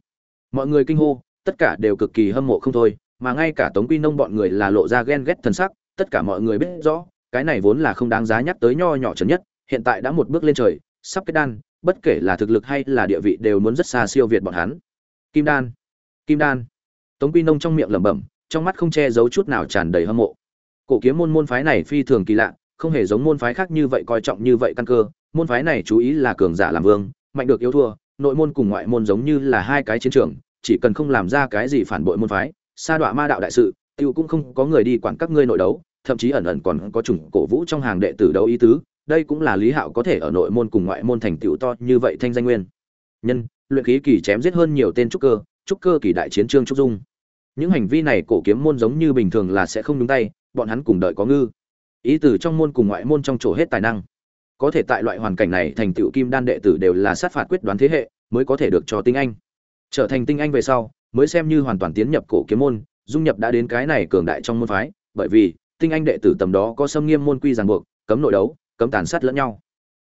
Mọi người kinh hô, tất cả đều cực kỳ hâm mộ không thôi, mà ngay cả tống quy nông bọn người là lộ ra ghen ghét thần sắc, tất cả mọi người biết rõ, cái này vốn là không đáng giá nhắc tới nho nhỏ trần nhất, hiện tại đã một bước lên trời, sắp kết đan, bất kể là thực lực hay là địa vị đều muốn rất xa siêu việt bọn hắn. Kim đan kim đan. Tống quy nông trong miệng lẩm bẩm, trong mắt không che giấu chút nào tràn đầy hâm mộ. Cổ kiếm môn môn phái này phi thường kỳ lạ không hề giống môn phái khác như vậy coi trọng như vậy căn cơ. Môn phái này chú ý là cường giả làm vương, mạnh được yếu thua, nội môn cùng ngoại môn giống như là hai cái chiến trường, chỉ cần không làm ra cái gì phản bội môn phái, sa đọa ma đạo đại sự, tiêu cũng không có người đi quản các ngươi nội đấu, thậm chí ẩn ẩn còn có chủng cổ vũ trong hàng đệ tử đấu ý tứ, đây cũng là lý hạo có thể ở nội môn cùng ngoại môn thành tựu to như vậy thanh danh nguyên. Nhân, luyện khí kỳ chém giết hơn nhiều tên trúc cơ trúc cơ kỳ đại chiến trương trúc dung. Những hành vi này cổ kiếm môn giống như bình thường là sẽ không đúng tay, bọn hắn cùng đợi có ngư ý từ trong môn cùng ngoại môn trong chỗ hết tài năng. Có thể tại loại hoàn cảnh này, thành tựu kim đan đệ tử đều là sát phạt quyết đoán thế hệ, mới có thể được cho tinh anh. Trở thành tinh anh về sau, mới xem như hoàn toàn tiến nhập cổ kiếm môn, dung nhập đã đến cái này cường đại trong môn phái, bởi vì, tinh anh đệ tử tầm đó có xâm nghiêm môn quy ràng buộc, cấm nội đấu, cấm tàn sát lẫn nhau.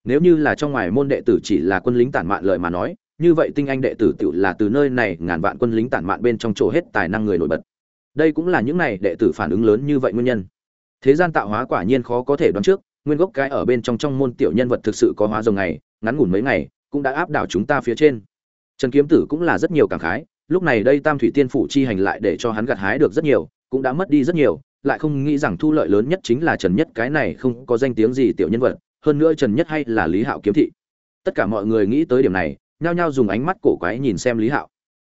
Nếu như là trong ngoài môn đệ tử chỉ là quân lính tản mạn lợi mà nói, như vậy tinh anh đệ tử tự là từ nơi này ngàn vạn quân lính tản mạn bên trong chỗ hết tài năng người nổi bật. Đây cũng là những này đệ tử phản ứng lớn như vậy nguyên nhân thế gian tạo hóa quả nhiên khó có thể đoán trước, nguyên gốc cái ở bên trong trong môn tiểu nhân vật thực sự có hóa rồng ngày, ngắn ngủn mấy ngày, cũng đã áp đảo chúng ta phía trên. Trần kiếm tử cũng là rất nhiều cảm khái, lúc này đây tam thủy tiên phủ chi hành lại để cho hắn gặt hái được rất nhiều, cũng đã mất đi rất nhiều, lại không nghĩ rằng thu lợi lớn nhất chính là trần nhất cái này không có danh tiếng gì tiểu nhân vật, hơn nữa trần nhất hay là lý hạo kiếm thị. Tất cả mọi người nghĩ tới điểm này, nhao nhao dùng ánh mắt cổ quái nhìn xem lý hạo.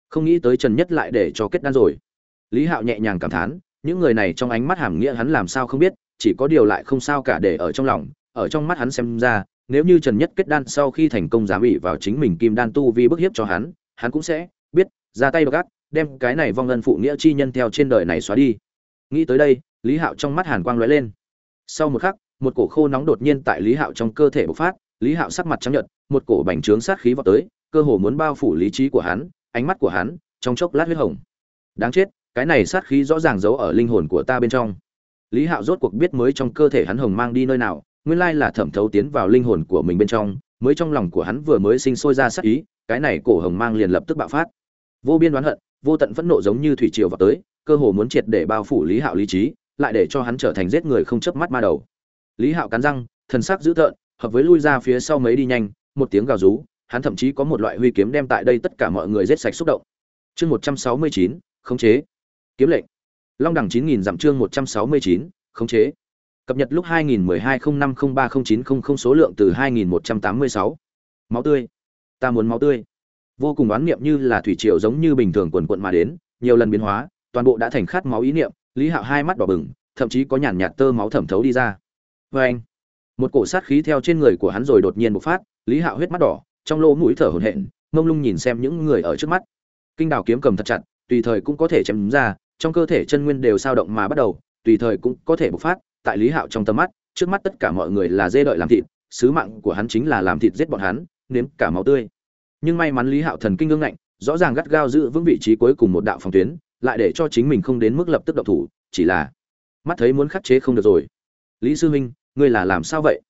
Không nghĩ tới trần nhất lại để cho kết đan rồi. Lý hạo nhẹ nhàng cảm thán những người này trong ánh mắt hàm nghĩa hắn làm sao không biết, chỉ có điều lại không sao cả để ở trong lòng. Ở trong mắt hắn xem ra, nếu như trần nhất kết đan sau khi thành công dám ủy vào chính mình kim đan tu vi bức hiếp cho hắn hắn cũng sẽ biết, ra tay độc ác, đem cái này vong ân phụ nghĩa chi nhân theo trên đời này xóa đi. Nghĩ tới đây, lý hạo trong mắt hàn quang lóe lên. Sau một khắc, một cổ khô nóng đột nhiên tại lý hạo trong cơ thể bộc phát, lý hạo sắc mặt trắng nhợt, một cổ bành trướng sát khí vọt tới, cơ hồ muốn bao phủ lý trí của hắn, ánh mắt của hắn trong chốc lát huyết hồng. Đáng chết cái này sát khí rõ ràng giấu ở linh hồn của ta bên trong. Lý hạo rốt cuộc biết mới trong cơ thể hắn hồng mang đi nơi nào, nguyên lai là thẩm thấu tiến vào linh hồn của mình bên trong, mới trong lòng của hắn vừa mới sinh sôi ra sát ý, cái này cổ hồng mang liền lập tức bạo phát. Vô biên đoán hận, vô tận phẫn nộ giống như thủy triều vào tới, cơ hồ muốn triệt để bao phủ lý hạo lý trí, lại để cho hắn trở thành giết người không chớp mắt ma đầu. Lý hạo cắn răng, thần sắc dữ tợn, hợp với lui ra phía sau mấy đi nhanh, một tiếng gào rú, hắn thậm chí có một loại huy kiếm đem tại đây tất cả mọi người giết sạch xúc động. Chương một trăm sáu mươi chín, khống chế kiếm lệnh. Long đẳng chín nghìn dặm chương một trăm sáu mươi chín, khống chế. Cập nhật lúc hai nghìn mười hai không năm không ba không chín không không số lượng từ hai nghìn một trăm tám mươi sáu. Máu tươi. Ta muốn máu tươi. Vô cùng oán niệm như là thủy triều giống như bình thường quần quận mà đến, nhiều lần biến hóa, toàn bộ đã thành khát máu ý niệm, lý hạo hai mắt đỏ bừng, thậm chí có nhàn nhạt tơ máu thẩm thấu đi ra. Vê anh, một cổ sát khí theo trên người của hắn rồi đột nhiên bộc phát, lý hạo huyết mắt đỏ, trong lỗ mũi thở hổn hển, mông lung nhìn xem những người ở trước mắt. Kinh đào kiếm cầm thật chặt, tùy thời cũng có thể chém ra trong cơ thể chân nguyên đều sao động mà bắt đầu, tùy thời cũng có thể bộc phát, tại lý hạo trong tầm mắt, trước mắt tất cả mọi người là dê đợi làm thịt, sứ mạng của hắn chính là làm thịt giết bọn hắn, nếm cả máu tươi. Nhưng may mắn lý hạo thần kinh ngưng lạnh, rõ ràng gắt gao giữ vững vị trí cuối cùng một đạo phòng tuyến, lại để cho chính mình không đến mức lập tức động thủ, chỉ là mắt thấy muốn khắc chế không được rồi. Lý sư huynh, ngươi là làm sao vậy?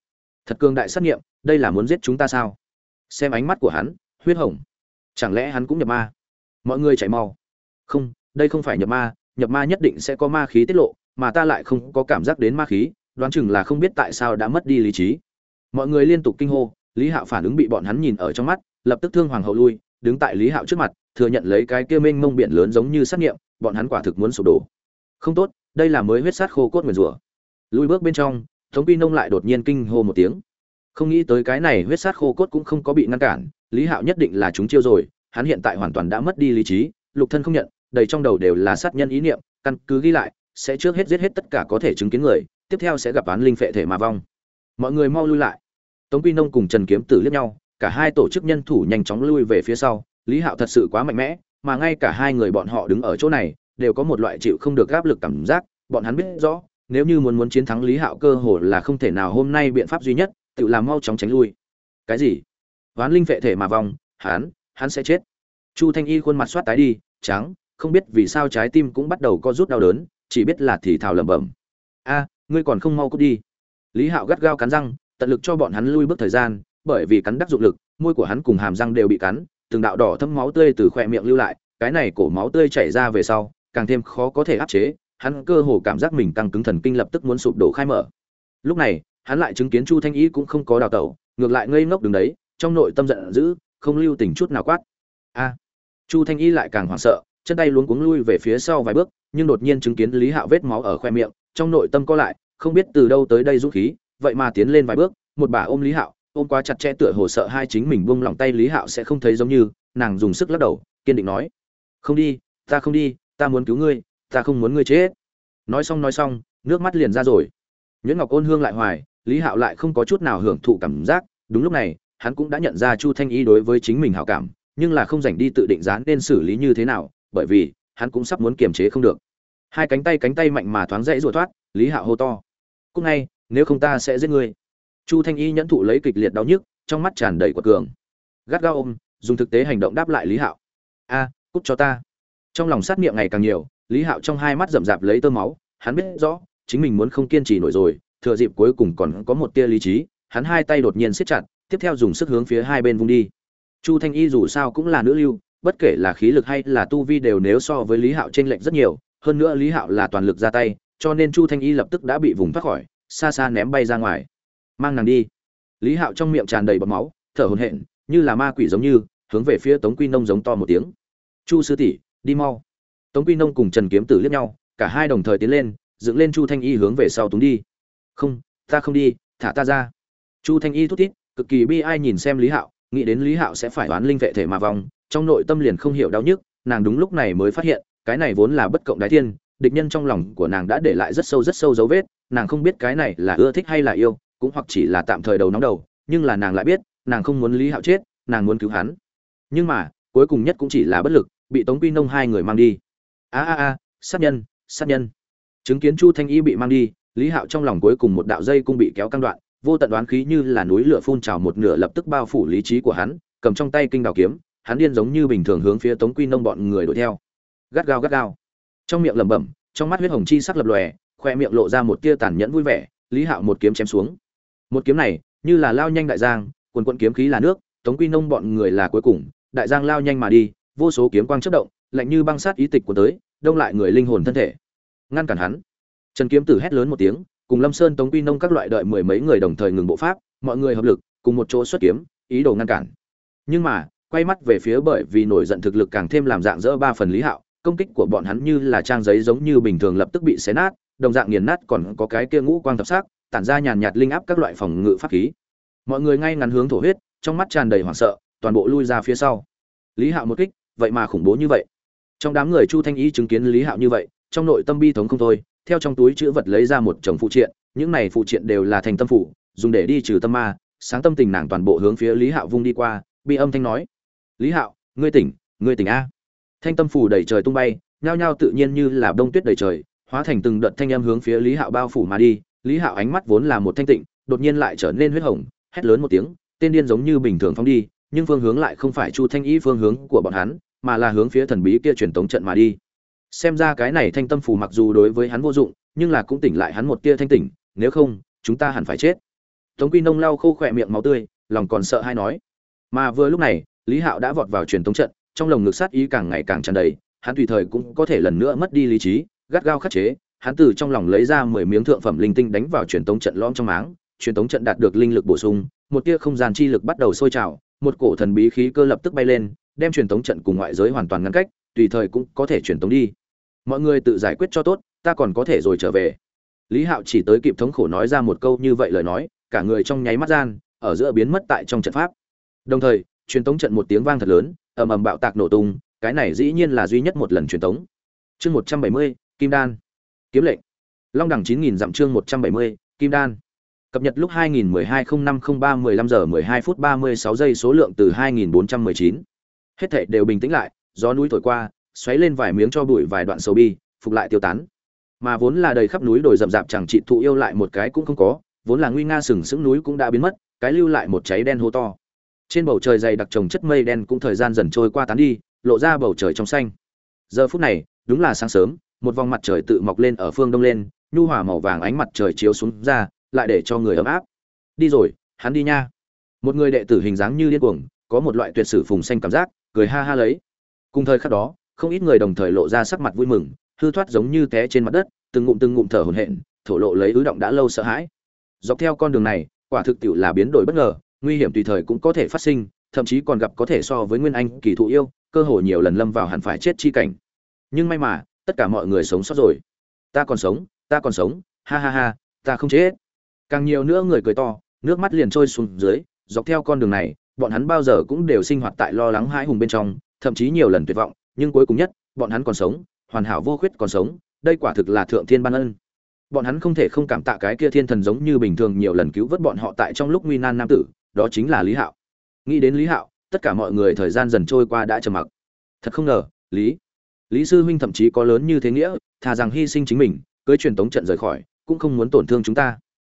Thật cường đại sát nghiệm, đây là muốn giết chúng ta sao? Xem ánh mắt của hắn, huyết hồng. Chẳng lẽ hắn cũng nhập ma? Mọi người chạy mau không đây không phải nhập ma nhập ma nhất định sẽ có ma khí tiết lộ, mà ta lại không có cảm giác đến ma khí, đoán chừng là không biết tại sao đã mất đi lý trí. Mọi người liên tục kinh hô, lý hạo phản ứng bị bọn hắn nhìn ở trong mắt, lập tức thương hoàng hậu lui, đứng tại lý hạo trước mặt, thừa nhận lấy cái kia mênh mông biển lớn giống như sát nghiệm, bọn hắn quả thực muốn sụp đổ. Không tốt, đây là mới huyết sát khô cốt nguyền rủa. Lui bước bên trong thống quy nông lại đột nhiên kinh hô một tiếng. Không nghĩ tới cái này huyết sát khô cốt cũng không có bị ngăn cản, lý hạo nhất định là chúng chiêu rồi, hắn hiện tại hoàn toàn đã mất đi lý trí, lục thân không nhận đầy trong đầu đều là sát nhân ý niệm, căn cứ ghi lại, sẽ trước hết giết hết tất cả có thể chứng kiến người, tiếp theo sẽ gặp án linh phệ thể mà vong. Mọi người mau lui lại. Tống quy nông cùng trần kiếm tử liếc nhau, cả hai tổ chức nhân thủ nhanh chóng lui về phía sau, lý hạo thật sự quá mạnh mẽ, mà ngay cả hai người bọn họ đứng ở chỗ này, đều có một loại chịu không được áp lực cảm giác, bọn hắn biết rõ, nếu như muốn muốn chiến thắng lý hạo cơ hồ là không thể nào hôm nay biện pháp duy nhất, tự làm mau chóng tránh lui. Cái gì? Ván linh phệ thể mà vong, hắn hắn sẽ chết. Chu thanh y khuôn mặt soát tái đi, trắng không biết vì sao trái tim cũng bắt đầu co rút đau đớn, chỉ biết là thì thào lẩm bẩm. A, ngươi còn không mau cút đi. Lý hạo gắt gao cắn răng, tận lực cho bọn hắn lui bước thời gian, bởi vì cắn đắc dụng lực, môi của hắn cùng hàm răng đều bị cắn, từng đạo đỏ thấm máu tươi từ khỏe miệng lưu lại, cái này cổ máu tươi chảy ra về sau, càng thêm khó có thể áp chế, hắn cơ hồ cảm giác mình tăng cứng thần kinh lập tức muốn sụp đổ khai mở. Lúc này, hắn lại chứng kiến chu thanh y cũng không có đào tẩu, ngược lại ngây ngốc đứng đấy, trong nội tâm giận dữ, không lưu tình chút nào quát. A. Chu thanh y lại càng hoảng sợ chân tay luống cuống lui về phía sau vài bước, nhưng đột nhiên chứng kiến lý hạo vết máu ở khoe miệng, trong nội tâm co lại, không biết từ đâu tới đây dũng khí, vậy mà tiến lên vài bước, một bà ôm lý hạo, ôm quá chặt chẽ tựa hồ sợ hai chính mình buông lỏng tay lý hạo sẽ không thấy giống như, nàng dùng sức lắc đầu, kiên định nói, không đi, ta không đi, ta muốn cứu ngươi, ta không muốn ngươi chết. Nói xong nói xong, nước mắt liền ra rồi. Nhuyễn ngọc ôn hương lại hoài, lý hạo lại không có chút nào hưởng thụ cảm giác, đúng lúc này, hắn cũng đã nhận ra chu thanh y đối với chính mình hảo cảm, nhưng là không dành đi tự định giá nên xử lý như thế nào bởi vì hắn cũng sắp muốn kiềm chế không được. Hai cánh tay cánh tay mạnh mà thoáng dãy rủa thoát lý hạo hô to cúc ngay nếu không ta sẽ giết ngươi. Chu thanh y nhẫn thụ lấy kịch liệt đau nhức trong mắt tràn đầy quật cường. Gắt gao ôm dùng thực tế hành động đáp lại lý hạo a à, cúc cho ta. Trong lòng sát niệm ngày càng nhiều lý hạo trong hai mắt rậm rạp lấy tơ máu hắn biết rõ chính mình muốn không kiên trì nổi rồi thừa dịp cuối cùng còn có một tia lý trí hắn hai tay đột nhiên siết chặt tiếp theo dùng sức hướng phía hai bên vung đi. Chu thanh y dù sao cũng là nữ lưu bất kể là khí lực hay là tu vi đều nếu so với lý hạo chênh lệch rất nhiều hơn nữa lý hạo là toàn lực ra tay cho nên chu thanh y lập tức đã bị vùng thoát khỏi xa xa ném bay ra ngoài. Mang nàng đi. Lý hạo trong miệng tràn đầy bọt máu thở hổn hển, như là ma quỷ giống như hướng về phía tống quy nông giống to một tiếng. Chu sư tỷ đi mau. Tống quy nông cùng trần kiếm tử liếc nhau cả hai đồng thời tiến lên dựng lên chu thanh y hướng về sau túng đi. Không ta không đi thả ta ra. Chu thanh y thút thít, cực kỳ bi ai nhìn xem lý hạo nghĩ đến lý hạo sẽ phải oán linh vệ thể mà vòng trong nội tâm liền không hiểu đau nhức, nàng đúng lúc này mới phát hiện, cái này vốn là bất cộng đái thiên, địch nhân trong lòng của nàng đã để lại rất sâu rất sâu dấu vết, nàng không biết cái này là ưa thích hay là yêu, cũng hoặc chỉ là tạm thời đầu nóng đầu, nhưng là nàng lại biết, nàng không muốn lý hạo chết, nàng muốn cứu hắn. Nhưng mà, cuối cùng nhất cũng chỉ là bất lực, bị tống quy nông hai người mang đi. A a a, sát nhân sát nhân. Chứng kiến chu thanh y bị mang đi, lý hạo trong lòng cuối cùng một đạo dây cung bị kéo căng đoạn, vô tận đoán khí như là núi lửa phun trào một nửa lập tức bao phủ lý trí của hắn, cầm trong tay kinh đào kiếm hắn điên giống như bình thường hướng phía tống quy nông bọn người đuổi theo. Gắt gao gắt gao. Trong miệng lẩm bẩm, trong mắt huyết hồng chi sắc lập lòe, khoe miệng lộ ra một tia tàn nhẫn vui vẻ, lý hạo một kiếm chém xuống. Một kiếm này, như là lao nhanh đại giang, quần quận kiếm khí là nước, tống quy nông bọn người là cuối cùng, đại giang lao nhanh mà đi, vô số kiếm quang chất động, lạnh như băng sát ý tịch của tới, đông lại người linh hồn thân thể. Ngăn cản hắn. Trần kiếm tử hét lớn một tiếng, cùng lâm sơn, tống quy nông các loại đợi mười mấy người đồng thời ngừng bộ pháp, mọi người hợp lực, cùng một chỗ xuất kiếm, ý đồ ngăn cản. Nhưng mà quay mắt về phía bởi vì nổi giận thực lực càng thêm làm dạng dỡ ba phần lý hạo, công kích của bọn hắn như là trang giấy giống như bình thường lập tức bị xé nát, đồng dạng nghiền nát còn có cái kia ngũ quang thập sắc, tản ra nhàn nhạt linh áp các loại phòng ngự pháp khí. Mọi người ngay ngắn hướng thổ huyết, trong mắt tràn đầy hoảng sợ, toàn bộ lui ra phía sau. Lý hạo một kích, vậy mà khủng bố như vậy. Trong đám người chu thanh y chứng kiến lý hạo như vậy, trong nội tâm bi thống không thôi, theo trong túi chữ vật lấy ra một chồng phụ triện, những này phụ triện đều là thành tâm phủ, dùng để đi trừ tâm ma, sáng tâm tình nàng toàn bộ hướng phía lý hạo vung đi qua, bi âm thanh nói lý hạo, ngươi tỉnh ngươi tỉnh a. Thanh tâm phủ đầy trời tung bay, nhao nhao tự nhiên như là đông tuyết đầy trời, hóa thành từng đợt thanh âm hướng phía lý hạo bao phủ mà đi. Lý hạo ánh mắt vốn là một thanh tịnh, đột nhiên lại trở nên huyết hồng, hét lớn một tiếng, tên điên giống như bình thường phóng đi, nhưng phương hướng lại không phải chu thanh y phương hướng của bọn hắn, mà là hướng phía thần bí kia truyền tống trận mà đi. Xem ra cái này thanh tâm phù mặc dù đối với hắn vô dụng, nhưng là cũng tỉnh lại hắn một tia thanh tỉnh, nếu không, chúng ta hẳn phải chết. Tống quy nông lau khô khỏe miệng máu tươi, lòng còn sợ hay nói. Mà vừa lúc này lý hạo đã vọt vào truyền thống trận, trong lồng ngực sát ý càng ngày càng tràn đầy, hắn tùy thời cũng có thể lần nữa mất đi lý trí, gắt gao khắc chế. Hắn từ trong lòng lấy ra mười miếng thượng phẩm linh tinh đánh vào truyền thống trận lõm trong máng, truyền thống trận đạt được linh lực bổ sung, một tia không gian chi lực bắt đầu sôi trào, một cổ thần bí khí cơ lập tức bay lên, đem truyền thống trận cùng ngoại giới hoàn toàn ngăn cách, tùy thời cũng có thể truyền thống đi. Mọi người tự giải quyết cho tốt, ta còn có thể rồi trở về. Lý hạo chỉ tới kịp thống khổ nói ra một câu như vậy lời nói, cả người trong nháy mắt gian, ở giữa biến mất tại trong trận pháp. Đồng thời truyền tống trận một tiếng vang thật lớn, ầm ầm bạo tạc nổ tung, cái này dĩ nhiên là duy nhất một lần truyền tống. Chương một trăm bảy mươi, kim đan. Kiếm lệnh. Long đẳng chín nghìn dặm chương một trăm bảy mươi, kim đan. Cập nhật lúc 2012-05-03-15 giờ 12 phút 36 giây số lượng từ 2419. hết thảy đều bình tĩnh lại, gió núi thổi qua, xoáy lên vài miếng cho bụi vài đoạn sầu bi, phục lại tiêu tán. Mà vốn là đầy khắp núi đồi rậm rạp chẳng trị thụ yêu lại một cái cũng không có, vốn là nguy nga sừng sững núi cũng đã biến mất, cái lưu lại một cháy đen hô to trên bầu trời dày đặc trồng chất mây đen cũng thời gian dần trôi qua tán đi, lộ ra bầu trời trong xanh. Giờ phút này, đúng là sáng sớm, một vòng mặt trời tự mọc lên ở phương đông lên, nhu hòa màu vàng ánh mặt trời chiếu xuống ra, lại để cho người ấm áp. Đi rồi, hắn đi nha. Một người đệ tử hình dáng như điên cuồng, có một loại tuyệt sử phùng xanh cảm giác, cười ha ha lấy. Cùng thời khắc đó, không ít người đồng thời lộ ra sắc mặt vui mừng, hư thoát giống như té trên mặt đất, từng ngụm từng ngụm thở hổn hển, thổ lộ lấy ứ động đã lâu sợ hãi. Dọc theo con đường này, quả thực tiệu là biến đổi bất ngờ nguy hiểm tùy thời cũng có thể phát sinh, thậm chí còn gặp có thể so với nguyên anh, kỳ thụ yêu, cơ hội nhiều lần lâm vào hẳn phải chết chi cảnh. Nhưng may mà, tất cả mọi người sống sót rồi. Ta còn sống, ta còn sống, ha ha ha, ta không chết. Càng nhiều nữa người cười to, nước mắt liền trôi xuống dưới, dọc theo con đường này, bọn hắn bao giờ cũng đều sinh hoạt tại lo lắng hãi hùng bên trong, thậm chí nhiều lần tuyệt vọng, nhưng cuối cùng nhất, bọn hắn còn sống, hoàn hảo vô khuyết còn sống, đây quả thực là thượng thiên ban ân. Bọn hắn không thể không cảm tạ cái kia thiên thần giống như bình thường nhiều lần cứu vớt bọn họ tại trong lúc nguy nan nam tử đó chính là lý hạo. Nghĩ đến lý hạo, tất cả mọi người thời gian dần trôi qua đã trầm mặc. Thật không ngờ, lý lý sư huynh thậm chí có lớn như thế nghĩa, thà rằng hy sinh chính mình, cưới truyền tống trận rời khỏi, cũng không muốn tổn thương chúng ta.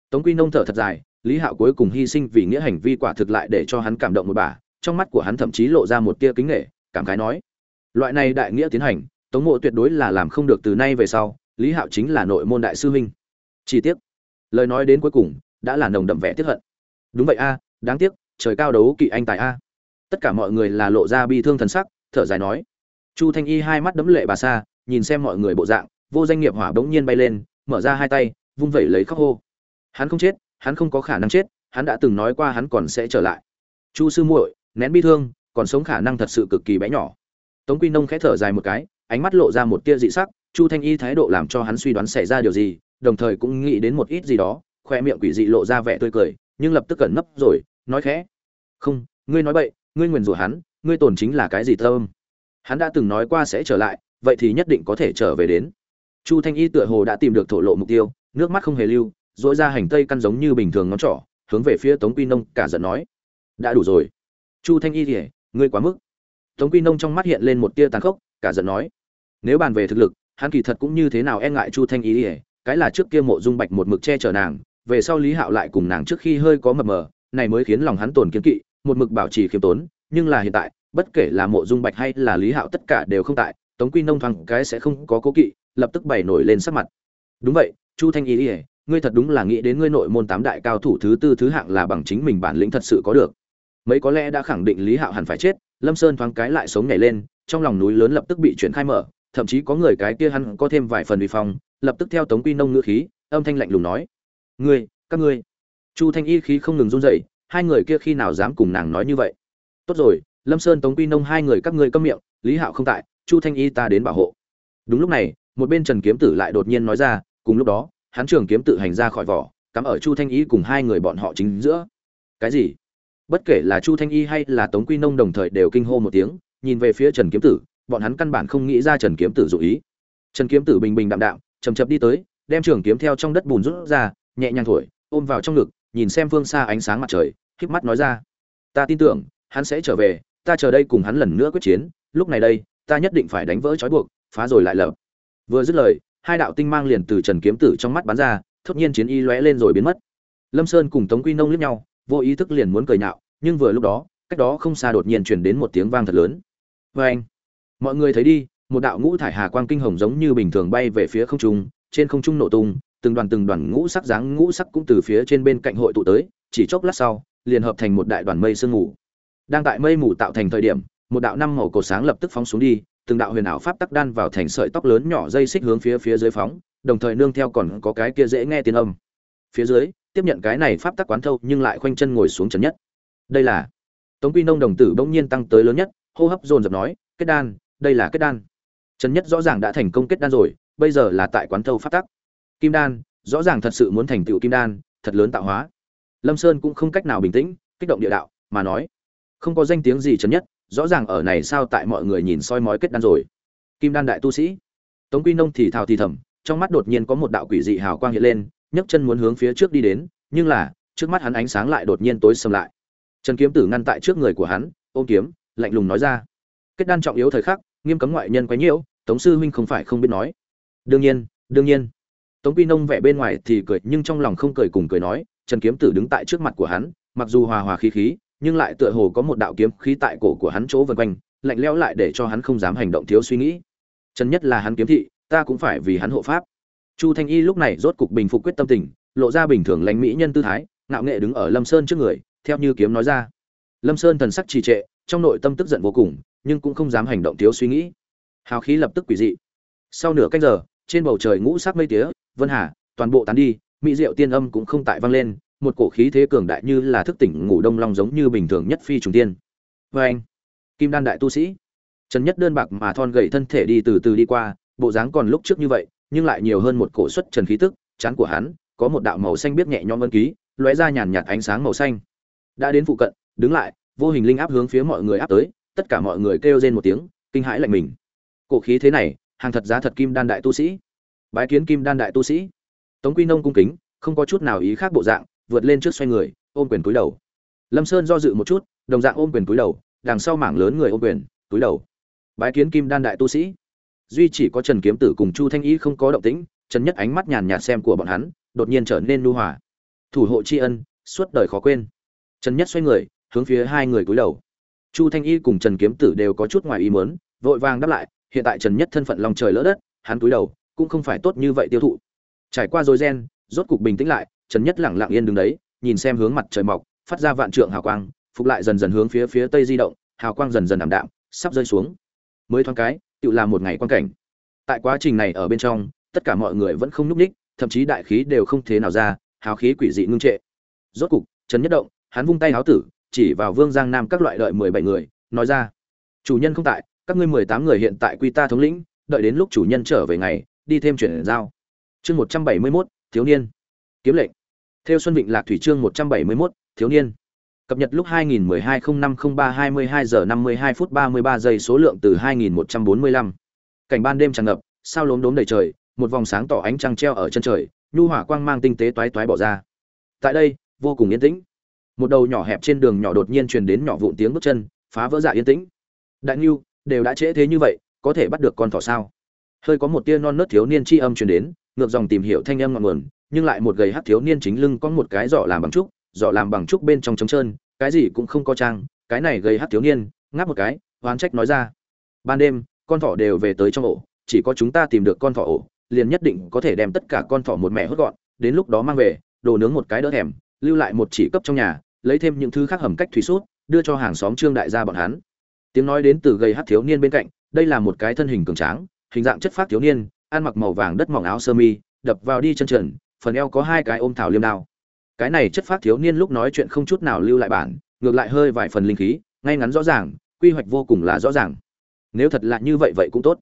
Tống quy nông thở thật dài, lý hạo cuối cùng hy sinh vì nghĩa hành vi quả thực lại để cho hắn cảm động một bà, trong mắt của hắn thậm chí lộ ra một tia kính nghệ cảm khái nói, loại này đại nghĩa tiến hành, tống mộ tuyệt đối là làm không được từ nay về sau, lý hạo chính là nội môn đại sư huynh. Chi tiết lời nói đến cuối cùng, đã là nồng đậm vẻ tiếp hận. Đúng vậy a đáng tiếc, trời cao đấu kỵ anh tài a. Tất cả mọi người là lộ ra bi thương thần sắc, thở dài nói. Chu thanh y hai mắt đấm lệ bà sa, nhìn xem mọi người bộ dạng, vô danh nghiệp hỏa bỗng nhiên bay lên, mở ra hai tay, vung vẩy lấy khóc hô. Hắn không chết, hắn không có khả năng chết, hắn đã từng nói qua hắn còn sẽ trở lại. Chu sư muội, nén bi thương, còn sống khả năng thật sự cực kỳ bé nhỏ. Tống quy nông khẽ thở dài một cái, ánh mắt lộ ra một tia dị sắc, chu thanh y thái độ làm cho hắn suy đoán xảy ra điều gì, đồng thời cũng nghĩ đến một ít gì đó, khoe miệng quỷ dị lộ ra vẻ tươi cười nhưng lập tức cẩn nấp rồi, nói khẽ. Không, ngươi nói bậy, ngươi nguyền rủa hắn, ngươi tổn chính là cái gì thơm hắn đã từng nói qua sẽ trở lại, vậy thì nhất định có thể trở về đến. Chu thanh y tựa hồ đã tìm được thổ lộ mục tiêu, nước mắt không hề lưu, dỗi ra hành tây căn giống như bình thường ngón trỏ, hướng về phía tống quy nông cả giận nói. Đã đủ rồi. Chu thanh y thì ngươi quá mức. Tống quy nông trong mắt hiện lên một tia tàn khốc, cả giận nói. Nếu bàn về thực lực, hắn kỳ thật cũng như thế nào e ngại chu thanh Y ỉa cái là trước kia mộ dung bạch một mực che chở nàng về sau lý hạo lại cùng nàng trước khi hơi có mập mờ, này mới khiến lòng hắn tổn kiến kỵ, một mực bảo trì khiêm tốn, nhưng là hiện tại, bất kể là mộ dung bạch hay là lý hạo tất cả đều không tại, tống quy nông thoáng cái sẽ không có cố kỵ, lập tức bày nổi lên sắc mặt. Đúng vậy, chu thanh ý ỉa ngươi thật đúng là nghĩ đến ngươi nội môn tám đại cao thủ thứ tư thứ hạng là bằng chính mình bản lĩnh thật sự có được. Mấy có lẽ đã khẳng định lý hạo hẳn phải chết, lâm sơn thoáng cái lại sống nhảy lên, trong lòng núi lớn lập tức bị chuyển khai mở, thậm chí có người cái kia hắn có thêm vài phần uy phong, lập tức theo tống quy nông ngữ khí, âm thanh lạnh lùng nói ngươi, các ngươi. Chu thanh y khí không ngừng run rẩy, hai người kia khi nào dám cùng nàng nói như vậy? Tốt rồi, lâm sơn, tống quy nông hai người các ngươi câm miệng, lý hạo không tại, chu thanh y ta đến bảo hộ. Đúng lúc này, một bên trần kiếm tử lại đột nhiên nói ra, cùng lúc đó, hắn trường kiếm tự hành ra khỏi vỏ, cắm ở chu thanh y cùng hai người bọn họ chính giữa. Cái gì? Bất kể là chu thanh y hay là tống quy nông đồng thời đều kinh hô một tiếng, nhìn về phía trần kiếm tử, bọn hắn căn bản không nghĩ ra trần kiếm tử dụ ý. Trần kiếm tử bình bình đạm đạm chầm chập đi tới, đem trường kiếm theo trong đất bùn rút ra nhẹ nhàng thổi, ôm vào trong ngực, nhìn xem phương xa ánh sáng mặt trời híp mắt nói ra. Ta tin tưởng, hắn sẽ trở về, ta chờ đây cùng hắn lần nữa quyết chiến, lúc này đây, ta nhất định phải đánh vỡ trói buộc, phá rồi lại lập. Vừa dứt lời, hai đạo tinh mang liền từ trần kiếm tử trong mắt bắn ra, thốt nhiên chiến y lóe lên rồi biến mất. Lâm sơn cùng tống quy nông liếc nhau, vô ý thức liền muốn cười nhạo, nhưng vừa lúc đó, cách đó không xa đột nhiên truyền đến một tiếng vang thật lớn. Vê anh, mọi người thấy đi, một đạo ngũ thải hà quang kinh hồng giống như bình thường bay về phía không trung, trên không trung nổ tung từng đoàn từng đoàn ngũ sắc dáng ngũ sắc cũng từ phía trên bên cạnh hội tụ tới, chỉ chốc lát sau, liền hợp thành một đại đoàn mây sương mù. Đang tại mây mù tạo thành thời điểm, một đạo năm màu cổ sáng lập tức phóng xuống đi, từng đạo huyền ảo pháp tắc đan vào thành sợi tóc lớn nhỏ dây xích hướng phía phía dưới phóng, đồng thời nương theo còn có cái kia dễ nghe tiếng âm. Phía dưới, tiếp nhận cái này pháp tắc quán thâu nhưng lại khoanh chân ngồi xuống trần nhất. Đây là tống quy nông đồng tử bỗng nhiên tăng tới lớn nhất, hô hấp dồn dập nói, kết đan, đây là kết đan. Trần nhất rõ ràng đã thành công kết đan rồi, bây giờ là tại quán thâu pháp tắc kim đan, rõ ràng thật sự muốn thành tựu kim đan, thật lớn tạo hóa. Lâm sơn cũng không cách nào bình tĩnh, kích động địa đạo, mà nói, không có danh tiếng gì chấn nhất, rõ ràng ở này sao tại mọi người nhìn soi mói kết đan rồi. Kim đan đại tu sĩ, tống quy nông thì thào thì thầm, trong mắt đột nhiên có một đạo quỷ dị hào quang hiện lên, nhấc chân muốn hướng phía trước đi đến, nhưng là, trước mắt hắn ánh sáng lại đột nhiên tối sầm lại. Trần kiếm tử ngăn tại trước người của hắn, ôm kiếm, lạnh lùng nói ra. Kết đan trọng yếu thời khắc, nghiêm cấm ngoại nhân quấy nhiễu, tống sư huynh không phải không biết nói. Đương nhiên đương nhiên tống quy nông vẻ bên ngoài thì cười, nhưng trong lòng không cười cùng cười nói, trần kiếm tử đứng tại trước mặt của hắn, mặc dù hòa hòa khí khí, nhưng lại tựa hồ có một đạo kiếm khí tại cổ của hắn chỗ vần quanh, lạnh lẽo lại để cho hắn không dám hành động thiếu suy nghĩ. Trần nhất là hắn kiếm thị, ta cũng phải vì hắn hộ pháp. Chu thanh y lúc này rốt cục bình phục quyết tâm tình, lộ ra bình thường lãnh mỹ nhân tư thái, ngạo nghệ đứng ở lâm sơn trước người, theo như kiếm nói ra. Lâm sơn thần sắc trì trệ, trong nội tâm tức giận vô cùng, nhưng cũng không dám hành động thiếu suy nghĩ. Hào khí lập tức quỷ dị. Sau nửa canh giờ, trên bầu trời ngũ sắc mây tía vân hà, toàn bộ tán đi, mỹ diệu tiên âm cũng không tại vang lên, một cổ khí thế cường đại như là thức tỉnh ngủ đông long giống như bình thường nhất phi trùng tiên. Vê anh, kim đan đại tu sĩ. Trần nhất đơn bạc mà thon gầy thân thể đi từ từ đi qua, bộ dáng còn lúc trước như vậy, nhưng lại nhiều hơn một cổ xuất trần khí tức, chán của hắn, có một đạo màu xanh biết nhẹ nhõm ân ký, lóe ra nhàn nhạt ánh sáng màu xanh. Đã đến phụ cận, đứng lại, vô hình linh áp hướng phía mọi người áp tới, tất cả mọi người kêu rên một tiếng, kinh hãi lạnh mình. Cổ khí thế này, hàng thật giá thật kim đan đại tu sĩ bái kiến kim đan đại tu sĩ. Tống quy nông cung kính, không có chút nào ý khác bộ dạng, vượt lên trước xoay người, ôm quyền túi đầu. Lâm sơn do dự một chút, đồng dạng ôm quyền túi đầu, đằng sau mảng lớn người ôm quyền túi đầu. Bái kiến kim đan đại tu sĩ. Duy chỉ có trần kiếm tử cùng chu thanh ý không có động tĩnh, trần nhất ánh mắt nhàn nhạt xem của bọn hắn, đột nhiên trở nên nu hòa. Thủ hộ tri ân, suốt đời khó quên. Trần nhất xoay người, hướng phía hai người cúi đầu. Chu thanh y cùng trần kiếm tử đều có chút ngoài ý muốn, vội vàng đáp lại, hiện tại trần nhất thân phận lòng trời lỡ đất, hắn cúi đầu cũng không phải tốt như vậy tiêu thụ. Trải qua rồi gen, rốt cục bình tĩnh lại, trần nhất lẳng lặng yên đứng đấy, nhìn xem hướng mặt trời mọc, phát ra vạn trượng hào quang, phục lại dần dần hướng phía phía tây di động, hào quang dần dần ảm đạm, sắp rơi xuống. Mới thoáng cái tự làm một ngày quan cảnh. Tại quá trình này ở bên trong, tất cả mọi người vẫn không nhúc ních thậm chí đại khí đều không thế nào ra, hào khí quỷ dị ngưng trệ. Rốt cục, trần nhất động, hắn vung tay háo tử, chỉ vào vương giang nam các loại đợi mười bảy người, nói ra, chủ nhân không tại, các ngươi mười tám người hiện tại quy ta thống lĩnh, đợi đến lúc chủ nhân trở về ngày đi thêm chuyển giao. Chương một trăm bảy mươi mốt thiếu niên. Kiếm lệnh. Theo xuân vịnh lạc thủy chương một trăm bảy mươi mốt thiếu niên. Cập nhật lúc 2012-05-03-22 giờ 52 phút 33 giây số lượng từ 2145. cảnh ban đêm tràn ngập sao lốm đốm đầy trời một vòng sáng tỏ ánh trăng treo ở chân trời nhu hỏa quang mang tinh tế toái toái bỏ ra. Tại đây vô cùng yên tĩnh. Một đầu nhỏ hẹp trên đường nhỏ đột nhiên truyền đến nhỏ vụn tiếng bước chân phá vỡ dạ yên tĩnh. Đại Nưu, đều đã trễ thế như vậy có thể bắt được con thỏ sao? Hơi có một tia non nớt thiếu niên tri âm truyền đến, ngược dòng tìm hiểu thanh âm ngọn nguồn, nhưng lại một gầy hát thiếu niên chính lưng có một cái giỏ làm bằng trúc, giỏ làm bằng trúc bên trong trống trơn, cái gì cũng không có trang, cái này gầy hát thiếu niên, ngáp một cái, oán trách nói ra. Ban đêm, con thỏ đều về tới trong ổ, chỉ có chúng ta tìm được con thỏ ổ, liền nhất định có thể đem tất cả con thỏ một mẹ hốt gọn, đến lúc đó mang về, đồ nướng một cái đỡ thèm, lưu lại một chỉ cấp trong nhà, lấy thêm những thứ khác hầm cách thủy sút đưa cho hàng xóm trương đại gia bọn hắn. Tiếng nói đến từ gầy hát thiếu niên bên cạnh, đây là một cái thân hình cường tráng hình dạng chất phát thiếu niên, ăn mặc màu vàng đất mỏng áo sơ mi, đập vào đi chân trần, phần eo có hai cái ôm thảo liêm đao. Cái này chất phát thiếu niên lúc nói chuyện không chút nào lưu lại bản, ngược lại hơi vài phần linh khí, ngay ngắn rõ ràng, quy hoạch vô cùng là rõ ràng. Nếu thật là như vậy vậy cũng tốt.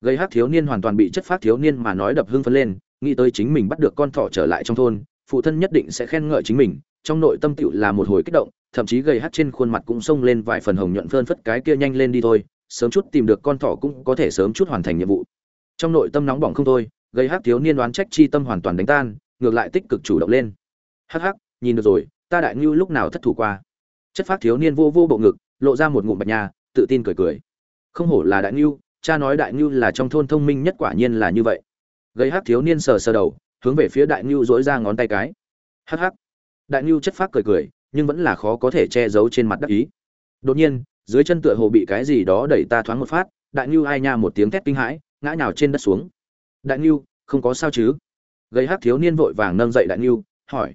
Gây hát thiếu niên hoàn toàn bị chất phát thiếu niên mà nói đập hưng phấn lên, nghĩ tới chính mình bắt được con thỏ trở lại trong thôn, phụ thân nhất định sẽ khen ngợi chính mình, trong nội tâm tựu là một hồi kích động, thậm chí gây hát trên khuôn mặt cũng xông lên vài phần hồng nhuận phơn phất cái kia nhanh lên đi thôi sớm chút tìm được con thỏ cũng có thể sớm chút hoàn thành nhiệm vụ. Trong nội tâm nóng bỏng không thôi gây hắc thiếu niên đoán trách chi tâm hoàn toàn đánh tan, ngược lại tích cực chủ động lên. Hắc hắc, nhìn được rồi, ta đại ngưu lúc nào thất thủ qua? Chất phát thiếu niên vô vô bộ ngực, lộ ra một ngụm bạch nhà tự tin cười cười. Không hổ là đại ngưu, cha nói đại ngưu là trong thôn thông minh nhất quả nhiên là như vậy. Gây hắc thiếu niên sờ sờ đầu, hướng về phía đại ngưu dỗi ra ngón tay cái. Hắc hắc. Đại ngưu chất phát cười cười, nhưng vẫn là khó có thể che giấu trên mặt đắc ý. Đột nhiên dưới chân tựa hồ bị cái gì đó đẩy ta thoáng một phát, đại ngưu ai nha một tiếng thét kinh hãi, ngã nhào trên đất xuống. Đại ngưu, không có sao chứ? Gây hát thiếu niên vội vàng nâng dậy đại ngưu, hỏi.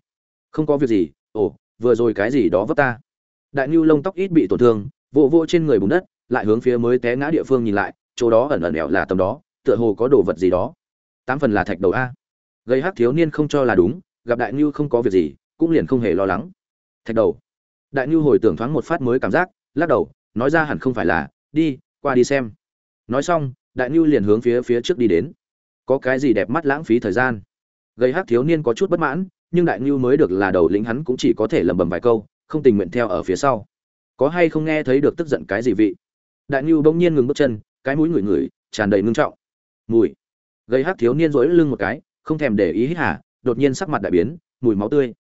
Không có việc gì, ồ, vừa rồi cái gì đó vấp ta. Đại ngưu lông tóc ít bị tổn thương, vỗ vỗ trên người bùn đất, lại hướng phía mới té ngã địa phương nhìn lại, chỗ đó ẩn ẩn ẻo là tầm đó, tựa hồ có đồ vật gì đó. Tám phần là thạch đầu a. Gây hát thiếu niên không cho là đúng, gặp đại ngưu không có việc gì, cũng liền không hề lo lắng. Thạch đầu. Đại ngưu hồi tưởng thoáng một phát mới cảm giác, lắc đầu nói ra hẳn không phải là, đi, qua đi xem. Nói xong, đại ngưu liền hướng phía phía trước đi đến. Có cái gì đẹp mắt lãng phí thời gian? Gây hát thiếu niên có chút bất mãn, nhưng đại ngưu mới được là đầu lĩnh hắn cũng chỉ có thể lầm bầm vài câu, không tình nguyện theo ở phía sau. Có hay không nghe thấy được tức giận cái gì vị? Đại ngưu bỗng nhiên ngừng bước chân, cái mũi ngửi ngửi, tràn đầy ngưng trọng. Mùi. Gây hát thiếu niên rỗi lưng một cái, không thèm để ý hít hả đột nhiên sắc mặt đại biến, mùi máu tươi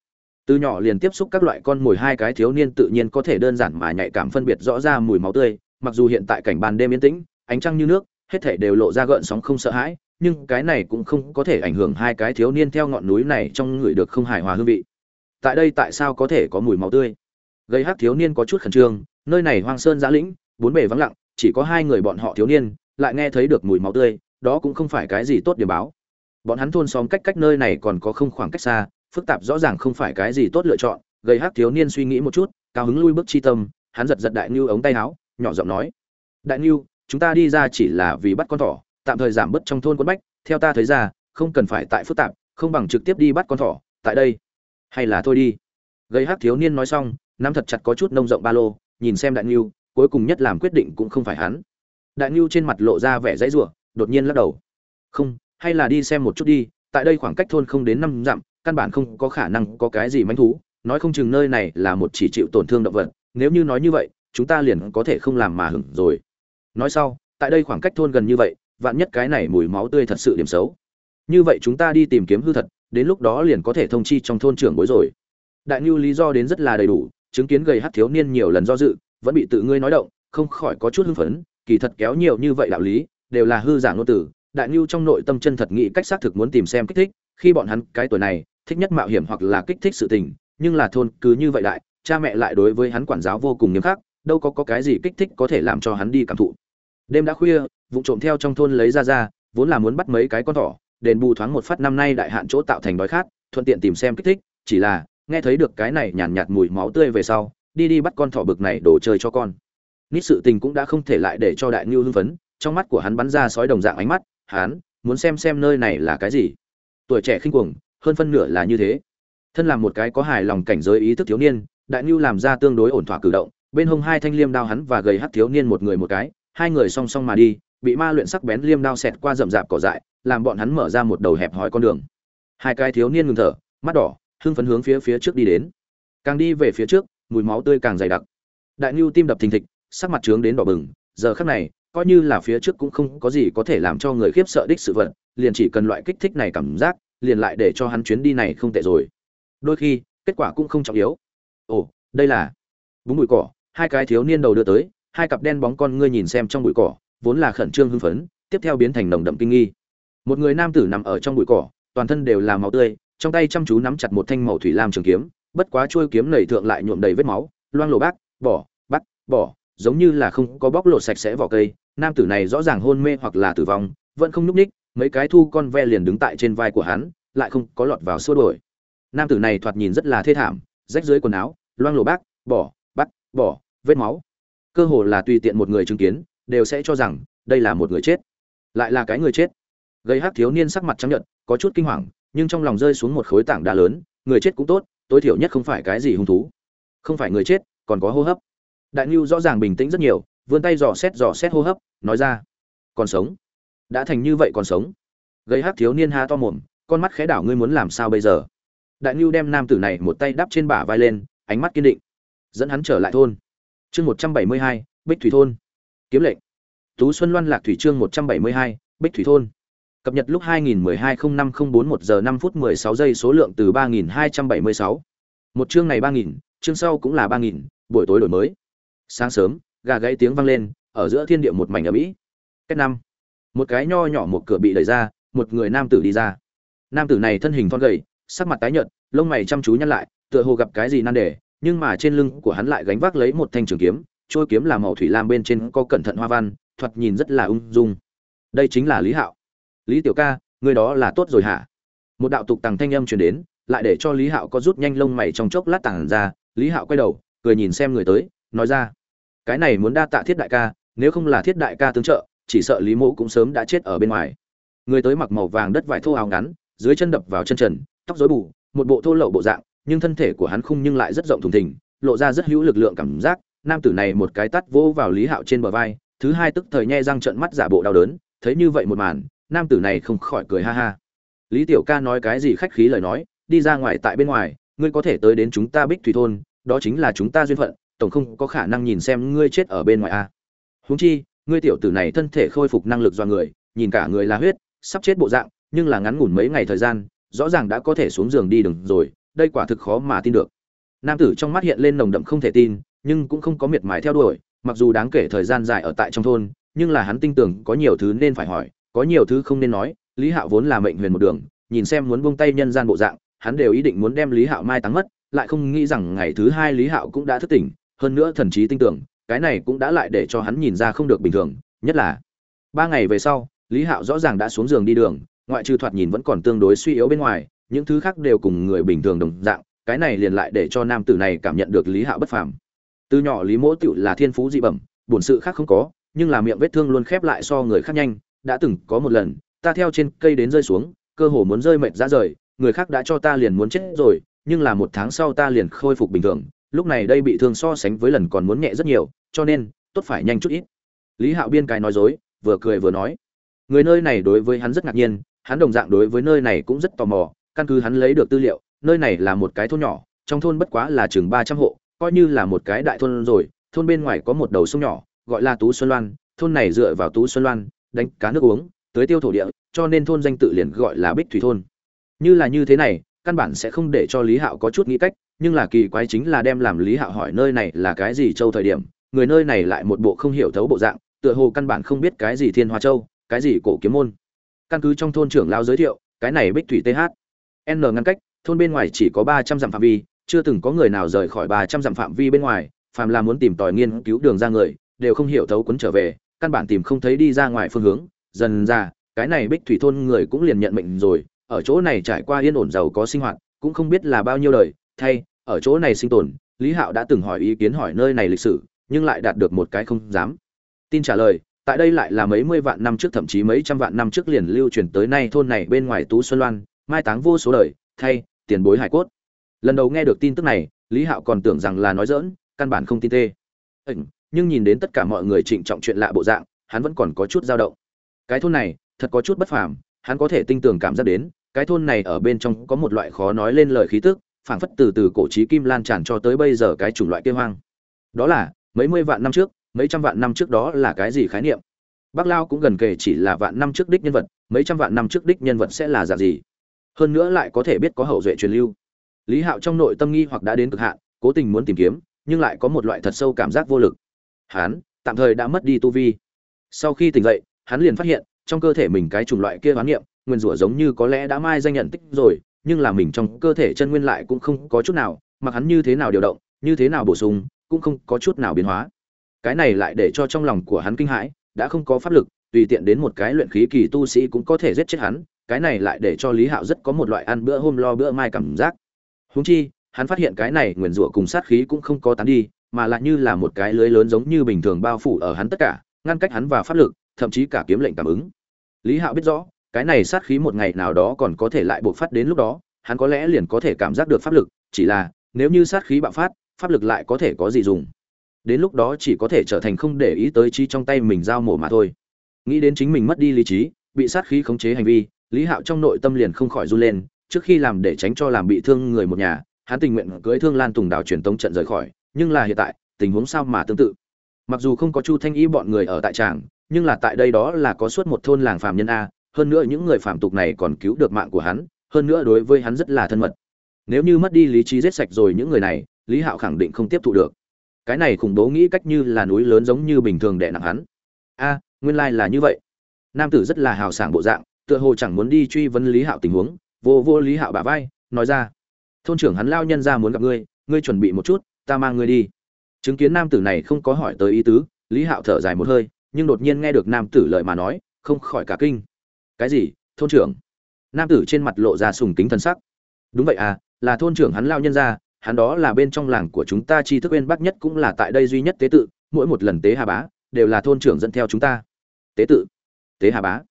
từ nhỏ liền tiếp xúc các loại con mồi hai cái thiếu niên tự nhiên có thể đơn giản mà nhạy cảm phân biệt rõ ra mùi máu tươi, mặc dù hiện tại cảnh ban đêm yên tĩnh, ánh trăng như nước, hết thể đều lộ ra gợn sóng không sợ hãi, nhưng cái này cũng không có thể ảnh hưởng hai cái thiếu niên theo ngọn núi này trong người được không hài hòa hương vị. Tại đây tại sao có thể có mùi máu tươi? Gây hắc thiếu niên có chút khẩn trương, nơi này hoang sơn giã lĩnh, bốn bề vắng lặng, chỉ có hai người bọn họ thiếu niên, lại nghe thấy được mùi máu tươi, đó cũng không phải cái gì tốt điểm báo. Bọn hắn thôn xóm cách cách nơi này còn có không khoảng cách xa phức tạp rõ ràng không phải cái gì tốt lựa chọn gây hắc thiếu niên suy nghĩ một chút, cao hứng lui bước chi tâm, hắn giật giật đại ngưu ống tay áo, nhỏ giọng nói, đại ngưu chúng ta đi ra chỉ là vì bắt con thỏ, tạm thời giảm bớt trong thôn quân bách, theo ta thấy ra, không cần phải tại phức tạp, không bằng trực tiếp đi bắt con thỏ, tại đây. Hay là thôi đi. Gây hắc thiếu niên nói xong, nắm thật chặt có chút nông rộng ba lô, nhìn xem đại ngưu cuối cùng nhất làm quyết định cũng không phải hắn. Đại ngưu trên mặt lộ ra vẻ dãy rủa, đột nhiên lắc đầu. Không, hay là đi xem một chút đi, tại đây khoảng cách thôn không đến năm dặm căn bản không có khả năng có cái gì manh thú, nói không chừng nơi này là một chỉ chịu tổn thương động vật, nếu như nói như vậy, chúng ta liền có thể không làm mà hưởng rồi. Nói sau, tại đây khoảng cách thôn gần như vậy, vạn nhất cái này mùi máu tươi thật sự điểm xấu. Như vậy chúng ta đi tìm kiếm hư thật, đến lúc đó liền có thể thông chi trong thôn trưởng bối rồi. Đại ngưu lý do đến rất là đầy đủ, chứng kiến gầy hát thiếu niên nhiều lần do dự, vẫn bị tự ngươi nói động, không khỏi có chút hưng phấn, kỳ thật kéo nhiều như vậy đạo lý, đều là hư giả ngôn tử. đại ngưu trong nội tâm chân thật nghĩ cách xác thực muốn tìm xem kích thích, khi bọn hắn cái tuổi này thích nhất mạo hiểm hoặc là kích thích sự tình nhưng là thôn cứ như vậy đại cha mẹ lại đối với hắn quản giáo vô cùng nghiêm khắc đâu có, có cái gì kích thích có thể làm cho hắn đi cảm thụ. Đêm đã khuya vụ trộm theo trong thôn lấy ra ra vốn là muốn bắt mấy cái con thỏ đền bù thoáng một phát năm nay đại hạn chỗ tạo thành đói khát thuận tiện tìm xem kích thích chỉ là nghe thấy được cái này nhàn nhạt, nhạt mùi máu tươi về sau đi đi bắt con thỏ bực này đổ chơi cho con. Nít sự tình cũng đã không thể lại để cho đại ngưu hưng phấn trong mắt của hắn bắn ra sói đồng dạng ánh mắt hắn muốn xem xem nơi này là cái gì. Tuổi trẻ khinh cuồng hơn phân nửa là như thế. Thân làm một cái có hài lòng cảnh giới ý thức thiếu niên, đại ngưu làm ra tương đối ổn thỏa cử động, bên hông hai thanh liêm đao hắn và gầy hắc thiếu niên một người một cái, hai người song song mà đi, bị ma luyện sắc bén liêm đao xẹt qua rậm rạp cỏ dại, làm bọn hắn mở ra một đầu hẹp hòi con đường. Hai cái thiếu niên ngừng thở, mắt đỏ, hưng phấn hướng phía phía trước đi đến. Càng đi về phía trước, mùi máu tươi càng dày đặc. Đại ngưu tim đập thình thịch, sắc mặt trướng đến đỏ bừng, giờ khắc này, coi như là phía trước cũng không có gì có thể làm cho người khiếp sợ đích sự vật, liền chỉ cần loại kích thích này cảm giác liền lại để cho hắn chuyến đi này không tệ rồi. Đôi khi, kết quả cũng không trọng yếu. Ồ, đây là búng bụi cỏ, hai cái thiếu niên đầu đưa tới, hai cặp đen bóng con ngươi nhìn xem trong bụi cỏ, vốn là khẩn trương hưng phấn, tiếp theo biến thành nồng đậm kinh nghi. Một người nam tử nằm ở trong bụi cỏ, toàn thân đều là máu tươi, trong tay chăm chú nắm chặt một thanh màu thủy lam trường kiếm, bất quá chuôi kiếm nảy thượng lại nhuộm đầy vết máu, loang lổ bác, bỏ bắt bỏ, giống như là không có bóc lột sạch sẽ vỏ cây. Nam tử này rõ ràng hôn mê hoặc là tử vong, vẫn không nhúc ních mấy cái thu con ve liền đứng tại trên vai của hắn, lại không có lọt vào xua đổi nam tử này thoạt nhìn rất là thê thảm, rách dưới quần áo, loang lổ bác bỏ bắt bỏ vết máu. Cơ hồ là tùy tiện một người chứng kiến, đều sẽ cho rằng đây là một người chết. Lại là cái người chết. Gây hắc thiếu niên sắc mặt trắng nhợt, có chút kinh hoàng, nhưng trong lòng rơi xuống một khối tảng đá lớn, người chết cũng tốt, tối thiểu nhất không phải cái gì hung thú. Không phải người chết, còn có hô hấp. Đại nhu rõ ràng bình tĩnh rất nhiều, vươn tay dò xét dò xét hô hấp, nói ra, còn sống? Đã thành như vậy còn sống. Gây hát thiếu niên ha to mồm con mắt khẽ đảo ngươi muốn làm sao bây giờ? Đại ngưu đem nam tử này một tay đắp trên bả vai lên ánh mắt kiên định dẫn hắn trở lại thôn. Chương một trăm bảy mươi hai bích thủy thôn. Kiếm lệnh. Tú xuân loan lạc thủy chương một trăm bảy mươi hai bích thủy thôn. Cập nhật lúc 2012-05-041 giờ 5 phút 16 giây số lượng từ 3276. Một chương này 3000, chương sau cũng là 3000, buổi tối đổi mới. Sáng sớm, gà gáy tiếng vang lên, ở giữa thiên địa một mảnh ầm ĩ. Cách năm, một cái nho nhỏ một cửa bị đẩy ra, một người nam tử đi ra. Nam tử này thân hình thon gầy, sắc mặt tái nhợt, lông mày chăm chú nhăn lại, tựa hồ gặp cái gì nan đề, nhưng mà trên lưng của hắn lại gánh vác lấy một thanh trường kiếm, trôi kiếm là màu thủy lam bên trên có cẩn thận hoa văn, thoạt nhìn rất là ung dung. Đây chính là Lý Hạo lý tiểu ca người đó là tốt rồi hả một đạo tục tằng thanh âm truyền đến lại để cho lý hạo có rút nhanh lông mày trong chốc lát tàng ra lý hạo quay đầu cười nhìn xem người tới nói ra cái này muốn đa tạ thiết đại ca nếu không là thiết đại ca tướng trợ chỉ sợ lý mộ cũng sớm đã chết ở bên ngoài. Người tới mặc màu vàng đất vải thô áo ngắn, dưới chân đập vào chân trần, tóc rối bù, một bộ thô lậu bộ dạng, nhưng thân thể của hắn khung nhưng lại rất rộng thùng thình, lộ ra rất hữu lực lượng cảm giác. Nam tử này một cái tắt vỗ vào lý hạo trên bờ vai, thứ hai tức thời nhe răng trợn mắt giả bộ đau đớn, thấy như vậy một màn, nam tử này không khỏi cười ha ha. Lý tiểu ca nói cái gì khách khí lời nói, đi ra ngoài tại bên ngoài, ngươi có thể tới đến chúng ta bích thủy thôn, đó chính là chúng ta duyên phận, tổng không có khả năng nhìn xem ngươi chết ở bên ngoài a à. huống chi ngươi tiểu tử này thân thể khôi phục năng lực do người, nhìn cả người là huyết, sắp chết bộ dạng, nhưng là ngắn ngủn mấy ngày thời gian, rõ ràng đã có thể xuống giường đi đừng rồi, đây quả thực khó mà tin được. Nam tử trong mắt hiện lên nồng đậm không thể tin, nhưng cũng không có miệt mài theo đuổi, mặc dù đáng kể thời gian dài ở tại trong thôn, nhưng là hắn tin tưởng có nhiều thứ nên phải hỏi, có nhiều thứ không nên nói, lý hạo vốn là mệnh huyền một đường, nhìn xem muốn buông tay nhân gian bộ dạng, hắn đều ý định muốn đem lý hạo mai táng mất, lại không nghĩ rằng ngày thứ hai lý hạo cũng đã thức tỉnh, hơn nữa thần trí tinh tưởng cái này cũng đã lại để cho hắn nhìn ra không được bình thường, nhất là ba ngày về sau, lý hạo rõ ràng đã xuống giường đi đường, ngoại trừ thoạt nhìn vẫn còn tương đối suy yếu bên ngoài, những thứ khác đều cùng người bình thường đồng dạng, cái này liền lại để cho nam tử này cảm nhận được lý hạo bất phàm. Từ nhỏ lý mỗ tựu là thiên phú dị bẩm bổn sự khác không có, nhưng là miệng vết thương luôn khép lại so người khác nhanh, đã từng có một lần, ta theo trên cây đến rơi xuống, cơ hồ muốn rơi mệt ra rời, người khác đã cho ta liền muốn chết rồi, nhưng là một tháng sau ta liền khôi phục bình thường lúc này đây bị thương so sánh với lần còn muốn nhẹ rất nhiều, cho nên, tốt phải nhanh chút ít. Lý hạo biên cái nói dối, vừa cười vừa nói. Người nơi này đối với hắn rất ngạc nhiên, hắn đồng dạng đối với nơi này cũng rất tò mò, căn cứ hắn lấy được tư liệu, nơi này là một cái thôn nhỏ, trong thôn bất quá là chừng ba trăm hộ, coi như là một cái đại thôn rồi, thôn bên ngoài có một đầu sông nhỏ, gọi là tú xuân loan, thôn này dựa vào tú xuân loan, đánh cá nước uống tới tiêu thổ địa, cho nên thôn danh tự liền gọi là bích thủy thôn. Như là như thế này, căn bản sẽ không để cho lý hạo có chút nghĩ cách nhưng là kỳ quái chính là đem làm lý hạo hỏi nơi này là cái gì châu thời điểm, người nơi này lại một bộ không hiểu thấu bộ dạng, tựa hồ căn bản không biết cái gì thiên hoa châu, cái gì cổ kiếm môn. Căn cứ trong thôn trưởng lao giới thiệu, cái này bích thủy th n ngăn cách, thôn bên ngoài chỉ có ba trăm dặm phạm vi, chưa từng có người nào rời khỏi ba trăm dặm phạm vi bên ngoài, phàm là muốn tìm tòi nghiên cứu đường ra người, đều không hiểu thấu quấn trở về, căn bản tìm không thấy đi ra ngoài phương hướng. Dần ra, cái này bích thủy thôn người cũng liền nhận mệnh rồi, ở chỗ này trải qua yên ổn giàu có sinh hoạt, cũng không biết là bao nhiêu đời thay, ở chỗ này sinh tồn, lý hạo đã từng hỏi ý kiến hỏi nơi này lịch sử, nhưng lại đạt được một cái không dám. Tin trả lời, tại đây lại là mấy mươi vạn năm trước, thậm chí mấy trăm vạn năm trước liền lưu truyền tới nay thôn này bên ngoài tú xuân loan, mai táng vô số đời, thay, tiền bối hải cốt. Lần đầu nghe được tin tức này, lý hạo còn tưởng rằng là nói dỡn căn bản không tin tê. Nhưng nhìn đến tất cả mọi người trịnh trọng chuyện lạ bộ dạng, hắn vẫn còn có chút dao động. Cái thôn này, thật có chút bất phàm, hắn có thể tinh tường cảm giác đến, cái thôn này ở bên trong có một loại khó nói lên lời khí tức phảng phất từ từ cổ trí kim lan tràn cho tới bây giờ cái chủng loại kia hoang đó là mấy mươi vạn năm trước mấy trăm vạn năm trước đó là cái gì khái niệm Bác Lao cũng gần kể chỉ là vạn năm trước đích nhân vật, mấy trăm vạn năm trước đích nhân vật sẽ là dạng gì? Hơn nữa lại có thể biết có hậu duệ truyền lưu. Lý Hạo trong nội tâm nghi hoặc đã đến cực hạn, cố tình muốn tìm kiếm, nhưng lại có một loại thật sâu cảm giác vô lực. Hán, tạm thời đã mất đi tu vi sau khi tỉnh dậy hắn liền phát hiện trong cơ thể mình cái chủng loại kia hoán niệm nguyên rủa giống như có lẽ đã mai danh nhận tích rồi nhưng là mình trong cơ thể chân nguyên lại cũng không có chút nào, mặc hắn như thế nào điều động, như thế nào bổ sung, cũng không có chút nào biến hóa. Cái này lại để cho trong lòng của hắn kinh hãi, đã không có pháp lực, tùy tiện đến một cái luyện khí kỳ tu sĩ cũng có thể giết chết hắn, cái này lại để cho lý hạo rất có một loại ăn bữa hôm lo bữa mai cảm giác. Húng chi, hắn phát hiện cái này nguyền rủa cùng sát khí cũng không có tán đi, mà lại như là một cái lưới lớn giống như bình thường bao phủ ở hắn tất cả, ngăn cách hắn và pháp lực, thậm chí cả kiếm lệnh cảm ứng. Lý hạo biết rõ cái này sát khí một ngày nào đó còn có thể lại bộc phát đến lúc đó, hắn có lẽ liền có thể cảm giác được pháp lực, chỉ là, nếu như sát khí bạo phát, pháp lực lại có thể có gì dùng? Đến lúc đó chỉ có thể trở thành không để ý tới chi trong tay mình giao mổ mà thôi. Nghĩ đến chính mình mất đi lý trí, bị sát khí khống chế hành vi, lý hạo trong nội tâm liền không khỏi run lên, trước khi làm để tránh cho làm bị thương người một nhà, hắn tình nguyện cưới thương lan tùng đào truyền tống trận rời khỏi, nhưng là hiện tại, tình huống sao mà tương tự? Mặc dù không có chu thanh ý bọn người ở tại tràng, nhưng là tại đây đó là có suốt một thôn làng phàm nhân a hơn nữa những người phạm tục này còn cứu được mạng của hắn, hơn nữa đối với hắn rất là thân mật. Nếu như mất đi lý trí giết sạch rồi những người này, lý hạo khẳng định không tiếp thụ được. Cái này khủng bố nghĩ cách như là núi lớn giống như bình thường đè nặng hắn. A, nguyên lai là như vậy. Nam tử rất là hào sảng bộ dạng, tựa hồ chẳng muốn đi truy vấn lý hạo tình huống, vô vô lý hạo bả vai, nói ra. Thôn trưởng hắn lao nhân ra muốn gặp ngươi ngươi chuẩn bị một chút, ta mang ngươi đi. Chứng kiến nam tử này không có hỏi tới ý tứ, lý hạo thở dài một hơi, nhưng đột nhiên nghe được nam tử lời mà nói, không khỏi cả kinh cái gì, thôn trưởng? Nam tử trên mặt lộ ra sùng kính thần sắc. Đúng vậy à là thôn trưởng hắn lao nhân ra hắn đó là bên trong làng của chúng ta tri thức bên bắc nhất cũng là tại đây duy nhất tế tự, mỗi một lần tế hà bá, đều là thôn trưởng dẫn theo chúng ta. Tế tự? Tế hà bá?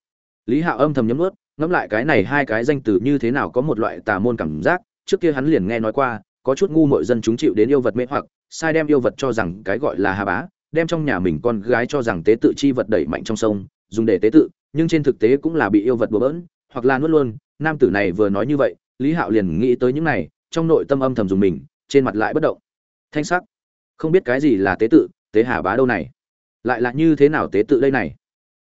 Lý hạo âm thầm nhấm ướt ngẫm lại cái này hai cái danh từ như thế nào có một loại tà môn cảm giác, trước kia hắn liền nghe nói qua, có chút ngu mội dân chúng chịu đến yêu vật mê hoặc, sai đem yêu vật cho rằng cái gọi là hà bá, đem trong nhà mình con gái cho rằng tế tự chi vật đẩy mạnh trong sông, dùng để tế tự nhưng trên thực tế cũng là bị yêu vật bừa bỡn, hoặc là nuốt luôn. Nam tử này vừa nói như vậy, lý hạo liền nghĩ tới những này, trong nội tâm âm thầm dùng mình, trên mặt lại bất động. Thanh sắc. Không biết cái gì là tế tự, tế hà bá đâu này? Lại là như thế nào tế tự đây này?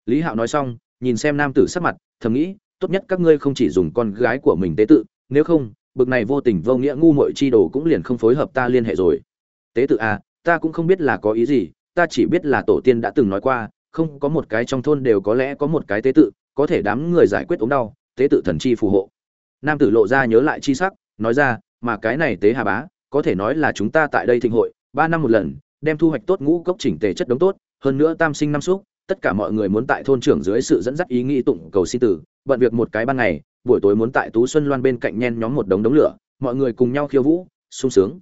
Lý hạo nói xong, nhìn xem nam tử sắc mặt, thầm nghĩ, tốt nhất các ngươi không chỉ dùng con gái của mình tế tự, nếu không, bực này vô tình vô nghĩa ngu muội chi đồ cũng liền không phối hợp ta liên hệ rồi. Tế tự à ta cũng không biết là có ý gì, ta chỉ biết là tổ tiên đã từng nói qua không có một cái trong thôn đều có lẽ có một cái tế tự, có thể đám người giải quyết ốm đau, tế tự thần chi phù hộ. Nam tử lộ ra nhớ lại chi sắc, nói ra, mà cái này tế hà bá, có thể nói là chúng ta tại đây thịnh hội, ba năm một lần, đem thu hoạch tốt ngũ cốc chỉnh tề chất đống tốt, hơn nữa tam sinh năm xúc, tất cả mọi người muốn tại thôn trưởng dưới sự dẫn dắt ý nghĩ tụng cầu sinh tử, bận việc một cái ban ngày, buổi tối muốn tại tú xuân loan bên cạnh nhen nhóm một đống đống lửa, mọi người cùng nhau khiêu vũ, sung sướng.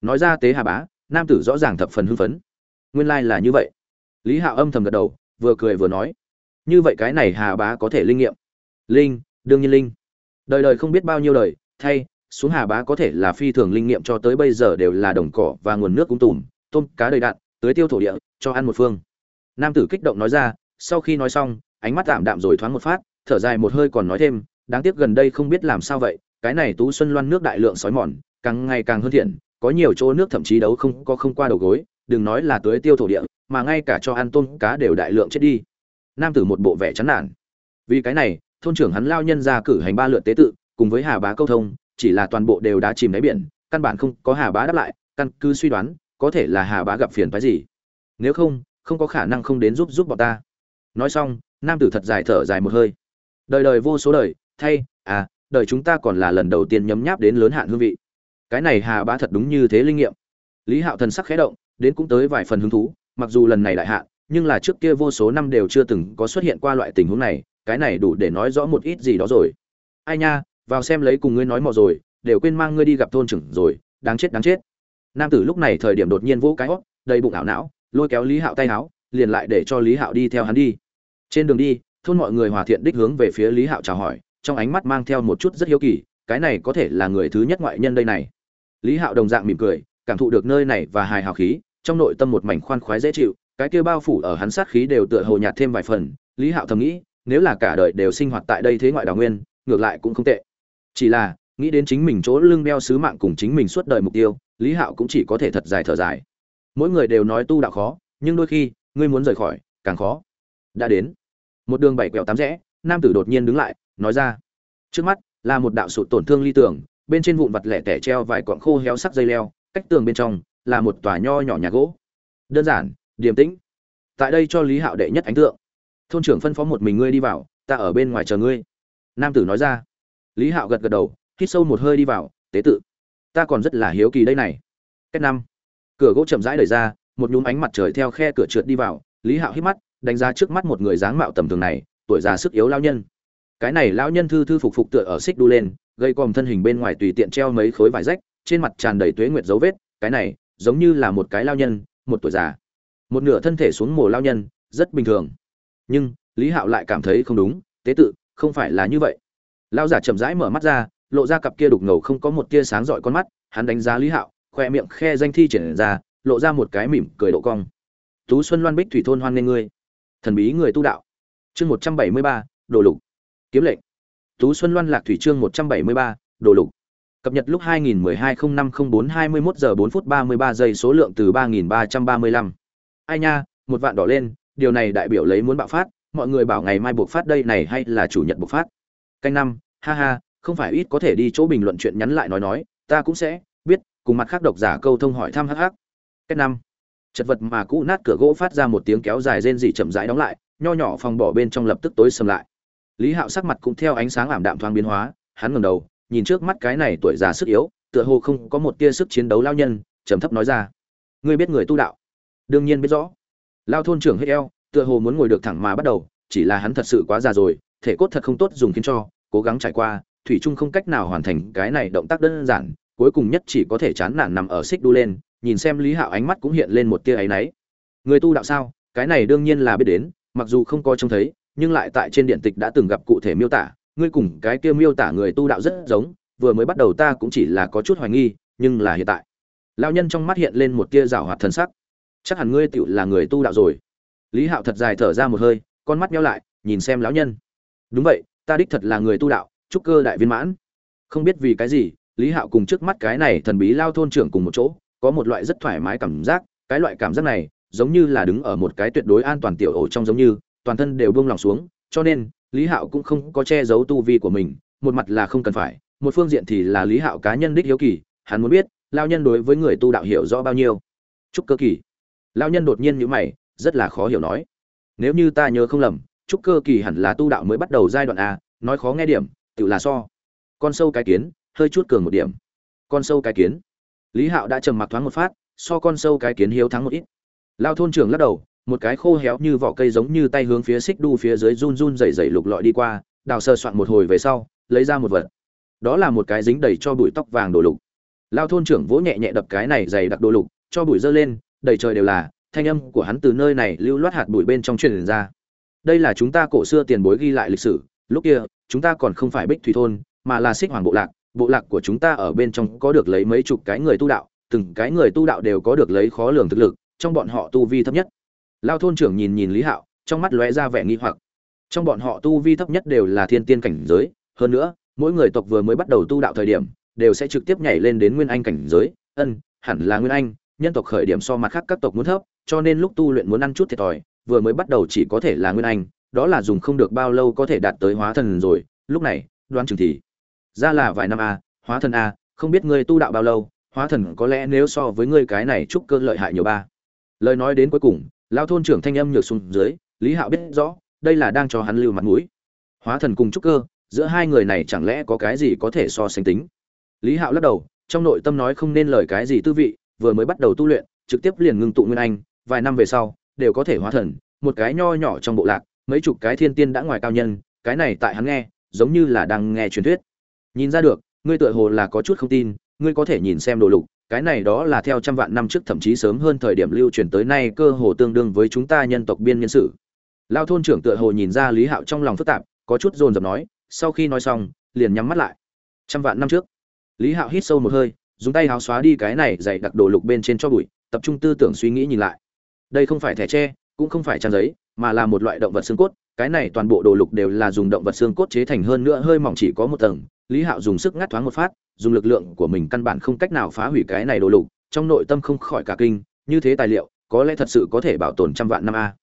Nói ra tế hà bá, nam tử rõ ràng thập phần hưng phấn. Nguyên lai là như vậy lý hạo âm thầm gật đầu, vừa cười vừa nói, như vậy cái này hà bá có thể linh nghiệm. Linh, đương nhiên linh. Đời đời không biết bao nhiêu đời, thay, xuống hà bá có thể là phi thường linh nghiệm cho tới bây giờ đều là đồng cỏ và nguồn nước cũng tùm, tôm, cá đầy đạn tới tiêu thổ địa, cho ăn một phương. Nam tử kích động nói ra, sau khi nói xong, ánh mắt tạm đạm rồi thoáng một phát, thở dài một hơi còn nói thêm, đáng tiếc gần đây không biết làm sao vậy, cái này tú xuân loan nước đại lượng sói mòn, càng ngày càng hơn thiện, có nhiều chỗ nước thậm chí đấu không, có không qua đầu gối, đừng nói là tưới tiêu thổ địa mà ngay cả cho ăn tôm cá đều đại lượng chết đi. Nam tử một bộ vẻ chán nản. Vì cái này, thôn trưởng hắn lao nhân ra cử hành ba lượt tế tự, cùng với hà bá câu thông, chỉ là toàn bộ đều đã chìm đáy biển, căn bản không có hà bá đáp lại, căn cứ suy đoán, có thể là hà bá gặp phiền phái gì. Nếu không không có khả năng không đến giúp giúp bọn ta. Nói xong, nam tử thật dài thở dài một hơi. Đời đời vô số đời, thay à đời chúng ta còn là lần đầu tiên nhấm nháp đến lớn hạn hương vị. Cái này hà bá thật đúng như thế linh nghiệm. Lý hạo thần sắc khẽ động, đến cũng tới vài phần hứng thú mặc dù lần này đại hạn, nhưng là trước kia vô số năm đều chưa từng có xuất hiện qua loại tình huống này, cái này đủ để nói rõ một ít gì đó rồi. Ai nha, vào xem lấy cùng ngươi nói mò rồi, đều quên mang ngươi đi gặp thôn trưởng rồi, đáng chết đáng chết. Nam tử lúc này thời điểm đột nhiên vỗ cái hót, đầy bụng ảo não, lôi kéo lý hạo tay áo, liền lại để cho lý hạo đi theo hắn đi. Trên đường đi, thôn mọi người hòa thiện đích hướng về phía lý hạo chào hỏi, trong ánh mắt mang theo một chút rất hiếu kỳ, cái này có thể là người thứ nhất ngoại nhân đây này. Lý hạo đồng dạng mỉm cười, cảm thụ được nơi này và hài hào khí trong nội tâm một mảnh khoan khoái dễ chịu, cái kia bao phủ ở hắn sát khí đều tựa hồ nhạt thêm vài phần, lý hạo thầm nghĩ, nếu là cả đời đều sinh hoạt tại đây thế ngoại đảo nguyên, ngược lại cũng không tệ. Chỉ là, nghĩ đến chính mình chỗ lưng đeo sứ mạng cùng chính mình suốt đời mục tiêu, lý hạo cũng chỉ có thể thật dài thở dài. Mỗi người đều nói tu đạo khó, nhưng đôi khi, ngươi muốn rời khỏi, càng khó. Đã đến. Một đường bảy quẹo tám rẽ, nam tử đột nhiên đứng lại, nói ra. Trước mắt, là một đạo sụt tổn thương ly tưởng bên trên vụn vặt lẻ tẻ treo vài quặng khô héo sắc dây leo, cách tường bên trong là một tòa nho nhỏ nhà gỗ. Đơn giản, điềm tĩnh. Tại đây cho lý hạo đệ nhất ấn tượng. Thôn trưởng phân phó một mình ngươi đi vào, ta ở bên ngoài chờ ngươi. Nam tử nói ra. Lý hạo gật gật đầu, hít sâu một hơi đi vào, tế tự, ta còn rất là hiếu kỳ đây này. Cách năm, cửa gỗ chậm rãi đẩy ra, một nhúm ánh mặt trời theo khe cửa trượt đi vào. Lý hạo hít mắt, đánh giá trước mắt một người dáng mạo tầm thường này, tuổi già sức yếu lao nhân. Cái này lão nhân thư thư phục phục tựa ở xích đu lên, gây còm thân hình bên ngoài tùy tiện treo mấy khối vải rách, trên mặt tràn đầy tuế nguyệt dấu vết. Cái này giống như là một cái lao nhân, một tuổi già. Một nửa thân thể xuống mồ lao nhân, rất bình thường. Nhưng, lý hạo lại cảm thấy không đúng, tế tự, không phải là như vậy. Lao giả chậm rãi mở mắt ra, lộ ra cặp kia đục ngầu không có một tia sáng rọi con mắt, hắn đánh giá lý hạo, khoe miệng khe danh thi triển ra, lộ ra một cái mỉm cười độ cong. Tú xuân loan bích thủy thôn hoan nghê ngươi. Thần bí người tu đạo. Chương một trăm bảy mươi ba, đồ lục. Kiếm lệnh. Tú xuân loan lạc thủy chương một trăm bảy mươi ba, đồ lục cập nhật lúc 2012-05-04-21 giờ 4 phút 33 giây số lượng từ 3.335. ai nha, một vạn đỏ lên, điều này đại biểu lấy muốn bạo phát, mọi người bảo ngày mai buộc phát đây này hay là chủ nhật buộc phát? Canh năm, ha ha, không phải ít có thể đi chỗ bình luận chuyện nhắn lại nói nói, ta cũng sẽ biết, cùng mặt khác độc giả câu thông hỏi thăm hắc hắc. Cách năm, chật vật mà cũ nát cửa gỗ phát ra một tiếng kéo dài rên rỉ chậm rãi đóng lại, nho nhỏ phòng bỏ bên trong lập tức tối sầm lại. Lý hạo sắc mặt cũng theo ánh sáng ảm đạm thoáng biến hóa, hắn ngẩng đầu nhìn trước mắt cái này tuổi già sức yếu, tựa hồ không có một tia sức chiến đấu lao nhân, trầm thấp nói ra. Ngươi biết người tu đạo? Đương nhiên biết rõ. Lao thôn trưởng hết eo, tựa hồ muốn ngồi được thẳng mà bắt đầu, chỉ là hắn thật sự quá già rồi, thể cốt thật không tốt dùng khiến cho, cố gắng trải qua, thủy trung không cách nào hoàn thành cái này động tác đơn giản, cuối cùng nhất chỉ có thể chán nản nằm ở xích đu lên, nhìn xem lý hạo ánh mắt cũng hiện lên một tia áy náy. Người tu đạo sao? Cái này đương nhiên là biết đến, mặc dù không có trông thấy, nhưng lại tại trên điện tịch đã từng gặp cụ thể miêu tả ngươi cùng cái kia miêu tả người tu đạo rất giống, vừa mới bắt đầu ta cũng chỉ là có chút hoài nghi, nhưng là hiện tại. Lão nhân trong mắt hiện lên một tia rào hoạt thần sắc. Chắc hẳn ngươi tựu là người tu đạo rồi. Lý hạo thật dài thở ra một hơi, con mắt nhau lại, nhìn xem lão nhân. Đúng vậy, ta đích thật là người tu đạo, trúc cơ đại viên mãn. Không biết vì cái gì, lý hạo cùng trước mắt cái này thần bí lao thôn trưởng cùng một chỗ, có một loại rất thoải mái cảm giác, cái loại cảm giác này giống như là đứng ở một cái tuyệt đối an toàn tiểu ổ trong giống như, toàn thân đều buông lỏng xuống, cho nên lý hạo cũng không có che giấu tu vi của mình, một mặt là không cần phải, một phương diện thì là lý hạo cá nhân đích hiếu kỳ, hắn muốn biết lao nhân đối với người tu đạo hiểu rõ bao nhiêu. Trúc cơ kỳ. Lao nhân đột nhiên như mày, rất là khó hiểu nói. Nếu như ta nhớ không lầm trúc cơ kỳ hẳn là tu đạo mới bắt đầu giai đoạn a, nói khó nghe điểm, tự là so. Con sâu cái kiến, hơi chút cường một điểm. Con sâu cái kiến. Lý hạo đã trầm mặc thoáng một phát, so con sâu cái kiến hiếu thắng một ít. Lao thôn trưởng lắc đầu một cái khô héo như vỏ cây giống như tay hướng phía xích đu phía dưới run run rẩy rẩy lục lọi đi qua, đào sơ soạn một hồi về sau, lấy ra một vật. Đó là một cái dính đầy cho bụi tóc vàng đồ lục. Lao thôn trưởng vỗ nhẹ nhẹ đập cái này dày đặc đồ lục, cho bụi dơ lên, đầy trời đều là, thanh âm của hắn từ nơi này lưu loát hạt bụi bên trong truyền ra. Đây là chúng ta cổ xưa tiền bối ghi lại lịch sử, lúc kia, chúng ta còn không phải bích thủy thôn, mà là xích hoàng bộ lạc. Bộ lạc của chúng ta ở bên trong có được lấy mấy chục cái người tu đạo, từng cái người tu đạo đều có được lấy khó lường thực lực, trong bọn họ tu vi thấp nhất lao thôn trưởng nhìn nhìn lý hạo, trong mắt lóe ra vẻ nghi hoặc. Trong bọn họ tu vi thấp nhất đều là thiên tiên cảnh giới, hơn nữa, mỗi người tộc vừa mới bắt đầu tu đạo thời điểm, đều sẽ trực tiếp nhảy lên đến nguyên anh cảnh giới, ân, hẳn là nguyên anh, nhân tộc khởi điểm so mặt khác các tộc muốn thấp, cho nên lúc tu luyện muốn ăn chút thiệt thòi, vừa mới bắt đầu chỉ có thể là nguyên anh, đó là dùng không được bao lâu có thể đạt tới hóa thần rồi, lúc này đoan chừng thì ra là vài năm a, hóa thần a, không biết ngươi tu đạo bao lâu, hóa thần có lẽ nếu so với ngươi cái này chúc cơ lợi hại nhiều ba. Lời nói đến cuối cùng lao thôn trưởng thanh âm nhược xuống dưới, lý hạo biết rõ, đây là đang cho hắn lưu mặt mũi. Hóa thần cùng trúc cơ, giữa hai người này chẳng lẽ có cái gì có thể so sánh tính? Lý hạo lắc đầu, trong nội tâm nói không nên lời cái gì tư vị, vừa mới bắt đầu tu luyện, trực tiếp liền ngưng tụ nguyên anh, vài năm về sau, đều có thể hóa thần, một cái nho nhỏ trong bộ lạc, mấy chục cái thiên tiên đã ngoài cao nhân, cái này tại hắn nghe, giống như là đang nghe truyền thuyết. Nhìn ra được, ngươi tựa hồ là có chút không tin, ngươi có thể nhìn xem đồ lục cái này đó là theo trăm vạn năm trước, thậm chí sớm hơn thời điểm lưu truyền tới nay, cơ hồ tương đương với chúng ta nhân tộc biên nhân sử. Lao thôn trưởng tựa hồ nhìn ra lý hạo trong lòng phức tạp, có chút dồn dập nói, sau khi nói xong, liền nhắm mắt lại. Trăm vạn năm trước, lý hạo hít sâu một hơi, dùng tay háo xóa đi cái này dày đặc đồ lục bên trên cho bụi, tập trung tư tưởng suy nghĩ nhìn lại. Đây không phải thẻ tre, cũng không phải trang giấy, mà là một loại động vật xương cốt. Cái này toàn bộ đồ lục đều là dùng động vật xương cốt chế thành hơn nữa, hơi mỏng chỉ có một tầng. Lý hạo dùng sức ngắt thoáng một phát dùng lực lượng của mình căn bản không cách nào phá hủy cái này đồ lục, trong nội tâm không khỏi cả kinh, như thế tài liệu, có lẽ thật sự có thể bảo tồn trăm vạn năm a.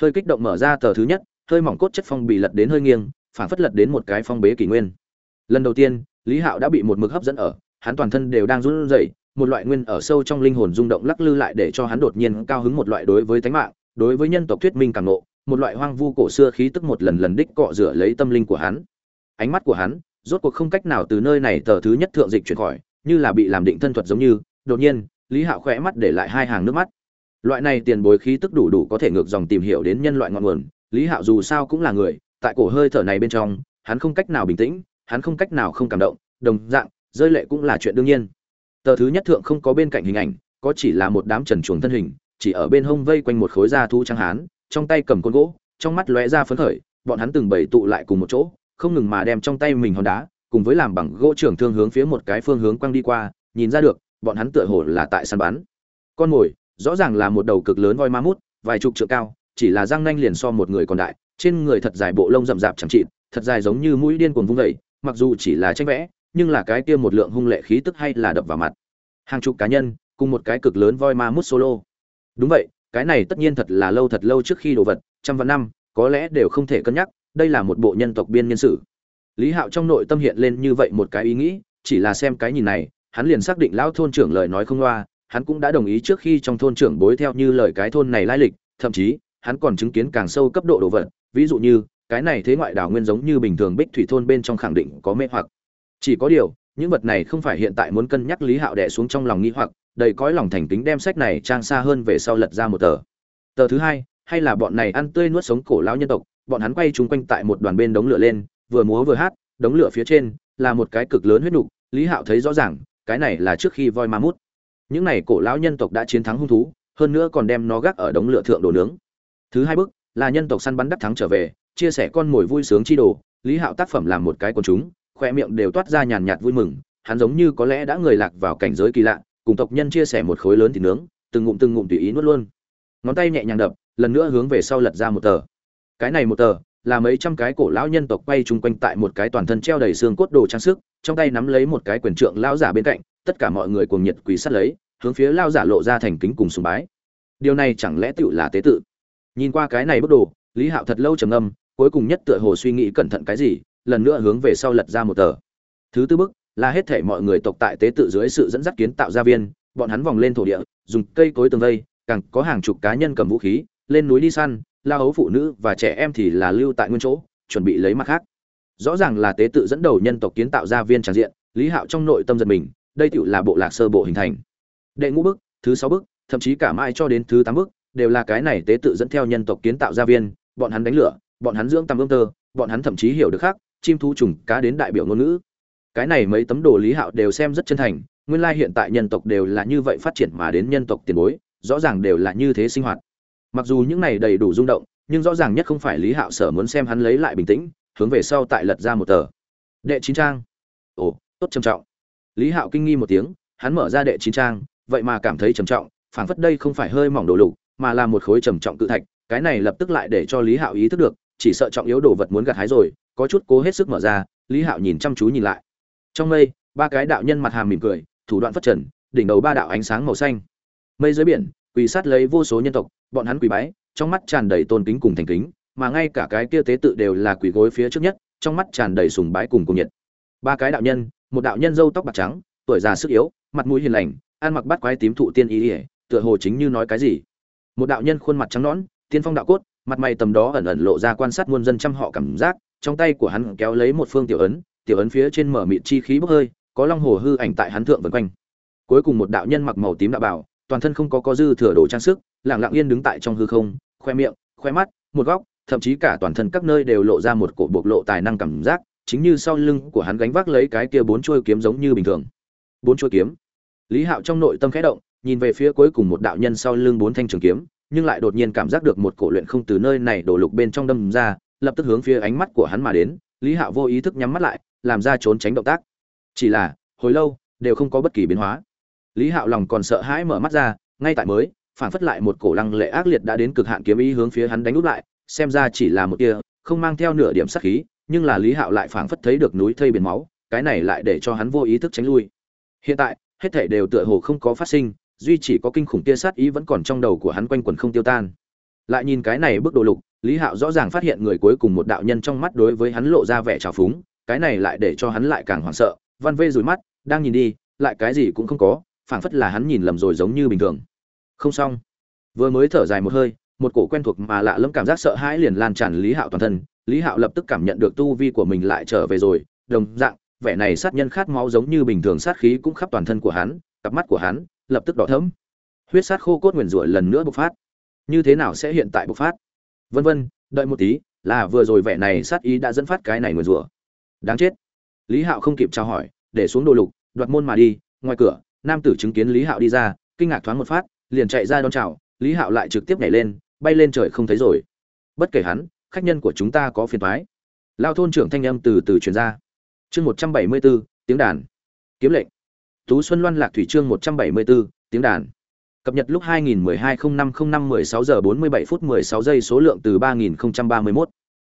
Hơi kích động mở ra tờ thứ nhất, hơi mỏng cốt chất phong bị lật đến hơi nghiêng, phản phất lật đến một cái phong bế kỷ nguyên. Lần đầu tiên, lý hạo đã bị một mực hấp dẫn ở, hắn toàn thân đều đang run rẩy, một loại nguyên ở sâu trong linh hồn rung động lắc lư lại để cho hắn đột nhiên cao hứng một loại đối với tánh mạng, đối với nhân tộc thuyết minh càng nộ một loại hoang vu cổ xưa khí tức một lần lần đích cọ rửa lấy tâm linh của hắn. Ánh mắt của hắn rốt cuộc không cách nào từ nơi này tờ thứ nhất thượng dịch chuyển khỏi, như là bị làm định thân thuật giống như, đột nhiên, lý hạo khỏe mắt để lại hai hàng nước mắt. Loại này tiền bối khí tức đủ đủ có thể ngược dòng tìm hiểu đến nhân loại ngọn nguồn, lý hạo dù sao cũng là người, tại cổ hơi thở này bên trong, hắn không cách nào bình tĩnh, hắn không cách nào không cảm động, đồng dạng, rơi lệ cũng là chuyện đương nhiên. Tờ thứ nhất thượng không có bên cạnh hình ảnh, có chỉ là một đám trần chuồng thân hình, chỉ ở bên hông vây quanh một khối da thu trắng hán, trong tay cầm côn gỗ, trong mắt lóe ra phấn khởi, bọn hắn từng bầy tụ lại cùng một chỗ không ngừng mà đem trong tay mình hòn đá, cùng với làm bằng gỗ trưởng thương hướng phía một cái phương hướng quăng đi qua, nhìn ra được, bọn hắn tựa hồ là tại săn bắn. Con mồi, rõ ràng là một đầu cực lớn voi ma mút, vài chục trượng cao, chỉ là răng nanh liền so một người còn đại, trên người thật dài bộ lông rậm rạp chẳng chịt, thật dài giống như mũi điên cuồng vung vẩy mặc dù chỉ là tranh vẽ, nhưng là cái kia một lượng hung lệ khí tức hay là đập vào mặt. Hàng chục cá nhân, cùng một cái cực lớn voi ma mút solo. Đúng vậy, cái này tất nhiên thật là lâu thật lâu trước khi đồ vật, trăm vạn năm, có lẽ đều không thể cân nhắc đây là một bộ nhân tộc biên nhân sử. Lý hạo trong nội tâm hiện lên như vậy một cái ý nghĩ, chỉ là xem cái nhìn này, hắn liền xác định lão thôn trưởng lời nói không loa, hắn cũng đã đồng ý trước khi trong thôn trưởng bối theo như lời cái thôn này lai lịch, thậm chí, hắn còn chứng kiến càng sâu cấp độ đồ vật, ví dụ như, cái này thế ngoại đảo nguyên giống như bình thường bích thủy thôn bên trong khẳng định có mê hoặc. Chỉ có điều, những vật này không phải hiện tại muốn cân nhắc lý hạo đẻ xuống trong lòng nghi hoặc, đầy cõi lòng thành tính đem sách này trang xa hơn về sau lật ra một tờ. Tờ thứ hai, hay là bọn này ăn tươi nuốt sống cổ lão nhân tộc bọn hắn quay chúng quanh tại một đoàn bên đống lửa lên, vừa múa vừa hát, đống lửa phía trên là một cái cực lớn huyết nục, lý hạo thấy rõ ràng, cái này là trước khi voi ma mút. Những này cổ lão nhân tộc đã chiến thắng hung thú, hơn nữa còn đem nó gác ở đống lửa thượng đồ nướng. Thứ hai bước là nhân tộc săn bắn đắc thắng trở về, chia sẻ con mồi vui sướng chi đồ, lý hạo tác phẩm làm một cái quần chúng, khoe miệng đều toát ra nhàn nhạt vui mừng, hắn giống như có lẽ đã người lạc vào cảnh giới kỳ lạ, cùng tộc nhân chia sẻ một khối lớn thịt nướng, từng ngụm từng ngụm tùy ý nuốt luôn. Ngón tay nhẹ nhàng đập, lần nữa hướng về sau lật ra một tờ cái này một tờ, là mấy trăm cái cổ lão nhân tộc quay chung quanh tại một cái toàn thân treo đầy xương cốt đồ trang sức, trong tay nắm lấy một cái quyền trượng lão giả bên cạnh, tất cả mọi người cuồng nhiệt quỳ sát lấy, hướng phía lão giả lộ ra thành kính cùng sùng bái. Điều này chẳng lẽ tựu là tế tự? Nhìn qua cái này bức đồ, lý hạo thật lâu trầm ngâm, cuối cùng nhất tựa hồ suy nghĩ cẩn thận cái gì, lần nữa hướng về sau lật ra một tờ. Thứ tư bức, là hết thể mọi người tộc tại tế tự dưới sự dẫn dắt kiến tạo gia viên, bọn hắn vòng lên thổ địa, dùng cây cối tường vây, càng có hàng chục cá nhân cầm vũ khí, lên núi đi săn la hấu phụ nữ và trẻ em thì là lưu tại nguyên chỗ, chuẩn bị lấy mặt khác. Rõ ràng là tế tự dẫn đầu nhân tộc kiến tạo ra viên tràng diện, lý hạo trong nội tâm giật mình, đây tựu là bộ lạc sơ bộ hình thành. Đệ ngũ bức, thứ sáu bức, thậm chí cả mai cho đến thứ tám bức, đều là cái này tế tự dẫn theo nhân tộc kiến tạo ra viên, bọn hắn đánh lửa, bọn hắn dưỡng tầm ương tơ, bọn hắn thậm chí hiểu được khác, chim thú trùng, cá đến đại biểu ngôn ngữ. Cái này mấy tấm đồ lý hạo đều xem rất chân thành, nguyên lai hiện tại nhân tộc đều là như vậy phát triển mà đến nhân tộc tiền bối, rõ ràng đều là như thế sinh hoạt mặc dù những này đầy đủ rung động, nhưng rõ ràng nhất không phải lý hạo sở muốn xem hắn lấy lại bình tĩnh, hướng về sau tại lật ra một tờ. Đệ chín trang. Ồ, tốt trầm trọng. Lý hạo kinh nghi một tiếng, hắn mở ra đệ chín trang, vậy mà cảm thấy trầm trọng, phảng phất đây không phải hơi mỏng đồ lục, mà là một khối trầm trọng cự thạch, cái này lập tức lại để cho lý hạo ý thức được, chỉ sợ trọng yếu đồ vật muốn gặt hái rồi, có chút cố hết sức mở ra, lý hạo nhìn chăm chú nhìn lại. Trong mây, ba cái đạo nhân mặt hàm mỉm cười, thủ đoạn phát trần, đỉnh đầu ba đạo ánh sáng màu xanh. Mây dưới biển quỳ sát lấy vô số nhân tộc, bọn hắn quỳ bái, trong mắt tràn đầy tôn kính cùng thành kính, mà ngay cả cái kia tế tự đều là quỳ gối phía trước nhất, trong mắt tràn đầy sùng bái cùng cùng nhiệt. Ba cái đạo nhân, một đạo nhân râu tóc bạc trắng, tuổi già sức yếu, mặt mũi hiền lành, ăn mặc bắt quái tím thụ tiên ý ỉa tựa hồ chính như nói cái gì. Một đạo nhân khuôn mặt trắng nõn, tiên phong đạo cốt, mặt mày tầm đó ẩn ẩn lộ ra quan sát muôn dân trăm họ cảm giác, trong tay của hắn kéo lấy một phương tiểu ấn tiểu ấn phía trên mở mịt chi khí bốc hơi, có long hồ hư ảnh tại hắn thượng vần quanh. Cuối cùng một đạo nhân mặc màu tím đạo bảo toàn thân không có có dư thừa đồ trang sức, lặng lặng yên đứng tại trong hư không, khoe miệng, khoe mắt, một góc, thậm chí cả toàn thân các nơi đều lộ ra một cổ bộc lộ tài năng cảm giác, chính như sau lưng của hắn gánh vác lấy cái kia bốn chuôi kiếm giống như bình thường. Bốn chuôi kiếm. Lý hạo trong nội tâm khẽ động, nhìn về phía cuối cùng một đạo nhân sau lưng bốn thanh trường kiếm, nhưng lại đột nhiên cảm giác được một cổ luyện không từ nơi này đổ lục bên trong đâm ra, lập tức hướng phía ánh mắt của hắn mà đến, lý hạo vô ý thức nhắm mắt lại, làm ra trốn tránh động tác. Chỉ là, hồi lâu, đều không có bất kỳ biến hóa lý hạo lòng còn sợ hãi mở mắt ra, ngay tại mới phản phất lại một cổ lăng lệ ác liệt đã đến cực hạn kiếm ý hướng phía hắn đánh úp lại, xem ra chỉ là một kia không mang theo nửa điểm sát khí, nhưng là lý hạo lại phảng phất thấy được núi thây biển máu, cái này lại để cho hắn vô ý thức tránh lui. Hiện tại, hết thảy đều tựa hồ không có phát sinh, duy chỉ có kinh khủng kia sát ý vẫn còn trong đầu của hắn quanh quẩn không tiêu tan. Lại nhìn cái này bước độ lục, lý hạo rõ ràng phát hiện người cuối cùng một đạo nhân trong mắt đối với hắn lộ ra vẻ trào phúng, cái này lại để cho hắn lại càng hoảng sợ, văn vê rủi mắt, đang nhìn đi, lại cái gì cũng không có phảng phất là hắn nhìn lầm rồi giống như bình thường. Không xong. Vừa mới thở dài một hơi, một cổ quen thuộc mà lạ lẫm cảm giác sợ hãi liền lan tràn lý hạo toàn thân. Lý hạo lập tức cảm nhận được tu vi của mình lại trở về rồi, đồng dạng, vẻ này sát nhân khát máu giống như bình thường sát khí cũng khắp toàn thân của hắn, cặp mắt của hắn lập tức đỏ thẫm. Huyết sát khô cốt nguyền rủa lần nữa bộc phát. Như thế nào sẽ hiện tại bộc phát? Vân vân, đợi một tí, là vừa rồi vẻ này sát ý đã dẫn phát cái này nguyền rủa. Đáng chết. Lý hạo không kịp chào hỏi, để xuống đồ lục, đoạt môn mà đi, ngoài cửa nam tử chứng kiến lý hạo đi ra, kinh ngạc thoáng một phát, liền chạy ra đón chào, lý hạo lại trực tiếp nhảy lên, bay lên trời không thấy rồi. Bất kể hắn, khách nhân của chúng ta có phiền thoái lao thôn trưởng thanh âm từ từ truyền ra. Chương một trăm bảy mươi bốn tiếng đàn. Kiếm lệnh. Tú xuân loan lạc thủy chương một trăm bảy mươi bốn tiếng đàn. Cập nhật lúc 2012-05-05-16 giờ 47 phút 16 giây số lượng từ 3031.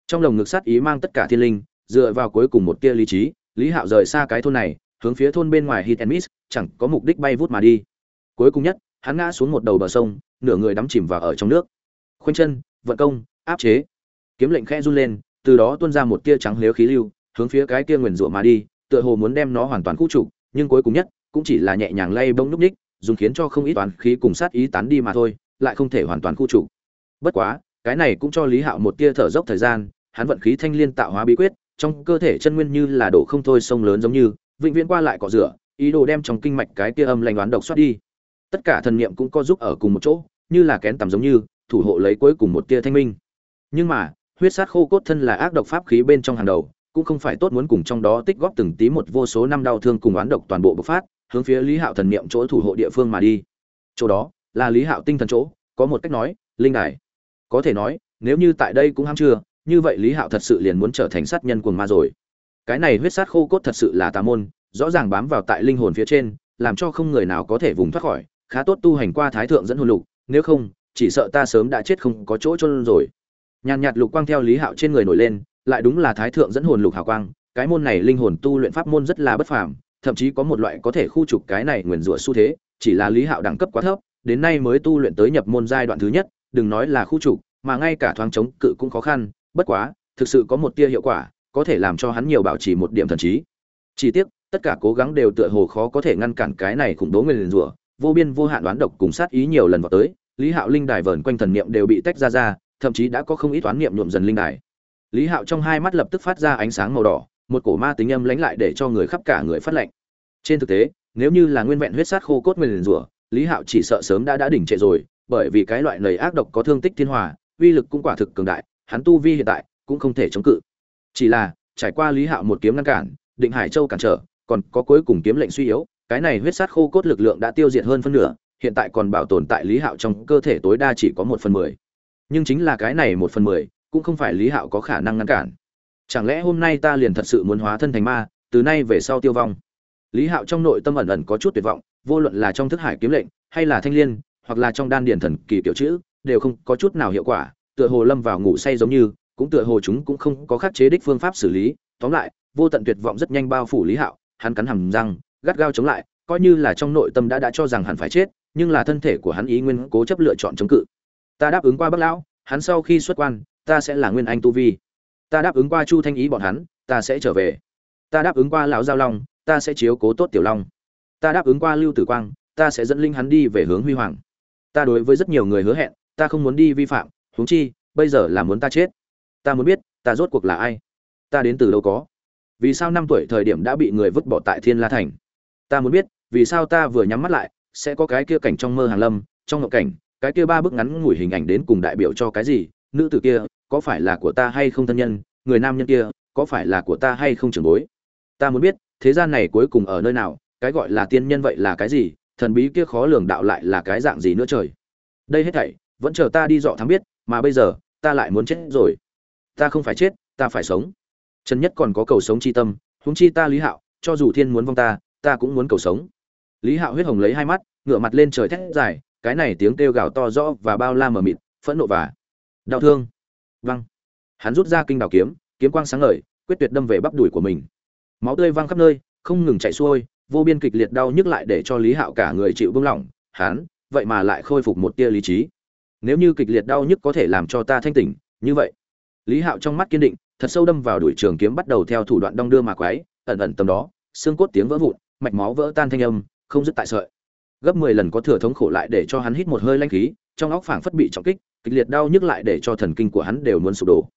trong lồng ngực sát ý mang tất cả thiên linh, dựa vào cuối cùng một tia lý trí, lý hạo rời xa cái thôn này hướng phía thôn bên ngoài hit and miss, chẳng có mục đích bay vút mà đi. Cuối cùng nhất, hắn ngã xuống một đầu bờ sông, nửa người đắm chìm vào ở trong nước. Khuynh chân, vận công, áp chế. Kiếm lệnh khẽ run lên, từ đó tuôn ra một tia trắng liếu khí lưu, hướng phía cái kia nguyền rủa mà đi, tựa hồ muốn đem nó hoàn toàn khu trục, nhưng cuối cùng nhất, cũng chỉ là nhẹ nhàng lay bông lúc ních, dùng khiến cho không ít toán khí cùng sát ý tán đi mà thôi, lại không thể hoàn toàn khu trục. Bất quá, cái này cũng cho lý hạo một tia thở dốc thời gian, hắn vận khí thanh liên tạo hóa bí quyết, trong cơ thể chân nguyên như là đổ không thôi, sông lớn giống như vĩnh viễn qua lại cọ rửa, ý đồ đem trong kinh mạch cái tia âm lành đoán độc xoát đi. Tất cả thần niệm cũng có giúp ở cùng một chỗ, như là kén tầm giống như, thủ hộ lấy cuối cùng một tia thanh minh. Nhưng mà, huyết sát khô cốt thân là ác độc pháp khí bên trong hàng đầu, cũng không phải tốt muốn cùng trong đó tích góp từng tí một vô số năm đau thương cùng oán độc toàn bộ bộc phát, hướng phía lý hạo thần niệm chỗ thủ hộ địa phương mà đi. Chỗ đó, là lý hạo tinh thần chỗ, có một cách nói, linh đài. Có thể nói, nếu như tại đây cũng ham chưa, như vậy lý hạo thật sự liền muốn trở thành sát nhân cuồng ma rồi cái này huyết sát khô cốt thật sự là tà môn, rõ ràng bám vào tại linh hồn phía trên, làm cho không người nào có thể vùng thoát khỏi, khá tốt tu hành qua thái thượng dẫn hồn lục, nếu không, chỉ sợ ta sớm đã chết không có chỗ chôn rồi. Nhàn nhạt lục quang theo lý hạo trên người nổi lên, lại đúng là thái thượng dẫn hồn lục hào quang, cái môn này linh hồn tu luyện pháp môn rất là bất phàm, thậm chí có một loại có thể khu trục cái này nguyền rủa xu thế, chỉ là lý hạo đẳng cấp quá thấp, đến nay mới tu luyện tới nhập môn giai đoạn thứ nhất, đừng nói là khu trục, mà ngay cả thoáng chống cự cũng khó khăn, bất quá, thực sự có một tia hiệu quả có thể làm cho hắn nhiều bảo trì một điểm thần trí. Chỉ tiếc, tất cả cố gắng đều tựa hồ khó có thể ngăn cản cái này khủng bố liền rủa, vô biên vô hạn đoán độc cùng sát ý nhiều lần vào tới, lý hạo linh đài vờn quanh thần niệm đều bị tách ra ra, thậm chí đã có không ít toán niệm nhuộm dần linh đài. Lý hạo trong hai mắt lập tức phát ra ánh sáng màu đỏ, một cổ ma tính âm lánh lại để cho người khắp cả người phát lạnh. Trên thực tế, nếu như là nguyên vẹn huyết sát khô cốt nguyền rủa, lý hạo chỉ sợ sớm đã đã đỉnh trệ rồi, bởi vì cái loại lời ác độc có thương tích thiên hòa, uy lực cũng quả thực cường đại, hắn tu vi hiện tại cũng không thể chống cự chỉ là, trải qua lý hạo một kiếm ngăn cản, định hải châu cản trở, còn có cuối cùng kiếm lệnh suy yếu, cái này huyết sát khô cốt lực lượng đã tiêu diệt hơn phân nửa, hiện tại còn bảo tồn tại lý hạo trong cơ thể tối đa chỉ có một phần mười. Nhưng chính là cái này một phần mười, cũng không phải lý hạo có khả năng ngăn cản. Chẳng lẽ hôm nay ta liền thật sự muốn hóa thân thành ma, từ nay về sau tiêu vong? Lý hạo trong nội tâm ẩn ẩn có chút tuyệt vọng, vô luận là trong thức hải kiếm lệnh, hay là thanh liên, hoặc là trong đan Điền thần kỳ kiểu chữ, đều không có chút nào hiệu quả, tựa hồ lâm vào ngủ say giống như cũng tựa hồ chúng cũng không có khắc chế đích phương pháp xử lý. Tóm lại, vô tận tuyệt vọng rất nhanh bao phủ lý hạo, hắn cắn hầm răng, gắt gao chống lại, coi như là trong nội tâm đã đã cho rằng hắn phải chết, nhưng là thân thể của hắn ý nguyên cố chấp lựa chọn chống cự. Ta đáp ứng qua bác lão, hắn sau khi xuất quan, ta sẽ là nguyên anh tu vi. Ta đáp ứng qua chu thanh ý bọn hắn, ta sẽ trở về. Ta đáp ứng qua lão giao long, ta sẽ chiếu cố tốt tiểu long. Ta đáp ứng qua lưu tử quang, ta sẽ dẫn linh hắn đi về hướng huy hoàng. Ta đối với rất nhiều người hứa hẹn, ta không muốn đi vi phạm, huống chi, bây giờ là muốn ta chết ta muốn biết, ta rốt cuộc là ai? Ta đến từ đâu có? Vì sao năm tuổi thời điểm đã bị người vứt bỏ tại thiên la thành? Ta muốn biết, vì sao ta vừa nhắm mắt lại, sẽ có cái kia cảnh trong mơ hàng lâm, trong ngộ cảnh, cái kia ba bức ngắn ngủi hình ảnh đến cùng đại biểu cho cái gì? Nữ tử kia, có phải là của ta hay không thân nhân? Người nam nhân kia, có phải là của ta hay không trưởng bối? Ta muốn biết, thế gian này cuối cùng ở nơi nào? Cái gọi là tiên nhân vậy là cái gì? Thần bí kia khó lường đạo lại là cái dạng gì nữa trời? Đây hết thảy, vẫn chờ ta đi dọ thắng biết, mà bây giờ, ta lại muốn chết rồi ta không phải chết, ta phải sống. Trần nhất còn có cầu sống chi tâm, huống chi ta lý hạo, cho dù thiên muốn vong ta ta cũng muốn cầu sống. Lý hạo huyết hồng lấy hai mắt ngựa mặt lên trời thét dài, cái này tiếng kêu gào to rõ và bao la mờ mịt, phẫn nộ và đau thương. Văng. Hắn rút ra kinh đào kiếm kiếm quang sáng ngời, quyết tuyệt đâm về bắp đùi của mình. Máu tươi văng khắp nơi, không ngừng chạy xuôi, vô biên kịch liệt đau nhức lại để cho lý hạo cả người chịu vương lỏng. Hắn, vậy mà lại khôi phục một tia lý trí. Nếu như kịch liệt đau nhức có thể làm cho ta thanh tỉnh, như vậy lý hạo trong mắt kiên định, thật sâu đâm vào đuổi trường kiếm bắt đầu theo thủ đoạn đong đưa mà quái, ẩn ẩn tầm đó, xương cốt tiếng vỡ vụn, mạch máu vỡ tan thanh âm, không dứt tại sợi. Gấp mười lần có thừa thống khổ lại để cho hắn hít một hơi lanh khí, trong óc phảng phất bị trọng kích, kịch liệt đau nhức lại để cho thần kinh của hắn đều muốn sụp đổ.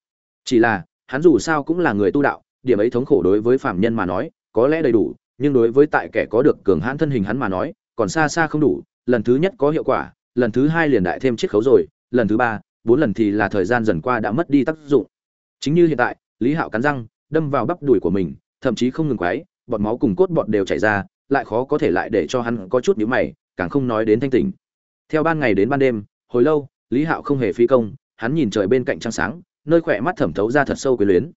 Chỉ là, hắn dù sao cũng là người tu đạo, điểm ấy thống khổ đối với phạm nhân mà nói, có lẽ đầy đủ, nhưng đối với tại kẻ có được cường hãn thân hình hắn mà nói, còn xa xa không đủ, lần thứ nhất có hiệu quả, lần thứ hai liền đại thêm chiết khấu rồi, lần thứ ba bốn lần thì là thời gian dần qua đã mất đi tác dụng. Chính như hiện tại, lý hạo cắn răng, đâm vào bắp đùi của mình, thậm chí không ngừng quái, bọt máu cùng cốt bọt đều chảy ra, lại khó có thể lại để cho hắn có chút nhíu mày, càng không nói đến thanh tỉnh. Theo ban ngày đến ban đêm, hồi lâu, lý hạo không hề phi công, hắn nhìn trời bên cạnh trăng sáng, nơi khỏe mắt thẩm thấu ra thật sâu quyền luyến.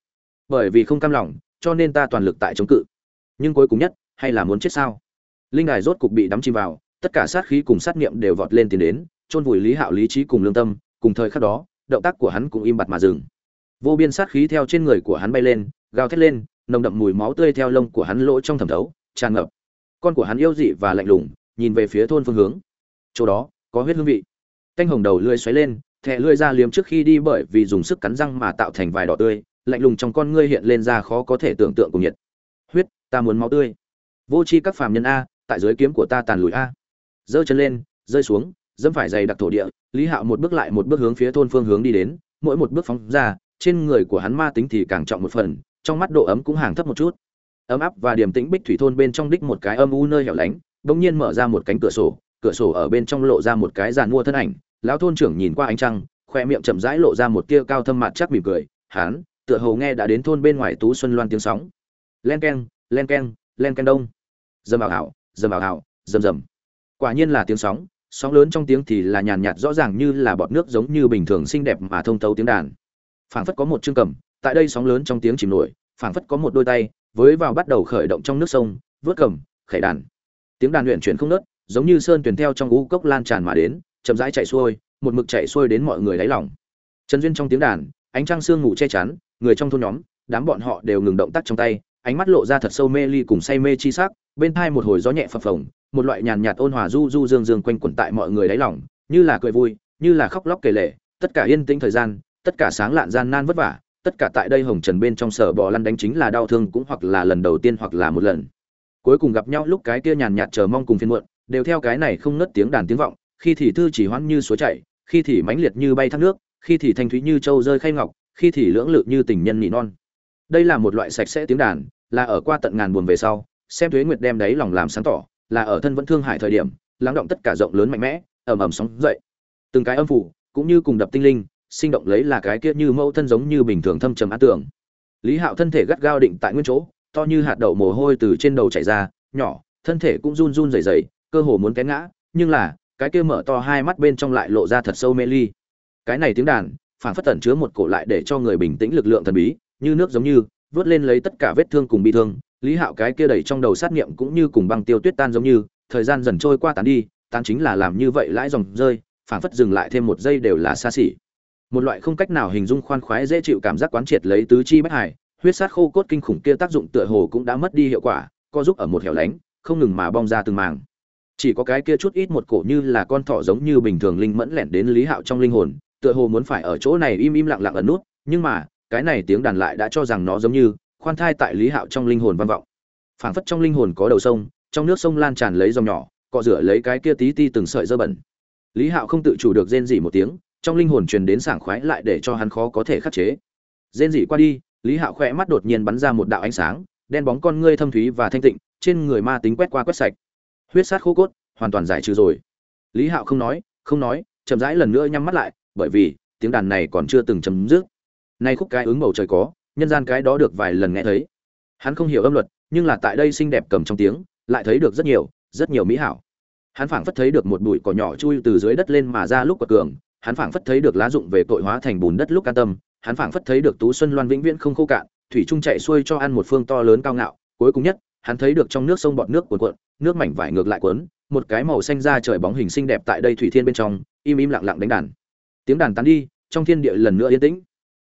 Bởi vì không cam lòng, cho nên ta toàn lực tại chống cự. Nhưng cuối cùng nhất, hay là muốn chết sao? Linh đài rốt cục bị đắm chìm vào, tất cả sát khí cùng sát nghiệm đều vọt lên tiến đến, chôn vùi lý hạo lý trí cùng lương tâm cùng thời khắc đó, động tác của hắn cũng im bặt mà dừng. Vô biên sát khí theo trên người của hắn bay lên, gào thét lên, nồng đậm mùi máu tươi theo lông của hắn lỗ trong thẩm thấu, tràn ngập. Con của hắn yêu dị và lạnh lùng, nhìn về phía thôn phương hướng. Chỗ đó, có huyết hương vị. Canh hồng đầu lưỡi xoáy lên thẻ lưỡi ra liếm trước khi đi bởi vì dùng sức cắn răng mà tạo thành vài đỏ tươi, lạnh lùng trong con ngươi hiện lên ra khó có thể tưởng tượng cùng nhiệt. Huyết, ta muốn máu tươi. Vô c h i các phàm nhân a, tại dưới kiếm của ta tàn lùi a. Giơ chân lên, rơi xuống dẫm phải dày đặc thổ địa, lý hạo một bước lại một bước hướng phía thôn phương hướng đi đến, mỗi một bước phóng ra, trên người của hắn ma tính thì càng trọng một phần, trong mắt độ ấm cũng hàng thấp một chút. Ấm áp và điềm tĩnh bích thủy thôn bên trong đích một cái âm u nơi hẻo lánh, bỗng nhiên mở ra một cánh cửa sổ cửa sổ ở bên trong lộ ra một cái giàn mua thân ảnh, lão thôn trưởng nhìn qua ánh trăng, khoe miệng chậm rãi lộ ra một tia cao thâm mặt chắc mỉm cười, hán, tựa hồ nghe đã đến thôn bên ngoài tú xuân loan tiếng sóng. Len keng len keng len keng đông. Dầm ảo ảo, dầm ảo ảo, dầm dầm. Quả nhiên là tiếng sóng sóng lớn trong tiếng thì là nhàn nhạt rõ ràng như là bọt nước giống như bình thường xinh đẹp mà thông thấu tiếng đàn. Phảng phất có một chương cầm, tại đây sóng lớn trong tiếng chìm nổi, phảng phất có một đôi tay, với vào bắt đầu khởi động trong nước sông, vớt cầm khẩy đàn. Tiếng đàn luyện chuyển không nớt giống như sơn tuyển theo trong u cốc lan tràn mà đến, chậm rãi chạy xuôi, một mực chạy xuôi đến mọi người đáy lòng. Trần duyên trong tiếng đàn, ánh trăng sương ngủ che chắn, người trong thôn nhóm, đám bọn họ đều ngừng động tác trong tay, ánh mắt lộ ra thật sâu mê ly cùng say mê chi sắc, bên thai một hồi gió nhẹ phập phồng một loại nhàn nhạt ôn hòa du du dương dương quanh quẩn tại mọi người đáy lòng, như là cười vui, như là khóc lóc kể lể, tất cả yên tĩnh thời gian, tất cả sáng lạn gian nan vất vả, tất cả tại đây hồng trần bên trong sở bò lăn đánh chính là đau thương cũng hoặc là lần đầu tiên hoặc là một lần. Cuối cùng gặp nhau lúc cái kia nhàn nhạt chờ mong cùng phiên muộn, đều theo cái này không nứt tiếng đàn tiếng vọng, khi thì thư chỉ hoãn như suối chảy, khi thì mãnh liệt như bay thác nước, khi thì thanh thúy như châu rơi khay ngọc, khi thì lưỡng lự như tình nhân nỉ non. Đây là một loại sạch sẽ tiếng đàn, là ở qua tận ngàn buồn về sau, xem thuế nguyệt đem đấy lòng làm sáng tỏ là ở thân vẫn thương hại thời điểm, lắng động tất cả rộng lớn mạnh mẽ, ầm ầm sóng dậy. Từng cái âm phủ, cũng như cùng đập tinh linh, sinh động lấy là cái kia như mẫu thân giống như bình thường thâm trầm á tưởng. Lý hạo thân thể gắt gao định tại nguyên chỗ, to như hạt đậu mồ hôi từ trên đầu chảy ra, nhỏ, thân thể cũng run run rẩy rẩy, cơ hồ muốn té ngã, nhưng là, cái kia mở to hai mắt bên trong lại lộ ra thật sâu mê ly. Cái này tiếng đàn phản phất tẩn chứa một cổ lại để cho người bình tĩnh lực lượng thần bí, như nước giống như, vớt lên lấy tất cả vết thương cùng bị thương lý hạo cái kia đẩy trong đầu sát nghiệm cũng như cùng băng tiêu tuyết tan giống như, thời gian dần trôi qua tán đi tan chính là làm như vậy lãi dòng rơi phản phất dừng lại thêm một giây đều là xa xỉ. Một loại không cách nào hình dung khoan khoái dễ chịu cảm giác quán triệt lấy tứ chi bất hải, huyết sát khô cốt kinh khủng kia tác dụng tựa hồ cũng đã mất đi hiệu quả, co giúp ở một hẻo lánh, không ngừng mà bong ra từng màng chỉ có cái kia chút ít một cổ như là con thỏ giống như bình thường linh mẫn lẻn đến lý hạo trong linh hồn, tựa hồ muốn phải ở chỗ này im im lặng lặng ẩn nút, nhưng mà, cái này tiếng đàn lại đã cho rằng nó giống như khoan thai tại lý hạo trong linh hồn văn vọng. Phảng phất trong linh hồn có đầu sông, trong nước sông lan tràn lấy dòng nhỏ, cọ rửa lấy cái kia tí ti từng sợi dơ bẩn. Lý hạo không tự chủ được rên dỉ một tiếng, trong linh hồn truyền đến sảng khoái lại để cho hắn khó có thể khắc chế. Rên dỉ qua đi, lý hạo khỏe mắt đột nhiên bắn ra một đạo ánh sáng, đen bóng con ngươi thâm thúy và thanh tịnh, trên người ma tính quét qua quét sạch. Huyết sát khô cốt, hoàn toàn giải trừ rồi. Lý hạo không nói không nói, chậm rãi lần nữa nhắm mắt lại, bởi vì, tiếng đàn này còn chưa từng chấm dứt. Nay khúc cái ứng bầu trời có nhân gian cái đó được vài lần nghe thấy. Hắn không hiểu âm luật, nhưng là tại đây xinh đẹp cầm trong tiếng, lại thấy được rất nhiều rất nhiều mỹ hảo. Hắn phảng phất thấy được một bụi cỏ nhỏ chui từ dưới đất lên mà ra lúc quật cường, hắn phảng phất thấy được lá dụng về tội hóa thành bùn đất lúc can tâm, hắn phảng phất thấy được tú xuân loan vĩnh viễn không khô cạn, thủy trung chạy xuôi cho ăn một phương to lớn cao ngạo, cuối cùng nhất, hắn thấy được trong nước sông bọt nước cuộn cuộn, nước mảnh vải ngược lại cuốn, một cái màu xanh ra trời bóng hình xinh đẹp tại đây thủy thiên bên trong, im im lặng lặng đánh đàn. Tiếng đàn tán đi, trong thiên địa lần nữa yên tĩnh.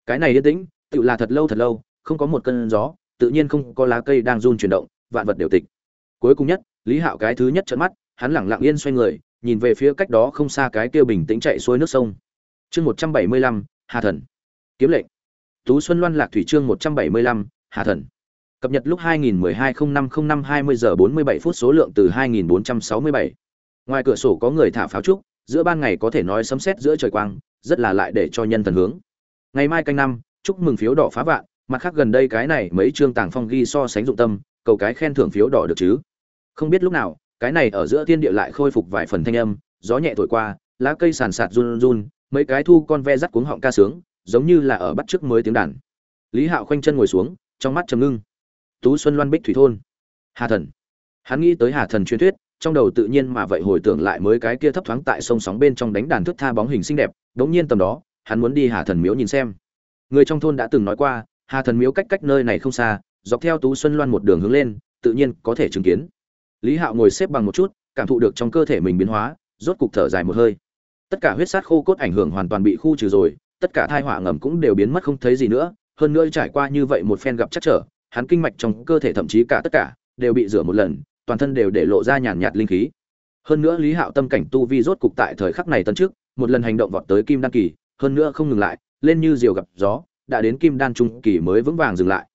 Cái này yên tĩnh tự là thật lâu thật lâu, không có một cơn gió, tự nhiên không có lá cây đang run chuyển động, vạn vật đều tịch. Cuối cùng nhất, lý hạo cái thứ nhất trận mắt, hắn lẳng lặng yên xoay người, nhìn về phía cách đó không xa cái kia bình tĩnh chạy xuôi nước sông. Chương một trăm bảy mươi lăm, hà thần. Kiếm lệnh. Tú xuân loan lạc thủy chương một trăm bảy mươi lăm, hà thần. Cập nhật lúc 2012-05-05-20 giờ 47 phút số lượng từ 2467. ngoài cửa sổ có người thả pháo trúc, giữa ban ngày có thể nói sấm sét giữa trời quang, rất là lại để cho nhân thần hướng. Ngày mai canh năm chúc mừng phiếu đỏ phá vạn, mặt khác gần đây cái này mấy chương tàng phong ghi so sánh dụng tâm, cầu cái khen thưởng phiếu đỏ được chứ? Không biết lúc nào, cái này ở giữa thiên địa lại khôi phục vài phần thanh âm, gió nhẹ thổi qua, lá cây sàn sạt run run mấy cái thu con ve rắt cuống họng ca sướng, giống như là ở bắt trước mới tiếng đàn. Lý hạo khoanh chân ngồi xuống, trong mắt trầm ngưng. Tú xuân loan bích thủy thôn. Hà thần. Hắn nghĩ tới hà thần truyền thuyết, trong đầu tự nhiên mà vậy hồi tưởng lại mới cái kia thấp thoáng tại sông sóng bên trong đánh đàn thức tha bóng hình xinh đẹp, đống nhiên tầm đó, hắn muốn đi hà thần miếu nhìn xem người trong thôn đã từng nói qua, hà thần miếu cách cách nơi này không xa, dọc theo tú xuân loan một đường hướng lên, tự nhiên có thể chứng kiến. Lý hạo ngồi xếp bằng một chút, cảm thụ được trong cơ thể mình biến hóa, rốt cục thở dài một hơi. Tất cả huyết sát khô cốt ảnh hưởng hoàn toàn bị khu trừ rồi, tất cả thai họa ngầm cũng đều biến mất không thấy gì nữa, hơn nữa trải qua như vậy một phen gặp chắc trở, hắn kinh mạch trong cơ thể thậm chí cả tất cả đều bị rửa một lần, toàn thân đều để lộ ra nhàn nhạt linh khí. Hơn nữa lý hạo tâm cảnh tu vi rốt cục tại thời khắc này tấn trước một lần hành động vọt tới kim đăng kỳ, hơn nữa không ngừng lại lên như diều gặp gió, đã đến kim đan trung kỳ mới vững vàng dừng lại.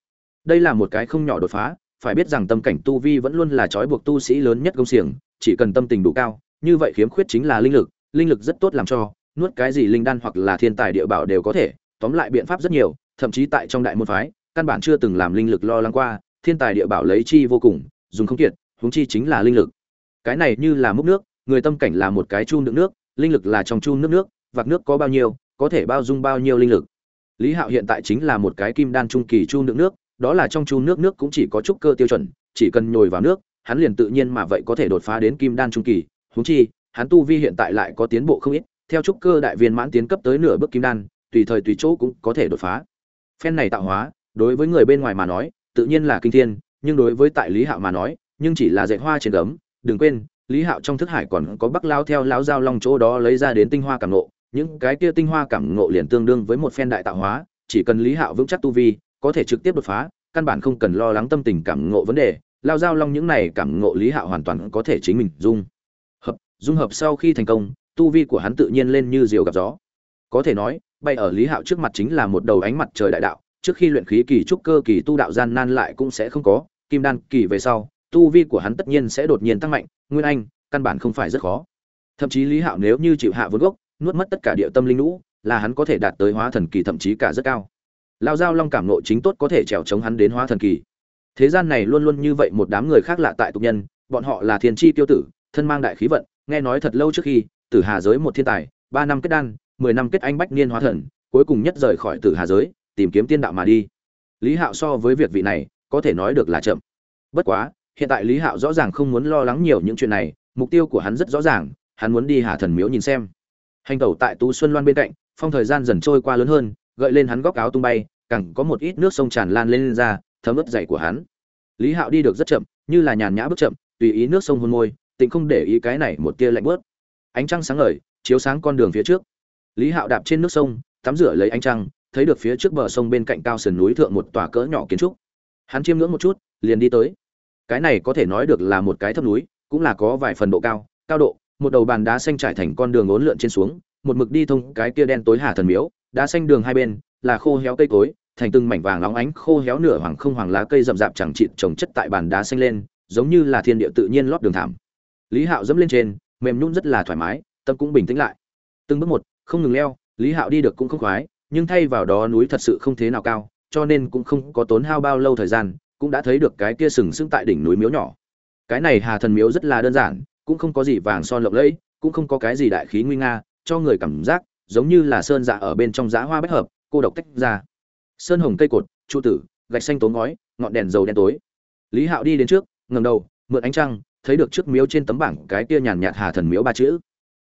Đây là một cái không nhỏ đột phá, phải biết rằng tâm cảnh tu vi vẫn luôn là trói buộc tu sĩ lớn nhất công xiềng, chỉ cần tâm tình đủ cao, như vậy khiếm khuyết chính là linh lực linh lực rất tốt làm cho, nuốt cái gì linh đan hoặc là thiên tài địa bảo đều có thể, tóm lại biện pháp rất nhiều, thậm chí tại trong đại môn phái, căn bản chưa từng làm linh lực lo lắng qua, thiên tài địa bảo lấy chi vô cùng, dùng không kiệt, huống chi chính là linh lực. Cái này như là múc nước, người tâm cảnh là một cái chun đựng nước, linh lực là trong chun nước nước, vạc nước có bao nhiêu có thể bao dung bao nhiêu linh lực. Lý hạo hiện tại chính là một cái kim đan trung kỳ chu nước nước, đó là trong chu nước nước cũng chỉ có chút cơ tiêu chuẩn, chỉ cần nhồi vào nước, hắn liền tự nhiên mà vậy có thể đột phá đến kim đan trung kỳ. Huống chi, hắn tu vi hiện tại lại có tiến bộ không ít, theo trúc cơ đại viên mãn tiến cấp tới nửa bước kim đan, tùy thời tùy chỗ cũng có thể đột phá. Phen này tạo hóa, đối với người bên ngoài mà nói, tự nhiên là kinh thiên, nhưng đối với tại lý hạo mà nói, nhưng chỉ là dạy hoa trên gấm. Đừng quên, lý hạo trong thức hải còn có bắc lao theo lão giao long chỗ đó lấy ra đến tinh hoa cảm ngộ những cái kia tinh hoa cảm ngộ liền tương đương với một phen đại tạo hóa, chỉ cần lý hạo vững chắc tu vi, có thể trực tiếp đột phá, căn bản không cần lo lắng tâm tình cảm ngộ vấn đề, lao giao long những này cảm ngộ lý hạo hoàn toàn có thể chính mình dung. Hợp dung hợp sau khi thành công, tu vi của hắn tự nhiên lên như diều gặp gió. Có thể nói, bay ở lý hạo trước mặt chính là một đầu ánh mặt trời đại đạo, trước khi luyện khí kỳ trúc cơ kỳ tu đạo gian nan lại cũng sẽ không có, kim đan kỳ về sau, tu vi của hắn tất nhiên sẽ đột nhiên tăng mạnh, nguyên anh, căn bản không phải rất khó. Thậm chí lý hạo nếu như chịu hạ vốn gốc nuốt mất tất cả địa tâm linh lũ, là hắn có thể đạt tới hóa thần kỳ thậm chí cả rất cao. Lao giao long cảm nộ chính tốt có thể trèo chống hắn đến hóa thần kỳ. Thế gian này luôn luôn như vậy một đám người khác lạ tại tục nhân, bọn họ là thiên tri tiêu tử, thân mang đại khí vận, nghe nói thật lâu trước khi, tử hà giới một thiên tài, ba năm kết đan, mười năm kết anh bách niên hóa thần, cuối cùng nhất rời khỏi tử hà giới, tìm kiếm tiên đạo mà đi. Lý hạo so với việc vị này, có thể nói được là chậm. Bất quá, hiện tại lý hạo rõ ràng không muốn lo lắng nhiều những chuyện này, mục tiêu của hắn rất rõ ràng, hắn muốn đi hà thần miếu nhìn xem hành tẩu tại tú xuân loan bên cạnh phong thời gian dần trôi qua lớn hơn gợi lên hắn góc áo tung bay càng có một ít nước sông tràn lan lên, lên ra thấm ướt dày của hắn. Lý hạo đi được rất chậm như là nhàn nhã bước chậm tùy ý nước sông hôn môi tịnh không để ý cái này một tia lạnh bớt ánh trăng sáng ngời chiếu sáng con đường phía trước. Lý hạo đạp trên nước sông tắm rửa lấy ánh trăng thấy được phía trước bờ sông bên cạnh cao sườn núi thượng một tòa cỡ nhỏ kiến trúc. Hắn chiêm ngưỡng một chút liền đi tới. Cái này có thể nói được là một cái thấp núi cũng là có vài phần độ cao cao độ một đầu bàn đá xanh trải thành con đường uốn lượn trên xuống, một mực đi thông cái kia đen tối hà thần miếu, đá xanh đường hai bên, là khô héo cây cối, thành từng mảnh vàng óng ánh khô héo nửa hoàng không hoàng lá cây rậm rạp chẳng chịt trồng chất tại bàn đá xanh lên, giống như là thiên địa tự nhiên lót đường thảm. Lý hạo dẫm lên trên, mềm nhũn rất là thoải mái, tâm cũng bình tĩnh lại. Từng bước một, không ngừng leo, lý hạo đi được cũng không khoái, nhưng thay vào đó núi thật sự không thế nào cao, cho nên cũng không có tốn hao bao lâu thời gian, cũng đã thấy được cái kia sừng sững tại đỉnh núi miếu nhỏ. Cái này hà thần miếu rất là đơn giản cũng không có gì vàng son lộng lẫy, cũng không có cái gì đại khí nguy nga, cho người cảm giác giống như là sơn dạ ở bên trong giá hoa bách hợp, cô độc tách ra. Sơn hồng cây cột, trụ tử, gạch xanh tốn ngói, ngọn đèn dầu đen tối. Lý hạo đi đến trước ngầm đầu, mượn ánh trăng, thấy được trước miếu trên tấm bảng cái kia nhàn nhạt hà thần miếu ba chữ.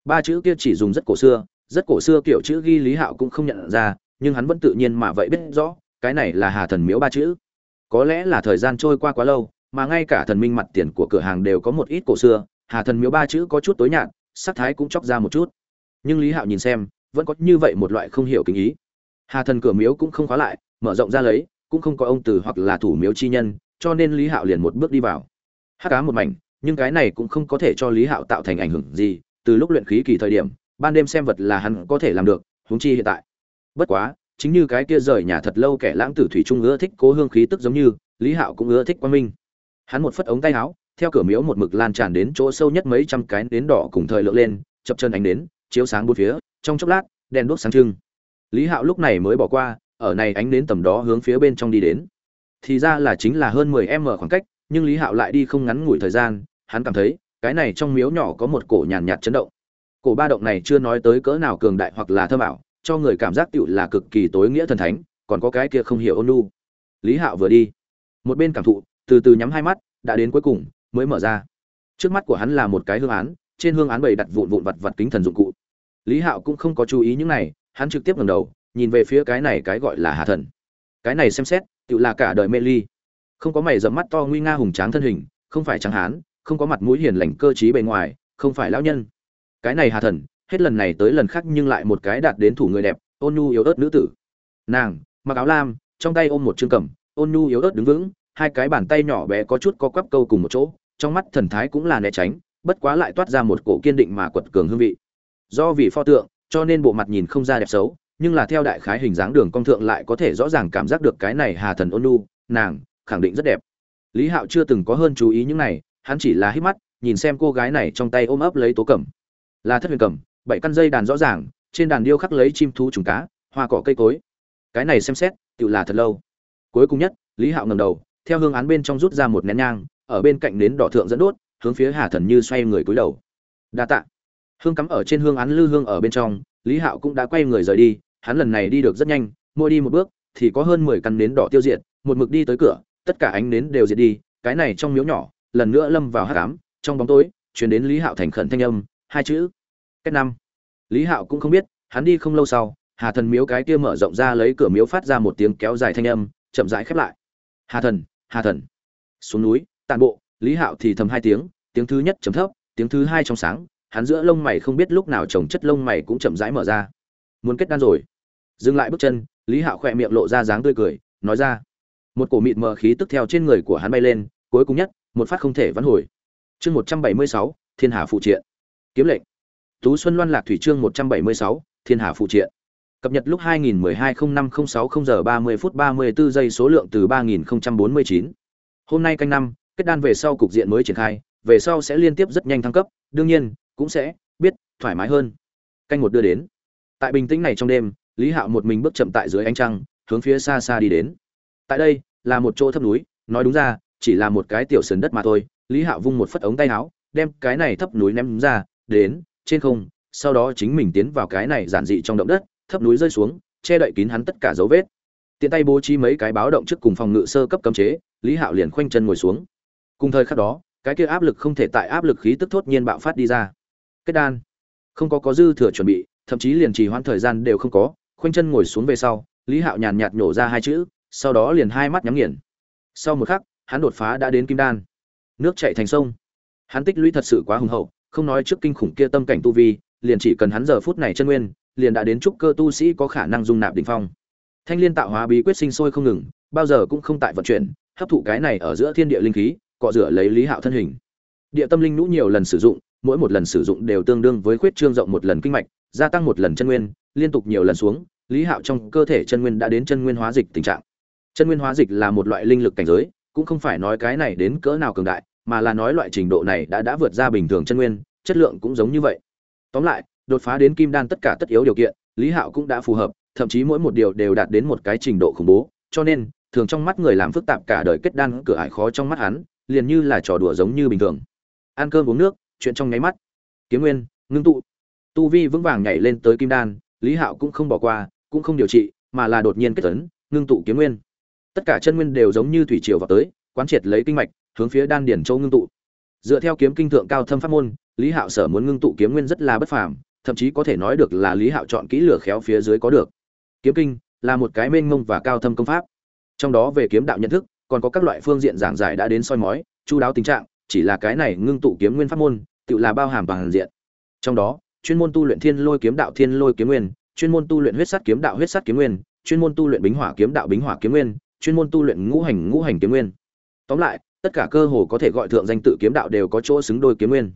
Ba chữ kia chỉ dùng rất cổ xưa, rất cổ xưa kiểu chữ ghi lý hạo cũng không nhận ra, nhưng hắn vẫn tự nhiên mà vậy biết rõ, cái này là hà thần miếu ba chữ. Có lẽ là thời gian trôi qua quá lâu, mà ngay cả thần minh mặt tiền của cửa hàng đều có một ít cổ xưa hà thần miếu ba chữ có chút tối nhạt, sắc thái cũng chóc ra một chút. Nhưng lý hạo nhìn xem, vẫn có như vậy một loại không hiểu kinh ý. Hà thần cửa miếu cũng không khóa lại, mở rộng ra lấy, cũng không có ông từ hoặc là thủ miếu chi nhân, cho nên lý hạo liền một bước đi vào. Hát cá một mảnh, nhưng cái này cũng không có thể cho lý hạo tạo thành ảnh hưởng gì, từ lúc luyện khí kỳ thời điểm, ban đêm xem vật là hắn có thể làm được, huống chi hiện tại. Bất quá, chính như cái kia rời nhà thật lâu kẻ lãng tử thủy trung ưa thích cố hương khí tức giống như, lý hạo cũng ưa thích qua minh. Hắn một phất ống tay áo theo cửa miếu một mực lan tràn đến chỗ sâu nhất mấy trăm cái nến đỏ cùng thời lượng lên chập chân ánh nến, chiếu sáng bốn phía trong chốc lát đèn đuốc sáng trưng. Lý hạo lúc này mới bỏ qua ở này ánh nến tầm đó hướng phía bên trong đi đến. Thì ra là chính là hơn mười m khoảng cách nhưng lý hạo lại đi không ngắn ngủi thời gian hắn cảm thấy cái này trong miếu nhỏ có một cổ nhàn nhạt chấn động. Cổ ba động này chưa nói tới cỡ nào cường đại hoặc là thơ bảo cho người cảm giác tựu là cực kỳ tối nghĩa thần thánh còn có cái kia không hiểu ôn nu lý hạo vừa đi một bên cảm thụ từ từ nhắm hai mắt đã đến cuối cùng mới mở ra. Trước mắt của hắn là một cái hương án, trên hương án bày đặt vụn vụn vặt vặt kính thần dụng cụ. Lý hạo cũng không có chú ý những này, hắn trực tiếp ngẩng đầu, nhìn về phía cái này cái gọi là hà thần. Cái này xem xét tự là cả đời mê ly. Không có mày dẫm mắt to nguy nga hùng tráng thân hình, không phải trắng hán, không có mặt mũi hiền lành cơ trí bề ngoài, không phải lão nhân. Cái này hà thần, hết lần này tới lần khác nhưng lại một cái đạt đến thủ người đẹp, ôn nhu yếu ớt nữ tử. Nàng, mặc áo lam, trong tay ôm một chương cẩm ôn nhu yếu ớt đứng vững, hai cái bàn tay nhỏ bé có chút có quắp câu cùng một chỗ trong mắt thần thái cũng là né tránh, bất quá lại toát ra một cổ kiên định mà quật cường hương vị. Do vì pho tượng, cho nên bộ mặt nhìn không ra đẹp xấu, nhưng là theo đại khái hình dáng đường cong thượng lại có thể rõ ràng cảm giác được cái này hà thần ôn nu, nàng, khẳng định rất đẹp. Lý hạo chưa từng có hơn chú ý những này, hắn chỉ là hít mắt, nhìn xem cô gái này trong tay ôm ấp lấy tố cẩm là thất huyền cẩm bảy căn dây đàn rõ ràng, trên đàn điêu khắc lấy chim thú trùng cá, hoa cỏ cây cối. Cái này xem xét, tự là thật lâu. Cuối cùng nhất, lý hạo ngầm đầu, theo hương án bên trong rút ra một nén nhang ở bên cạnh nến đỏ thượng dẫn đốt, hướng phía hà thần như xoay người cúi đầu. Đa tạ. Hương cắm ở trên hương án lư hương ở bên trong, lý hạo cũng đã quay người rời đi, hắn lần này đi được rất nhanh, mỗi đi một bước, thì có hơn mười căn nến đỏ tiêu diệt, một mực đi tới cửa, tất cả ánh nến đều diệt đi, cái này trong miếu nhỏ, lần nữa lâm vào hát cám trong bóng tối chuyển đến lý hạo thành khẩn thanh âm, hai chữ cách năm. Lý hạo cũng không biết, hắn đi không lâu sau, hà thần miếu cái kia mở rộng ra lấy cửa miếu phát ra một tiếng kéo dài thanh âm, chậm rãi khép lại. Hà thần hà thần. Xuống núi tàn bộ lý hạo thì thầm hai tiếng tiếng thứ nhất chấm thấp tiếng thứ hai trong sáng hắn giữa lông mày không biết lúc nào trồng chất lông mày cũng chậm rãi mở ra. Muốn kết đan rồi. Dừng lại bước chân lý hạo khỏe miệng lộ ra dáng tươi cười nói ra. Một cổ mịt mờ khí tức theo trên người của hắn bay lên cuối cùng nhất một phát không thể vãn hồi. Chương một trăm bảy mươi sáu thiên hà phụ triện. Kiếm lệnh. Tú xuân loan lạc thủy chương một trăm bảy mươi sáu thiên hà phụ triện. Cập nhật lúc 2012 0506 giờ 30 phút 34 giây số lượng từ 3049. Hôm nay canh năm, kết đan về sau cục diện mới triển khai, về sau sẽ liên tiếp rất nhanh thăng cấp, đương nhiên, cũng sẽ biết thoải mái hơn. Canh một đưa đến. Tại bình tĩnh này trong đêm, Lý Hạo một mình bước chậm tại dưới ánh trăng, hướng phía xa xa đi đến. Tại đây, là một chỗ thấp núi, nói đúng ra, chỉ là một cái tiểu sườn đất mà thôi. Lý Hạo vung một phất ống tay áo, đem cái này thấp núi ném ra, đến trên không, sau đó chính mình tiến vào cái này giản dị trong động đất, thấp núi rơi xuống, che đậy kín hắn tất cả dấu vết. Tiện tay bố trí mấy cái báo động trước cùng phòng ngự sơ cấp cấm chế, Lý Hạo liền khoanh chân ngồi xuống. Cùng thời khắc đó, cái kia áp lực không thể tại áp lực khí tức thốt nhiên bạo phát đi ra. Kết đan, không có có dư thừa chuẩn bị, thậm chí liền trì hoãn thời gian đều không có, khoanh chân ngồi xuống về sau, Lý Hạo nhàn nhạt nhổ ra hai chữ, sau đó liền hai mắt nhắm nghiền. Sau một khắc, hắn đột phá đã đến kim đan. Nước chảy thành sông. Hắn tích lũy thật sự quá hùng hậu, không nói trước kinh khủng kia tâm cảnh tu vi, liền chỉ cần hắn giờ phút này chân nguyên, liền đã đến trúc cơ tu sĩ có khả năng dung nạp đỉnh phong. Thanh liên tạo hóa bí quyết sinh sôi không ngừng, bao giờ cũng không tại vận chuyển, hấp thụ cái này ở giữa thiên địa linh khí, cọ rửa lấy Lý Hạo thân hình. Địa tâm linh nũ nhiều lần sử dụng, mỗi một lần sử dụng đều tương đương với khuyết trương rộng một lần kinh mạch, gia tăng một lần chân nguyên, liên tục nhiều lần xuống, Lý Hạo trong cơ thể chân nguyên đã đến chân nguyên hóa dịch tình trạng. Chân nguyên hóa dịch là một loại linh lực cảnh giới, cũng không phải nói cái này đến cỡ nào cường đại, mà là nói loại trình độ này đã đã vượt ra bình thường chân nguyên, chất lượng cũng giống như vậy. Tóm lại, đột phá đến kim đan tất cả tất yếu điều kiện, Lý Hạo cũng đã phù hợp, thậm chí mỗi một điều đều đạt đến một cái trình độ khủng bố, cho nên, thường trong mắt người làm phức tạp cả đời kết đan cửa ải khó trong mắt hắn, liền như là trò đùa giống như bình thường. Ăn cơm uống nước, chuyện trong nháy mắt. Kiếm nguyên, ngưng tụ. Tu vi vững vàng nhảy lên tới kim đan, Lý Hạo cũng không bỏ qua, cũng không điều trị, mà là đột nhiên kết tấn, ngưng tụ kiếm nguyên. Tất cả chân nguyên đều giống như thủy triều vào tới, quán triệt lấy kinh mạch, hướng phía đan điển châu ngưng tụ. Dựa theo kiếm kinh thượng cao thâm pháp môn, Lý Hạo sở muốn ngưng tụ kiếm nguyên rất là bất phàm, thậm chí có thể nói được là Lý Hạo chọn kỹ lửa khéo phía dưới có được. Kiếm kinh là một cái mênh mông và cao thâm công pháp. Trong đó về kiếm đạo nhận thức, còn có các loại phương diện giảng giải đã đến soi mói, chu đáo tình trạng, chỉ là cái này ngưng tụ kiếm nguyên pháp môn, tự là bao hàm bằng diện. Trong đó, chuyên môn tu luyện Thiên Lôi kiếm đạo Thiên Lôi kiếm nguyên, chuyên môn tu luyện huyết sắt kiếm đạo huyết sắt kiếm nguyên, chuyên môn tu luyện bính hỏa kiếm đạo bính hỏa kiếm nguyên, chuyên môn tu luyện ngũ hành ngũ hành kiếm nguyên. Tóm lại, tất cả cơ hồ có thể gọi thượng danh tự kiếm đạo đều có chỗ xứng đôi kiếm nguyên.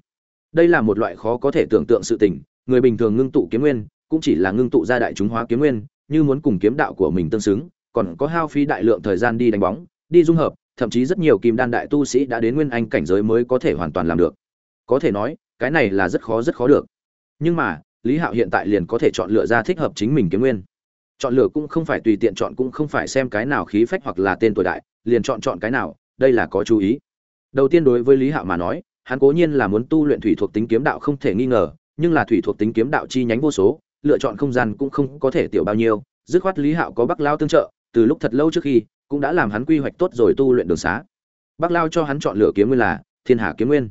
Đây là một loại khó có thể tưởng tượng sự tình, người bình thường ngưng tụ kiếm nguyên, cũng chỉ là ngưng tụ ra đại chúng hóa kiếm nguyên, như muốn cùng kiếm đạo của mình tương xứng, còn có hao phí đại lượng thời gian đi đánh bóng, đi dung hợp, thậm chí rất nhiều kim đan đại tu sĩ đã đến nguyên anh cảnh giới mới có thể hoàn toàn làm được. Có thể nói, cái này là rất khó rất khó được. Nhưng mà, lý hạo hiện tại liền có thể chọn lựa ra thích hợp chính mình kiếm nguyên chọn lựa cũng không phải tùy tiện chọn cũng không phải xem cái nào khí phách hoặc là tên tuổi đại liền chọn chọn cái nào đây là có chú ý đầu tiên đối với lý hạo mà nói hắn cố nhiên là muốn tu luyện thủy thuộc tính kiếm đạo không thể nghi ngờ nhưng là thủy thuộc tính kiếm đạo chi nhánh vô số lựa chọn không gian cũng không có thể tiểu bao nhiêu dứt khoát lý hạo có bắc lao tương trợ từ lúc thật lâu trước khi cũng đã làm hắn quy hoạch tốt rồi tu luyện đường xá. Bắc lao cho hắn chọn lựa kiếm nguyên là thiên hà kiếm nguyên.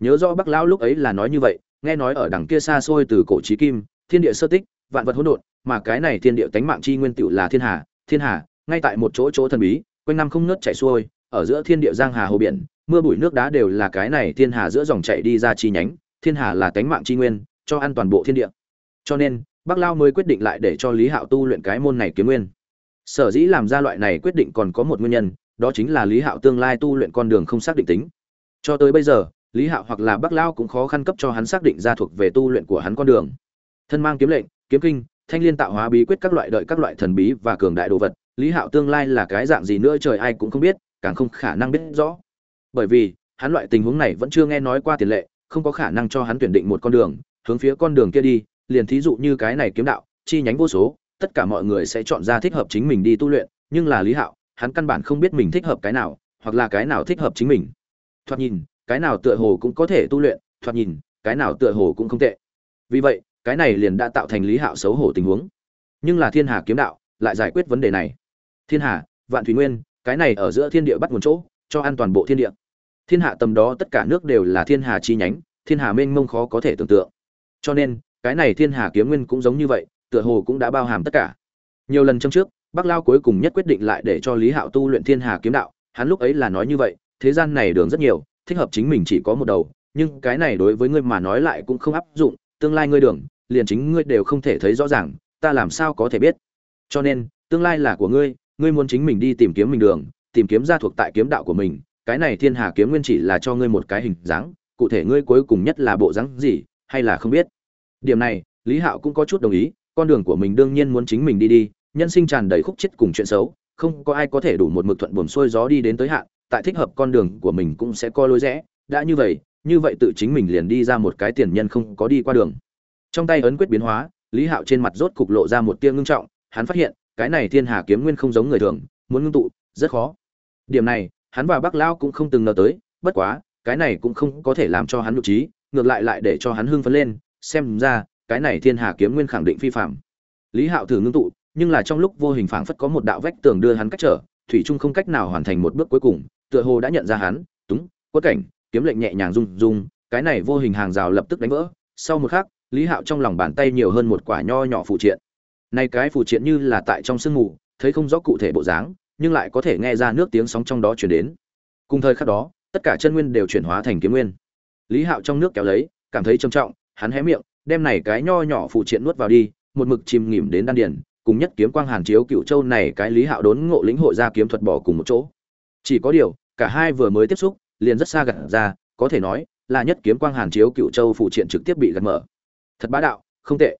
Nhớ rõ bắc lao lúc ấy là nói như vậy, nghe nói ở đằng kia xa xôi từ cổ trí kim, thiên địa sơ tích, vạn vật hỗn độn, mà cái này thiên địa tánh mạng chi nguyên tựu là thiên hà thiên hà, ngay tại một chỗ chỗ thần bí, quanh năm không ngớt chảy xuôi, ở giữa thiên địa giang hà hồ biển, mưa bụi nước đá đều là cái này thiên hà giữa dòng chảy đi ra chi nhánh, thiên hà là tánh mạng chi nguyên, cho ăn toàn bộ thiên địa. Cho nên bắc lao mới quyết định lại để cho lý hạo tu luyện cái môn này kiếm nguyên sở dĩ làm ra loại này quyết định còn có một nguyên nhân, đó chính là lý hạo tương lai tu luyện con đường không xác định tính. Cho tới bây giờ, lý hạo hoặc là bắc lao cũng khó khăn cấp cho hắn xác định ra thuộc về tu luyện của hắn con đường. Thân mang kiếm lệnh, kiếm kinh, thanh liên tạo hóa bí quyết các loại đợi các loại thần bí và cường đại đồ vật, lý hạo tương lai là cái dạng gì nữa trời ai cũng không biết, càng không khả năng biết rõ. Bởi vì, hắn loại tình huống này vẫn chưa nghe nói qua tiền lệ, không có khả năng cho hắn tuyển định một con đường, hướng phía con đường kia đi, liền thí dụ như cái này kiếm đạo, chi nhánh vô số tất cả mọi người sẽ chọn ra thích hợp chính mình đi tu luyện, nhưng là lý hạo, hắn căn bản không biết mình thích hợp cái nào, hoặc là cái nào thích hợp chính mình. Thoạt nhìn, cái nào tựa hồ cũng có thể tu luyện, thoạt nhìn, cái nào tựa hồ cũng không tệ. Vì vậy, cái này liền đã tạo thành lý hạo xấu hổ tình huống. Nhưng là thiên hà kiếm đạo lại giải quyết vấn đề này. Thiên hà, vạn thủy nguyên, cái này ở giữa thiên địa bắt nguồn chỗ, cho an toàn bộ thiên địa. Thiên hạ tầm đó tất cả nước đều là thiên hà chi nhánh, thiên hà mênh mông khó có thể tưởng tượng. Cho nên, cái này thiên hà kiếm nguyên cũng giống như vậy tựa hồ cũng đã bao hàm tất cả. Nhiều lần trong trước, bắc lao cuối cùng nhất quyết định lại để cho lý hạo tu luyện thiên hà kiếm đạo. Hắn lúc ấy là nói như vậy, thế gian này đường rất nhiều, thích hợp chính mình chỉ có một đầu, nhưng cái này đối với ngươi mà nói lại cũng không áp dụng, tương lai ngươi đường, liền chính ngươi đều không thể thấy rõ ràng, ta làm sao có thể biết? Cho nên, tương lai là của ngươi ngươi muốn chính mình đi tìm kiếm mình đường, tìm kiếm ra thuộc tại kiếm đạo của mình, cái này thiên hà kiếm nguyên chỉ là cho ngươi một cái hình dáng, cụ thể ngươi cuối cùng nhất là bộ dáng gì, hay là không biết? Điểm này, lý hạo cũng có chút đồng ý con đường của mình đương nhiên muốn chính mình đi đi, nhân sinh tràn đầy khúc chết cùng chuyện xấu, không có ai có thể đủ một mực thuận buồm xuôi gió đi đến tới hạn, tại thích hợp con đường của mình cũng sẽ có lối rẽ. Đã như vậy như vậy tự chính mình liền đi ra một cái tiền nhân không có đi qua đường. Trong tay ấn quyết biến hóa, lý hạo trên mặt rốt cục lộ ra một tia ngưng trọng, hắn phát hiện, cái này thiên hà kiếm nguyên không giống người thường, muốn ngưng tụ, rất khó. Điểm này, hắn và bác lão cũng không từng ngờ tới, bất quá, cái này cũng không có thể làm cho hắn nhục trí, ngược lại lại để cho hắn hưng phấn lên, xem ra cái này thiên hà kiếm nguyên khẳng định phi phạm. Lý hạo thử ngưng tụ, nhưng là trong lúc vô hình phảng phất có một đạo vách tường đưa hắn cách trở, thủy trung không cách nào hoàn thành một bước cuối cùng, tựa hồ đã nhận ra hắn, túng, quất cảnh. Kiếm lệnh nhẹ nhàng rung rung, cái này vô hình hàng rào lập tức đánh vỡ. Sau một khắc, lý hạo trong lòng bàn tay nhiều hơn một quả nho nhỏ phụ triện. Này cái phụ triện như là tại trong sương mù, thấy không rõ cụ thể bộ dáng, nhưng lại có thể nghe ra nước tiếng sóng trong đó chuyển đến. Cùng thời khắc đó, tất cả chân nguyên đều chuyển hóa thành kiếm nguyên. Lý hạo trong nước kéo lấy, cảm thấy trầm trọng, hắn hé miệng đem này cái nho nhỏ phụ triện nuốt vào đi, một mực chìm nghỉm đến đan điền, cùng nhất kiếm quang hàn chiếu cựu châu này cái lý hạo đốn ngộ lĩnh hội ra kiếm thuật bỏ cùng một chỗ. Chỉ có điều, cả hai vừa mới tiếp xúc, liền rất xa gặt ra, có thể nói là nhất kiếm quang hàn chiếu cựu châu phụ triện trực tiếp bị gặt mở. Thật bá đạo, không tệ.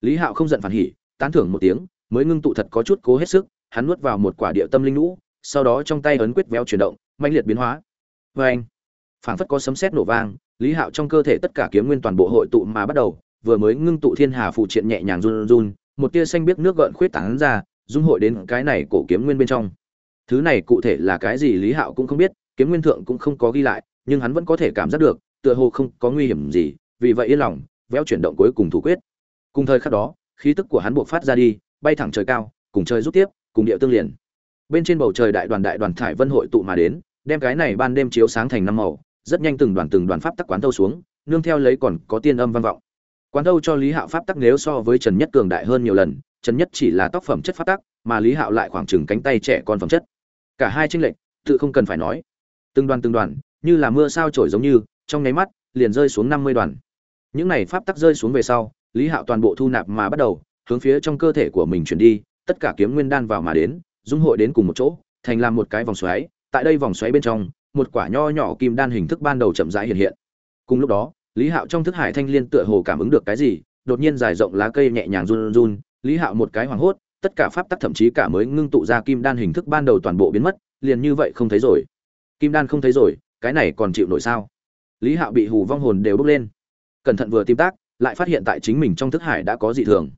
Lý hạo không giận phản hỉ, tán thưởng một tiếng, mới ngưng tụ thật có chút cố hết sức, hắn nuốt vào một quả địa tâm linh lũ sau đó trong tay ấn quyết véo chuyển động mạnh liệt biến hóa. Vê anh phảng phất có sấm sét nổ vang, lý hạo trong cơ thể tất cả kiếm nguyên toàn bộ hội tụ mà bắt đầu, vừa mới ngưng tụ thiên hà phụ triện nhẹ nhàng run run một tia xanh biếc nước gợn khuyết tán ra, dung hội đến cái này cổ kiếm nguyên bên trong. Thứ này cụ thể là cái gì lý hạo cũng không biết, kiếm nguyên thượng cũng không có ghi lại, nhưng hắn vẫn có thể cảm giác được, tựa hồ không có nguy hiểm gì, vì vậy yên lòng véo chuyển động cuối cùng thủ quyết. Cùng thời khắc đó, khí tức của hắn buộc phát ra đi, bay thẳng trời cao, cùng trời rút tiếp, cùng địa tương liền. Bên trên bầu trời đại đoàn đại đoàn thải vân hội tụ mà đến, đem cái này ban đêm chiếu sáng thành năm màu rất nhanh từng đoàn từng đoàn pháp tắc quán thâu xuống, nương theo lấy còn có tiên âm vang vọng. Quán thâu cho lý hạo pháp tắc nếu so với trần nhất cường đại hơn nhiều lần, trần nhất chỉ là tác phẩm chất pháp tắc, mà lý hạo lại khoảng chừng cánh tay trẻ con phẩm chất. Cả hai tranh lệch, tự không cần phải nói. Từng đoàn từng đoàn, như là mưa sao trổi giống như, trong nháy mắt, liền rơi xuống năm mươi đoàn. Những này pháp tắc rơi xuống về sau, lý hạo toàn bộ thu nạp mà bắt đầu, hướng phía trong cơ thể của mình chuyển đi, tất cả kiếm nguyên đan vào mà đến, dung hội đến cùng một chỗ, thành làm một cái vòng xoáy, tại đây vòng xoáy bên trong một quả nho nhỏ kim đan hình thức ban đầu chậm rãi hiện hiện. Cùng lúc đó, lý hạo trong thức hải thanh liên tựa hồ cảm ứng được cái gì, đột nhiên dài rộng lá cây nhẹ nhàng run run, lý hạo một cái hoảng hốt, tất cả pháp tắc thậm chí cả mới ngưng tụ ra kim đan hình thức ban đầu toàn bộ biến mất, liền như vậy không thấy rồi. Kim đan không thấy rồi, cái này còn chịu nổi sao? Lý hạo bị hù vong hồn đều bốc lên. Cẩn thận vừa tìm tác, lại phát hiện tại chính mình trong thức hải đã có dị thường.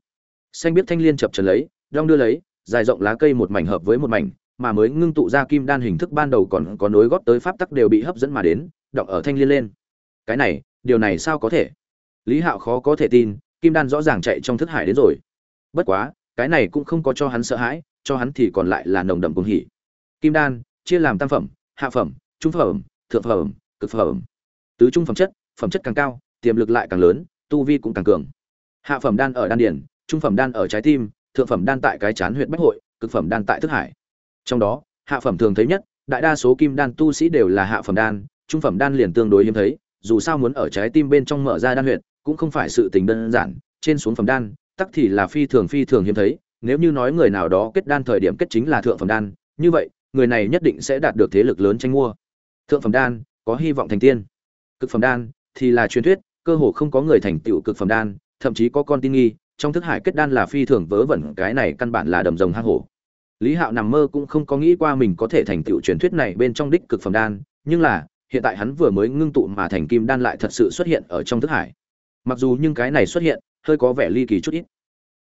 Xanh biết thanh liên chập chờn lấy, đong đưa lấy, dài rộng lá cây một mảnh hợp với một mảnh mà mới ngưng tụ ra kim đan hình thức ban đầu còn có nối góp tới pháp tắc đều bị hấp dẫn mà đến đọng ở thanh liên lên. Cái này điều này sao có thể? Lý hạo khó có thể tin kim đan rõ ràng chạy trong thức hải đến rồi. Bất quá cái này cũng không có cho hắn sợ hãi cho hắn thì còn lại là nồng đậm cuồng hỉ. Kim đan chia làm tam phẩm hạ phẩm trung phẩm thượng phẩm cực phẩm. Tứ trung phẩm chất phẩm chất càng cao tiềm lực lại càng lớn tu vi cũng càng cường. Hạ phẩm đan ở đan Điền, trung phẩm đan ở trái tim thượng phẩm đan tại cái chán huyệt bách hội cực phẩm đan tại thức hải trong đó, hạ phẩm thường thấy nhất, đại đa số kim đan tu sĩ đều là hạ phẩm đan, trung phẩm đan liền tương đối hiếm thấy, dù sao muốn ở trái tim bên trong mở ra đan huyệt, cũng không phải sự tình đơn giản, trên xuống phẩm đan, tắc thì là phi thường phi thường hiếm thấy, nếu như nói người nào đó kết đan thời điểm kết chính là thượng phẩm đan, như vậy, người này nhất định sẽ đạt được thế lực lớn tranh mua. Thượng phẩm đan, có hy vọng thành tiên. Cực phẩm đan, thì là truyền thuyết, cơ hồ không có người thành tựu cực phẩm đan, thậm chí có con tin nghi, trong thức hải kết đan là phi thường vớ vẩn, cái này căn bản là đầm rồng hang hổ lý hạo nằm mơ cũng không có nghĩ qua mình có thể thành tựu truyền thuyết này bên trong đích cực phẩm đan, nhưng là, hiện tại hắn vừa mới ngưng tụ mà thành kim đan lại thật sự xuất hiện ở trong thức hải. Mặc dù nhưng cái này xuất hiện, hơi có vẻ ly kỳ chút ít.